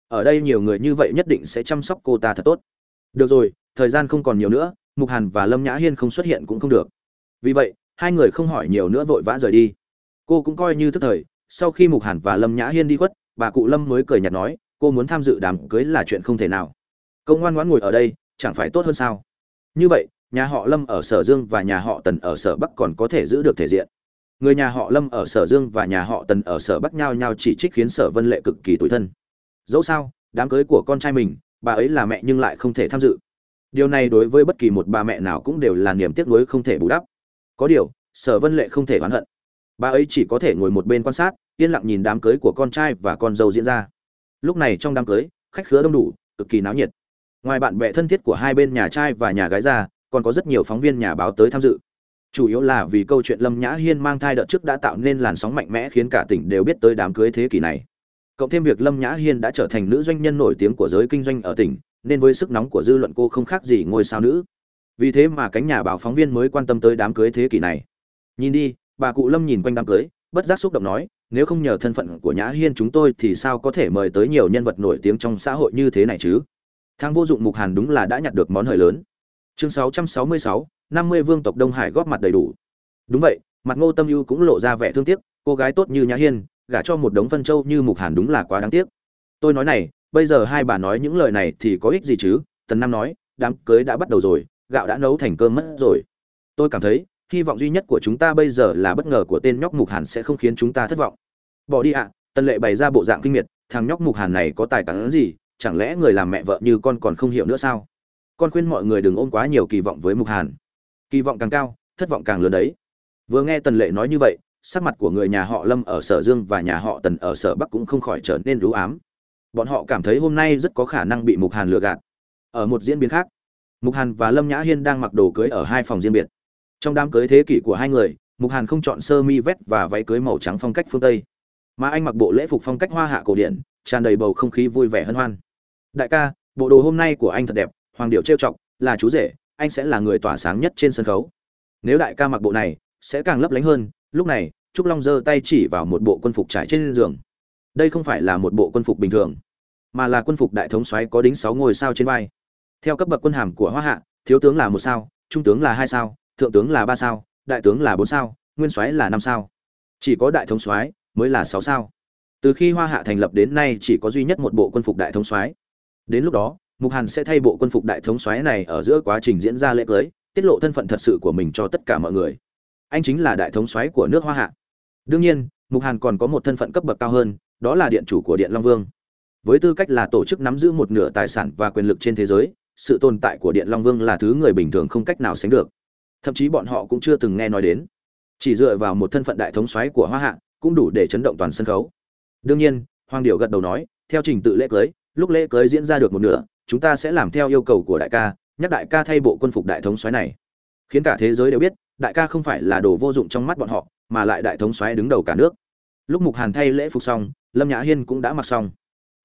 Ở đây nhiều người như vậy nhất định sẽ chăm sóc cô ta thật tốt. Được rồi, thời gian không còn nhiều nữa, mục hàn và lâm nhã hiên không xuất hiện cũng không được. Vì vậy, hai người không hỏi nhiều nữa vội vã rời đi. Cô cũng coi như thức thời, sau khi mục hàn và lâm nhã hiên đi khuất, bà cụ lâm mới cười nhạt nói, cô muốn tham dự đám cưới là chuyện không thể nào. Cậu ngoan ngoãn ngồi ở đây, chẳng phải tốt hơn sao? Như vậy nhà họ lâm ở sở dương và nhà họ tần ở sở bắc còn có thể giữ được thể diện. Người nhà họ lâm ở sở dương và nhà họ tần ở sở bắc nhao nhao chỉ trích khiến sở vân lệ cực kỳ tủi thân. Dẫu sao, đám cưới của con trai mình, bà ấy là mẹ nhưng lại không thể tham dự. Điều này đối với bất kỳ một bà mẹ nào cũng đều là niềm tiếc nuối không thể bù đắp. Có điều, sở vân lệ không thể oán hận. Bà ấy chỉ có thể ngồi một bên quan sát, yên lặng nhìn đám cưới của con trai và con dâu diễn ra. Lúc này trong đám cưới, khách khứa đông đủ, cực kỳ náo nhiệt. Ngoài bạn bè thân thiết của hai bên nhà trai và nhà gái ra còn có rất nhiều phóng viên nhà báo tới tham dự. Chủ yếu là vì câu chuyện lâm nhã hiên mang thai đợt trước đã tạo nên làn sóng mạnh mẽ khiến cả tỉnh đều biết tới đám cưới thế kỷ này. Cộng thêm việc lâm nhã hiên đã trở thành nữ doanh nhân nổi tiếng của giới kinh doanh ở tỉnh, nên với sức nóng của dư luận cô không khác gì ngôi sao nữ. Vì thế mà cánh nhà báo phóng viên mới quan tâm tới đám cưới thế kỷ này. Nhìn đi, bà cụ lâm nhìn quanh đám cưới, bất giác xúc động nói, nếu không nhờ thân phận của nhã hiên chúng tôi thì sao có thể mời tới nhiều nhân vật nổi tiếng trong xã hội như thế này chứ? Thang vô dụng mục hàn đúng là đã nhặt được món hời lớn chương 666, 50 vương tộc đông hải góp mặt đầy đủ. Đúng vậy mặt ngô tâm ưu cũng lộ ra vẻ thương tiếc cô gái tốt như nhã hiên gả cho một đống phân châu như mục hàn đúng là quá đáng tiếc. Tôi nói này bây giờ hai bà nói những lời này thì có ích gì chứ? Tần nam nói đám cưới đã bắt đầu rồi gạo đã nấu thành cơm mất rồi. Tôi cảm thấy hy vọng duy nhất của chúng ta bây giờ là bất ngờ của tên nhóc mục hàn sẽ không khiến chúng ta thất vọng. Bỏ đi ạ à, tần lệ bày ra bộ dạng kinh miệt thằng nhóc mục hàn này có tài cán gì chẳng lẽ người làm mẹ vợ như con còn không hiểu nữa sao? Con khuyên mọi người đừng ôm quá nhiều kỳ vọng với mục hàn. Kỳ vọng càng cao, thất vọng càng lớn đấy. Vừa nghe tần lệ nói như vậy, sắc mặt của người nhà họ lâm ở sở dương và nhà họ tần ở sở bắc cũng không khỏi trở nên lũ ám. Bọn họ cảm thấy hôm nay rất có khả năng bị mục hàn lừa gạt. Ở một diễn biến khác, mục hàn và lâm nhã hiên đang mặc đồ cưới ở hai phòng riêng biệt. Trong đám cưới thế kỷ của hai người, mục hàn không chọn sơ mi vest và váy cưới màu trắng phong cách phương tây. Mà anh mặc bộ lễ phục phong cách hoa hạ cổ điển, tràn đầy bầu không khí vui vẻ hân hoan. Đại ca, bộ đồ hôm nay của anh thật đẹp hoàng điệu trêu chọc, là chú rể, anh sẽ là người tỏa sáng nhất trên sân khấu. Nếu đại ca mặc bộ này, sẽ càng lấp lánh hơn, lúc này, trúc long giơ tay chỉ vào một bộ quân phục trải trên giường. Đây không phải là một bộ quân phục bình thường, mà là quân phục đại thống soái có đính sáu ngôi sao trên vai. Theo cấp bậc quân hàm của hoa hạ, thiếu tướng là một sao, trung tướng là hai sao, thượng tướng là ba sao, đại tướng là bốn sao, nguyên soái là năm sao. Chỉ có đại thống soái mới là sáu sao. Từ khi hoa hạ thành lập đến nay chỉ có duy nhất một bộ quân phục đại thống soái. Đến lúc đó mục hàn sẽ thay bộ quân phục đại thống soái này ở giữa quá trình diễn ra lễ cưới, tiết lộ thân phận thật sự của mình cho tất cả mọi người. Anh chính là đại thống soái của nước hoa hạ. Đương nhiên, mục hàn còn có một thân phận cấp bậc cao hơn, đó là điện chủ của điện long vương. Với tư cách là tổ chức nắm giữ một nửa tài sản và quyền lực trên thế giới, sự tồn tại của điện long vương là thứ người bình thường không cách nào sánh được. Thậm chí bọn họ cũng chưa từng nghe nói đến. Chỉ dựa vào một thân phận đại thống soái của hoa hạ cũng đủ để chấn động toàn sân khấu. Đương nhiên, hoàng điệu gật đầu nói, theo trình tự lễ cưới, lúc lễ cưới diễn ra được một nửa chúng ta sẽ làm theo yêu cầu của đại ca, nhắc đại ca thay bộ quân phục đại thống soái này. Khiến cả thế giới đều biết, đại ca không phải là đồ vô dụng trong mắt bọn họ, mà lại đại thống soái đứng đầu cả nước. Lúc mục hàn thay lễ phục xong, lâm nhã hiên cũng đã mặc xong.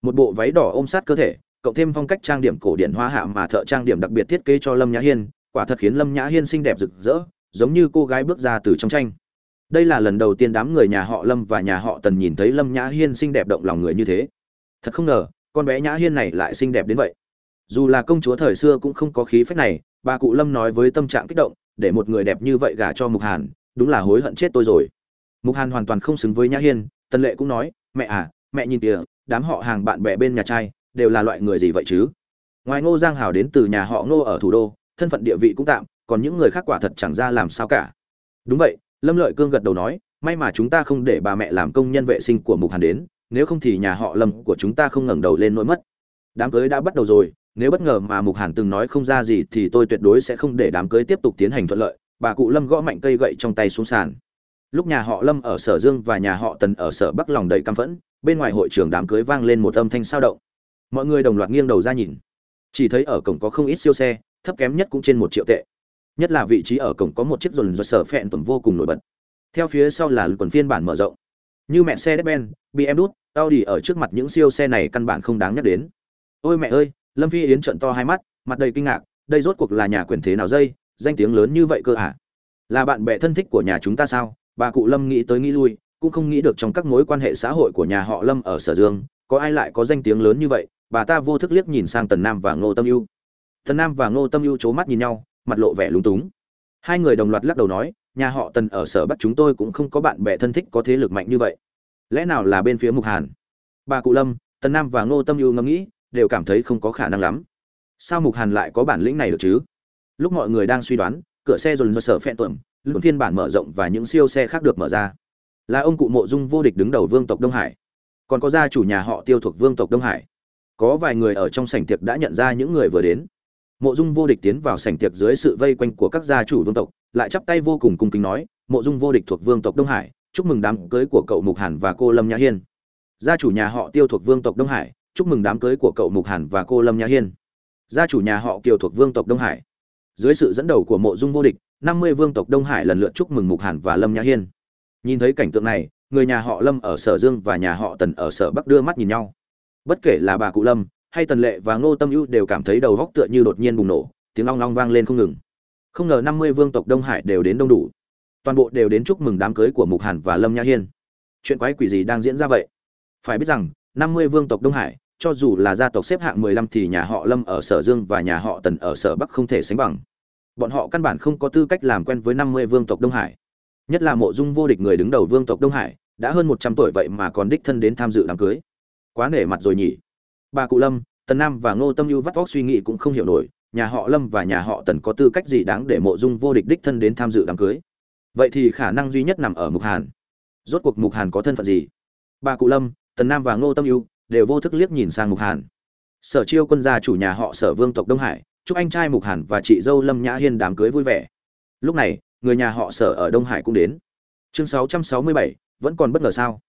Một bộ váy đỏ ôm sát cơ thể, cộng thêm phong cách trang điểm cổ điển hoa hạ mà thợ trang điểm đặc biệt thiết kế cho lâm nhã hiên, quả thật khiến lâm nhã hiên xinh đẹp rực rỡ, giống như cô gái bước ra từ trong tranh. Đây là lần đầu tiên đám người nhà họ lâm và nhà họ tần nhìn thấy lâm nhã hiên xinh đẹp động lòng người như thế. Thật không ngờ, con bé nhã hiên này lại xinh đẹp đến vậy dù là công chúa thời xưa cũng không có khí phách này, bà cụ lâm nói với tâm trạng kích động, để một người đẹp như vậy gả cho mục hàn, đúng là hối hận chết tôi rồi. Mục hàn hoàn toàn không xứng với nhã hiên, tần lệ cũng nói, mẹ à mẹ nhìn kìa, đám họ hàng bạn bè bên nhà trai, đều là loại người gì vậy chứ? Ngoài ngô giang hào đến từ nhà họ ngô ở thủ đô, thân phận địa vị cũng tạm, còn những người khác quả thật chẳng ra làm sao cả. Đúng vậy, lâm lợi cương gật đầu nói, may mà chúng ta không để bà mẹ làm công nhân vệ sinh của mục hàn đến, nếu không thì nhà họ lâm của chúng ta không ngẩng đầu lên nỗi mất. Đám cưới đã bắt đầu rồi nếu bất ngờ mà mục hàn từng nói không ra gì thì tôi tuyệt đối sẽ không để đám cưới tiếp tục tiến hành thuận lợi, bà cụ lâm gõ mạnh cây gậy trong tay xuống sàn. Lúc nhà họ lâm ở sở dương và nhà họ tần ở sở bắc lòng đầy căm phẫn, bên ngoài hội trường đám cưới vang lên một âm thanh sao động. Mọi người đồng loạt nghiêng đầu ra nhìn. Chỉ thấy ở cổng có không ít siêu xe, thấp kém nhất cũng trên một triệu tệ. Nhất là vị trí ở cổng có một chiếc dồn do sở phẹn tuần vô cùng nổi bật. Theo phía sau là quần phiên bản mở rộng. Như mẹ xe ben bm đút audi ở trước mặt những siêu xe này căn bản không đáng nhắc đến. Ôi mẹ ơi lâm phi yến trận to hai mắt, mặt đầy kinh ngạc, đây rốt cuộc là nhà quyền thế nào dây, danh tiếng lớn như vậy cơ à? Là bạn bè thân thích của nhà chúng ta sao? Bà cụ lâm nghĩ tới nghĩ lui, cũng không nghĩ được trong các mối quan hệ xã hội của nhà họ lâm ở sở dương, có ai lại có danh tiếng lớn như vậy? Bà ta vô thức liếc nhìn sang tần nam và ngô tâm ưu. Tần nam và ngô tâm ưu c h ố mắt nhìn nhau, mặt lộ vẻ lúng túng. Hai người đồng loạt lắc đầu nói, nhà họ tần ở sở bắc chúng tôi cũng không có bạn bè thân thích có thế lực mạnh như vậy. Lẽ nào là bên phía mục hàn? Bà cụ lâm, tần nam và ngô tâm ưu ngẫm nghĩ đều cảm thấy không có khả năng lắm. Sao mục hàn lại có bản lĩnh này được chứ? Lúc mọi người đang suy đoán, cửa xe dồn dơ sở phen tuẩm luận phiên bản mở rộng và những siêu xe khác được mở ra. Là ông cụ mộ dung vô địch đứng đầu vương tộc đông hải. Còn có gia chủ nhà họ tiêu thuộc vương tộc đông hải. Có vài người ở trong sảnh tiệc đã nhận ra những người vừa đến. Mộ dung vô địch tiến vào sảnh tiệc dưới sự vây quanh của các gia chủ vương tộc, lại chắp tay vô cùng cung kính nói, mộ dung vô địch thuộc vương tộc đông hải, chúc mừng đám cưới của cậu mục hàn và cô lâm nhã hiên. Gia chủ nhà họ tiêu thuộc vương tộc đông hải chúc mừng đám cưới của cậu mục hàn và cô lâm nhã hiên. Gia chủ nhà họ kiều thuộc vương tộc đông hải. Dưới sự dẫn đầu của mộ dung vô địch, năm mươi vương tộc đông hải lần lượt chúc mừng mục hàn và lâm nhã hiên. Nhìn thấy cảnh tượng này, người nhà họ lâm ở sở dương và nhà họ tần ở sở bắc đưa mắt nhìn nhau. Bất kể là bà cụ lâm hay tần lệ và ngô tâm ưu đều cảm thấy đầu góc tựa như đột nhiên bùng nổ, tiếng long long vang lên không ngừng. Không ngờ năm mươi vương tộc đông hải đều đến đông đủ. Toàn bộ đều đến chúc mừng đám cưới của mục hàn và lâm nhã hiên. Chuyện quái quỷ gì đang diễn ra vậy? Phải biết rằng, năm mươi vương tộc đông hải cho dù là gia tộc xếp hạng mười lăm thì nhà họ lâm ở sở dương và nhà họ tần ở sở bắc không thể sánh bằng. Bọn họ căn bản không có tư cách làm quen với năm mươi vương tộc đông hải. Nhất là mộ dung vô địch người đứng đầu vương tộc đông hải, đã hơn một trăm tuổi vậy mà còn đích thân đến tham dự đám cưới. Quá nể mặt rồi nhỉ. Bà cụ lâm, tần nam và ngô tâm ưu vắt óc suy nghĩ cũng không hiểu nổi, nhà họ lâm và nhà họ tần có tư cách gì đáng để mộ dung vô địch đích thân đến tham dự đám cưới? Vậy thì khả năng duy nhất nằm ở mục hàn. Rốt cuộc mục hàn có thân phận gì? Bà cụ lâm, tần nam và ngô tâm ưu đều vô thức liếc nhìn sang mục hàn. Sở chiêu quân gia chủ nhà họ sở vương tộc đông hải chúc anh trai mục hàn và chị dâu lâm nhã hiên đám cưới vui vẻ. Lúc này người nhà họ sở ở đông hải cũng đến. Chương 667, vẫn còn bất ngờ sao?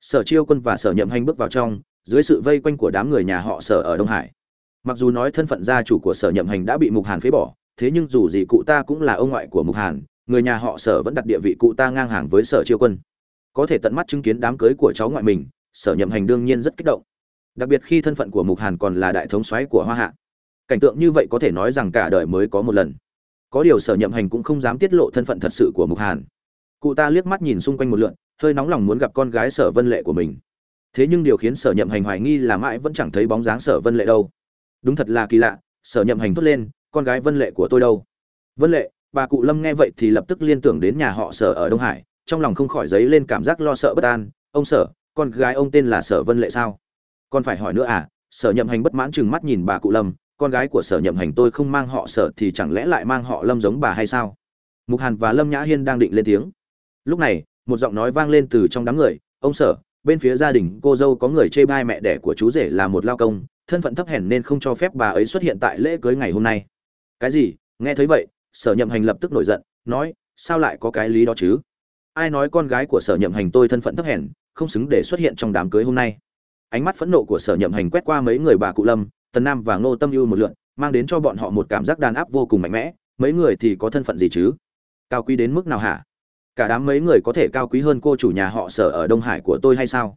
Sở chiêu quân và sở nhậm hành bước vào trong dưới sự vây quanh của đám người nhà họ sở ở đông hải. Mặc dù nói thân phận gia chủ của sở nhậm hành đã bị mục hàn phế bỏ thế nhưng dù gì cụ ta cũng là ông ngoại của mục hàn người nhà họ sở vẫn đặt địa vị cụ ta ngang hàng với sở chiêu quân. Có thể tận mắt chứng kiến đám cưới của cháu ngoại mình sở nhậm hành đương nhiên rất kích động. Đặc biệt khi thân phận của mục hàn còn là đại thống soái của hoa hạ, cảnh tượng như vậy có thể nói rằng cả đời mới có một lần. Có điều sở nhậm hành cũng không dám tiết lộ thân phận thật sự của mục hàn. Cụ ta liếc mắt nhìn xung quanh một lượn, hơi nóng lòng muốn gặp con gái sở vân lệ của mình. Thế nhưng điều khiến sở nhậm hành hoài nghi là mãi vẫn chẳng thấy bóng dáng sở vân lệ đâu. Đúng thật là kỳ lạ, sở nhậm hành thốt lên, con gái vân lệ của tôi đâu? Vân lệ? Bà cụ lâm nghe vậy thì lập tức liên tưởng đến nhà họ sở ở đông hải, trong lòng không khỏi dấy lên cảm giác lo sợ bất an. Ông sở con gái ông tên là sở vân lệ sao? Còn phải hỏi nữa à sở nhậm hành bất mãn chừng mắt nhìn bà cụ lâm, con gái của sở nhậm hành tôi không mang họ sở thì chẳng lẽ lại mang họ lâm giống bà hay sao? Mục hàn và lâm nhã hiên đang định lên tiếng. Lúc này, một giọng nói vang lên từ trong đám người, ông sở, bên phía gia đình cô dâu có người chê bai mẹ đẻ của chú rể là một lao công, thân phận thấp hèn nên không cho phép bà ấy xuất hiện tại lễ cưới ngày hôm nay. Cái gì? Nghe thấy vậy, sở nhậm hành lập tức nổi giận, nói, sao lại có cái lý đó chứ? Ai nói con gái của sở nhậm hành tôi thân phận thấp hèn không xứng để xuất hiện trong đám cưới hôm nay. Ánh mắt phẫn nộ của sở nhậm hành quét qua mấy người bà cụ lâm, tần nam và ngô tâm ưu một lượn, mang đến cho bọn họ một cảm giác đàn áp vô cùng mạnh mẽ, mấy người thì có thân phận gì chứ? Cao quý đến mức nào hả? Cả đám mấy người có thể cao quý hơn cô chủ nhà họ sở ở đông hải của tôi hay sao?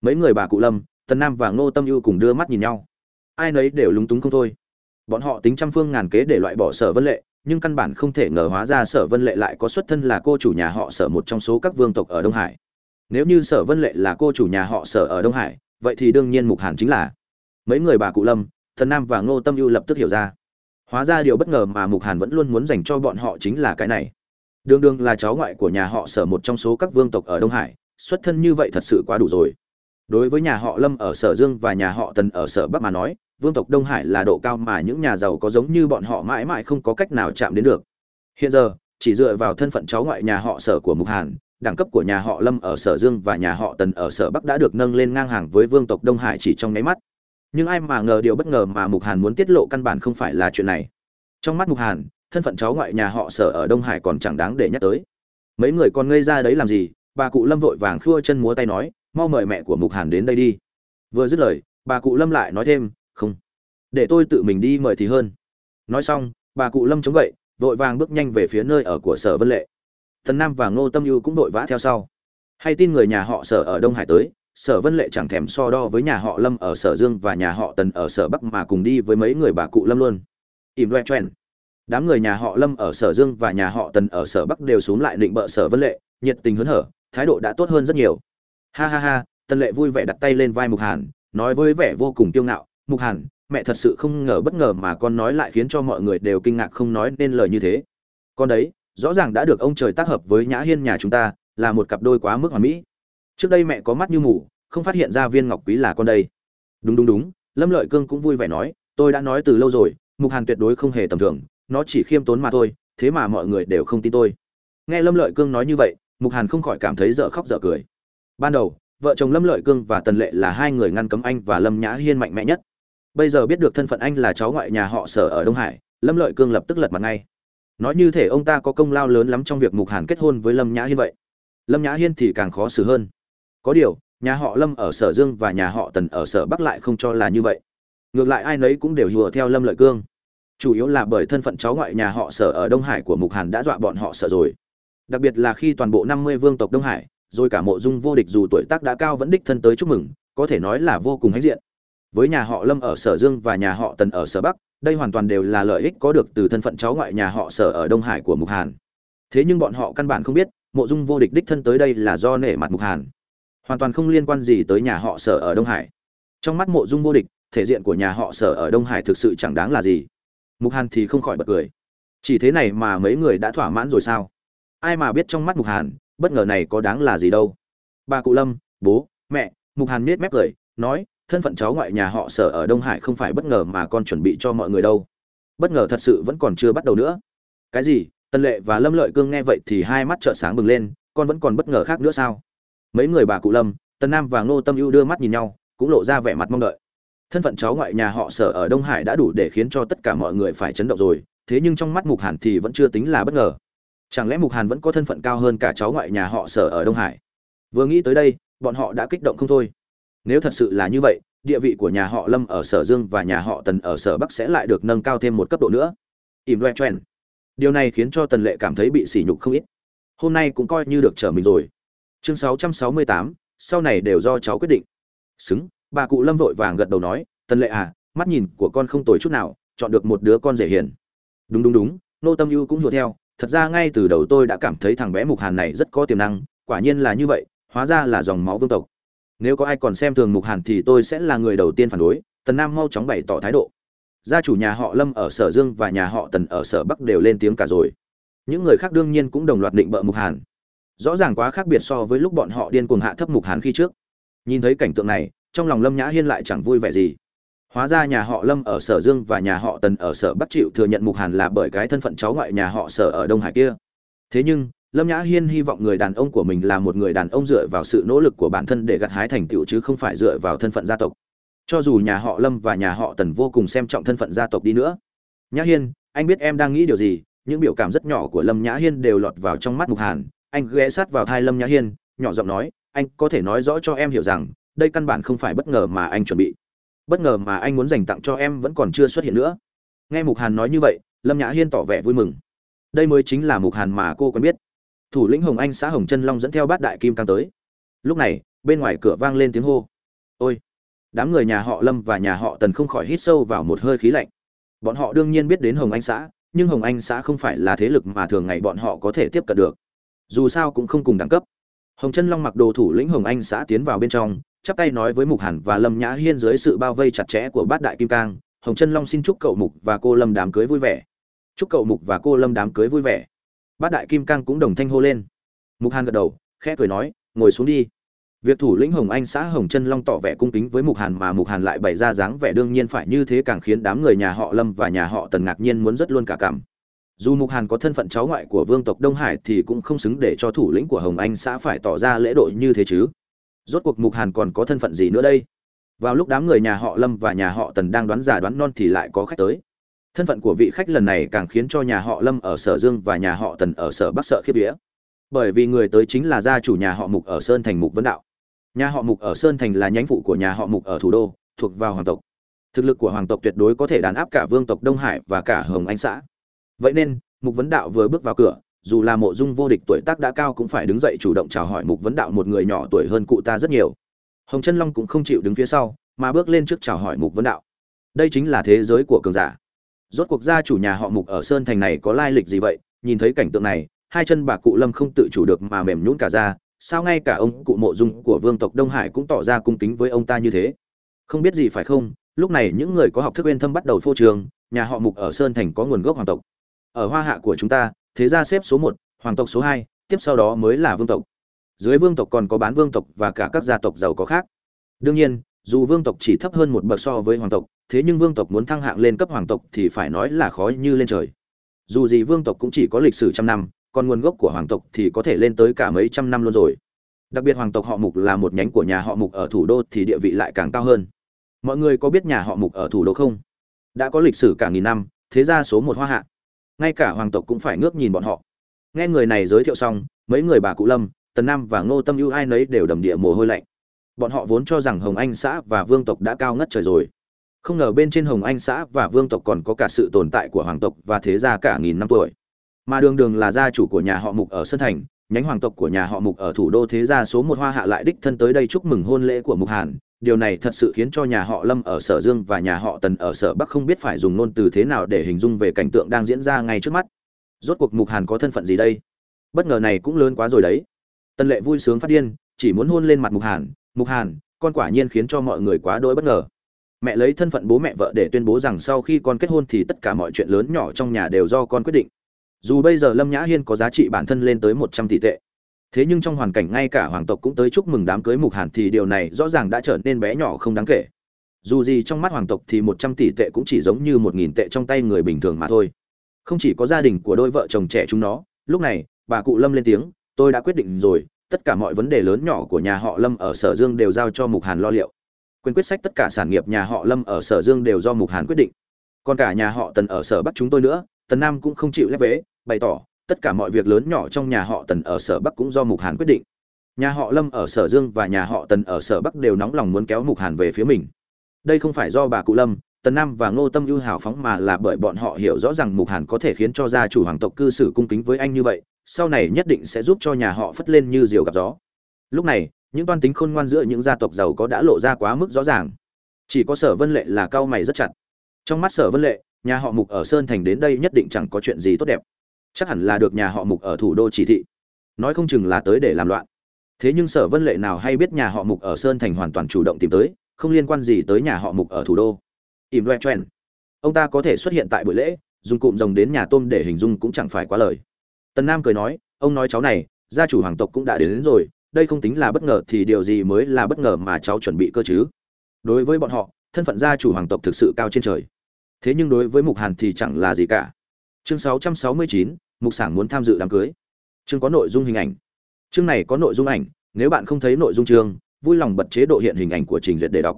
Mấy người bà cụ lâm, tần nam và ngô tâm ưu cùng đưa mắt nhìn nhau. Ai nấy đều lúng túng không thôi. Bọn họ tính trăm phương ngàn kế để loại bỏ sở vân lệ, nhưng căn bản không thể ngờ hóa ra sở vân lệ lại có xuất thân là cô chủ nhà họ sở một trong số các vương tộc ở đông hải nếu như sở vân lệ là cô chủ nhà họ sở ở đông hải, vậy thì đương nhiên mục hàn chính là mấy người bà cụ lâm, thần nam và ngô tâm ưu lập tức hiểu ra. Hóa ra điều bất ngờ mà mục hàn vẫn luôn muốn dành cho bọn họ chính là cái này. Đương đương là cháu ngoại của nhà họ sở một trong số các vương tộc ở đông hải, xuất thân như vậy thật sự quá đủ rồi. Đối với nhà họ lâm ở sở dương và nhà họ tần ở sở bắc mà nói, vương tộc đông hải là độ cao mà những nhà giàu có giống như bọn họ mãi mãi không có cách nào chạm đến được. Hiện giờ, chỉ dựa vào thân phận cháu ngoại nhà họ sở của mục hàn đẳng cấp của nhà họ lâm ở sở dương và nhà họ tần ở sở bắc đã được nâng lên ngang hàng với vương tộc đông hải chỉ trong nháy mắt. Nhưng ai mà ngờ điều bất ngờ mà mục hàn muốn tiết lộ căn bản không phải là chuyện này. Trong mắt mục hàn, thân phận cháu ngoại nhà họ sở ở đông hải còn chẳng đáng để nhắc tới. Mấy người còn ngây ra đấy làm gì? Bà cụ lâm vội vàng khua chân múa tay nói, mau mời mẹ của mục hàn đến đây đi. Vừa dứt lời, bà cụ lâm lại nói thêm, không, để tôi tự mình đi mời thì hơn. Nói xong, bà cụ lâm chống gậy, vội vàng bước nhanh về phía nơi ở của sở vân lệ thần nam và ngô tâm ưu cũng vội vã theo sau. Hay tin người nhà họ sở ở đông hải tới, sở vân lệ chẳng thèm so đo với nhà họ lâm ở sở dương và nhà họ tần ở sở bắc mà cùng đi với mấy người bà cụ lâm luôn. Im loe choen. Đám người nhà họ lâm ở sở dương và nhà họ tần ở sở bắc đều xuống lại định bợ sở vân lệ, nhiệt tình hớn hở, thái độ đã tốt hơn rất nhiều. Ha ha ha, tần lệ vui vẻ đặt tay lên vai mục hàn, nói với vẻ vô cùng kiêu ngạo, mục hàn, mẹ thật sự không ngờ bất ngờ mà con nói lại khiến cho mọi người đều kinh ngạc không nói nên lời như thế. Con đấy rõ ràng đã được ông trời tác hợp với nhã hiên nhà chúng ta, là một cặp đôi quá mức hoàn mỹ. Trước đây mẹ có mắt như mù, không phát hiện ra viên ngọc quý là con đây. Đúng đúng đúng, lâm lợi cương cũng vui vẻ nói, tôi đã nói từ lâu rồi, mục hàn tuyệt đối không hề tầm thường, nó chỉ khiêm tốn mà thôi, thế mà mọi người đều không tin tôi. Nghe lâm lợi cương nói như vậy, mục hàn không khỏi cảm thấy dở khóc dở cười. Ban đầu, vợ chồng lâm lợi cương và tần lệ là hai người ngăn cấm anh và lâm nhã hiên mạnh mẽ nhất. Bây giờ biết được thân phận anh là cháu ngoại nhà họ sở ở đông hải, lâm lợi cương lập tức lật mặt ngay nói như thể ông ta có công lao lớn lắm trong việc mục hàn kết hôn với lâm nhã hiên vậy. Lâm nhã hiên thì càng khó xử hơn. Có điều, nhà họ lâm ở sở dương và nhà họ tần ở sở bắc lại không cho là như vậy. Ngược lại ai nấy cũng đều hùa theo lâm lợi cương. Chủ yếu là bởi thân phận cháu ngoại nhà họ sở ở đông hải của mục hàn đã dọa bọn họ sợ rồi. Đặc biệt là khi toàn bộ năm mươi vương tộc đông hải, rồi cả mộ dung vô địch dù tuổi tác đã cao vẫn đích thân tới chúc mừng, có thể nói là vô cùng hãnh diện. Với nhà họ lâm ở sở dương và nhà họ tần ở sở bắc đây hoàn toàn đều là lợi ích có được từ thân phận cháu ngoại nhà họ sở ở đông hải của mục hàn. Thế nhưng bọn họ căn bản không biết, mộ dung vô địch đích thân tới đây là do nể mặt mục hàn. Hoàn toàn không liên quan gì tới nhà họ sở ở đông hải. Trong mắt mộ dung vô địch, thể diện của nhà họ sở ở đông hải thực sự chẳng đáng là gì. Mục hàn thì không khỏi bật cười. Chỉ thế này mà mấy người đã thỏa mãn rồi sao? Ai mà biết trong mắt mục hàn, bất ngờ này có đáng là gì đâu. Bà cụ lâm, bố, mẹ, mục hàn nết mép cười, nói thân phận cháu ngoại nhà họ sở ở đông hải không phải bất ngờ mà con chuẩn bị cho mọi người đâu. Bất ngờ thật sự vẫn còn chưa bắt đầu nữa. Cái gì? Tân lệ và lâm lợi cương nghe vậy thì hai mắt trợn sáng bừng lên, con vẫn còn bất ngờ khác nữa sao? Mấy người bà cụ lâm tân nam và ngô tâm ưu đưa mắt nhìn nhau, cũng lộ ra vẻ mặt mong đợi. Thân phận cháu ngoại nhà họ sở ở đông hải đã đủ để khiến cho tất cả mọi người phải chấn động rồi, thế nhưng trong mắt mục hàn thì vẫn chưa tính là bất ngờ. Chẳng lẽ mục hàn vẫn có thân phận cao hơn cả cháu ngoại nhà họ sở ở đông hải? Vừa nghĩ tới đây, bọn họ đã kích động không thôi nếu thật sự là như vậy địa vị của nhà họ lâm ở sở dương và nhà họ tần ở sở bắc sẽ lại được nâng cao thêm một cấp độ nữa. Ìm loe choen điều này khiến cho tần lệ cảm thấy bị sỉ nhục không ít. Hôm nay cũng coi như được trở mình rồi. Chương 668, sau này đều do cháu quyết định. Xứng bà cụ lâm vội vàng gật đầu nói tần lệ à mắt nhìn của con không tồi chút nào chọn được một đứa con rể hiền. Đúng đúng đúng nô tâm ưu cũng hiểu theo. Thật ra ngay từ đầu tôi đã cảm thấy thằng bé mục hàn này rất có tiềm năng quả nhiên là như vậy hóa ra là dòng máu vương tộc nếu có ai còn xem thường mục hàn thì tôi sẽ là người đầu tiên phản đối, tần nam mau chóng bày tỏ thái độ. Gia chủ nhà họ lâm ở sở dương và nhà họ tần ở sở bắc đều lên tiếng cả rồi. Những người khác đương nhiên cũng đồng loạt định bợ mục hàn. Rõ ràng quá khác biệt so với lúc bọn họ điên cuồng hạ thấp mục hàn khi trước. Nhìn thấy cảnh tượng này, trong lòng lâm nhã hiên lại chẳng vui vẻ gì. Hóa ra nhà họ lâm ở sở dương và nhà họ tần ở sở bắc chịu thừa nhận mục hàn là bởi cái thân phận cháu ngoại nhà họ sở ở đông hải kia. Thế nhưng lâm nhã hiên hy vọng người đàn ông của mình là một người đàn ông dựa vào sự nỗ lực của bản thân để gặt hái thành tựu chứ không phải dựa vào thân phận gia tộc. Cho dù nhà họ lâm và nhà họ tần vô cùng xem trọng thân phận gia tộc đi nữa. Nhã hiên, anh biết em đang nghĩ điều gì? Những biểu cảm rất nhỏ của lâm nhã hiên đều lọt vào trong mắt mục hàn. Anh ghé sát vào thai lâm nhã hiên, nhỏ giọng nói, anh có thể nói rõ cho em hiểu rằng, đây căn bản không phải bất ngờ mà anh chuẩn bị. Bất ngờ mà anh muốn dành tặng cho em vẫn còn chưa xuất hiện nữa. Nghe mục hàn nói như vậy, lâm nhã hiên tỏ vẻ vui mừng. Đây mới chính là mục hàn mà cô quen biết thủ lĩnh hồng anh xã hồng chân long dẫn theo bát đại kim cang tới. Lúc này, bên ngoài cửa vang lên tiếng hô. Ôi! Đám người nhà họ lâm và nhà họ tần không khỏi hít sâu vào một hơi khí lạnh. Bọn họ đương nhiên biết đến hồng anh xã, nhưng hồng anh xã không phải là thế lực mà thường ngày bọn họ có thể tiếp cận được. Dù sao cũng không cùng đẳng cấp. Hồng chân long mặc đồ thủ lĩnh hồng anh xã tiến vào bên trong, chắp tay nói với mục hàn và lâm nhã hiên dưới sự bao vây chặt chẽ của bát đại kim cang. Hồng chân long xin chúc cậu mục và cô lâm đám cưới vui vẻ. Chúc cậu mục và cô lâm đám cưới vui vẻ bát đại kim cang cũng đồng thanh hô lên. Mục hàn gật đầu, khẽ cười nói, ngồi xuống đi. Việc thủ lĩnh hồng anh xã hồng chân long tỏ vẻ cung kính với mục hàn mà mục hàn lại bày ra dáng vẻ đương nhiên phải như thế càng khiến đám người nhà họ lâm và nhà họ tần ngạc nhiên muốn rất luôn cả cảm. Dù mục hàn có thân phận cháu ngoại của vương tộc đông hải thì cũng không xứng để cho thủ lĩnh của hồng anh xã phải tỏ ra lễ độ như thế chứ. Rốt cuộc mục hàn còn có thân phận gì nữa đây? Vào lúc đám người nhà họ lâm và nhà họ tần đang đoán giả đoán non thì lại có khách tới thân phận của vị khách lần này càng khiến cho nhà họ lâm ở sở dương và nhà họ tần ở sở bắc sợ khiếp vía. Bởi vì người tới chính là gia chủ nhà họ mục ở sơn thành mục vấn đạo. Nhà họ mục ở sơn thành là nhánh phụ của nhà họ mục ở thủ đô, thuộc vào hoàng tộc. Thực lực của hoàng tộc tuyệt đối có thể đàn áp cả vương tộc đông hải và cả hồng anh xã. Vậy nên, mục vấn đạo vừa bước vào cửa, dù là mộ dung vô địch tuổi tác đã cao cũng phải đứng dậy chủ động chào hỏi mục vấn đạo một người nhỏ tuổi hơn cụ ta rất nhiều. Hồng chân long cũng không chịu đứng phía sau, mà bước lên trước chào hỏi mục vấn đạo. Đây chính là thế giới của cường giả rốt cuộc gia chủ nhà họ mục ở sơn thành này có lai lịch gì vậy? Nhìn thấy cảnh tượng này, hai chân bà cụ lâm không tự chủ được mà mềm nhũn cả ra. Sao ngay cả ông cụ mộ dung của vương tộc đông hải cũng tỏ ra cung kính với ông ta như thế? Không biết gì phải không? Lúc này những người có học thức bên thâm bắt đầu phô trường nhà họ mục ở sơn thành có nguồn gốc hoàng tộc. Ở hoa hạ của chúng ta, thế gia xếp số một, hoàng tộc số hai, tiếp sau đó mới là vương tộc. Dưới vương tộc còn có bán vương tộc và cả các gia tộc giàu có khác. Đương nhiên, dù vương tộc chỉ thấp hơn một bậc so với hoàng tộc thế nhưng vương tộc muốn thăng hạng lên cấp hoàng tộc thì phải nói là khó như lên trời. Dù gì vương tộc cũng chỉ có lịch sử trăm năm, còn nguồn gốc của hoàng tộc thì có thể lên tới cả mấy trăm năm luôn rồi. Đặc biệt hoàng tộc họ mục là một nhánh của nhà họ mục ở thủ đô thì địa vị lại càng cao hơn. Mọi người có biết nhà họ mục ở thủ đô không? Đã có lịch sử cả nghìn năm, thế ra số một hoa hạ. Ngay cả hoàng tộc cũng phải ngước nhìn bọn họ. Nghe người này giới thiệu xong, mấy người bà cụ lâm, tần nam và ngô tâm ưu ai nấy đều đầm địa mồ hôi lạnh. Bọn họ vốn cho rằng hồng anh xã và vương tộc đã cao ngất trời rồi không ngờ bên trên hồng anh xã và vương tộc còn có cả sự tồn tại của hoàng tộc và thế gia cả nghìn năm tuổi. Mà đường đường là gia chủ của nhà họ mục ở sơn thành, nhánh hoàng tộc của nhà họ mục ở thủ đô thế gia số một hoa hạ lại đích thân tới đây chúc mừng hôn lễ của mục hàn. Điều này thật sự khiến cho nhà họ lâm ở sở dương và nhà họ tần ở sở bắc không biết phải dùng ngôn từ thế nào để hình dung về cảnh tượng đang diễn ra ngay trước mắt. Rốt cuộc mục hàn có thân phận gì đây? Bất ngờ này cũng lớn quá rồi đấy. Tần lệ vui sướng phát điên, chỉ muốn hôn lên mặt mục hàn. Mục hàn, con quả nhiên khiến cho mọi người quá đỗi bất ngờ mẹ lấy thân phận bố mẹ vợ để tuyên bố rằng sau khi con kết hôn thì tất cả mọi chuyện lớn nhỏ trong nhà đều do con quyết định. Dù bây giờ lâm nhã hiên có giá trị bản thân lên tới một trăm tỷ tệ, thế nhưng trong hoàn cảnh ngay cả hoàng tộc cũng tới chúc mừng đám cưới mục hàn thì điều này rõ ràng đã trở nên bé nhỏ không đáng kể. Dù gì trong mắt hoàng tộc thì một trăm tỷ tệ cũng chỉ giống như một nghìn tệ trong tay người bình thường mà thôi. Không chỉ có gia đình của đôi vợ chồng trẻ chúng nó, lúc này, bà cụ lâm lên tiếng, tôi đã quyết định rồi, tất cả mọi vấn đề lớn nhỏ của nhà họ lâm ở sở dương đều giao cho mục hàn lo liệu quyền quyết sách tất cả sản nghiệp nhà họ lâm ở sở dương đều do mục hàn quyết định. Còn cả nhà họ tần ở sở bắc chúng tôi nữa, tần nam cũng không chịu lép vế, bày tỏ, tất cả mọi việc lớn nhỏ trong nhà họ tần ở sở bắc cũng do mục hàn quyết định. Nhà họ lâm ở sở dương và nhà họ tần ở sở bắc đều nóng lòng muốn kéo mục hàn về phía mình. Đây không phải do bà cụ lâm, tần nam và ngô tâm ưu hào phóng mà là bởi bọn họ hiểu rõ rằng mục hàn có thể khiến cho gia chủ hoàng tộc cư xử cung kính với anh như vậy, sau này nhất định sẽ giúp cho nhà họ phất lên như diều gặp gió lúc này những toan tính khôn ngoan giữa những gia tộc giàu có đã lộ ra quá mức rõ ràng. Chỉ có sở vân lệ là cao mày rất chặt. Trong mắt sở vân lệ nhà họ mục ở sơn thành đến đây nhất định chẳng có chuyện gì tốt đẹp. Chắc hẳn là được nhà họ mục ở thủ đô chỉ thị. Nói không chừng là tới để làm loạn. Thế nhưng sở vân lệ nào hay biết nhà họ mục ở sơn thành hoàn toàn chủ động tìm tới không liên quan gì tới nhà họ mục ở thủ đô. Im loe choen ông ta có thể xuất hiện tại buổi lễ dùng cụm rồng đến nhà tôm để hình dung cũng chẳng phải quá lời. Tần nam cười nói ông nói cháu này gia chủ hoàng tộc cũng đã đến, đến rồi đây không tính là bất ngờ thì điều gì mới là bất ngờ mà cháu chuẩn bị cơ chứ? Đối với bọn họ thân phận gia chủ hoàng tộc thực sự cao trên trời. Thế nhưng đối với mục hàn thì chẳng là gì cả. Chương 669, mục sảng muốn tham dự đám cưới. Chương có nội dung hình ảnh. Chương này có nội dung ảnh nếu bạn không thấy nội dung chương vui lòng bật chế độ hiện hình ảnh của trình duyệt để đọc.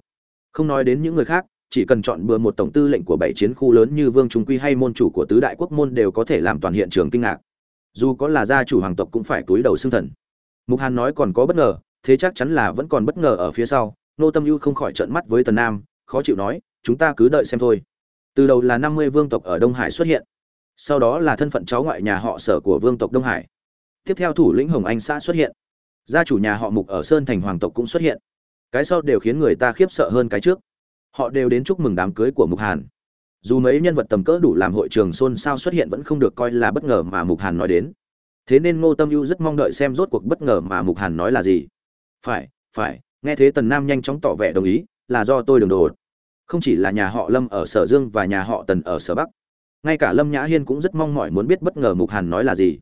Không nói đến những người khác chỉ cần chọn bừa một tổng tư lệnh của bảy chiến khu lớn như vương trung quy hay môn chủ của tứ đại quốc môn đều có thể làm toàn hiện trường kinh ngạc. Dù có là gia chủ hoàng tộc cũng phải túi đầu xương thần mục hàn nói còn có bất ngờ, thế chắc chắn là vẫn còn bất ngờ ở phía sau nô tâm ưu không khỏi trợn mắt với tần nam, khó chịu nói, chúng ta cứ đợi xem thôi. Từ đầu là năm mươi vương tộc ở đông hải xuất hiện, sau đó là thân phận cháu ngoại nhà họ sở của vương tộc đông hải. Tiếp theo thủ lĩnh hồng anh xã xuất hiện, gia chủ nhà họ mục ở sơn thành hoàng tộc cũng xuất hiện. Cái sau đều khiến người ta khiếp sợ hơn cái trước. Họ đều đến chúc mừng đám cưới của mục hàn. Dù mấy nhân vật tầm cỡ đủ làm hội trường xôn xao xuất hiện vẫn không được coi là bất ngờ mà mục hàn nói đến thế nên ngô tâm ưu rất mong đợi xem rốt cuộc bất ngờ mà mục hàn nói là gì. Phải phải, nghe thế tần nam nhanh chóng tỏ vẻ đồng ý, là do tôi đường đồ không chỉ là nhà họ lâm ở sở dương và nhà họ tần ở sở bắc. Ngay cả lâm nhã hiên cũng rất mong mỏi muốn biết bất ngờ mục hàn nói là gì.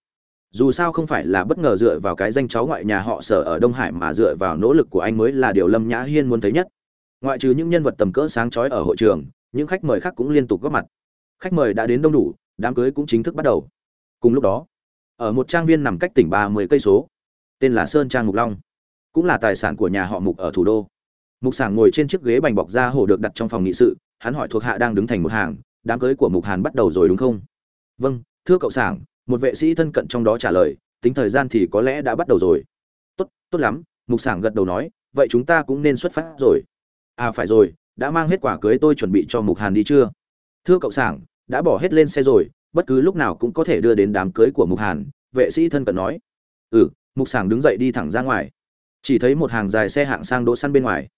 Dù sao không phải là bất ngờ dựa vào cái danh cháu ngoại nhà họ sở ở đông hải mà dựa vào nỗ lực của anh mới là điều lâm nhã hiên muốn thấy nhất. Ngoại trừ những nhân vật tầm cỡ sáng chói ở hội trường, những khách mời khác cũng liên tục góp mặt. Khách mời đã đến đông đủ, đám cưới cũng chính thức bắt đầu. Cùng lúc đó ở một trang viên nằm cách tỉnh ba mươi cây số. Tên là sơn trang mục long. Cũng là tài sản của nhà họ mục ở thủ đô. Mục sảng ngồi trên chiếc ghế bành bọc da hổ được đặt trong phòng nghị sự, hắn hỏi thuộc hạ đang đứng thành một hàng, đám cưới của mục hàn bắt đầu rồi đúng không? Vâng thưa cậu sảng, một vệ sĩ thân cận trong đó trả lời, tính thời gian thì có lẽ đã bắt đầu rồi. Tốt tốt lắm, mục sảng gật đầu nói, vậy chúng ta cũng nên xuất phát rồi. À phải rồi, đã mang hết quả cưới tôi chuẩn bị cho mục hàn đi chưa? Thưa cậu sảng, đã bỏ hết lên xe rồi bất cứ lúc nào cũng có thể đưa đến đám cưới của mục hàn, vệ sĩ thân cận nói. Ừ mục sảng đứng dậy đi thẳng ra ngoài. Chỉ thấy một hàng dài xe hạng sang đỗ săn bên ngoài.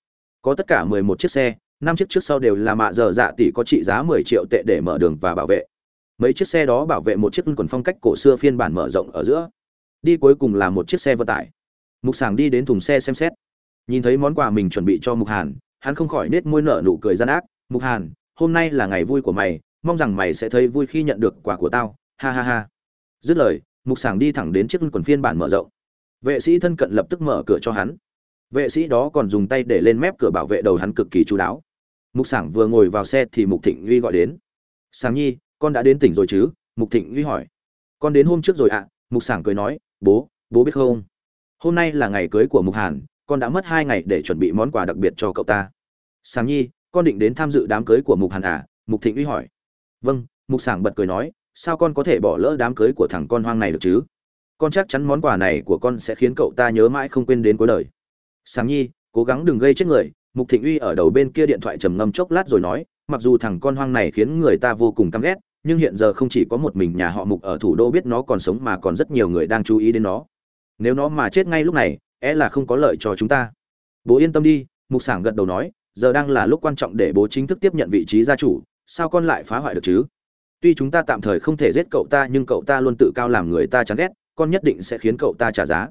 Có tất cả mười một chiếc xe, năm chiếc trước sau đều là mạ dở dạ tỷ có trị giá mười triệu tệ để mở đường và bảo vệ. Mấy chiếc xe đó bảo vệ một chiếc quần phong cách cổ xưa phiên bản mở rộng ở giữa. Đi cuối cùng là một chiếc xe vận tải. Mục sảng đi đến thùng xe xem xét. Nhìn thấy món quà mình chuẩn bị cho mục hàn, hắn không khỏi nết môi nở nụ cười gian ác. Mục hàn, hôm nay là ngày vui của mày mong rằng mày sẽ thấy vui khi nhận được quà của tao, ha ha ha. Dứt lời, mục sảng đi thẳng đến chiếc quần phiên bản mở rộng. Vệ sĩ thân cận lập tức mở cửa cho hắn. Vệ sĩ đó còn dùng tay để lên mép cửa bảo vệ đầu hắn cực kỳ chú đáo. Mục sảng vừa ngồi vào xe thì mục thịnh uy gọi đến. Sáng nhi, con đã đến tỉnh rồi chứ? Mục thịnh uy hỏi. Con đến hôm trước rồi ạ. À? mục sảng cười nói. Bố bố biết không? Hôm nay là ngày cưới của mục hàn, con đã mất hai ngày để chuẩn bị món quà đặc biệt cho cậu ta. Sáng nhi, con định đến tham dự đám cưới của mục hàn à? Mục thịnh uy hỏi vâng mục sảng bật cười nói, sao con có thể bỏ lỡ đám cưới của thằng con hoang này được chứ? Con chắc chắn món quà này của con sẽ khiến cậu ta nhớ mãi không quên đến cuối đời. Sáng nhi, cố gắng đừng gây chết người. Mục thịnh uy ở đầu bên kia điện thoại trầm ngâm chốc lát rồi nói, mặc dù thằng con hoang này khiến người ta vô cùng căm ghét, nhưng hiện giờ không chỉ có một mình nhà họ mục ở thủ đô biết nó còn sống mà còn rất nhiều người đang chú ý đến nó. Nếu nó mà chết ngay lúc này é e là không có lợi cho chúng ta. Bố yên tâm đi, mục sảng gật đầu nói, giờ đang là lúc quan trọng để bố chính thức tiếp nhận vị trí gia chủ sao con lại phá hoại được chứ? Tuy chúng ta tạm thời không thể giết cậu ta, nhưng cậu ta luôn tự cao làm người ta chán ghét, con nhất định sẽ khiến cậu ta trả giá.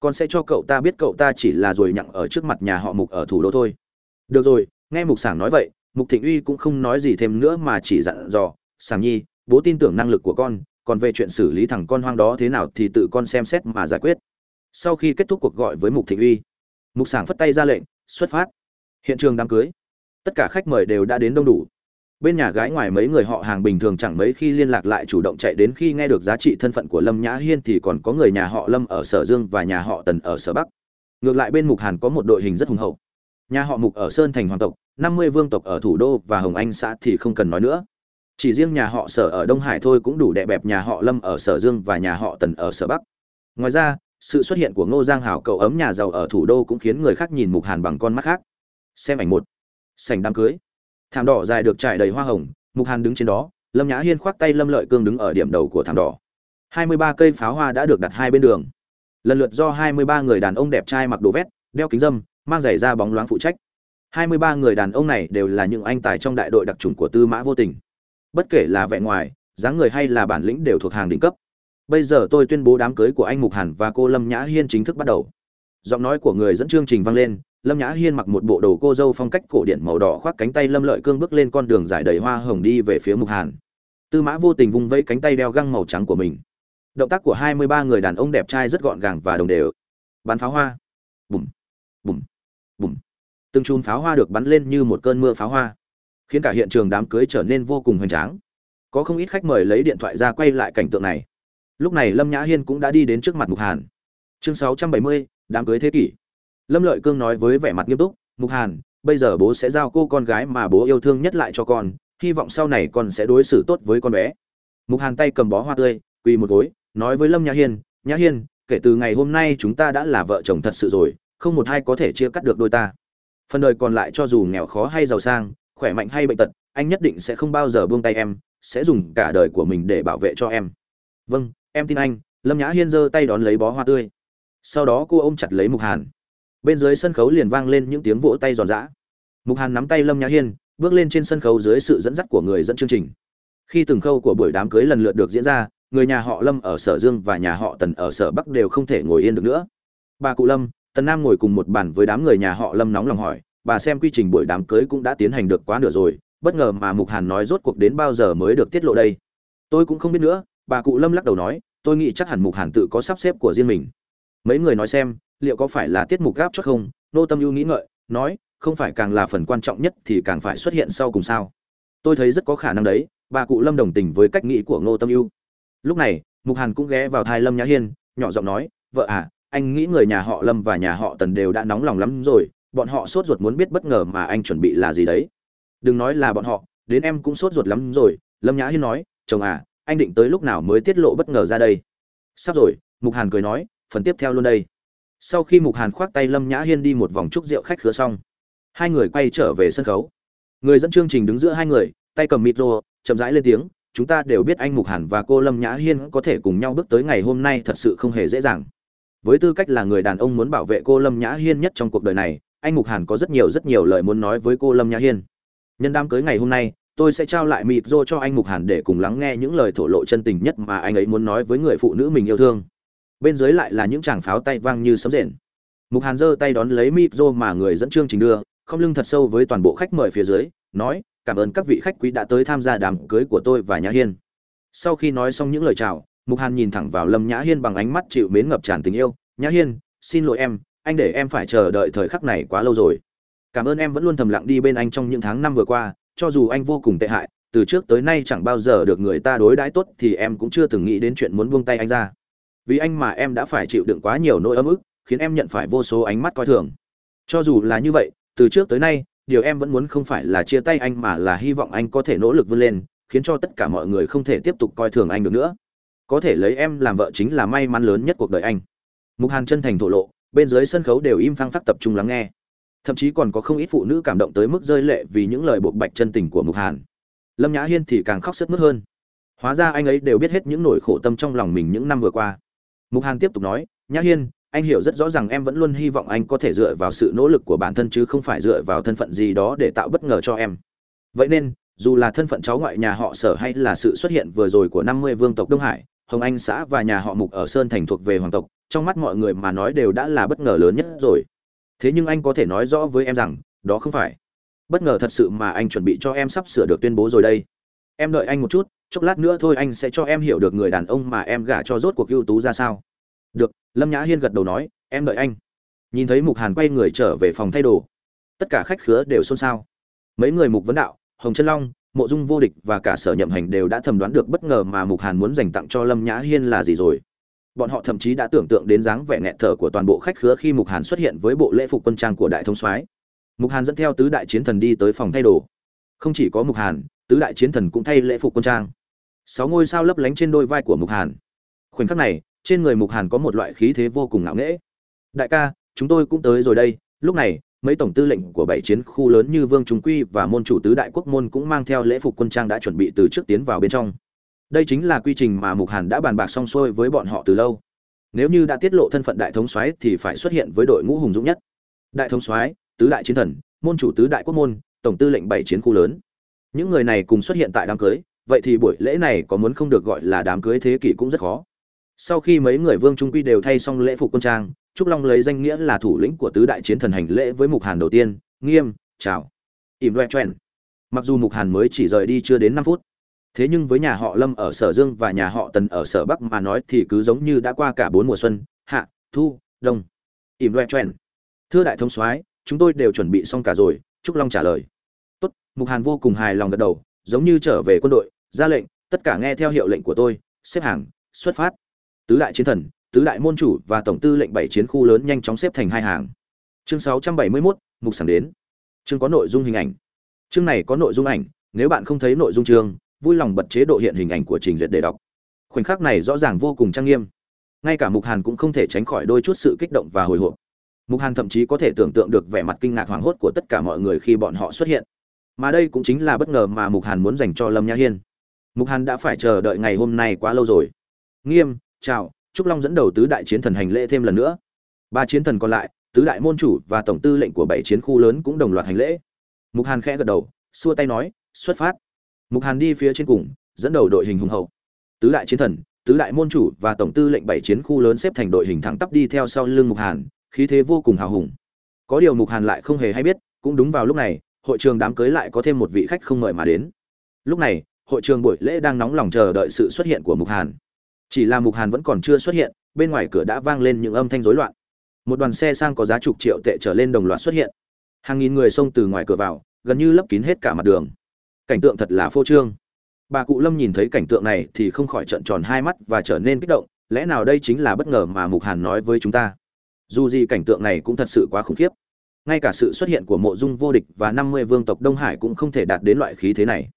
Con sẽ cho cậu ta biết cậu ta chỉ là rồi nhặng ở trước mặt nhà họ mục ở thủ đô thôi. Được rồi, nghe mục sảng nói vậy, mục thịnh uy cũng không nói gì thêm nữa mà chỉ dặn dò, sảng nhi, bố tin tưởng năng lực của con, còn về chuyện xử lý thằng con hoang đó thế nào thì tự con xem xét mà giải quyết. Sau khi kết thúc cuộc gọi với mục thịnh uy, mục sảng phất tay ra lệnh, xuất phát. Hiện trường đám cưới, tất cả khách mời đều đã đến đông đủ bên nhà gái ngoài mấy người họ hàng bình thường chẳng mấy khi liên lạc lại chủ động chạy đến khi nghe được giá trị thân phận của lâm nhã hiên thì còn có người nhà họ lâm ở sở dương và nhà họ tần ở sở bắc. Ngược lại bên mục hàn có một đội hình rất hùng hậu. Nhà họ mục ở sơn thành hoàng tộc, năm mươi vương tộc ở thủ đô và hồng anh xã thì không cần nói nữa. Chỉ riêng nhà họ sở ở đông hải thôi cũng đủ đè bẹp nhà họ lâm ở sở dương và nhà họ tần ở sở bắc. Ngoài ra, sự xuất hiện của ngô giang hảo cậu ấm nhà giàu ở thủ đô cũng khiến người khác nhìn mục hàn bằng con mắt khác. Xem ảnh một. Sảnh đám cưới thảm đỏ dài được trải đầy hoa hồng, mục hàn đứng trên đó, lâm nhã hiên khoác tay lâm lợi cương đứng ở điểm đầu của thảm đỏ. Hai mươi ba cây pháo hoa đã được đặt hai bên đường. Lần lượt do hai mươi ba người đàn ông đẹp trai mặc đồ vét, đeo kính dâm, mang giày da bóng loáng phụ trách. Hai mươi ba người đàn ông này đều là những anh tài trong đại đội đặc trùng của tư mã vô tình. Bất kể là vẻ ngoài, dáng người hay là bản lĩnh đều thuộc hàng đỉnh cấp. Bây giờ tôi tuyên bố đám cưới của anh mục hàn và cô lâm nhã hiên chính thức bắt đầu. Giọng nói của người dẫn chương trình vang lên lâm nhã hiên mặc một bộ đồ cô dâu phong cách cổ điển màu đỏ khoác cánh tay lâm lợi cương bước lên con đường dài đầy hoa hồng đi về phía mục hàn. Tư mã vô tình vung vẫy cánh tay đeo găng màu trắng của mình. Động tác của hai mươi ba người đàn ông đẹp trai rất gọn gàng và đồng đều. Bắn pháo hoa. Bùm. Bùm. Bùm. Từng chùm pháo hoa được bắn lên như một cơn mưa pháo hoa, khiến cả hiện trường đám cưới trở nên vô cùng hoành tráng. Có không ít khách mời lấy điện thoại ra quay lại cảnh tượng này. Lúc này lâm nhã hiên cũng đã đi đến trước mặt mục hàn. Chương sáu trăm bảy mươi, đám cưới thế kỷ lâm lợi cương nói với vẻ mặt nghiêm túc, mục hàn, bây giờ bố sẽ giao cô con gái mà bố yêu thương nhất lại cho con, hy vọng sau này con sẽ đối xử tốt với con bé. Mục hàn tay cầm bó hoa tươi, quỳ một gối, nói với lâm nhã hiên nhã hiên, kể từ ngày hôm nay chúng ta đã là vợ chồng thật sự rồi, không một ai có thể chia cắt được đôi ta. Phần đời còn lại cho dù nghèo khó hay giàu sang, khỏe mạnh hay bệnh tật, anh nhất định sẽ không bao giờ buông tay em, sẽ dùng cả đời của mình để bảo vệ cho em. Vâng em tin anh. Lâm nhã hiên giơ tay đón lấy bó hoa tươi. Sau đó cô ôm chặt lấy mục hàn bên dưới sân khấu liền vang lên những tiếng vỗ tay giòn giã. Mục hàn nắm tay lâm nhã hiên, bước lên trên sân khấu dưới sự dẫn dắt của người dẫn chương trình. Khi từng khâu của buổi đám cưới lần lượt được diễn ra, người nhà họ lâm ở sở dương và nhà họ tần ở sở bắc đều không thể ngồi yên được nữa. Bà cụ lâm, tần nam ngồi cùng một bàn với đám người nhà họ lâm nóng lòng hỏi, bà xem quy trình buổi đám cưới cũng đã tiến hành được quá nửa rồi, bất ngờ mà mục hàn nói rốt cuộc đến bao giờ mới được tiết lộ đây? Tôi cũng không biết nữa, bà cụ lâm lắc đầu nói, tôi nghĩ chắc hẳn mục hàn tự có sắp xếp của riêng mình. Mấy người nói xem liệu có phải là tiết mục gáp chót không? Nô tâm ưu nghĩ ngợi, nói, không phải càng là phần quan trọng nhất thì càng phải xuất hiện sau cùng sao? Tôi thấy rất có khả năng đấy, bà cụ lâm đồng tình với cách nghĩ của ngô tâm ưu. Lúc này, mục hàn cũng ghé vào thai lâm nhã hiên, nhỏ giọng nói, vợ à anh nghĩ người nhà họ lâm và nhà họ tần đều đã nóng lòng lắm rồi, bọn họ sốt ruột muốn biết bất ngờ mà anh chuẩn bị là gì đấy. Đừng nói là bọn họ, đến em cũng sốt ruột lắm rồi. Lâm nhã hiên nói, chồng à anh định tới lúc nào mới tiết lộ bất ngờ ra đây? Sắp rồi, mục hàn cười nói, phần tiếp theo luôn đây sau khi mục hàn khoác tay lâm nhã hiên đi một vòng chúc rượu khách khứa xong, hai người quay trở về sân khấu. Người dẫn chương trình đứng giữa hai người, tay cầm micro chậm rãi lên tiếng, chúng ta đều biết anh mục hàn và cô lâm nhã hiên có thể cùng nhau bước tới ngày hôm nay thật sự không hề dễ dàng. Với tư cách là người đàn ông muốn bảo vệ cô lâm nhã hiên nhất trong cuộc đời này, anh mục hàn có rất nhiều rất nhiều lời muốn nói với cô lâm nhã hiên. Nhân đám cưới ngày hôm nay, tôi sẽ trao lại mịt rô cho anh mục hàn để cùng lắng nghe những lời thổ lộ chân tình nhất mà anh ấy muốn nói với người phụ nữ mình yêu thương bên dưới lại là những tràng pháo tay vang như sấm rền. Mục hàn giơ tay đón lấy mịp rô mà người dẫn chương trình đưa, không lưng thật sâu với toàn bộ khách mời phía dưới, nói, cảm ơn các vị khách quý đã tới tham gia đám cưới của tôi và nhã hiên. Sau khi nói xong những lời chào, mục hàn nhìn thẳng vào lâm nhã hiên bằng ánh mắt chịu mến ngập tràn tình yêu, nhã hiên, xin lỗi em, anh để em phải chờ đợi thời khắc này quá lâu rồi. Cảm ơn em vẫn luôn thầm lặng đi bên anh trong những tháng năm vừa qua, cho dù anh vô cùng tệ hại, từ trước tới nay chẳng bao giờ được người ta đối đãi tốt thì em cũng chưa từng nghĩ đến chuyện muốn buông tay anh ra vì anh mà em đã phải chịu đựng quá nhiều nỗi ấm ức, khiến em nhận phải vô số ánh mắt coi thường. Cho dù là như vậy, từ trước tới nay, điều em vẫn muốn không phải là chia tay anh mà là hy vọng anh có thể nỗ lực vươn lên, khiến cho tất cả mọi người không thể tiếp tục coi thường anh được nữa. Có thể lấy em làm vợ chính là may mắn lớn nhất cuộc đời anh. Mục hàn chân thành thổ lộ, bên dưới sân khấu đều im phăng phắc tập trung lắng nghe. Thậm chí còn có không ít phụ nữ cảm động tới mức rơi lệ vì những lời buộc bạch chân tình của mục hàn. Lâm nhã hiên thì càng khóc sức mướt hơn. Hóa ra anh ấy đều biết hết những nỗi khổ tâm trong lòng mình những năm vừa qua mục hàn tiếp tục nói, nhã hiên, anh hiểu rất rõ ràng em vẫn luôn hy vọng anh có thể dựa vào sự nỗ lực của bản thân chứ không phải dựa vào thân phận gì đó để tạo bất ngờ cho em. Vậy nên, dù là thân phận cháu ngoại nhà họ sở hay là sự xuất hiện vừa rồi của năm mươi vương tộc đông hải, hồng anh xã và nhà họ mục ở sơn thành thuộc về hoàng tộc, trong mắt mọi người mà nói đều đã là bất ngờ lớn nhất rồi. Thế nhưng anh có thể nói rõ với em rằng, đó không phải. Bất ngờ thật sự mà anh chuẩn bị cho em sắp sửa được tuyên bố rồi đây em đợi anh một chút, chốc lát nữa thôi anh sẽ cho em hiểu được người đàn ông mà em gả cho rốt cuộc ưu tú ra sao. Được, lâm nhã hiên gật đầu nói, em đợi anh. Nhìn thấy mục hàn quay người trở về phòng thay đồ, tất cả khách khứa đều xôn xao. Mấy người mục vấn đạo, hồng Trân long, mộ dung vô địch và cả sở nhậm hành đều đã thầm đoán được bất ngờ mà mục hàn muốn dành tặng cho lâm nhã hiên là gì rồi. Bọn họ thậm chí đã tưởng tượng đến dáng vẻ nghẹt thở của toàn bộ khách khứa khi mục hàn xuất hiện với bộ lễ phục quân trang của đại thống soái. Mục hàn dẫn theo tứ đại chiến thần đi tới phòng thay đồ. Không chỉ có mục hàn tứ đại chiến thần cũng thay lễ phục quân trang. Sáu ngôi sao lấp lánh trên đôi vai của mục hàn. Khoảnh khắc này, trên người mục hàn có một loại khí thế vô cùng ngạo nghễ. Đại ca, chúng tôi cũng tới rồi đây. Lúc này, mấy tổng tư lệnh của bảy chiến khu lớn như vương trung quy và môn chủ tứ đại quốc môn cũng mang theo lễ phục quân trang đã chuẩn bị từ trước tiến vào bên trong. Đây chính là quy trình mà mục hàn đã bàn bạc xong xuôi với bọn họ từ lâu. Nếu như đã tiết lộ thân phận đại thống soái thì phải xuất hiện với đội ngũ hùng dũng nhất. Đại thống soái, tứ đại chiến thần, môn chủ tứ đại quốc môn, tổng tư lệnh bảy chiến khu lớn những người này cùng xuất hiện tại đám cưới, vậy thì buổi lễ này có muốn không được gọi là đám cưới thế kỷ cũng rất khó. Sau khi mấy người vương trung quy đều thay xong lễ phục quân trang, trúc long lấy danh nghĩa là thủ lĩnh của tứ đại chiến thần hành lễ với mục hàn đầu tiên, nghiêm chào ỉm loe choen. Mặc dù mục hàn mới chỉ rời đi chưa đến năm phút, thế nhưng với nhà họ lâm ở sở dương và nhà họ tần ở sở bắc mà nói thì cứ giống như đã qua cả bốn mùa xuân, hạ, thu, đông. Ỉm loe choen. Thưa đại thông soái, chúng tôi đều chuẩn bị xong cả rồi, trúc long trả lời mục hàn vô cùng hài lòng gật đầu giống như trở về quân đội ra lệnh tất cả nghe theo hiệu lệnh của tôi xếp hàng xuất phát. Tứ đại chiến thần tứ đại môn chủ và tổng tư lệnh bảy chiến khu lớn nhanh chóng xếp thành hai hàng. Chương 671, mục sảng đến. Chương có nội dung hình ảnh. Chương này có nội dung ảnh nếu bạn không thấy nội dung chương vui lòng bật chế độ hiện hình ảnh của trình duyệt để đọc. Khoảnh khắc này rõ ràng vô cùng trang nghiêm. Ngay cả mục hàn cũng không thể tránh khỏi đôi chút sự kích động và hồi hộp. Mục hàn thậm chí có thể tưởng tượng được vẻ mặt kinh ngạc hoảng hốt của tất cả mọi người khi bọn họ xuất hiện mà đây cũng chính là bất ngờ mà mục hàn muốn dành cho lâm nhã hiên. Mục hàn đã phải chờ đợi ngày hôm nay quá lâu rồi. Nghiêm chào trúc long dẫn đầu tứ đại chiến thần hành lễ thêm lần nữa. Ba chiến thần còn lại, tứ đại môn chủ và tổng tư lệnh của bảy chiến khu lớn cũng đồng loạt hành lễ. Mục hàn khẽ gật đầu, xua tay nói, xuất phát. Mục hàn đi phía trên cùng, dẫn đầu đội hình hùng hậu. Tứ đại chiến thần, tứ đại môn chủ và tổng tư lệnh bảy chiến khu lớn xếp thành đội hình thẳng tắp đi theo sau lưng mục hàn, khí thế vô cùng hào hùng. Có điều mục hàn lại không hề hay biết, cũng đúng vào lúc này hội trường đám cưới lại có thêm một vị khách không mời mà đến. Lúc này, hội trường buổi lễ đang nóng lòng chờ đợi sự xuất hiện của mục hàn. Chỉ là mục hàn vẫn còn chưa xuất hiện, bên ngoài cửa đã vang lên những âm thanh rối loạn. Một đoàn xe sang có giá chục triệu tệ trở lên đồng loạt xuất hiện. Hàng nghìn người xông từ ngoài cửa vào, gần như lấp kín hết cả mặt đường. Cảnh tượng thật là phô trương. Bà cụ lâm nhìn thấy cảnh tượng này thì không khỏi trợn tròn hai mắt và trở nên kích động, lẽ nào đây chính là bất ngờ mà mục hàn nói với chúng ta? Dù gì cảnh tượng này cũng thật sự quá khủng khiếp ngay cả sự xuất hiện của mộ dung vô địch và năm mươi vương tộc đông hải cũng không thể đạt đến loại khí thế này.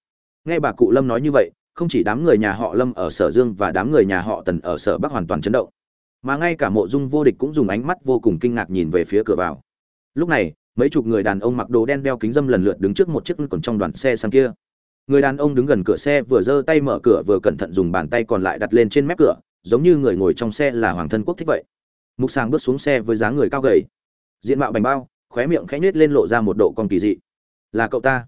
Nghe bà cụ lâm nói như vậy, không chỉ đám người nhà họ lâm ở sở dương và đám người nhà họ tần ở sở bắc hoàn toàn chấn động, mà ngay cả mộ dung vô địch cũng dùng ánh mắt vô cùng kinh ngạc nhìn về phía cửa vào. Lúc này, mấy chục người đàn ông mặc đồ đen đeo kính dâm lần lượt đứng trước một chiếc còn trong đoàn xe sang kia. Người đàn ông đứng gần cửa xe vừa giơ tay mở cửa vừa cẩn thận dùng bàn tay còn lại đặt lên trên mép cửa, giống như người ngồi trong xe là hoàng thân quốc thích vậy. Mục sang bước xuống xe với dáng người cao gầy. Diện mạo bành bao khóe miệng khẽ nhếch lên lộ ra một độ con kỳ dị. Là cậu ta.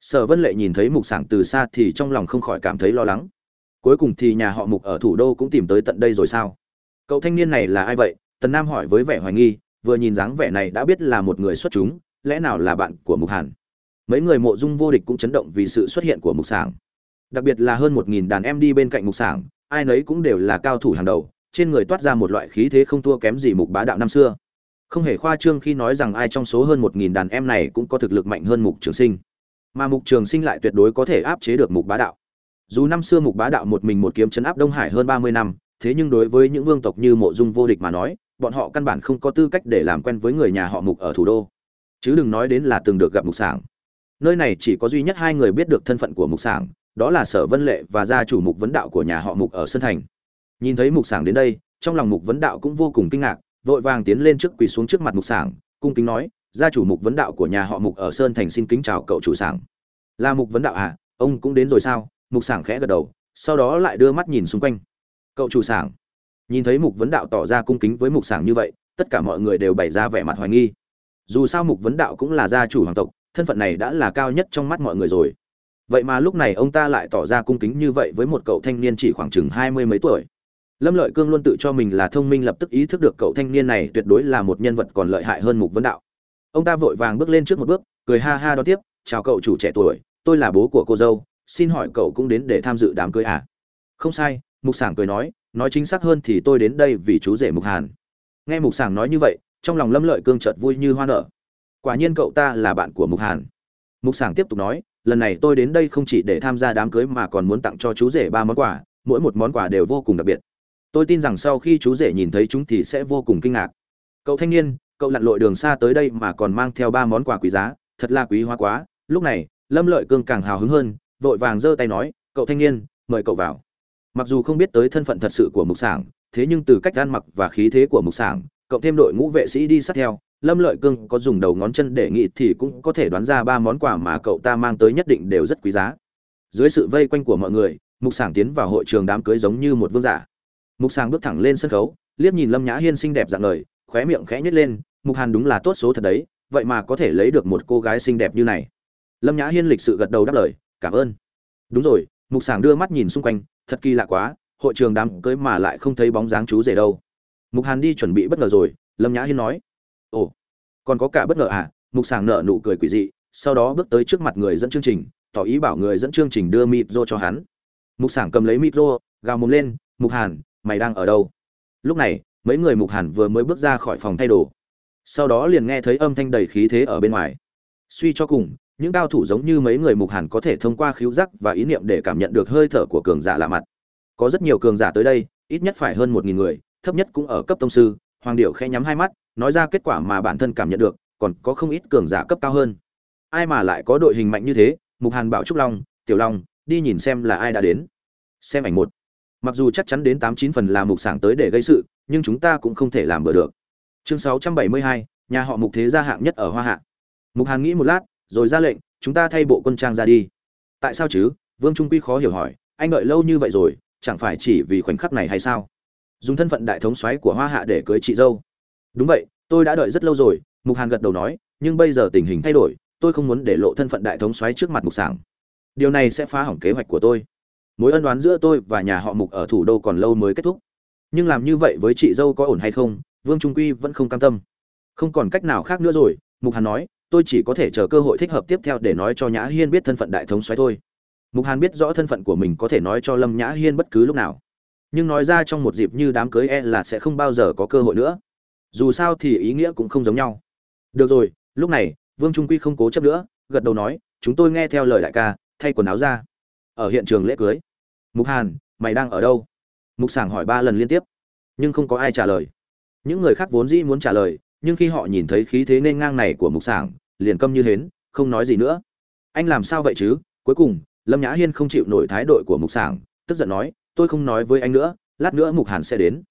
Sở vân lệ nhìn thấy mục sảng từ xa thì trong lòng không khỏi cảm thấy lo lắng. Cuối cùng thì nhà họ mục ở thủ đô cũng tìm tới tận đây rồi sao? Cậu thanh niên này là ai vậy? Tần nam hỏi với vẻ hoài nghi, vừa nhìn dáng vẻ này đã biết là một người xuất chúng, lẽ nào là bạn của mục hàn? Mấy người mộ dung vô địch cũng chấn động vì sự xuất hiện của mục sảng. Đặc biệt là hơn một nghìn đàn em đi bên cạnh mục sảng, ai nấy cũng đều là cao thủ hàng đầu, trên người toát ra một loại khí thế không thua kém gì mục bá đạo năm xưa không hề khoa trương khi nói rằng ai trong số hơn một nghìn đàn em này cũng có thực lực mạnh hơn mục trường sinh. Mà mục trường sinh lại tuyệt đối có thể áp chế được mục bá đạo. Dù năm xưa mục bá đạo một mình một kiếm chấn áp đông hải hơn ba mươi năm, thế nhưng đối với những vương tộc như mộ dung vô địch mà nói, bọn họ căn bản không có tư cách để làm quen với người nhà họ mục ở thủ đô. Chứ đừng nói đến là từng được gặp mục sảng. Nơi này chỉ có duy nhất hai người biết được thân phận của mục sảng, đó là sở vân lệ và gia chủ mục vấn đạo của nhà họ mục ở sơn thành. Nhìn thấy mục sảng đến đây, trong lòng mục vấn đạo cũng vô cùng kinh ngạc vội vàng tiến lên trước quỳ xuống trước mặt mục sảng, cung kính nói, gia chủ mục vấn đạo của nhà họ mục ở sơn thành xin kính chào cậu chủ sảng. Là mục vấn đạo à ông cũng đến rồi sao? Mục sảng khẽ gật đầu, sau đó lại đưa mắt nhìn xung quanh. Cậu chủ sảng. Nhìn thấy mục vấn đạo tỏ ra cung kính với mục sảng như vậy, tất cả mọi người đều bày ra vẻ mặt hoài nghi. Dù sao mục vấn đạo cũng là gia chủ hoàng tộc, thân phận này đã là cao nhất trong mắt mọi người rồi. Vậy mà lúc này ông ta lại tỏ ra cung kính như vậy với một cậu thanh niên chỉ khoảng chừng hai mươi mấy tuổi lâm lợi cương luôn tự cho mình là thông minh lập tức ý thức được cậu thanh niên này tuyệt đối là một nhân vật còn lợi hại hơn mục vấn đạo. Ông ta vội vàng bước lên trước một bước, cười ha ha đón tiếp, chào cậu chủ trẻ tuổi, tôi là bố của cô dâu, xin hỏi cậu cũng đến để tham dự đám cưới à? Không sai, mục sảng cười nói nói chính xác hơn thì tôi đến đây vì chú rể mục hàn. Nghe mục sảng nói như vậy, trong lòng lâm lợi cương chợt vui như hoa nở. Quả nhiên cậu ta là bạn của mục hàn. Mục sảng tiếp tục nói, lần này tôi đến đây không chỉ để tham gia đám cưới mà còn muốn tặng cho chú rể ba món quà, mỗi một món quà đều vô cùng đặc biệt tôi tin rằng sau khi chú rể nhìn thấy chúng thì sẽ vô cùng kinh ngạc. Cậu thanh niên, cậu lặn lội đường xa tới đây mà còn mang theo ba món quà quý giá. Thật là quý hóa quá. Lúc này, lâm lợi cương càng hào hứng hơn, vội vàng giơ tay nói, cậu thanh niên, mời cậu vào. Mặc dù không biết tới thân phận thật sự của mục sảng, thế nhưng từ cách ăn mặc và khí thế của mục sảng cộng thêm đội ngũ vệ sĩ đi sát theo. Lâm lợi cương có dùng đầu ngón chân để nghĩ thì cũng có thể đoán ra ba món quà mà cậu ta mang tới nhất định đều rất quý giá. Dưới sự vây quanh của mọi người, mục sảng tiến vào hội trường đám cưới giống như một vương giả mục sàng bước thẳng lên sân khấu, liếc nhìn lâm nhã hiên xinh đẹp dạng lời, khóe miệng khẽ nhếch lên, mục hàn đúng là tốt số thật đấy, vậy mà có thể lấy được một cô gái xinh đẹp như này. Lâm nhã hiên lịch sự gật đầu đáp lời, cảm ơn. Đúng rồi. Mục sàng đưa mắt nhìn xung quanh, thật kỳ lạ quá, hội trường đám cưới mà lại không thấy bóng dáng chú rể đâu. Mục hàn đi chuẩn bị bất ngờ rồi, lâm nhã hiên nói, ồ, còn có cả bất ngờ à? Mục sàng nợ nụ cười quỷ dị, sau đó bước tới trước mặt người dẫn chương trình, tỏ ý bảo người dẫn chương trình đưa mịp rô cho hắn. Mục sảng cầm lấy mịp rô, gào mồm lên, mục hàn mày đang ở đâu? Lúc này, mấy người mục hàn vừa mới bước ra khỏi phòng thay đồ. Sau đó liền nghe thấy âm thanh đầy khí thế ở bên ngoài. Suy cho cùng, những cao thủ giống như mấy người mục hàn có thể thông qua khiếu giác và ý niệm để cảm nhận được hơi thở của cường giả lạ mặt. Có rất nhiều cường giả tới đây, ít nhất phải hơn một nghìn người, thấp nhất cũng ở cấp tông sư. Hoàng điệu khẽ nhắm hai mắt, nói ra kết quả mà bản thân cảm nhận được, còn có không ít cường giả cấp cao hơn. Ai mà lại có đội hình mạnh như thế? Mục hàn bảo trúc long, tiểu long, đi nhìn xem là ai đã đến. Xem ảnh một mặc dù chắc chắn đến tám chín phần là mục sảng tới để gây sự, nhưng chúng ta cũng không thể làm bừa được. Chương sáu trăm bảy mươi hai, nhà họ mục thế gia hạng nhất ở hoa hạ. Mục hàn nghĩ một lát, rồi ra lệnh, chúng ta thay bộ quân trang ra đi. Tại sao chứ? Vương trung quy khó hiểu hỏi, anh đợi lâu như vậy rồi, chẳng phải chỉ vì khoảnh khắc này hay sao? Dùng thân phận đại thống soái của hoa hạ để cưới chị dâu. Đúng vậy, tôi đã đợi rất lâu rồi, mục hàn gật đầu nói, nhưng bây giờ tình hình thay đổi, tôi không muốn để lộ thân phận đại thống soái trước mặt mục sảng. Điều này sẽ phá hỏng kế hoạch của tôi mối ân đoán giữa tôi và nhà họ mục ở thủ đô còn lâu mới kết thúc. Nhưng làm như vậy với chị dâu có ổn hay không, vương trung quy vẫn không cam tâm. Không còn cách nào khác nữa rồi, mục hàn nói, tôi chỉ có thể chờ cơ hội thích hợp tiếp theo để nói cho nhã hiên biết thân phận đại thống xoáy thôi. Mục hàn biết rõ thân phận của mình có thể nói cho lâm nhã hiên bất cứ lúc nào. Nhưng nói ra trong một dịp như đám cưới e là sẽ không bao giờ có cơ hội nữa. Dù sao thì ý nghĩa cũng không giống nhau. Được rồi, lúc này, vương trung quy không cố chấp nữa, gật đầu nói, chúng tôi nghe theo lời đại ca, thay quần áo ra ở hiện trường lễ cưới. Mục hàn, mày đang ở đâu? Mục sảng hỏi ba lần liên tiếp, nhưng không có ai trả lời. Những người khác vốn dĩ muốn trả lời, nhưng khi họ nhìn thấy khí thế nên ngang này của mục sảng, liền câm như hến, không nói gì nữa. Anh làm sao vậy chứ? Cuối cùng, lâm nhã hiên không chịu nổi thái độ của mục sảng, tức giận nói, tôi không nói với anh nữa, lát nữa mục hàn sẽ đến.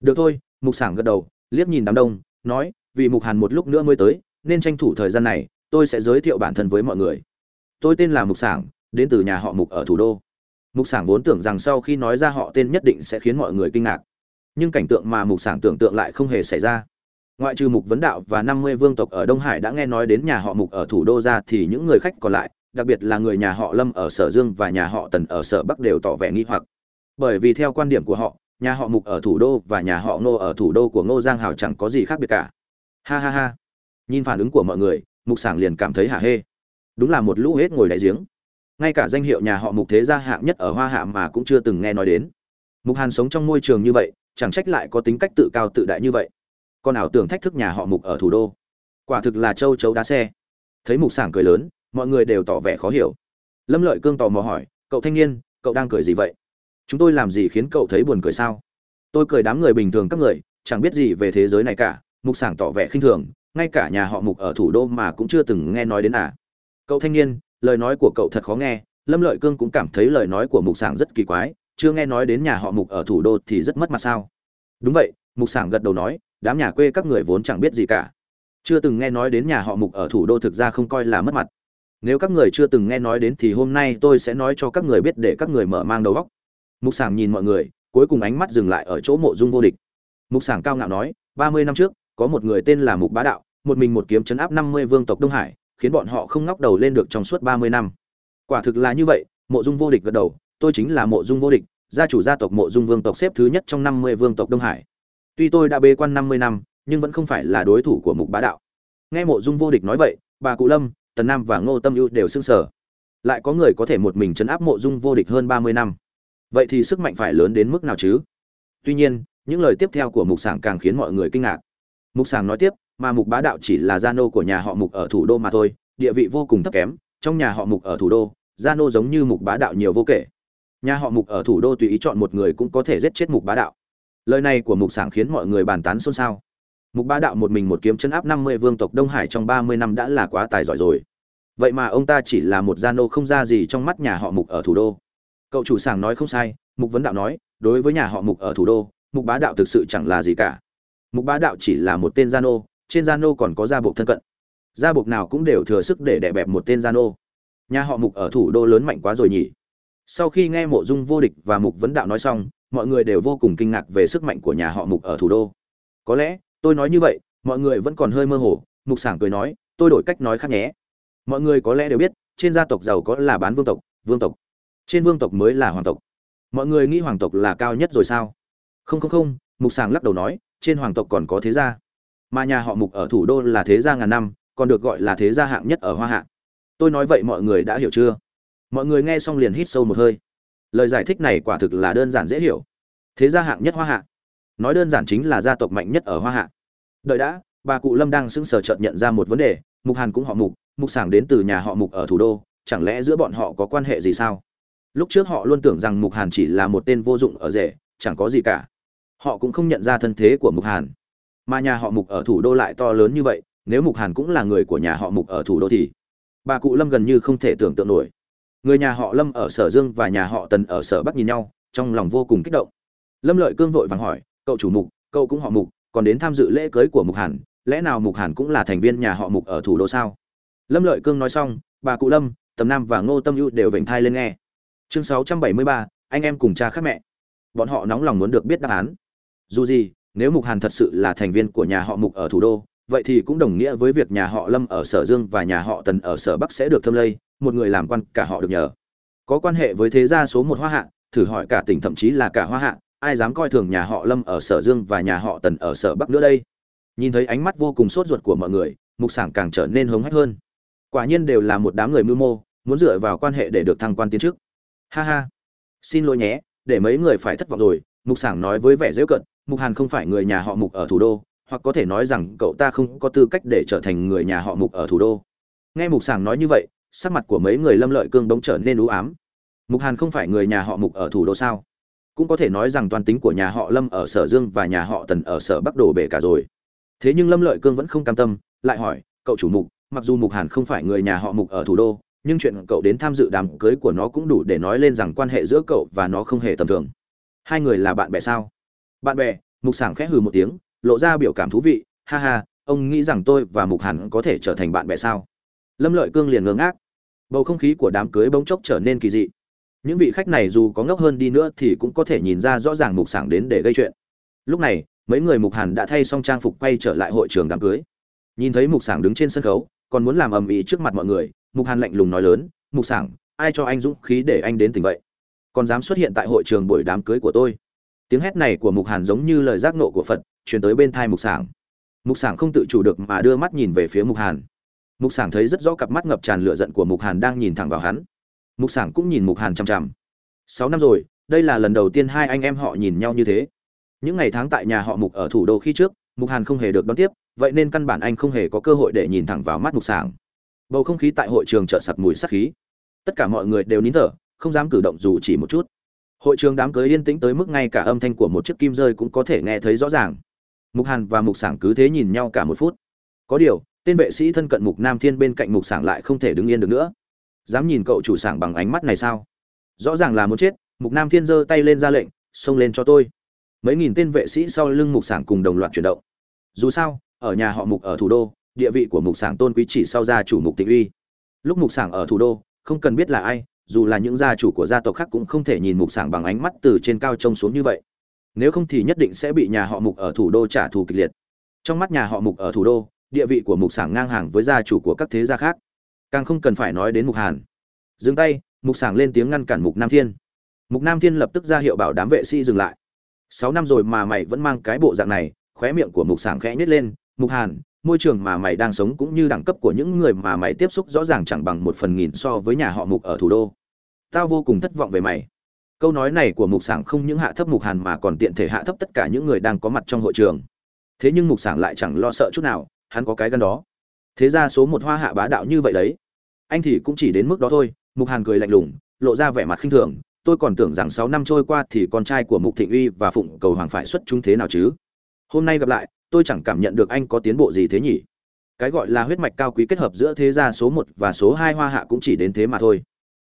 Được thôi, mục sảng gật đầu, liếc nhìn đám đông, nói, vì mục hàn một lúc nữa mới tới, nên tranh thủ thời gian này, tôi sẽ giới thiệu bản thân với mọi người. Tôi tên là mục sảng đến từ nhà họ mục ở thủ đô. Mục sảng vốn tưởng rằng sau khi nói ra họ tên nhất định sẽ khiến mọi người kinh ngạc. Nhưng cảnh tượng mà mục sảng tưởng tượng lại không hề xảy ra. Ngoại trừ mục vấn đạo và năm mươi vương tộc ở đông hải đã nghe nói đến nhà họ mục ở thủ đô ra thì những người khách còn lại, đặc biệt là người nhà họ lâm ở sở dương và nhà họ tần ở sở bắc đều tỏ vẻ nghi hoặc. Bởi vì theo quan điểm của họ, nhà họ mục ở thủ đô và nhà họ ngô ở thủ đô của ngô giang hào chẳng có gì khác biệt cả. Ha ha ha. Nhìn phản ứng của mọi người, mục sảng liền cảm thấy hả hê. Đúng là một lũ hết ngồi đại giếng ngay cả danh hiệu nhà họ mục thế gia hạng nhất ở hoa hạ mà cũng chưa từng nghe nói đến. Mục hàn sống trong môi trường như vậy, chẳng trách lại có tính cách tự cao tự đại như vậy. Còn ảo tưởng thách thức nhà họ mục ở thủ đô. Quả thực là châu chấu đá xe. Thấy mục sảng cười lớn, mọi người đều tỏ vẻ khó hiểu. Lâm lợi cương tò mò hỏi, cậu thanh niên, cậu đang cười gì vậy? Chúng tôi làm gì khiến cậu thấy buồn cười sao? Tôi cười đám người bình thường các người, chẳng biết gì về thế giới này cả. Mục sảng tỏ vẻ khinh thường, ngay cả nhà họ mục ở thủ đô mà cũng chưa từng nghe nói đến à. Cậu thanh niên lời nói của cậu thật khó nghe, lâm lợi cương cũng cảm thấy lời nói của mục sảng rất kỳ quái, chưa nghe nói đến nhà họ mục ở thủ đô thì rất mất mặt sao? Đúng vậy, mục sảng gật đầu nói, đám nhà quê các người vốn chẳng biết gì cả. Chưa từng nghe nói đến nhà họ mục ở thủ đô thực ra không coi là mất mặt. Nếu các người chưa từng nghe nói đến thì hôm nay tôi sẽ nói cho các người biết để các người mở mang đầu óc. Mục sảng nhìn mọi người, cuối cùng ánh mắt dừng lại ở chỗ mộ dung vô địch. Mục sảng cao ngạo nói, ba mươi năm trước, có một người tên là mục bá đạo, một mình một kiếm chấn áp năm mươi vương tộc đông hải khiến bọn họ không ngóc đầu lên được trong suốt ba mươi năm. Quả thực là như vậy, mộ dung vô địch gật đầu, tôi chính là mộ dung vô địch, gia chủ gia tộc mộ dung vương tộc xếp thứ nhất trong năm mươi vương tộc đông hải. Tuy tôi đã bế quan năm mươi năm, nhưng vẫn không phải là đối thủ của mục bá đạo. Nghe mộ dung vô địch nói vậy, bà cụ lâm, tần nam và ngô tâm ưu đều sững sờ. lại có người có thể một mình chấn áp mộ dung vô địch hơn ba mươi năm. Vậy thì sức mạnh phải lớn đến mức nào chứ? Tuy nhiên, những lời tiếp theo của mục sảng càng khiến mọi người kinh ngạc. Mục sảng nói tiếp mà mục bá đạo chỉ là gia nô của nhà họ mục ở thủ đô mà thôi, địa vị vô cùng thấp kém, trong nhà họ mục ở thủ đô, gia nô giống như mục bá đạo nhiều vô kể. Nhà họ mục ở thủ đô tùy ý chọn một người cũng có thể giết chết mục bá đạo. Lời này của mục sảng khiến mọi người bàn tán xôn xao. Mục bá đạo một mình một kiếm chân áp năm mươi vương tộc đông hải trong ba mươi năm đã là quá tài giỏi rồi. Vậy mà ông ta chỉ là một gia nô không ra gì trong mắt nhà họ mục ở thủ đô. Cậu chủ sảng nói không sai, mục vấn đạo nói, đối với nhà họ mục ở thủ đô, mục bá đạo thực sự chẳng là gì cả. Mục bá đạo chỉ là một tên gia nô trên gia nô còn có gia buộc thân cận. Gia buộc nào cũng đều thừa sức để đè bẹp một tên gia nô. Nhà họ mục ở thủ đô lớn mạnh quá rồi nhỉ? Sau khi nghe mộ dung vô địch và mục vấn đạo nói xong, mọi người đều vô cùng kinh ngạc về sức mạnh của nhà họ mục ở thủ đô. Có lẽ, tôi nói như vậy, mọi người vẫn còn hơi mơ hồ, mục sảng cười nói, tôi đổi cách nói khác nhé. Mọi người có lẽ đều biết, trên gia tộc giàu có là bán vương tộc vương tộc. Trên vương tộc mới là hoàng tộc. Mọi người nghĩ hoàng tộc là cao nhất rồi sao? Không không không, mục sảng lắc đầu nói, trên hoàng tộc còn có thế gia mà nhà họ mục ở thủ đô là thế gia ngàn năm, còn được gọi là thế gia hạng nhất ở hoa hạ. Tôi nói vậy mọi người đã hiểu chưa? Mọi người nghe xong liền hít sâu một hơi. Lời giải thích này quả thực là đơn giản dễ hiểu. Thế gia hạng nhất hoa hạ. Nói đơn giản chính là gia tộc mạnh nhất ở hoa hạ. Đợi đã, bà cụ lâm đang sững sờ chợt nhận ra một vấn đề, mục hàn cũng họ mục mục sảng đến từ nhà họ mục ở thủ đô, chẳng lẽ giữa bọn họ có quan hệ gì sao? Lúc trước họ luôn tưởng rằng mục hàn chỉ là một tên vô dụng ở rể, chẳng có gì cả. Họ cũng không nhận ra thân thế của mục hàn mà nhà họ mục ở thủ đô lại to lớn như vậy, nếu mục hàn cũng là người của nhà họ mục ở thủ đô thì bà cụ lâm gần như không thể tưởng tượng nổi. Người nhà họ lâm ở sở dương và nhà họ tần ở sở bắc nhìn nhau, trong lòng vô cùng kích động. Lâm lợi cương vội vàng hỏi, cậu chủ mục, cậu cũng họ mục, còn đến tham dự lễ cưới của mục hàn, lẽ nào mục hàn cũng là thành viên nhà họ mục ở thủ đô sao? Lâm lợi cương nói xong, bà cụ lâm, tầm nam và ngô tâm ưu đều vểnh thai lên nghe. Chương sáu trăm bảy mươi ba, anh em cùng cha khác mẹ. Bọn họ nóng lòng muốn được biết đáp án. Dù gì nếu mục hàn thật sự là thành viên của nhà họ mục ở thủ đô, vậy thì cũng đồng nghĩa với việc nhà họ lâm ở sở dương và nhà họ tần ở sở bắc sẽ được thâm lây, một người làm quan cả họ được nhờ. Có quan hệ với thế gia số một hoa hạ, thử hỏi cả tỉnh thậm chí là cả hoa hạ, ai dám coi thường nhà họ lâm ở sở dương và nhà họ tần ở sở bắc nữa đây? Nhìn thấy ánh mắt vô cùng sốt ruột của mọi người, mục sảng càng trở nên hống hách hơn. Quả nhiên đều là một đám người mưu mô, muốn dựa vào quan hệ để được thăng quan tiến chức. Ha ha. Xin lỗi nhé, để mấy người phải thất vọng rồi, mục sảng nói với vẻ dễ cận mục hàn không phải người nhà họ mục ở thủ đô, hoặc có thể nói rằng cậu ta không có tư cách để trở thành người nhà họ mục ở thủ đô. Nghe mục sảng nói như vậy, sắc mặt của mấy người lâm lợi cương bỗng trở nên u ám. Mục hàn không phải người nhà họ mục ở thủ đô sao? Cũng có thể nói rằng toàn tính của nhà họ lâm ở sở dương và nhà họ tần ở sở bắc đổ bể cả rồi. Thế nhưng lâm lợi cương vẫn không cam tâm, lại hỏi, cậu chủ mục, mặc dù mục hàn không phải người nhà họ mục ở thủ đô, nhưng chuyện cậu đến tham dự đám cưới của nó cũng đủ để nói lên rằng quan hệ giữa cậu và nó không hề tầm thường. Hai người là bạn bè sao? Bạn bè, mục sảng khẽ hừ một tiếng, lộ ra biểu cảm thú vị, ha ha, ông nghĩ rằng tôi và mục hàn có thể trở thành bạn bè sao? Lâm lợi cương liền ngơ ngác. Bầu không khí của đám cưới bỗng chốc trở nên kỳ dị. Những vị khách này dù có ngốc hơn đi nữa thì cũng có thể nhìn ra rõ ràng mục sảng đến để gây chuyện. Lúc này, mấy người mục hàn đã thay xong trang phục quay trở lại hội trường đám cưới. Nhìn thấy mục sảng đứng trên sân khấu, còn muốn làm ầm ĩ trước mặt mọi người, mục hàn lạnh lùng nói lớn, mục sảng, ai cho anh dũng khí để anh đến tình vậy? Còn dám xuất hiện tại hội trường buổi đám cưới của tôi? Tiếng hét này của mục hàn giống như lời giác nộ của phật, truyền tới bên thai mục sảng. Mục sảng không tự chủ được mà đưa mắt nhìn về phía mục hàn. Mục sảng thấy rất rõ cặp mắt ngập tràn lửa giận của mục hàn đang nhìn thẳng vào hắn. Mục sảng cũng nhìn mục hàn chằm chằm. Sáu năm rồi, đây là lần đầu tiên hai anh em họ nhìn nhau như thế. Những ngày tháng tại nhà họ mục ở thủ đô khi trước, mục hàn không hề được đón tiếp, vậy nên căn bản anh không hề có cơ hội để nhìn thẳng vào mắt mục sảng. Bầu không khí tại hội trường chợt sặc mùi sắc khí. Tất cả mọi người đều nín thở, không dám cử động dù chỉ một chút hội trường đám cưới yên tĩnh tới mức ngay cả âm thanh của một chiếc kim rơi cũng có thể nghe thấy rõ ràng. Mục hàn và mục sảng cứ thế nhìn nhau cả một phút. Có điều, tên vệ sĩ thân cận mục nam thiên bên cạnh mục sảng lại không thể đứng yên được nữa. Dám nhìn cậu chủ sảng bằng ánh mắt này sao? Rõ ràng là muốn chết, mục nam thiên giơ tay lên ra lệnh, xông lên cho tôi. Mấy nghìn tên vệ sĩ sau lưng mục sảng cùng đồng loạt chuyển động. Dù sao, ở nhà họ mục ở thủ đô, địa vị của mục sảng tôn quý chỉ sau gia chủ mục tịnh uy. Lúc mục sảng ở thủ đô, không cần biết là ai dù là những gia chủ của gia tộc khác cũng không thể nhìn mục sảng bằng ánh mắt từ trên cao trông xuống như vậy. Nếu không thì nhất định sẽ bị nhà họ mục ở thủ đô trả thù kịch liệt. Trong mắt nhà họ mục ở thủ đô, địa vị của mục sảng ngang hàng với gia chủ của các thế gia khác. Càng không cần phải nói đến mục hàn. Dừng tay, mục sảng lên tiếng ngăn cản mục nam thiên. Mục nam thiên lập tức ra hiệu bảo đám vệ sĩ dừng lại. Sáu năm rồi mà mày vẫn mang cái bộ dạng này, khóe miệng của mục sảng khẽ nhếch lên. Mục hàn môi trường mà mày đang sống cũng như đẳng cấp của những người mà mày tiếp xúc rõ ràng chẳng bằng một phần nghìn so với nhà họ mục ở thủ đô. Tao vô cùng thất vọng về mày. Câu nói này của mục sảng không những hạ thấp mục hàn mà còn tiện thể hạ thấp tất cả những người đang có mặt trong hội trường. Thế nhưng mục sảng lại chẳng lo sợ chút nào, hắn có cái gân đó. Thế ra số một hoa hạ bá đạo như vậy đấy. Anh thì cũng chỉ đến mức đó thôi, mục hàn cười lạnh lùng, lộ ra vẻ mặt khinh thường. Tôi còn tưởng rằng sáu năm trôi qua thì con trai của mục thịnh uy và phụng cầu hoàng phải xuất chúng thế nào chứ? Hôm nay gặp lại tôi chẳng cảm nhận được anh có tiến bộ gì thế nhỉ? Cái gọi là huyết mạch cao quý kết hợp giữa thế gia số một và số hai hoa hạ cũng chỉ đến thế mà thôi.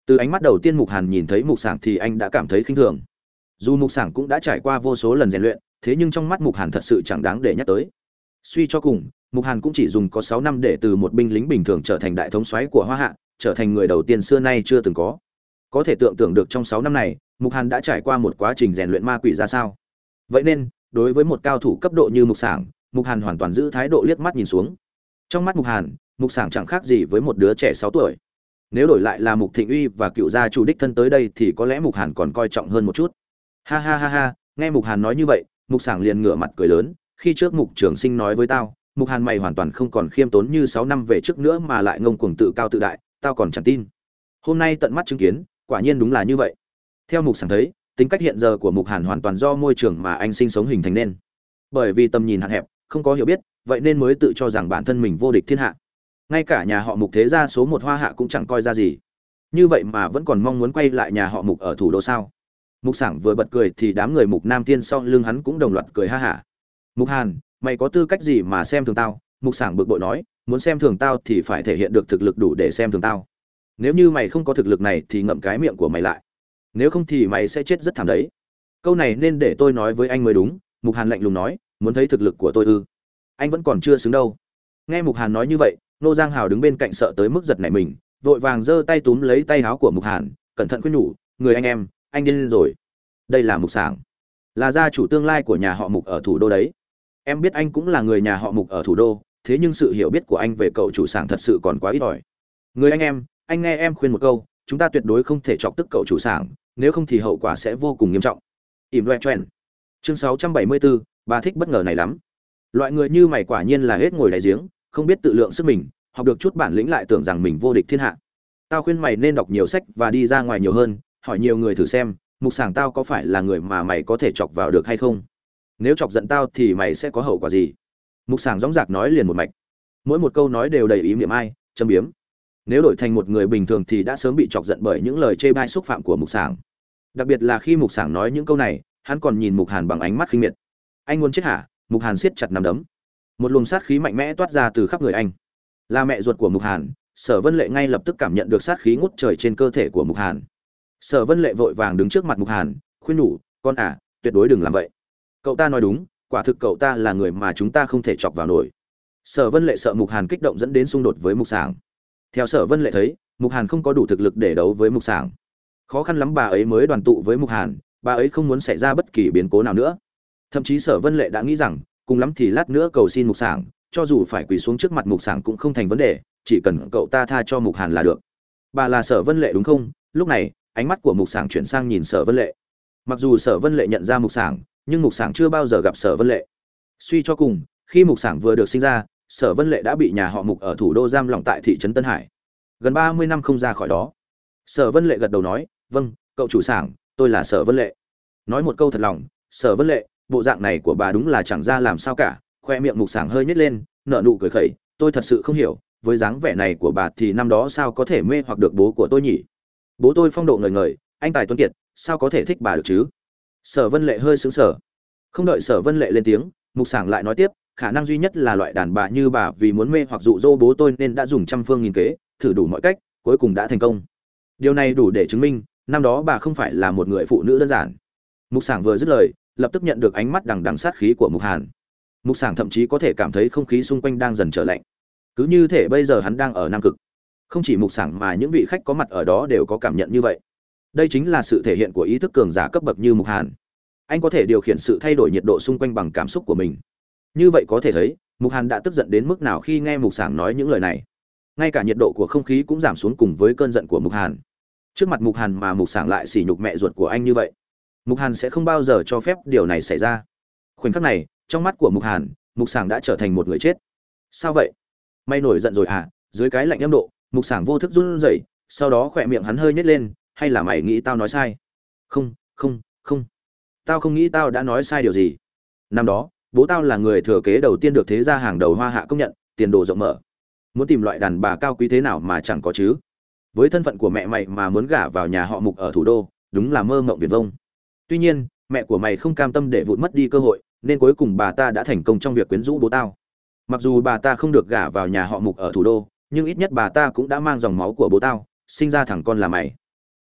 Từ ánh mắt đầu tiên mục hàn nhìn thấy mục sảng thì anh đã cảm thấy khinh thường. Dù mục sảng cũng đã trải qua vô số lần rèn luyện, thế nhưng trong mắt mục hàn thật sự chẳng đáng để nhắc tới. Suy cho cùng, mục hàn cũng chỉ dùng có sáu năm để từ một binh lính bình thường trở thành đại thống soái của hoa hạ, trở thành người đầu tiên xưa nay chưa từng có. Có thể tưởng tượng được trong sáu năm này, mục hàn đã trải qua một quá trình rèn luyện ma quỷ ra sao. Vậy nên, đối với một cao thủ cấp độ như mục sảng mục hàn hoàn toàn giữ thái độ liếc mắt nhìn xuống. Trong mắt mục hàn, mục sảng chẳng khác gì với một đứa trẻ sáu tuổi. Nếu đổi lại là mục thịnh uy và cựu gia chủ đích thân tới đây thì có lẽ mục hàn còn coi trọng hơn một chút. Ha ha ha ha, nghe mục hàn nói như vậy, mục sảng liền ngửa mặt cười lớn. Khi trước mục trường sinh nói với tao, mục hàn mày hoàn toàn không còn khiêm tốn như sáu năm về trước nữa mà lại ngông cuồng tự cao tự đại, tao còn chẳng tin. Hôm nay tận mắt chứng kiến, quả nhiên đúng là như vậy. Theo mục sảng thấy, tính cách hiện giờ của mục hàn hoàn toàn do môi trường mà anh sinh sống hình thành nên. Bởi vì tầm nhìn hạn hẹp không có hiểu biết, vậy nên mới tự cho rằng bản thân mình vô địch thiên hạ. Ngay cả nhà họ mục thế gia số một hoa hạ cũng chẳng coi ra gì. Như vậy mà vẫn còn mong muốn quay lại nhà họ mục ở thủ đô sao? Mục sảng vừa bật cười thì đám người mục nam tiên sau lưng hắn cũng đồng loạt cười ha hả. Mục hàn, mày có tư cách gì mà xem thường tao? Mục sảng bực bội nói, muốn xem thường tao thì phải thể hiện được thực lực đủ để xem thường tao. Nếu như mày không có thực lực này thì ngậm cái miệng của mày lại. Nếu không thì mày sẽ chết rất thảm đấy. Câu này nên để tôi nói với anh mới đúng. Mục hàn lạnh lùng nói muốn thấy thực lực của tôi ư? Anh vẫn còn chưa xứng đâu. Nghe mục hàn nói như vậy nô giang hào đứng bên cạnh sợ tới mức giật nảy mình vội vàng giơ tay túm lấy tay áo của mục hàn cẩn thận khuyên nhủ người anh em anh điên lên rồi. Đây là mục sảng. Là gia chủ tương lai của nhà họ mục ở thủ đô đấy. Em biết anh cũng là người nhà họ mục ở thủ đô thế nhưng sự hiểu biết của anh về cậu chủ sảng thật sự còn quá ít ỏi. Người anh em anh nghe em khuyên một câu chúng ta tuyệt đối không thể chọc tức cậu chủ sảng nếu không thì hậu quả sẽ vô cùng nghiêm trọng. Ỉm loe choen chương 674, bà thích bất ngờ này lắm. Loại người như mày quả nhiên là hết ngồi đáy giếng, không biết tự lượng sức mình, học được chút bản lĩnh lại tưởng rằng mình vô địch thiên hạ. Tao khuyên mày nên đọc nhiều sách và đi ra ngoài nhiều hơn, hỏi nhiều người thử xem, mục sảng tao có phải là người mà mày có thể chọc vào được hay không? Nếu chọc giận tao thì mày sẽ có hậu quả gì? Mục sảng dõng dạc nói liền một mạch. Mỗi một câu nói đều đầy ý niệm ai, châm biếm. Nếu đổi thành một người bình thường thì đã sớm bị chọc giận bởi những lời chê bai xúc phạm của mục sảng. Đặc biệt là khi mục sảng nói những câu này, hắn còn nhìn mục hàn bằng ánh mắt khinh miệt anh muốn chết hả? Mục hàn siết chặt nằm đấm. Một luồng sát khí mạnh mẽ toát ra từ khắp người anh. Là mẹ ruột của mục hàn, sở vân lệ ngay lập tức cảm nhận được sát khí ngút trời trên cơ thể của mục hàn. Sở vân lệ vội vàng đứng trước mặt mục hàn, khuyên nhủ, con à tuyệt đối đừng làm vậy. Cậu ta nói đúng, quả thực cậu ta là người mà chúng ta không thể chọc vào nổi. Sở vân lệ sợ mục hàn kích động dẫn đến xung đột với mục sảng. Theo sở vân lệ thấy, mục hàn không có đủ thực lực để đấu với mục sảng. Khó khăn lắm bà ấy mới đoàn tụ với mục hàn, bà ấy không muốn xảy ra bất kỳ biến cố nào nữa thậm chí sở vân lệ đã nghĩ rằng, cùng lắm thì lát nữa cầu xin mục sảng, cho dù phải quỳ xuống trước mặt mục sảng cũng không thành vấn đề, chỉ cần cậu ta tha cho mục hàn là được. Bà là sở vân lệ đúng không? Lúc này, ánh mắt của mục sảng chuyển sang nhìn sở vân lệ. Mặc dù sở vân lệ nhận ra mục sảng, nhưng mục sảng chưa bao giờ gặp sở vân lệ. Suy cho cùng, khi mục sảng vừa được sinh ra, sở vân lệ đã bị nhà họ mục ở thủ đô giam lỏng tại thị trấn tân hải. Gần ba mươi năm không ra khỏi đó. Sở vân lệ gật đầu nói vâng cậu chủ sảng, tôi là sở vân lệ. Nói một câu thật lòng, sở vân lệ bộ dạng này của bà đúng là chẳng ra làm sao cả, khoe miệng mục sảng hơi nhếch lên, nở nụ cười khẩy, tôi thật sự không hiểu, với dáng vẻ này của bà thì năm đó sao có thể mê hoặc được bố của tôi nhỉ? Bố tôi phong độ ngời ngời, anh tài tuấn kiệt, sao có thể thích bà được chứ? Sở vân lệ hơi sững sờ. Không đợi sở vân lệ lên tiếng, mục sảng lại nói tiếp, khả năng duy nhất là loại đàn bà như bà vì muốn mê hoặc dụ dỗ bố tôi nên đã dùng trăm phương nghìn kế, thử đủ mọi cách, cuối cùng đã thành công. Điều này đủ để chứng minh, năm đó bà không phải là một người phụ nữ đơn giản. Mục sảng vừa dứt lời lập tức nhận được ánh mắt đằng đằng sát khí của mục hàn. Mục sảng thậm chí có thể cảm thấy không khí xung quanh đang dần trở lạnh. Cứ như thể bây giờ hắn đang ở nam cực. Không chỉ mục sảng mà những vị khách có mặt ở đó đều có cảm nhận như vậy. Đây chính là sự thể hiện của ý thức cường giả cấp bậc như mục hàn. Anh có thể điều khiển sự thay đổi nhiệt độ xung quanh bằng cảm xúc của mình. Như vậy có thể thấy, mục hàn đã tức giận đến mức nào khi nghe mục sảng nói những lời này. Ngay cả nhiệt độ của không khí cũng giảm xuống cùng với cơn giận của mục hàn. Trước mặt mục hàn mà mục sảng lại sỉ nhục mẹ ruột của anh như vậy mục hàn sẽ không bao giờ cho phép điều này xảy ra. Khoảnh khắc này, trong mắt của mục hàn, mục sảng đã trở thành một người chết. Sao vậy? Mày nổi giận rồi à dưới cái lạnh âm độ, mục sảng vô thức run rẩy, sau đó khỏe miệng hắn hơi nhét lên, hay là mày nghĩ tao nói sai? Không không không. Tao không nghĩ tao đã nói sai điều gì. Năm đó, bố tao là người thừa kế đầu tiên được thế gia hàng đầu hoa hạ công nhận, tiền đồ rộng mở. Muốn tìm loại đàn bà cao quý thế nào mà chẳng có chứ. Với thân phận của mẹ mày mà muốn gả vào nhà họ mục ở thủ đô, đúng là mơ mộng việt vông tuy nhiên, mẹ của mày không cam tâm để vụt mất đi cơ hội, nên cuối cùng bà ta đã thành công trong việc quyến rũ bố tao. Mặc dù bà ta không được gả vào nhà họ mục ở thủ đô, nhưng ít nhất bà ta cũng đã mang dòng máu của bố tao, sinh ra thằng con là mày.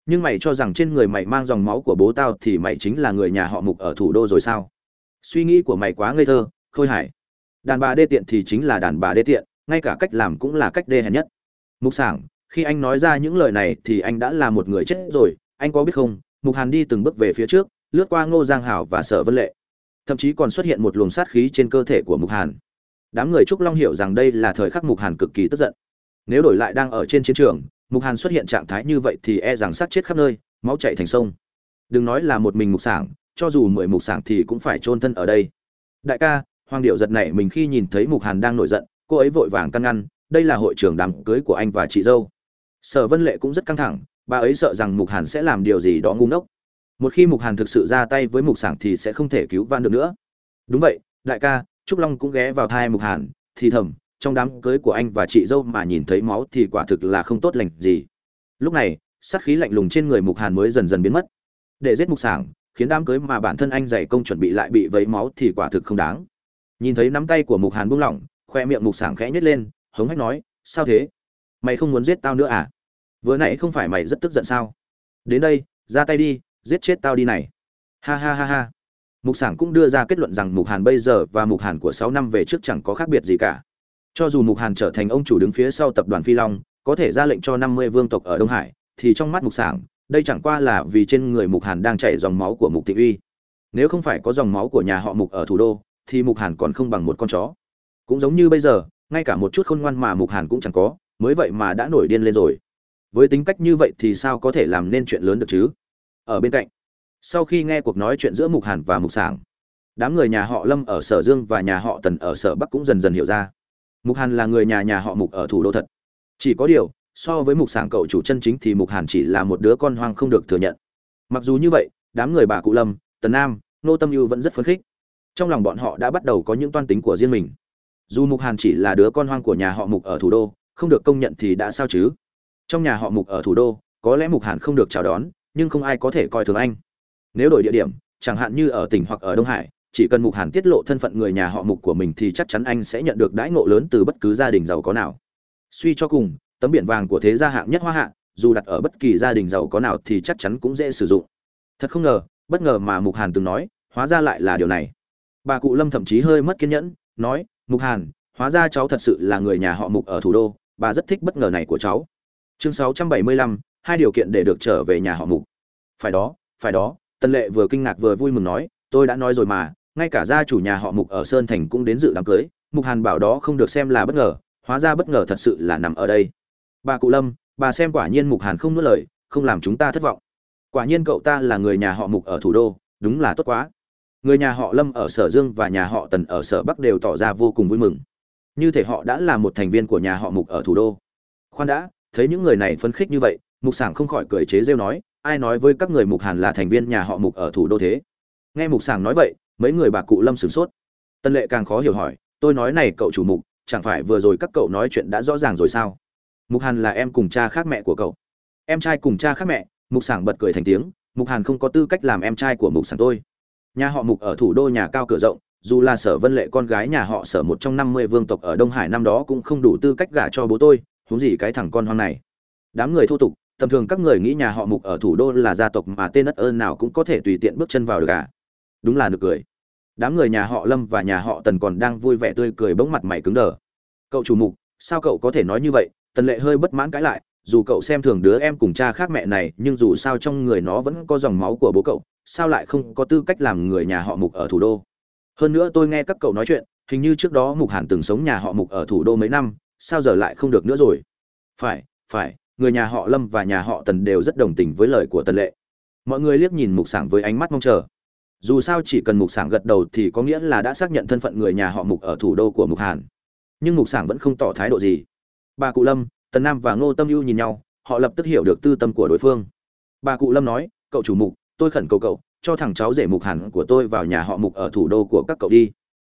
Nhưng mày cho rằng trên người mày mang dòng máu của bố tao thì mày chính là người nhà họ mục ở thủ đô rồi sao? Suy nghĩ của mày quá ngây thơ, khôi hải đàn bà đê tiện thì chính là đàn bà đê tiện, ngay cả cách làm cũng là cách đê hèn nhất. Mục sảng, khi anh nói ra những lời này thì anh đã là một người chết rồi, anh có biết không? Mục hàn đi từng bước về phía trước lướt qua ngô giang hảo và sở vân lệ, thậm chí còn xuất hiện một luồng sát khí trên cơ thể của mục hàn. Đám người trúc long hiểu rằng đây là thời khắc mục hàn cực kỳ tức giận. Nếu đổi lại đang ở trên chiến trường, mục hàn xuất hiện trạng thái như vậy thì e rằng sát chết khắp nơi, máu chảy thành sông. Đừng nói là một mình mục sảng, cho dù mười mục sảng thì cũng phải chôn thân ở đây. Đại ca, hoàng điệu giật nảy mình khi nhìn thấy mục hàn đang nổi giận, cô ấy vội vàng căn ngăn, đây là hội trường đám cưới của anh và chị dâu. Sở vân lệ cũng rất căng thẳng, bà ấy sợ rằng mục hàn sẽ làm điều gì đó ngu ngốc một khi mục hàn thực sự ra tay với mục sảng thì sẽ không thể cứu van được nữa. Đúng vậy, đại ca, trúc long cũng ghé vào thai mục hàn, thì thầm, trong đám cưới của anh và chị dâu mà nhìn thấy máu thì quả thực là không tốt lành gì. Lúc này, sát khí lạnh lùng trên người mục hàn mới dần dần biến mất. Để giết mục sảng, khiến đám cưới mà bản thân anh dày công chuẩn bị lại bị vấy máu thì quả thực không đáng. Nhìn thấy nắm tay của mục hàn buông lỏng, khoe miệng mục sảng khẽ nhếch lên, hống hách nói, sao thế? Mày không muốn giết tao nữa à? Vừa nãy không phải mày rất tức giận sao? Đến đây, ra tay đi giết chết tao đi này. Ha ha ha ha. Mục sản cũng đưa ra kết luận rằng mục hàn bây giờ và mục hàn của sáu năm về trước chẳng có khác biệt gì cả. Cho dù mục hàn trở thành ông chủ đứng phía sau tập đoàn phi long, có thể ra lệnh cho năm mươi vương tộc ở đông hải, thì trong mắt mục sản đây chẳng qua là vì trên người mục hàn đang chảy dòng máu của mục thị uy. Nếu không phải có dòng máu của nhà họ mục ở thủ đô, thì mục hàn còn không bằng một con chó. Cũng giống như bây giờ, ngay cả một chút khôn ngoan mà mục hàn cũng chẳng có, mới vậy mà đã nổi điên lên rồi. Với tính cách như vậy thì sao có thể làm nên chuyện lớn được chứ? Ở bên cạnh. Sau khi nghe cuộc nói chuyện giữa mục hàn và mục sảng, đám người nhà họ lâm ở sở dương và nhà họ tần ở sở bắc cũng dần dần hiểu ra. Mục hàn là người nhà nhà họ mục ở thủ đô thật. Chỉ có điều, so với mục sảng cậu chủ chân chính thì mục hàn chỉ là một đứa con hoang không được thừa nhận. Mặc dù như vậy, đám người bà cụ lâm, tần nam, nô tâm ưu vẫn rất phấn khích. Trong lòng bọn họ đã bắt đầu có những toan tính của riêng mình. Dù mục hàn chỉ là đứa con hoang của nhà họ mục ở thủ đô, không được công nhận thì đã sao chứ? Trong nhà họ mục ở thủ đô, có lẽ mục hàn không được chào đón nhưng không ai có thể coi thường anh. Nếu đổi địa điểm chẳng hạn như ở tỉnh hoặc ở đông hải chỉ cần mục hàn tiết lộ thân phận người nhà họ mục của mình thì chắc chắn anh sẽ nhận được đãi ngộ lớn từ bất cứ gia đình giàu có nào. Suy cho cùng tấm biển vàng của thế gia hạng nhất hoa hạ dù đặt ở bất kỳ gia đình giàu có nào thì chắc chắn cũng dễ sử dụng. Thật không ngờ bất ngờ mà mục hàn từng nói hóa ra lại là điều này. Bà cụ lâm thậm chí hơi mất kiên nhẫn nói mục hàn hóa ra cháu thật sự là người nhà họ mục ở thủ đô bà rất thích bất ngờ này của cháu. Chương 675, hai điều kiện để được trở về nhà họ mục. Phải đó phải đó, tần lệ vừa kinh ngạc vừa vui mừng nói, tôi đã nói rồi mà, ngay cả gia chủ nhà họ mục ở sơn thành cũng đến dự đám cưới, mục hàn bảo đó không được xem là bất ngờ, hóa ra bất ngờ thật sự là nằm ở đây. Bà cụ lâm, bà xem quả nhiên mục hàn không nuốt lời, không làm chúng ta thất vọng. Quả nhiên cậu ta là người nhà họ mục ở thủ đô, đúng là tốt quá. Người nhà họ lâm ở sở dương và nhà họ tần ở sở bắc đều tỏ ra vô cùng vui mừng. Như thể họ đã là một thành viên của nhà họ mục ở thủ đô. Khoan đã, thấy những người này phấn khích như vậy mục sảng không khỏi cười chế rêu nói, ai nói với các người mục hàn là thành viên nhà họ mục ở thủ đô thế? Nghe mục sảng nói vậy, mấy người bà cụ lâm sửng sốt. Tân lệ càng khó hiểu hỏi, tôi nói này cậu chủ mục, chẳng phải vừa rồi các cậu nói chuyện đã rõ ràng rồi sao? Mục hàn là em cùng cha khác mẹ của cậu. Em trai cùng cha khác mẹ? Mục sảng bật cười thành tiếng, mục hàn không có tư cách làm em trai của mục sảng tôi. Nhà họ mục ở thủ đô nhà cao cửa rộng, dù là sở vân lệ con gái nhà họ sở một trong năm mươi vương tộc ở đông hải năm đó cũng không đủ tư cách gả cho bố tôi, huống gì cái thằng con hoang này. Đám người thô tục tầm thường các người nghĩ nhà họ mục ở thủ đô là gia tộc mà tên đất ơn nào cũng có thể tùy tiện bước chân vào được cả đúng là được cười. Đám người nhà họ lâm và nhà họ tần còn đang vui vẻ tươi cười bỗng mặt mày cứng đờ. Cậu chủ mục, sao cậu có thể nói như vậy? Tần lệ hơi bất mãn cãi lại, dù cậu xem thường đứa em cùng cha khác mẹ này, nhưng dù sao trong người nó vẫn có dòng máu của bố cậu, sao lại không có tư cách làm người nhà họ mục ở thủ đô? Hơn nữa tôi nghe các cậu nói chuyện, hình như trước đó mục hàn từng sống nhà họ mục ở thủ đô mấy năm, sao giờ lại không được nữa rồi? Phải phải người nhà họ lâm và nhà họ tần đều rất đồng tình với lời của tần lệ. Mọi người liếc nhìn mục sảng với ánh mắt mong chờ. Dù sao chỉ cần mục sảng gật đầu thì có nghĩa là đã xác nhận thân phận người nhà họ mục ở thủ đô của mục hàn. Nhưng mục sảng vẫn không tỏ thái độ gì. Bà cụ lâm, tần nam và ngô tâm ưu nhìn nhau, họ lập tức hiểu được tư tâm của đối phương. Bà cụ lâm nói, cậu chủ mục, tôi khẩn cầu cậu, cho thằng cháu rể mục hàn của tôi vào nhà họ mục ở thủ đô của các cậu đi.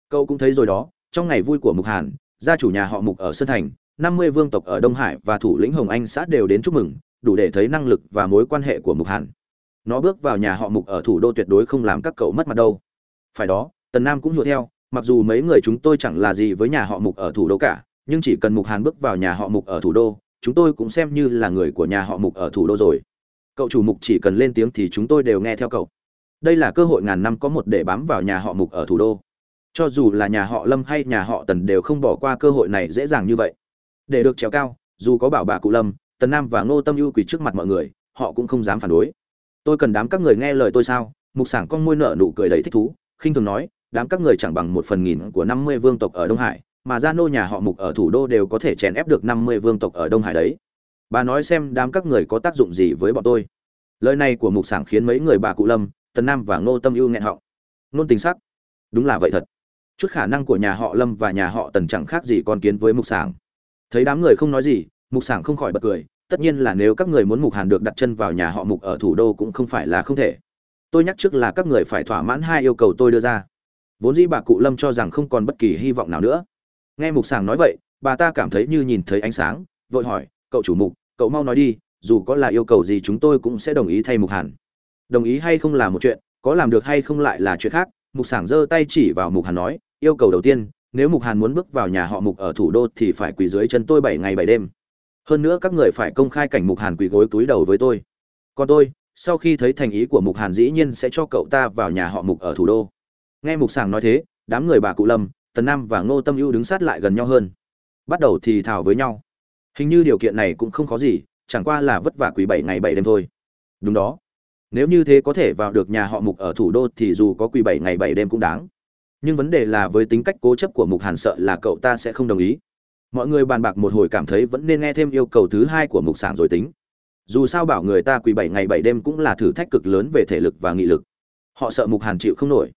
Cậu cũng thấy rồi đó, trong ngày vui của mục hàn, gia chủ nhà họ mục ở sơn thành năm mươi vương tộc ở đông hải và thủ lĩnh hồng anh xã đều đến chúc mừng, đủ để thấy năng lực và mối quan hệ của mục hàn. Nó bước vào nhà họ mục ở thủ đô tuyệt đối không làm các cậu mất mặt đâu. Phải đó, tần nam cũng hiểu theo, mặc dù mấy người chúng tôi chẳng là gì với nhà họ mục ở thủ đô cả, nhưng chỉ cần mục hàn bước vào nhà họ mục ở thủ đô, chúng tôi cũng xem như là người của nhà họ mục ở thủ đô rồi. Cậu chủ mục chỉ cần lên tiếng thì chúng tôi đều nghe theo cậu. Đây là cơ hội ngàn năm có một để bám vào nhà họ mục ở thủ đô. Cho dù là nhà họ lâm hay nhà họ tần đều không bỏ qua cơ hội này dễ dàng như vậy để được trèo cao, dù có bảo bà cụ lâm, tần nam và ngô tâm ưu quỳ trước mặt mọi người, họ cũng không dám phản đối. Tôi cần đám các người nghe lời tôi sao? Mục sảng con môi nợ nụ cười đầy thích thú, khinh thường nói, đám các người chẳng bằng một phần nghìn của năm mươi vương tộc ở đông hải, mà gia nô nhà họ mục ở thủ đô đều có thể chèn ép được năm mươi vương tộc ở đông hải đấy. Bà nói xem đám các người có tác dụng gì với bọn tôi. Lời này của mục sảng khiến mấy người bà cụ lâm, tần nam và ngô tâm ưu nghẹn họng. Nôn tình sắc. Đúng là vậy thật. Chút khả năng của nhà họ lâm và nhà họ tần chẳng khác gì con kiến với mục sảng thấy đám người không nói gì, mục sảng không khỏi bật cười, tất nhiên là nếu các người muốn mục hàn được đặt chân vào nhà họ mục ở thủ đô cũng không phải là không thể. Tôi nhắc trước là các người phải thỏa mãn hai yêu cầu tôi đưa ra. Vốn dĩ bà cụ lâm cho rằng không còn bất kỳ hy vọng nào nữa. Nghe mục sảng nói vậy, bà ta cảm thấy như nhìn thấy ánh sáng, vội hỏi, cậu chủ mục, cậu mau nói đi, dù có là yêu cầu gì chúng tôi cũng sẽ đồng ý thay mục hàn. Đồng ý hay không là một chuyện, có làm được hay không lại là chuyện khác. Mục sảng giơ tay chỉ vào mục hàn nói, yêu cầu đầu tiên nếu mục hàn muốn bước vào nhà họ mục ở thủ đô thì phải quỳ dưới chân tôi bảy ngày bảy đêm. Hơn nữa các người phải công khai cảnh mục hàn quỳ gối túi đầu với tôi. Còn tôi, sau khi thấy thành ý của mục hàn dĩ nhiên sẽ cho cậu ta vào nhà họ mục ở thủ đô. Nghe mục sảng nói thế, đám người bà cụ lâm, tần nam và ngô tâm ưu đứng sát lại gần nhau hơn. Bắt đầu thì thào với nhau. Hình như điều kiện này cũng không khó gì, chẳng qua là vất vả quỳ bảy ngày bảy đêm thôi. Đúng đó. Nếu như thế có thể vào được nhà họ mục ở thủ đô thì dù có quỳ bảy ngày bảy đêm cũng đáng nhưng vấn đề là với tính cách cố chấp của mục hàn sợ là cậu ta sẽ không đồng ý. Mọi người bàn bạc một hồi cảm thấy vẫn nên nghe thêm yêu cầu thứ hai của mục sản rồi tính. Dù sao bảo người ta quỳ bảy ngày bảy đêm cũng là thử thách cực lớn về thể lực và nghị lực. Họ sợ mục hàn chịu không nổi.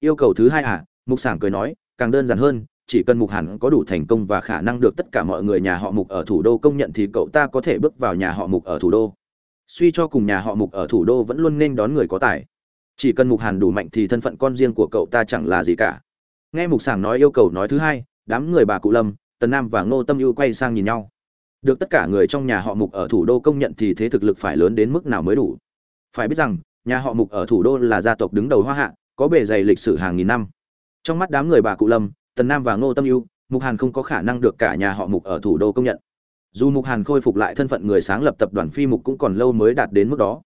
Yêu cầu thứ hai à mục sản cười nói, càng đơn giản hơn, chỉ cần mục hàn có đủ thành công và khả năng được tất cả mọi người nhà họ mục ở thủ đô công nhận thì cậu ta có thể bước vào nhà họ mục ở thủ đô. Suy cho cùng nhà họ mục ở thủ đô vẫn luôn nên đón người có tài chỉ cần mục hàn đủ mạnh thì thân phận con riêng của cậu ta chẳng là gì cả. Nghe mục sảng nói yêu cầu nói thứ hai, đám người bà cụ lâm, tần nam và ngô tâm ưu quay sang nhìn nhau. Được tất cả người trong nhà họ mục ở thủ đô công nhận thì thế thực lực phải lớn đến mức nào mới đủ? Phải biết rằng, nhà họ mục ở thủ đô là gia tộc đứng đầu hoa hạ, có bề dày lịch sử hàng nghìn năm. Trong mắt đám người bà cụ lâm, tần nam và ngô tâm ưu, mục hàn không có khả năng được cả nhà họ mục ở thủ đô công nhận. Dù mục hàn khôi phục lại thân phận người sáng lập tập đoàn phi mục cũng còn lâu mới đạt đến mức đó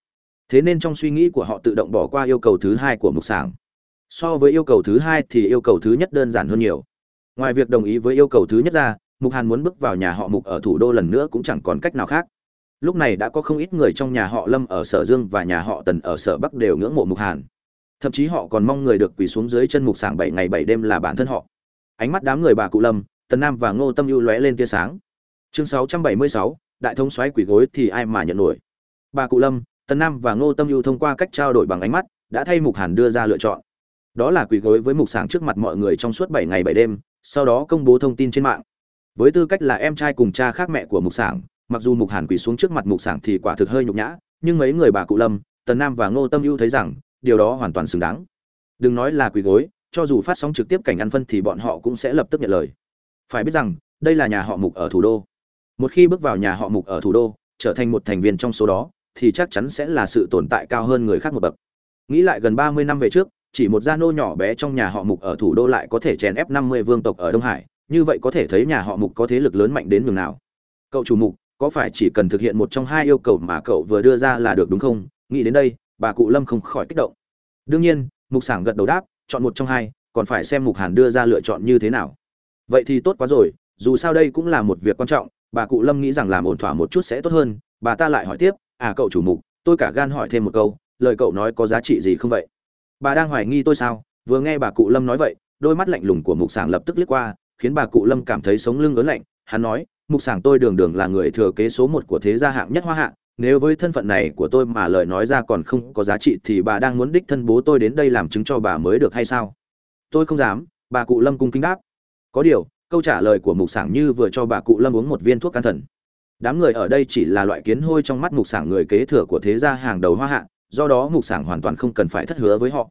thế nên trong suy nghĩ của họ tự động bỏ qua yêu cầu thứ hai của mục sảng. So với yêu cầu thứ hai thì yêu cầu thứ nhất đơn giản hơn nhiều. Ngoài việc đồng ý với yêu cầu thứ nhất ra mục hàn muốn bước vào nhà họ mục ở thủ đô lần nữa cũng chẳng còn cách nào khác. Lúc này đã có không ít người trong nhà họ lâm ở sở dương và nhà họ tần ở sở bắc đều ngưỡng mộ mục hàn. Thậm chí họ còn mong người được quỳ xuống dưới chân mục sảng bảy ngày bảy đêm là bản thân họ. Ánh mắt đám người bà cụ lâm tần nam và ngô tâm ưu lóe lên tia sáng. Chương 676, đại thống xoáy quỷ gối thì ai mà nhận nổi? Bà cụ lâm tần nam và ngô tâm ưu thông qua cách trao đổi bằng ánh mắt, đã thay mục hàn đưa ra lựa chọn. Đó là quỳ gối với mục sảng trước mặt mọi người trong suốt bảy ngày bảy đêm, sau đó công bố thông tin trên mạng. Với tư cách là em trai cùng cha khác mẹ của mục sảng, mặc dù mục hàn quỳ xuống trước mặt mục sảng thì quả thực hơi nhục nhã, nhưng mấy người bà cụ lâm, tần nam và ngô tâm ưu thấy rằng, điều đó hoàn toàn xứng đáng. Đừng nói là quỳ gối, cho dù phát sóng trực tiếp cảnh ăn phân thì bọn họ cũng sẽ lập tức nhận lời. Phải biết rằng, đây là nhà họ mục ở thủ đô. Một khi bước vào nhà họ mục ở thủ đô, trở thành một thành viên trong số đó thì chắc chắn sẽ là sự tồn tại cao hơn người khác một bậc. Nghĩ lại gần ba mươi năm về trước, chỉ một gia nô nhỏ bé trong nhà họ mục ở thủ đô lại có thể chèn ép năm mươi vương tộc ở đông hải, như vậy có thể thấy nhà họ mục có thế lực lớn mạnh đến nhường nào. Cậu chủ mục, có phải chỉ cần thực hiện một trong hai yêu cầu mà cậu vừa đưa ra là được đúng không? Nghĩ đến đây, bà cụ lâm không khỏi kích động. Đương nhiên, mục sảng gật đầu đáp, chọn một trong hai, còn phải xem mục hàn đưa ra lựa chọn như thế nào. Vậy thì tốt quá rồi, dù sao đây cũng là một việc quan trọng, bà cụ lâm nghĩ rằng làm ổn thỏa một chút sẽ tốt hơn, bà ta lại hỏi tiếp à cậu chủ mục, tôi cả gan hỏi thêm một câu, lời cậu nói có giá trị gì không vậy? Bà đang hoài nghi tôi sao? Vừa nghe bà cụ lâm nói vậy, đôi mắt lạnh lùng của mục sảng lập tức liếc qua, khiến bà cụ lâm cảm thấy sống lưng ớn lạnh. Hắn nói, mục sảng, tôi đường đường là người thừa kế số một của thế gia hạng nhất hoa hạng nếu với thân phận này của tôi mà lời nói ra còn không có giá trị thì bà đang muốn đích thân bố tôi đến đây làm chứng cho bà mới được hay sao? Tôi không dám. Bà cụ lâm cung kính đáp. Có điều, câu trả lời của mục sảng như vừa cho bà cụ lâm uống một viên thuốc can thần đám người ở đây chỉ là loại kiến hôi trong mắt mục sảng người kế thừa của thế gia hàng đầu hoa hạ, do đó mục sảng hoàn toàn không cần phải thất hứa với họ.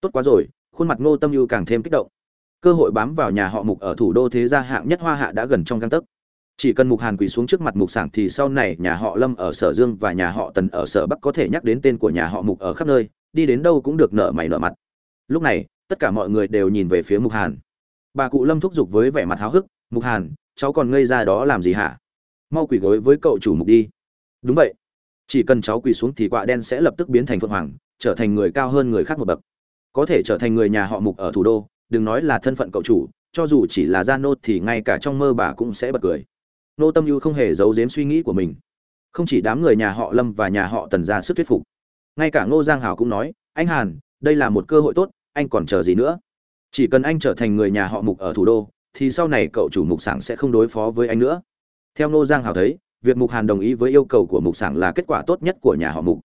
Tốt quá rồi, khuôn mặt ngô tâm ưu càng thêm kích động. Cơ hội bám vào nhà họ mục ở thủ đô thế gia hạng nhất hoa hạ đã gần trong găng tấc. Chỉ cần mục hàn quỳ xuống trước mặt mục sảng thì sau này nhà họ lâm ở sở dương và nhà họ tần ở sở bắc có thể nhắc đến tên của nhà họ mục ở khắp nơi, đi đến đâu cũng được nợ mày nợ mặt. Lúc này, tất cả mọi người đều nhìn về phía mục hàn. Bà cụ lâm thúc giục với vẻ mặt háo hức, mục hàn, cháu còn ngây ra đó làm gì hả? Mau quỳ gối với cậu chủ mục đi. Đúng vậy. Chỉ cần cháu quỳ xuống thì quạ đen sẽ lập tức biến thành phượng hoàng, trở thành người cao hơn người khác một bậc. Có thể trở thành người nhà họ mục ở thủ đô, đừng nói là thân phận cậu chủ, cho dù chỉ là gia nô thì ngay cả trong mơ bà cũng sẽ bật cười. Nô tâm ưu không hề giấu giếm suy nghĩ của mình. Không chỉ đám người nhà họ lâm và nhà họ tần ra sức thuyết phục. Ngay cả ngô giang hảo cũng nói, anh hàn, đây là một cơ hội tốt, anh còn chờ gì nữa? Chỉ cần anh trở thành người nhà họ mục ở thủ đô, thì sau này cậu chủ mục sảng sẽ không đối phó với anh nữa theo ngô giang hảo thấy, việc mục hàn đồng ý với yêu cầu của mục sảng là kết quả tốt nhất của nhà họ mục.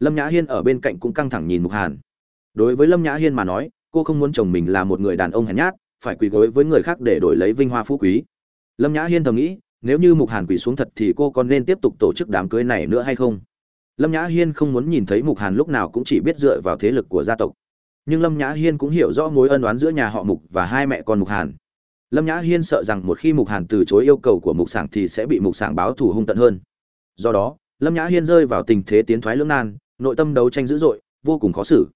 Lâm nhã hiên ở bên cạnh cũng căng thẳng nhìn mục hàn. Đối với lâm nhã hiên mà nói, cô không muốn chồng mình là một người đàn ông hèn nhát, phải quỳ gối với người khác để đổi lấy vinh hoa phú quý. Lâm nhã hiên thầm nghĩ, nếu như mục hàn quỳ xuống thật thì cô còn nên tiếp tục tổ chức đám cưới này nữa hay không? Lâm nhã hiên không muốn nhìn thấy mục hàn lúc nào cũng chỉ biết dựa vào thế lực của gia tộc. Nhưng lâm nhã hiên cũng hiểu rõ mối ân oán giữa nhà họ mục và hai mẹ con mục hàn lâm nhã hiên sợ rằng một khi mục hàn từ chối yêu cầu của mục sảng thì sẽ bị mục sảng báo thù hung tận hơn. Do đó, lâm nhã hiên rơi vào tình thế tiến thoái lưỡng nan, nội tâm đấu tranh dữ dội, vô cùng khó xử.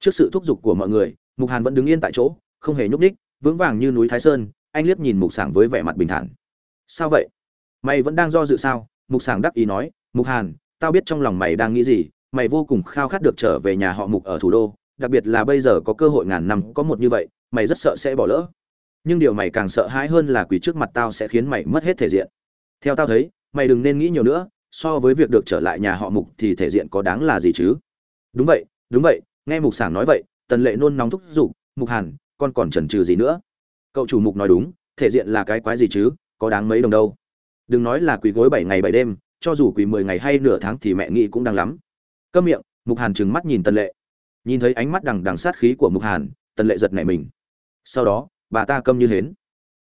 Trước sự thúc giục của mọi người, mục hàn vẫn đứng yên tại chỗ, không hề nhúc ních vững vàng như núi thái sơn, anh liếc nhìn mục sảng với vẻ mặt bình thản. Sao vậy? Mày vẫn đang do dự sao? Mục sảng đắc ý nói, mục hàn, tao biết trong lòng mày đang nghĩ gì, mày vô cùng khao khát được trở về nhà họ mục ở thủ đô, đặc biệt là bây giờ có cơ hội ngàn năm có một như vậy, mày rất sợ sẽ bỏ lỡ nhưng điều mày càng sợ hãi hơn là quỷ trước mặt tao sẽ khiến mày mất hết thể diện. Theo tao thấy, mày đừng nên nghĩ nhiều nữa, so với việc được trở lại nhà họ mục thì thể diện có đáng là gì chứ? Đúng vậy đúng vậy, nghe mục sảng nói vậy, tần lệ nôn nóng thúc giục, mục hàn, con còn chần chừ gì nữa? Cậu chủ mục nói đúng, thể diện là cái quái gì chứ, có đáng mấy đồng đâu? Đừng nói là quỳ gối bảy ngày bảy đêm, cho dù quỳ mười ngày hay nửa tháng thì mẹ nghĩ cũng đang lắm. Câm miệng, mục hàn trừng mắt nhìn tần lệ. Nhìn thấy ánh mắt đằng đằng sát khí của mục hàn, tần lệ giật nảy mình. Sau đó bà ta câm như hến.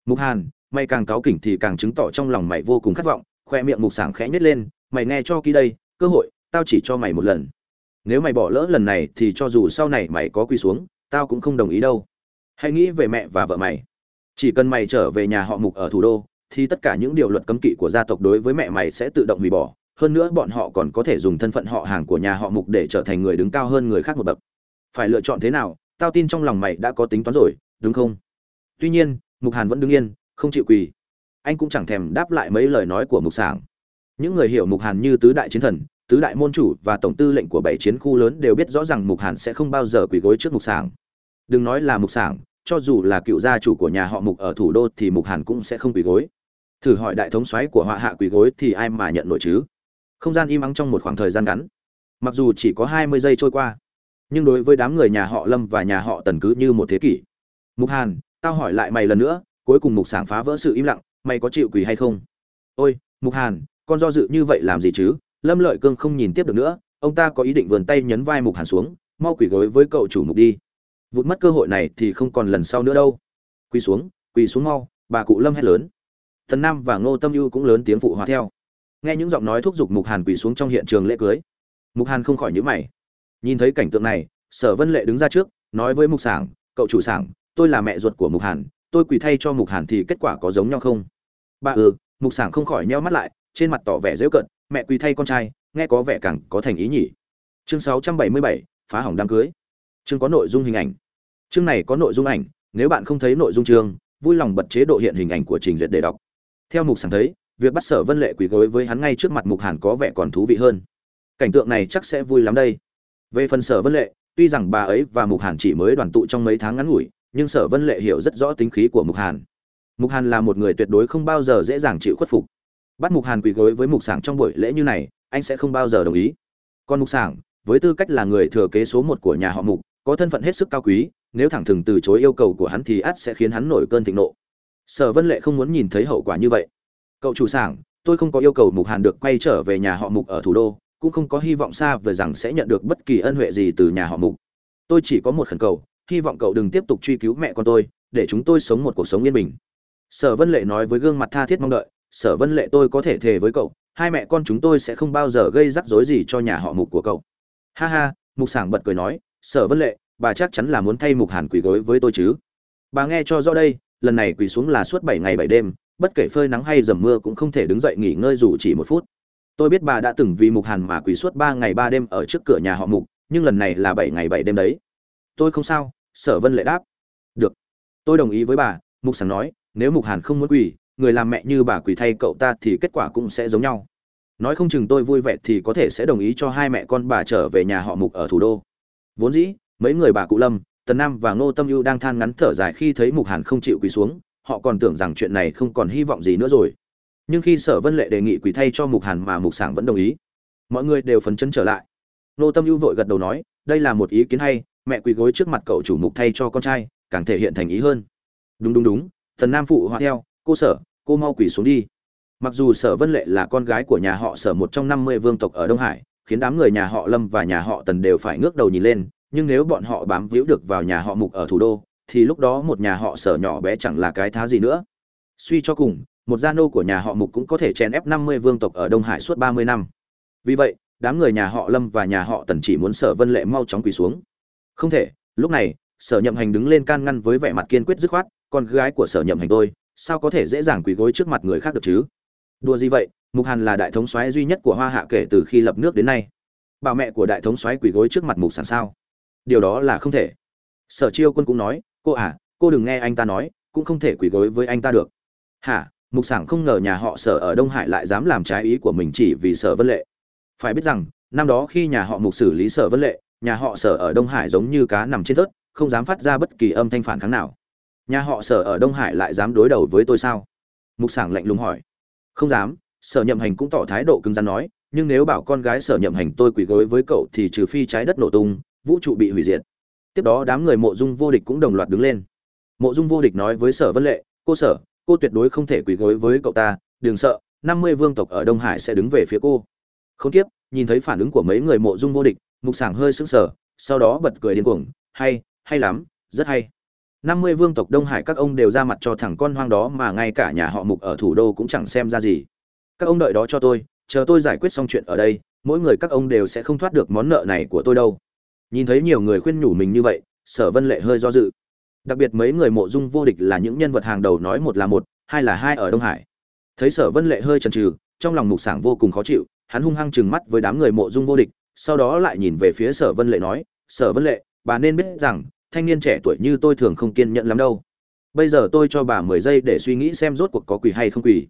Mục hàn, mày càng cáu kỉnh thì càng chứng tỏ trong lòng mày vô cùng khát vọng, khoe miệng mục sảng khẽ nhếch lên, mày nghe cho kỹ đây, cơ hội, tao chỉ cho mày một lần. Nếu mày bỏ lỡ lần này thì cho dù sau này mày có quy xuống, tao cũng không đồng ý đâu. Hãy nghĩ về mẹ và vợ mày. Chỉ cần mày trở về nhà họ mục ở thủ đô, thì tất cả những điều luật cấm kỵ của gia tộc đối với mẹ mày sẽ tự động hủy bỏ. Hơn nữa bọn họ còn có thể dùng thân phận họ hàng của nhà họ mục để trở thành người đứng cao hơn người khác một bậc. Phải lựa chọn thế nào, tao tin trong lòng mày đã có tính toán rồi, đúng không? Tuy nhiên, mục hàn vẫn đứng yên, không chịu quỳ. Anh cũng chẳng thèm đáp lại mấy lời nói của mục sảng. Những người hiểu mục hàn như tứ đại chiến thần, tứ đại môn chủ và tổng tư lệnh của bảy chiến khu lớn đều biết rõ rằng mục hàn sẽ không bao giờ quỳ gối trước mục sảng. Đừng nói là mục sảng, cho dù là cựu gia chủ của nhà họ mục ở thủ đô thì mục hàn cũng sẽ không quỳ gối. Thử hỏi đại thống soái của họa hạ quỳ gối thì ai mà nhận nổi chứ? Không gian im ắng trong một khoảng thời gian ngắn. Mặc dù chỉ có hai mươi giây trôi qua, nhưng đối với đám người nhà họ lâm và nhà họ tần cứ như một thế kỷ. Mục hàn tao hỏi lại mày lần nữa, cuối cùng mục sảng phá vỡ sự im lặng, mày có chịu quỳ hay không? Ôi, mục hàn, con do dự như vậy làm gì chứ? Lâm lợi cương không nhìn tiếp được nữa, ông ta có ý định vườn tay nhấn vai mục hàn xuống, mau quỳ gối với cậu chủ mục đi. Vụt mất cơ hội này thì không còn lần sau nữa đâu. Quỳ xuống quỳ xuống mau, bà cụ lâm hét lớn. Thần nam và ngô tâm ưu cũng lớn tiếng phụ hòa theo. Nghe những giọng nói thúc giục mục hàn quỳ xuống trong hiện trường lễ cưới, mục hàn không khỏi nhữ mày. Nhìn thấy cảnh tượng này, sở vân lệ đứng ra trước, nói với mục sảng, cậu chủ sảng tôi là mẹ ruột của mục hàn tôi quỳ thay cho mục hàn thì kết quả có giống nhau không? Bà ừ mục sảng không khỏi nheo mắt lại trên mặt tỏ vẻ dễu cận mẹ quỳ thay con trai nghe có vẻ càng có thành ý nhỉ? Chương 677, phá hỏng đám cưới. Chương có nội dung hình ảnh. Chương này có nội dung ảnh nếu bạn không thấy nội dung chương vui lòng bật chế độ hiện hình ảnh của trình duyệt để đọc. Theo mục sảng thấy việc bắt sở vân lệ quỳ gối với hắn ngay trước mặt mục hàn có vẻ còn thú vị hơn. Cảnh tượng này chắc sẽ vui lắm đây. Về phần sở vân lệ tuy rằng bà ấy và mục hàn chỉ mới đoàn tụ trong mấy tháng ngắn ngủi nhưng sở vân lệ hiểu rất rõ tính khí của mục hàn. Mục hàn là một người tuyệt đối không bao giờ dễ dàng chịu khuất phục. Bắt mục hàn quỳ gối với mục sảng trong buổi lễ như này, anh sẽ không bao giờ đồng ý. Còn mục sảng, với tư cách là người thừa kế số một của nhà họ mục, có thân phận hết sức cao quý, nếu thẳng thừng từ chối yêu cầu của hắn thì ắt sẽ khiến hắn nổi cơn thịnh nộ. Sở vân lệ không muốn nhìn thấy hậu quả như vậy. Cậu chủ sảng, tôi không có yêu cầu mục hàn được quay trở về nhà họ mục ở thủ đô, cũng không có hy vọng xa về rằng sẽ nhận được bất kỳ ân huệ gì từ nhà họ mục. Tôi chỉ có một khẩn cầu hy vọng cậu đừng tiếp tục truy cứu mẹ con tôi, để chúng tôi sống một cuộc sống yên bình. Sở vân lệ nói với gương mặt tha thiết mong đợi, sở vân lệ, tôi có thể thề với cậu, hai mẹ con chúng tôi sẽ không bao giờ gây rắc rối gì cho nhà họ mục của cậu. Ha ha, mục sảng bật cười nói, sở vân lệ, bà chắc chắn là muốn thay mục hàn quỳ gối với tôi chứ. Bà nghe cho rõ đây, lần này quỳ xuống là suốt bảy ngày bảy đêm, bất kể phơi nắng hay dầm mưa cũng không thể đứng dậy nghỉ ngơi dù chỉ một phút. Tôi biết bà đã từng vì mục hàn mà quỳ suốt ba ngày ba đêm ở trước cửa nhà họ mục, nhưng lần này là bảy ngày bảy đêm đấy. Tôi không sao sở vân lệ đáp. Được. Tôi đồng ý với bà, mục sảng nói, nếu mục hàn không muốn quỳ, người làm mẹ như bà quỳ thay cậu ta thì kết quả cũng sẽ giống nhau. Nói không chừng tôi vui vẻ thì có thể sẽ đồng ý cho hai mẹ con bà trở về nhà họ mục ở thủ đô. Vốn dĩ, mấy người bà cụ lâm, tần nam và ngô tâm ưu đang than ngắn thở dài khi thấy mục hàn không chịu quỳ xuống, họ còn tưởng rằng chuyện này không còn hy vọng gì nữa rồi. Nhưng khi sở vân lệ đề nghị quỳ thay cho mục hàn mà mục sảng vẫn đồng ý. Mọi người đều phấn chấn trở lại. Ngô tâm ưu vội gật đầu nói, đây là một ý kiến hay mẹ quỳ gối trước mặt cậu chủ mục thay cho con trai, càng thể hiện thành ý hơn. Đúng đúng đúng, thần nam phụ họa theo, cô sở, cô mau quỳ xuống đi. Mặc dù sở vân lệ là con gái của nhà họ sở một trong năm mươi vương tộc ở đông hải, khiến đám người nhà họ lâm và nhà họ tần đều phải ngước đầu nhìn lên, nhưng nếu bọn họ bám víu được vào nhà họ mục ở thủ đô, thì lúc đó một nhà họ sở nhỏ bé chẳng là cái thá gì nữa. Suy cho cùng, một gia nô của nhà họ mục cũng có thể chèn ép năm mươi vương tộc ở đông hải suốt ba mươi năm. Vì vậy, đám người nhà họ lâm và nhà họ tần chỉ muốn sở vân lệ mau chóng quỳ xuống không thể, lúc này, sở nhậm hành đứng lên can ngăn với vẻ mặt kiên quyết dứt khoát, con gái của sở nhậm hành tôi, sao có thể dễ dàng quỳ gối trước mặt người khác được chứ? Đùa gì vậy, mục hàn là đại thống soái duy nhất của hoa hạ kể từ khi lập nước đến nay. Bà mẹ của đại thống soái quỳ gối trước mặt mục sản sao? Điều đó là không thể. Sở chiêu quân cũng nói, cô à cô đừng nghe anh ta nói, cũng không thể quỳ gối với anh ta được. Hả? Mục sản không ngờ nhà họ sở ở đông hải lại dám làm trái ý của mình chỉ vì sở vân lệ. Phải biết rằng, năm đó khi nhà họ mục xử lý sở vân lệ nhà họ sở ở đông hải giống như cá nằm trên thớt, không dám phát ra bất kỳ âm thanh phản kháng nào. Nhà họ sở ở đông hải lại dám đối đầu với tôi sao? Mục sảng lạnh lùng hỏi. Không dám, sở nhậm hành cũng tỏ thái độ cứng rắn nói, nhưng nếu bảo con gái sở nhậm hành tôi quỳ gối với cậu thì trừ phi trái đất nổ tung, vũ trụ bị hủy diệt. Tiếp đó đám người mộ dung vô địch cũng đồng loạt đứng lên. Mộ dung vô địch nói với sở vân lệ, cô sở, cô tuyệt đối không thể quỳ gối với cậu ta, đừng sợ, năm mươi vương tộc ở đông hải sẽ đứng về phía cô. Không tiếp nhìn thấy phản ứng của mấy người mộ dung vô địch mục sảng hơi sững sờ, sau đó bật cười điên cuồng, hay hay lắm, rất hay. Năm mươi vương tộc đông hải các ông đều ra mặt cho thằng con hoang đó mà ngay cả nhà họ mục ở thủ đô cũng chẳng xem ra gì. Các ông đợi đó cho tôi, chờ tôi giải quyết xong chuyện ở đây, mỗi người các ông đều sẽ không thoát được món nợ này của tôi đâu. Nhìn thấy nhiều người khuyên nhủ mình như vậy, sở vân lệ hơi do dự. Đặc biệt mấy người mộ dung vô địch là những nhân vật hàng đầu nói một là một, hai là hai ở đông hải. Thấy sở vân lệ hơi chần chừ, trong lòng mục sảng vô cùng khó chịu, hắn hung hăng chừng mắt với đám người mộ dung vô địch sau đó lại nhìn về phía sở vân lệ nói, sở vân lệ, bà nên biết rằng, thanh niên trẻ tuổi như tôi thường không kiên nhẫn lắm đâu. Bây giờ tôi cho bà mười giây để suy nghĩ xem rốt cuộc có quỳ hay không quỳ.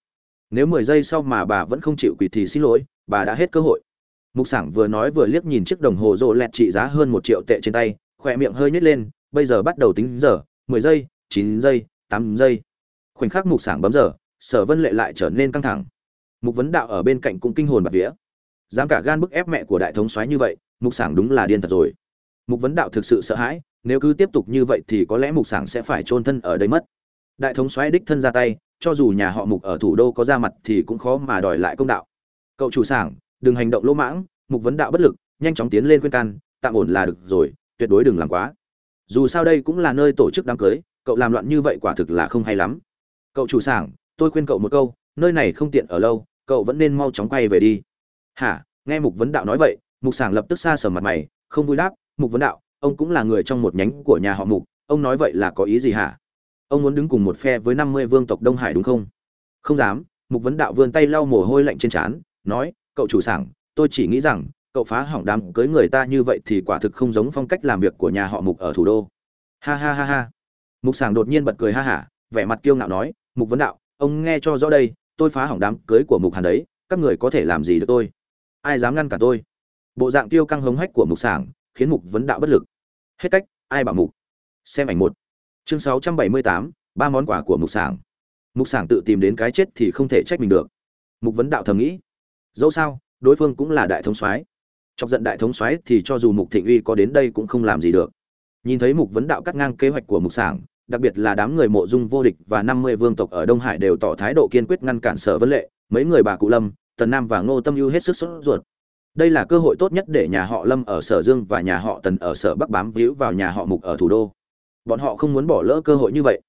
nếu mười giây sau mà bà vẫn không chịu quỳ thì xin lỗi, bà đã hết cơ hội. Mục sảng vừa nói vừa liếc nhìn chiếc đồng hồ rộ lẹt trị giá hơn một triệu tệ trên tay, khỏe miệng hơi nhét lên, bây giờ bắt đầu tính giờ, mười giây, chín giây, tám giây. Khoảnh khắc mục sảng bấm giờ, sở vân lệ lại trở nên căng thẳng. Mục vấn đạo ở bên cạnh cũng kinh hồn bạt vía dám cả gan bức ép mẹ của đại thống soái như vậy, mục sảng đúng là điên thật rồi. Mục vấn đạo thực sự sợ hãi, nếu cứ tiếp tục như vậy thì có lẽ mục sảng sẽ phải chôn thân ở đây mất. Đại thống soái đích thân ra tay, cho dù nhà họ mục ở thủ đô có ra mặt thì cũng khó mà đòi lại công đạo. Cậu chủ sảng, đừng hành động lỗ mãng, mục vấn đạo bất lực, nhanh chóng tiến lên khuyên can, tạm ổn là được rồi, tuyệt đối đừng làm quá. Dù sao đây cũng là nơi tổ chức đám cưới, cậu làm loạn như vậy quả thực là không hay lắm. Cậu chủ sảng, tôi khuyên cậu một câu, nơi này không tiện ở lâu, cậu vẫn nên mau chóng quay về đi hả? Nghe mục vấn đạo nói vậy, mục sảng lập tức xa sờ mặt mày, không vui đáp, mục vấn đạo, ông cũng là người trong một nhánh của nhà họ mục, ông nói vậy là có ý gì hả? Ông muốn đứng cùng một phe với năm mươi vương tộc đông hải đúng không? Không dám. Mục vấn đạo vươn tay lau mồ hôi lạnh trên trán, nói, cậu chủ sảng, tôi chỉ nghĩ rằng, cậu phá hỏng đám cưới người ta như vậy thì quả thực không giống phong cách làm việc của nhà họ mục ở thủ đô. Ha ha ha ha. Mục sảng đột nhiên bật cười ha hả, vẻ mặt kiêu ngạo nói, mục vấn đạo, ông nghe cho rõ đây, tôi phá hỏng đám cưới của mục hàn đấy, các người có thể làm gì được tôi? Ai dám ngăn cả tôi? Bộ dạng tiêu căng hống hách của mục sảng khiến mục vấn đạo bất lực. Hết cách, ai bảo mục? Xem ảnh một. Chương sáu trăm bảy mươi tám, ba món quà của mục sảng. Mục sảng tự tìm đến cái chết thì không thể trách mình được. Mục vấn đạo thầm nghĩ. Dẫu sao, đối phương cũng là đại thống soái. Chọc giận đại thống soái thì cho dù mục thịnh uy có đến đây cũng không làm gì được. Nhìn thấy mục vấn đạo cắt ngang kế hoạch của mục sảng, đặc biệt là đám người mộ dung vô địch và năm mươi vương tộc ở đông hải đều tỏ thái độ kiên quyết ngăn cản sở vấn lệ. Mấy người bà cụ lâm tần nam và ngô tâm ưu hết sức sốt ruột. Đây là cơ hội tốt nhất để nhà họ lâm ở sở dương và nhà họ tần ở sở bắc bám víu vào nhà họ mục ở thủ đô. Bọn họ không muốn bỏ lỡ cơ hội như vậy.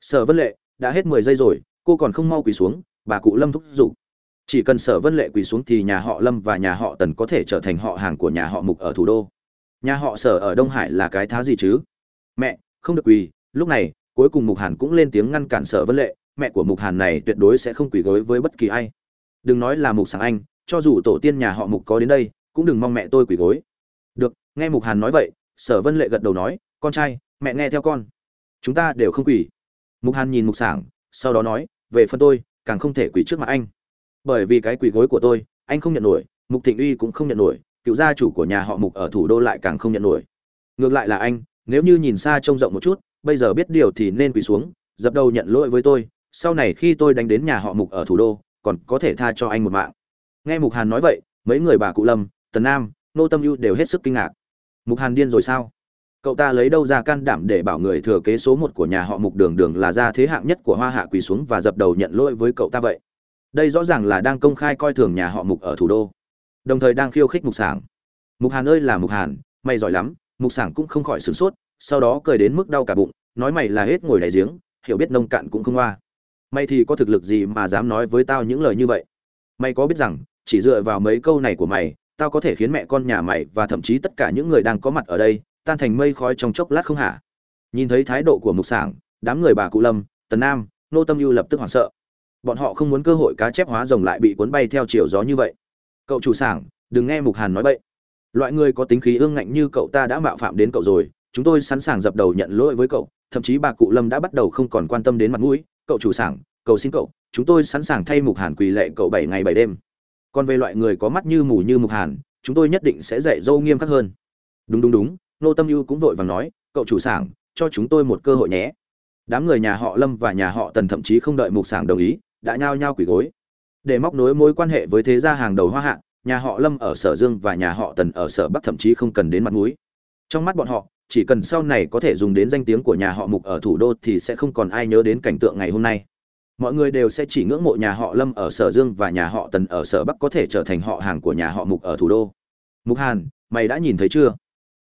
Sở vân lệ, đã hết mười giây rồi, cô còn không mau quỳ xuống, bà cụ lâm thúc giục. Chỉ cần sở vân lệ quỳ xuống thì nhà họ lâm và nhà họ tần có thể trở thành họ hàng của nhà họ mục ở thủ đô. Nhà họ sở ở đông hải là cái thá gì chứ? Mẹ, không được quỳ. Lúc này, cuối cùng mục hàn cũng lên tiếng ngăn cản sở vân lệ. Mẹ của mục hàn này tuyệt đối sẽ không quỳ gối với bất kỳ ai đừng nói là mục sáng anh, cho dù tổ tiên nhà họ mục có đến đây, cũng đừng mong mẹ tôi quỳ gối. Được, nghe mục hàn nói vậy, sở vân lệ gật đầu nói, con trai, mẹ nghe theo con. Chúng ta đều không quỳ. Mục hàn nhìn mục sảng, sau đó nói, về phần tôi, càng không thể quỳ trước mặt anh. Bởi vì cái quỳ gối của tôi, anh không nhận nổi, mục thịnh uy cũng không nhận nổi, cựu gia chủ của nhà họ mục ở thủ đô lại càng không nhận nổi. Ngược lại là anh, nếu như nhìn xa trông rộng một chút, bây giờ biết điều thì nên quỳ xuống, dập đầu nhận lỗi với tôi, sau này khi tôi đánh đến nhà họ mục ở thủ đô còn có thể tha cho anh một mạng. Nghe mục hàn nói vậy, mấy người bà cụ lâm, tần nam, nô tâm ưu đều hết sức kinh ngạc. Mục hàn điên rồi sao? Cậu ta lấy đâu ra can đảm để bảo người thừa kế số một của nhà họ mục đường đường là gia thế hạng nhất của hoa hạ quỳ xuống và dập đầu nhận lỗi với cậu ta vậy? Đây rõ ràng là đang công khai coi thường nhà họ mục ở thủ đô. Đồng thời đang khiêu khích mục sảng. Mục hàn ơi là mục hàn, mày giỏi lắm, mục sảng cũng không khỏi sửng sốt, sau đó cười đến mức đau cả bụng, nói mày là hết ngồi đáy giếng, hiểu biết nông cạn cũng không qua mày thì có thực lực gì mà dám nói với tao những lời như vậy? Mày có biết rằng, chỉ dựa vào mấy câu này của mày, tao có thể khiến mẹ con nhà mày và thậm chí tất cả những người đang có mặt ở đây, tan thành mây khói trong chốc lát không hả? Nhìn thấy thái độ của mục sảng, đám người bà cụ lâm, tần nam, nô tâm ưu lập tức hoảng sợ. Bọn họ không muốn cơ hội cá chép hóa rồng lại bị cuốn bay theo chiều gió như vậy. Cậu chủ sảng, đừng nghe mục hàn nói bậy. Loại người có tính khí ương ngạnh như cậu ta đã mạo phạm đến cậu rồi, chúng tôi sẵn sàng dập đầu nhận lỗi với cậu, thậm chí bà cụ lâm đã bắt đầu không còn quan tâm đến mặt mũi cậu chủ sảng, cầu xin cậu, chúng tôi sẵn sàng thay mục hàn quỳ lệ cậu bảy ngày bảy đêm. Còn về loại người có mắt như mù như mục hàn, chúng tôi nhất định sẽ dạy dâu nghiêm khắc hơn. Đúng đúng đúng, nô tâm ưu cũng vội vàng nói, cậu chủ sảng, cho chúng tôi một cơ hội nhé. Đám người nhà họ lâm và nhà họ tần thậm chí không đợi mục sảng đồng ý, đã nhao nhao quỳ gối. Để móc nối mối quan hệ với thế gia hàng đầu hoa hạ, nhà họ lâm ở sở dương và nhà họ tần ở sở bắc thậm chí không cần đến mặt mũi. Trong mắt bọn họ chỉ cần sau này có thể dùng đến danh tiếng của nhà họ mục ở thủ đô thì sẽ không còn ai nhớ đến cảnh tượng ngày hôm nay. Mọi người đều sẽ chỉ ngưỡng mộ nhà họ lâm ở sở dương và nhà họ tần ở sở bắc có thể trở thành họ hàng của nhà họ mục ở thủ đô. Mục hàn, mày đã nhìn thấy chưa?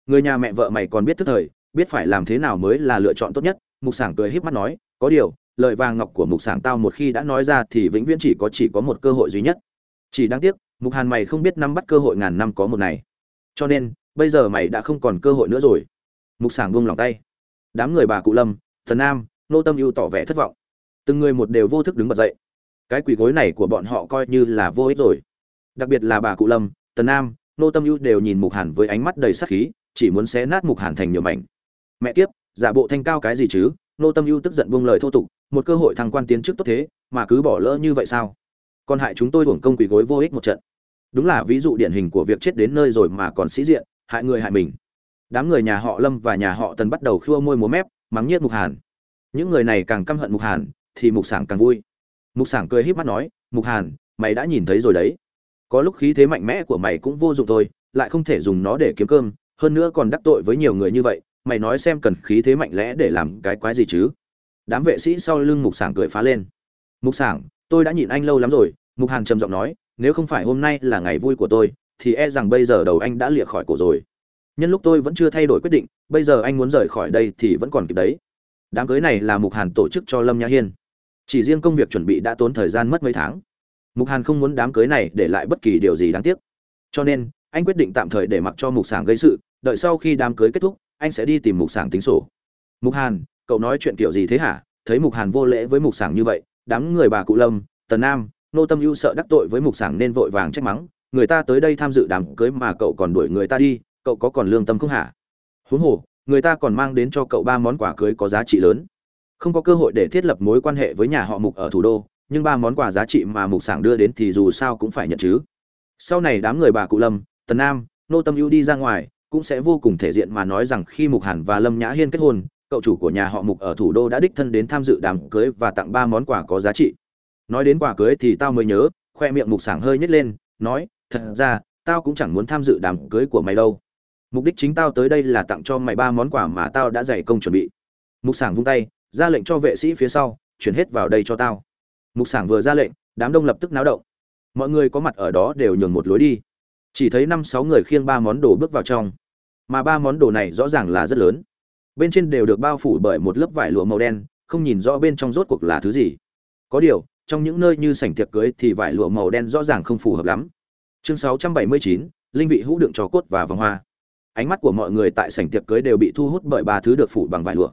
Người nhà mẹ vợ mày còn biết thức thời, biết phải làm thế nào mới là lựa chọn tốt nhất? Mục sảng cười híp mắt nói, có điều, lời vàng ngọc của mục sảng tao một khi đã nói ra thì vĩnh viễn chỉ có chỉ có một cơ hội duy nhất. Chỉ đáng tiếc, mục hàn mày không biết nắm bắt cơ hội ngàn năm có một này cho nên, bây giờ mày đã không còn cơ hội nữa rồi mục sảng buông lòng tay. Đám người bà cụ lâm thần nam, nô tâm ưu tỏ vẻ thất vọng. Từng người một đều vô thức đứng bật dậy. Cái quỷ gối này của bọn họ coi như là vô ích rồi. Đặc biệt là bà cụ lâm, tần nam, nô tâm ưu đều nhìn mục hàn với ánh mắt đầy sắc khí, chỉ muốn xé nát mục hàn thành nhiều mảnh. Mẹ kiếp, giả bộ thanh cao cái gì chứ? Nô tâm ưu tức giận buông lời thô tục, một cơ hội thăng quan tiến chức tốt thế, mà cứ bỏ lỡ như vậy sao? Còn hại chúng tôi hưởng công quỷ gối vô ích một trận. Đúng là ví dụ điển hình của việc chết đến nơi rồi mà còn sĩ diện, hại người hại mình đám người nhà họ lâm và nhà họ tần bắt đầu khua môi múa mép, mắng nhiếc mục hàn. Những người này càng căm hận mục hàn, thì mục sảng càng vui. Mục sảng cười híp mắt nói, mục hàn, mày đã nhìn thấy rồi đấy. Có lúc khí thế mạnh mẽ của mày cũng vô dụng thôi, lại không thể dùng nó để kiếm cơm, hơn nữa còn đắc tội với nhiều người như vậy, mày nói xem cần khí thế mạnh lẽ để làm cái quái gì chứ? Đám vệ sĩ sau lưng mục sảng cười phá lên. Mục sảng, tôi đã nhìn anh lâu lắm rồi. Mục hàn trầm giọng nói, nếu không phải hôm nay là ngày vui của tôi, thì e rằng bây giờ đầu anh đã lìa khỏi cổ rồi nhân lúc tôi vẫn chưa thay đổi quyết định, bây giờ anh muốn rời khỏi đây thì vẫn còn kịp đấy. Đám cưới này là mục hàn tổ chức cho lâm nhã hiên. Chỉ riêng công việc chuẩn bị đã tốn thời gian mất mấy tháng. Mục hàn không muốn đám cưới này để lại bất kỳ điều gì đáng tiếc. Cho nên, anh quyết định tạm thời để mặc cho mục sảng gây sự, đợi sau khi đám cưới kết thúc, anh sẽ đi tìm mục sảng tính sổ. Mục hàn, cậu nói chuyện kiểu gì thế hả? Thấy mục hàn vô lễ với mục sảng như vậy, đám người bà cụ lâm, tần nam, nô tâm ưu sợ đắc tội với mục sảng nên vội vàng trách mắng, người ta tới đây tham dự đám cưới mà cậu còn đuổi người ta đi cậu có còn lương tâm không hả? Huống hồ, người ta còn mang đến cho cậu ba món quà cưới có giá trị lớn. Không có cơ hội để thiết lập mối quan hệ với nhà họ mục ở thủ đô, nhưng ba món quà giá trị mà mục sảng đưa đến thì dù sao cũng phải nhận chứ. Sau này đám người bà cụ lâm, tần nam, nô tâm ưu đi ra ngoài, cũng sẽ vô cùng thể diện mà nói rằng khi mục hàn và lâm nhã hiên kết hôn, cậu chủ của nhà họ mục ở thủ đô đã đích thân đến tham dự đám cưới và tặng ba món quà có giá trị. Nói đến quà cưới thì tao mới nhớ, khoe miệng mục sảng hơi nhếch lên, nói, thật ra, tao cũng chẳng muốn tham dự đám cưới của mày đâu mục đích chính tao tới đây là tặng cho mày ba món quà mà tao đã dày công chuẩn bị. Mục sảng vung tay ra lệnh cho vệ sĩ phía sau chuyển hết vào đây cho tao. Mục sảng vừa ra lệnh đám đông lập tức náo động. Mọi người có mặt ở đó đều nhường một lối đi. Chỉ thấy năm sáu người khiêng ba món đồ bước vào trong. Mà ba món đồ này rõ ràng là rất lớn. Bên trên đều được bao phủ bởi một lớp vải lụa màu đen không nhìn rõ bên trong rốt cuộc là thứ gì. Có điều trong những nơi như sảnh tiệc cưới thì vải lụa màu đen rõ ràng không phù hợp lắm. Chương 679, linh vị hũ đựng cho cốt và vòng hoa ánh mắt của mọi người tại sảnh tiệc cưới đều bị thu hút bởi ba thứ được phủ bằng vải lụa.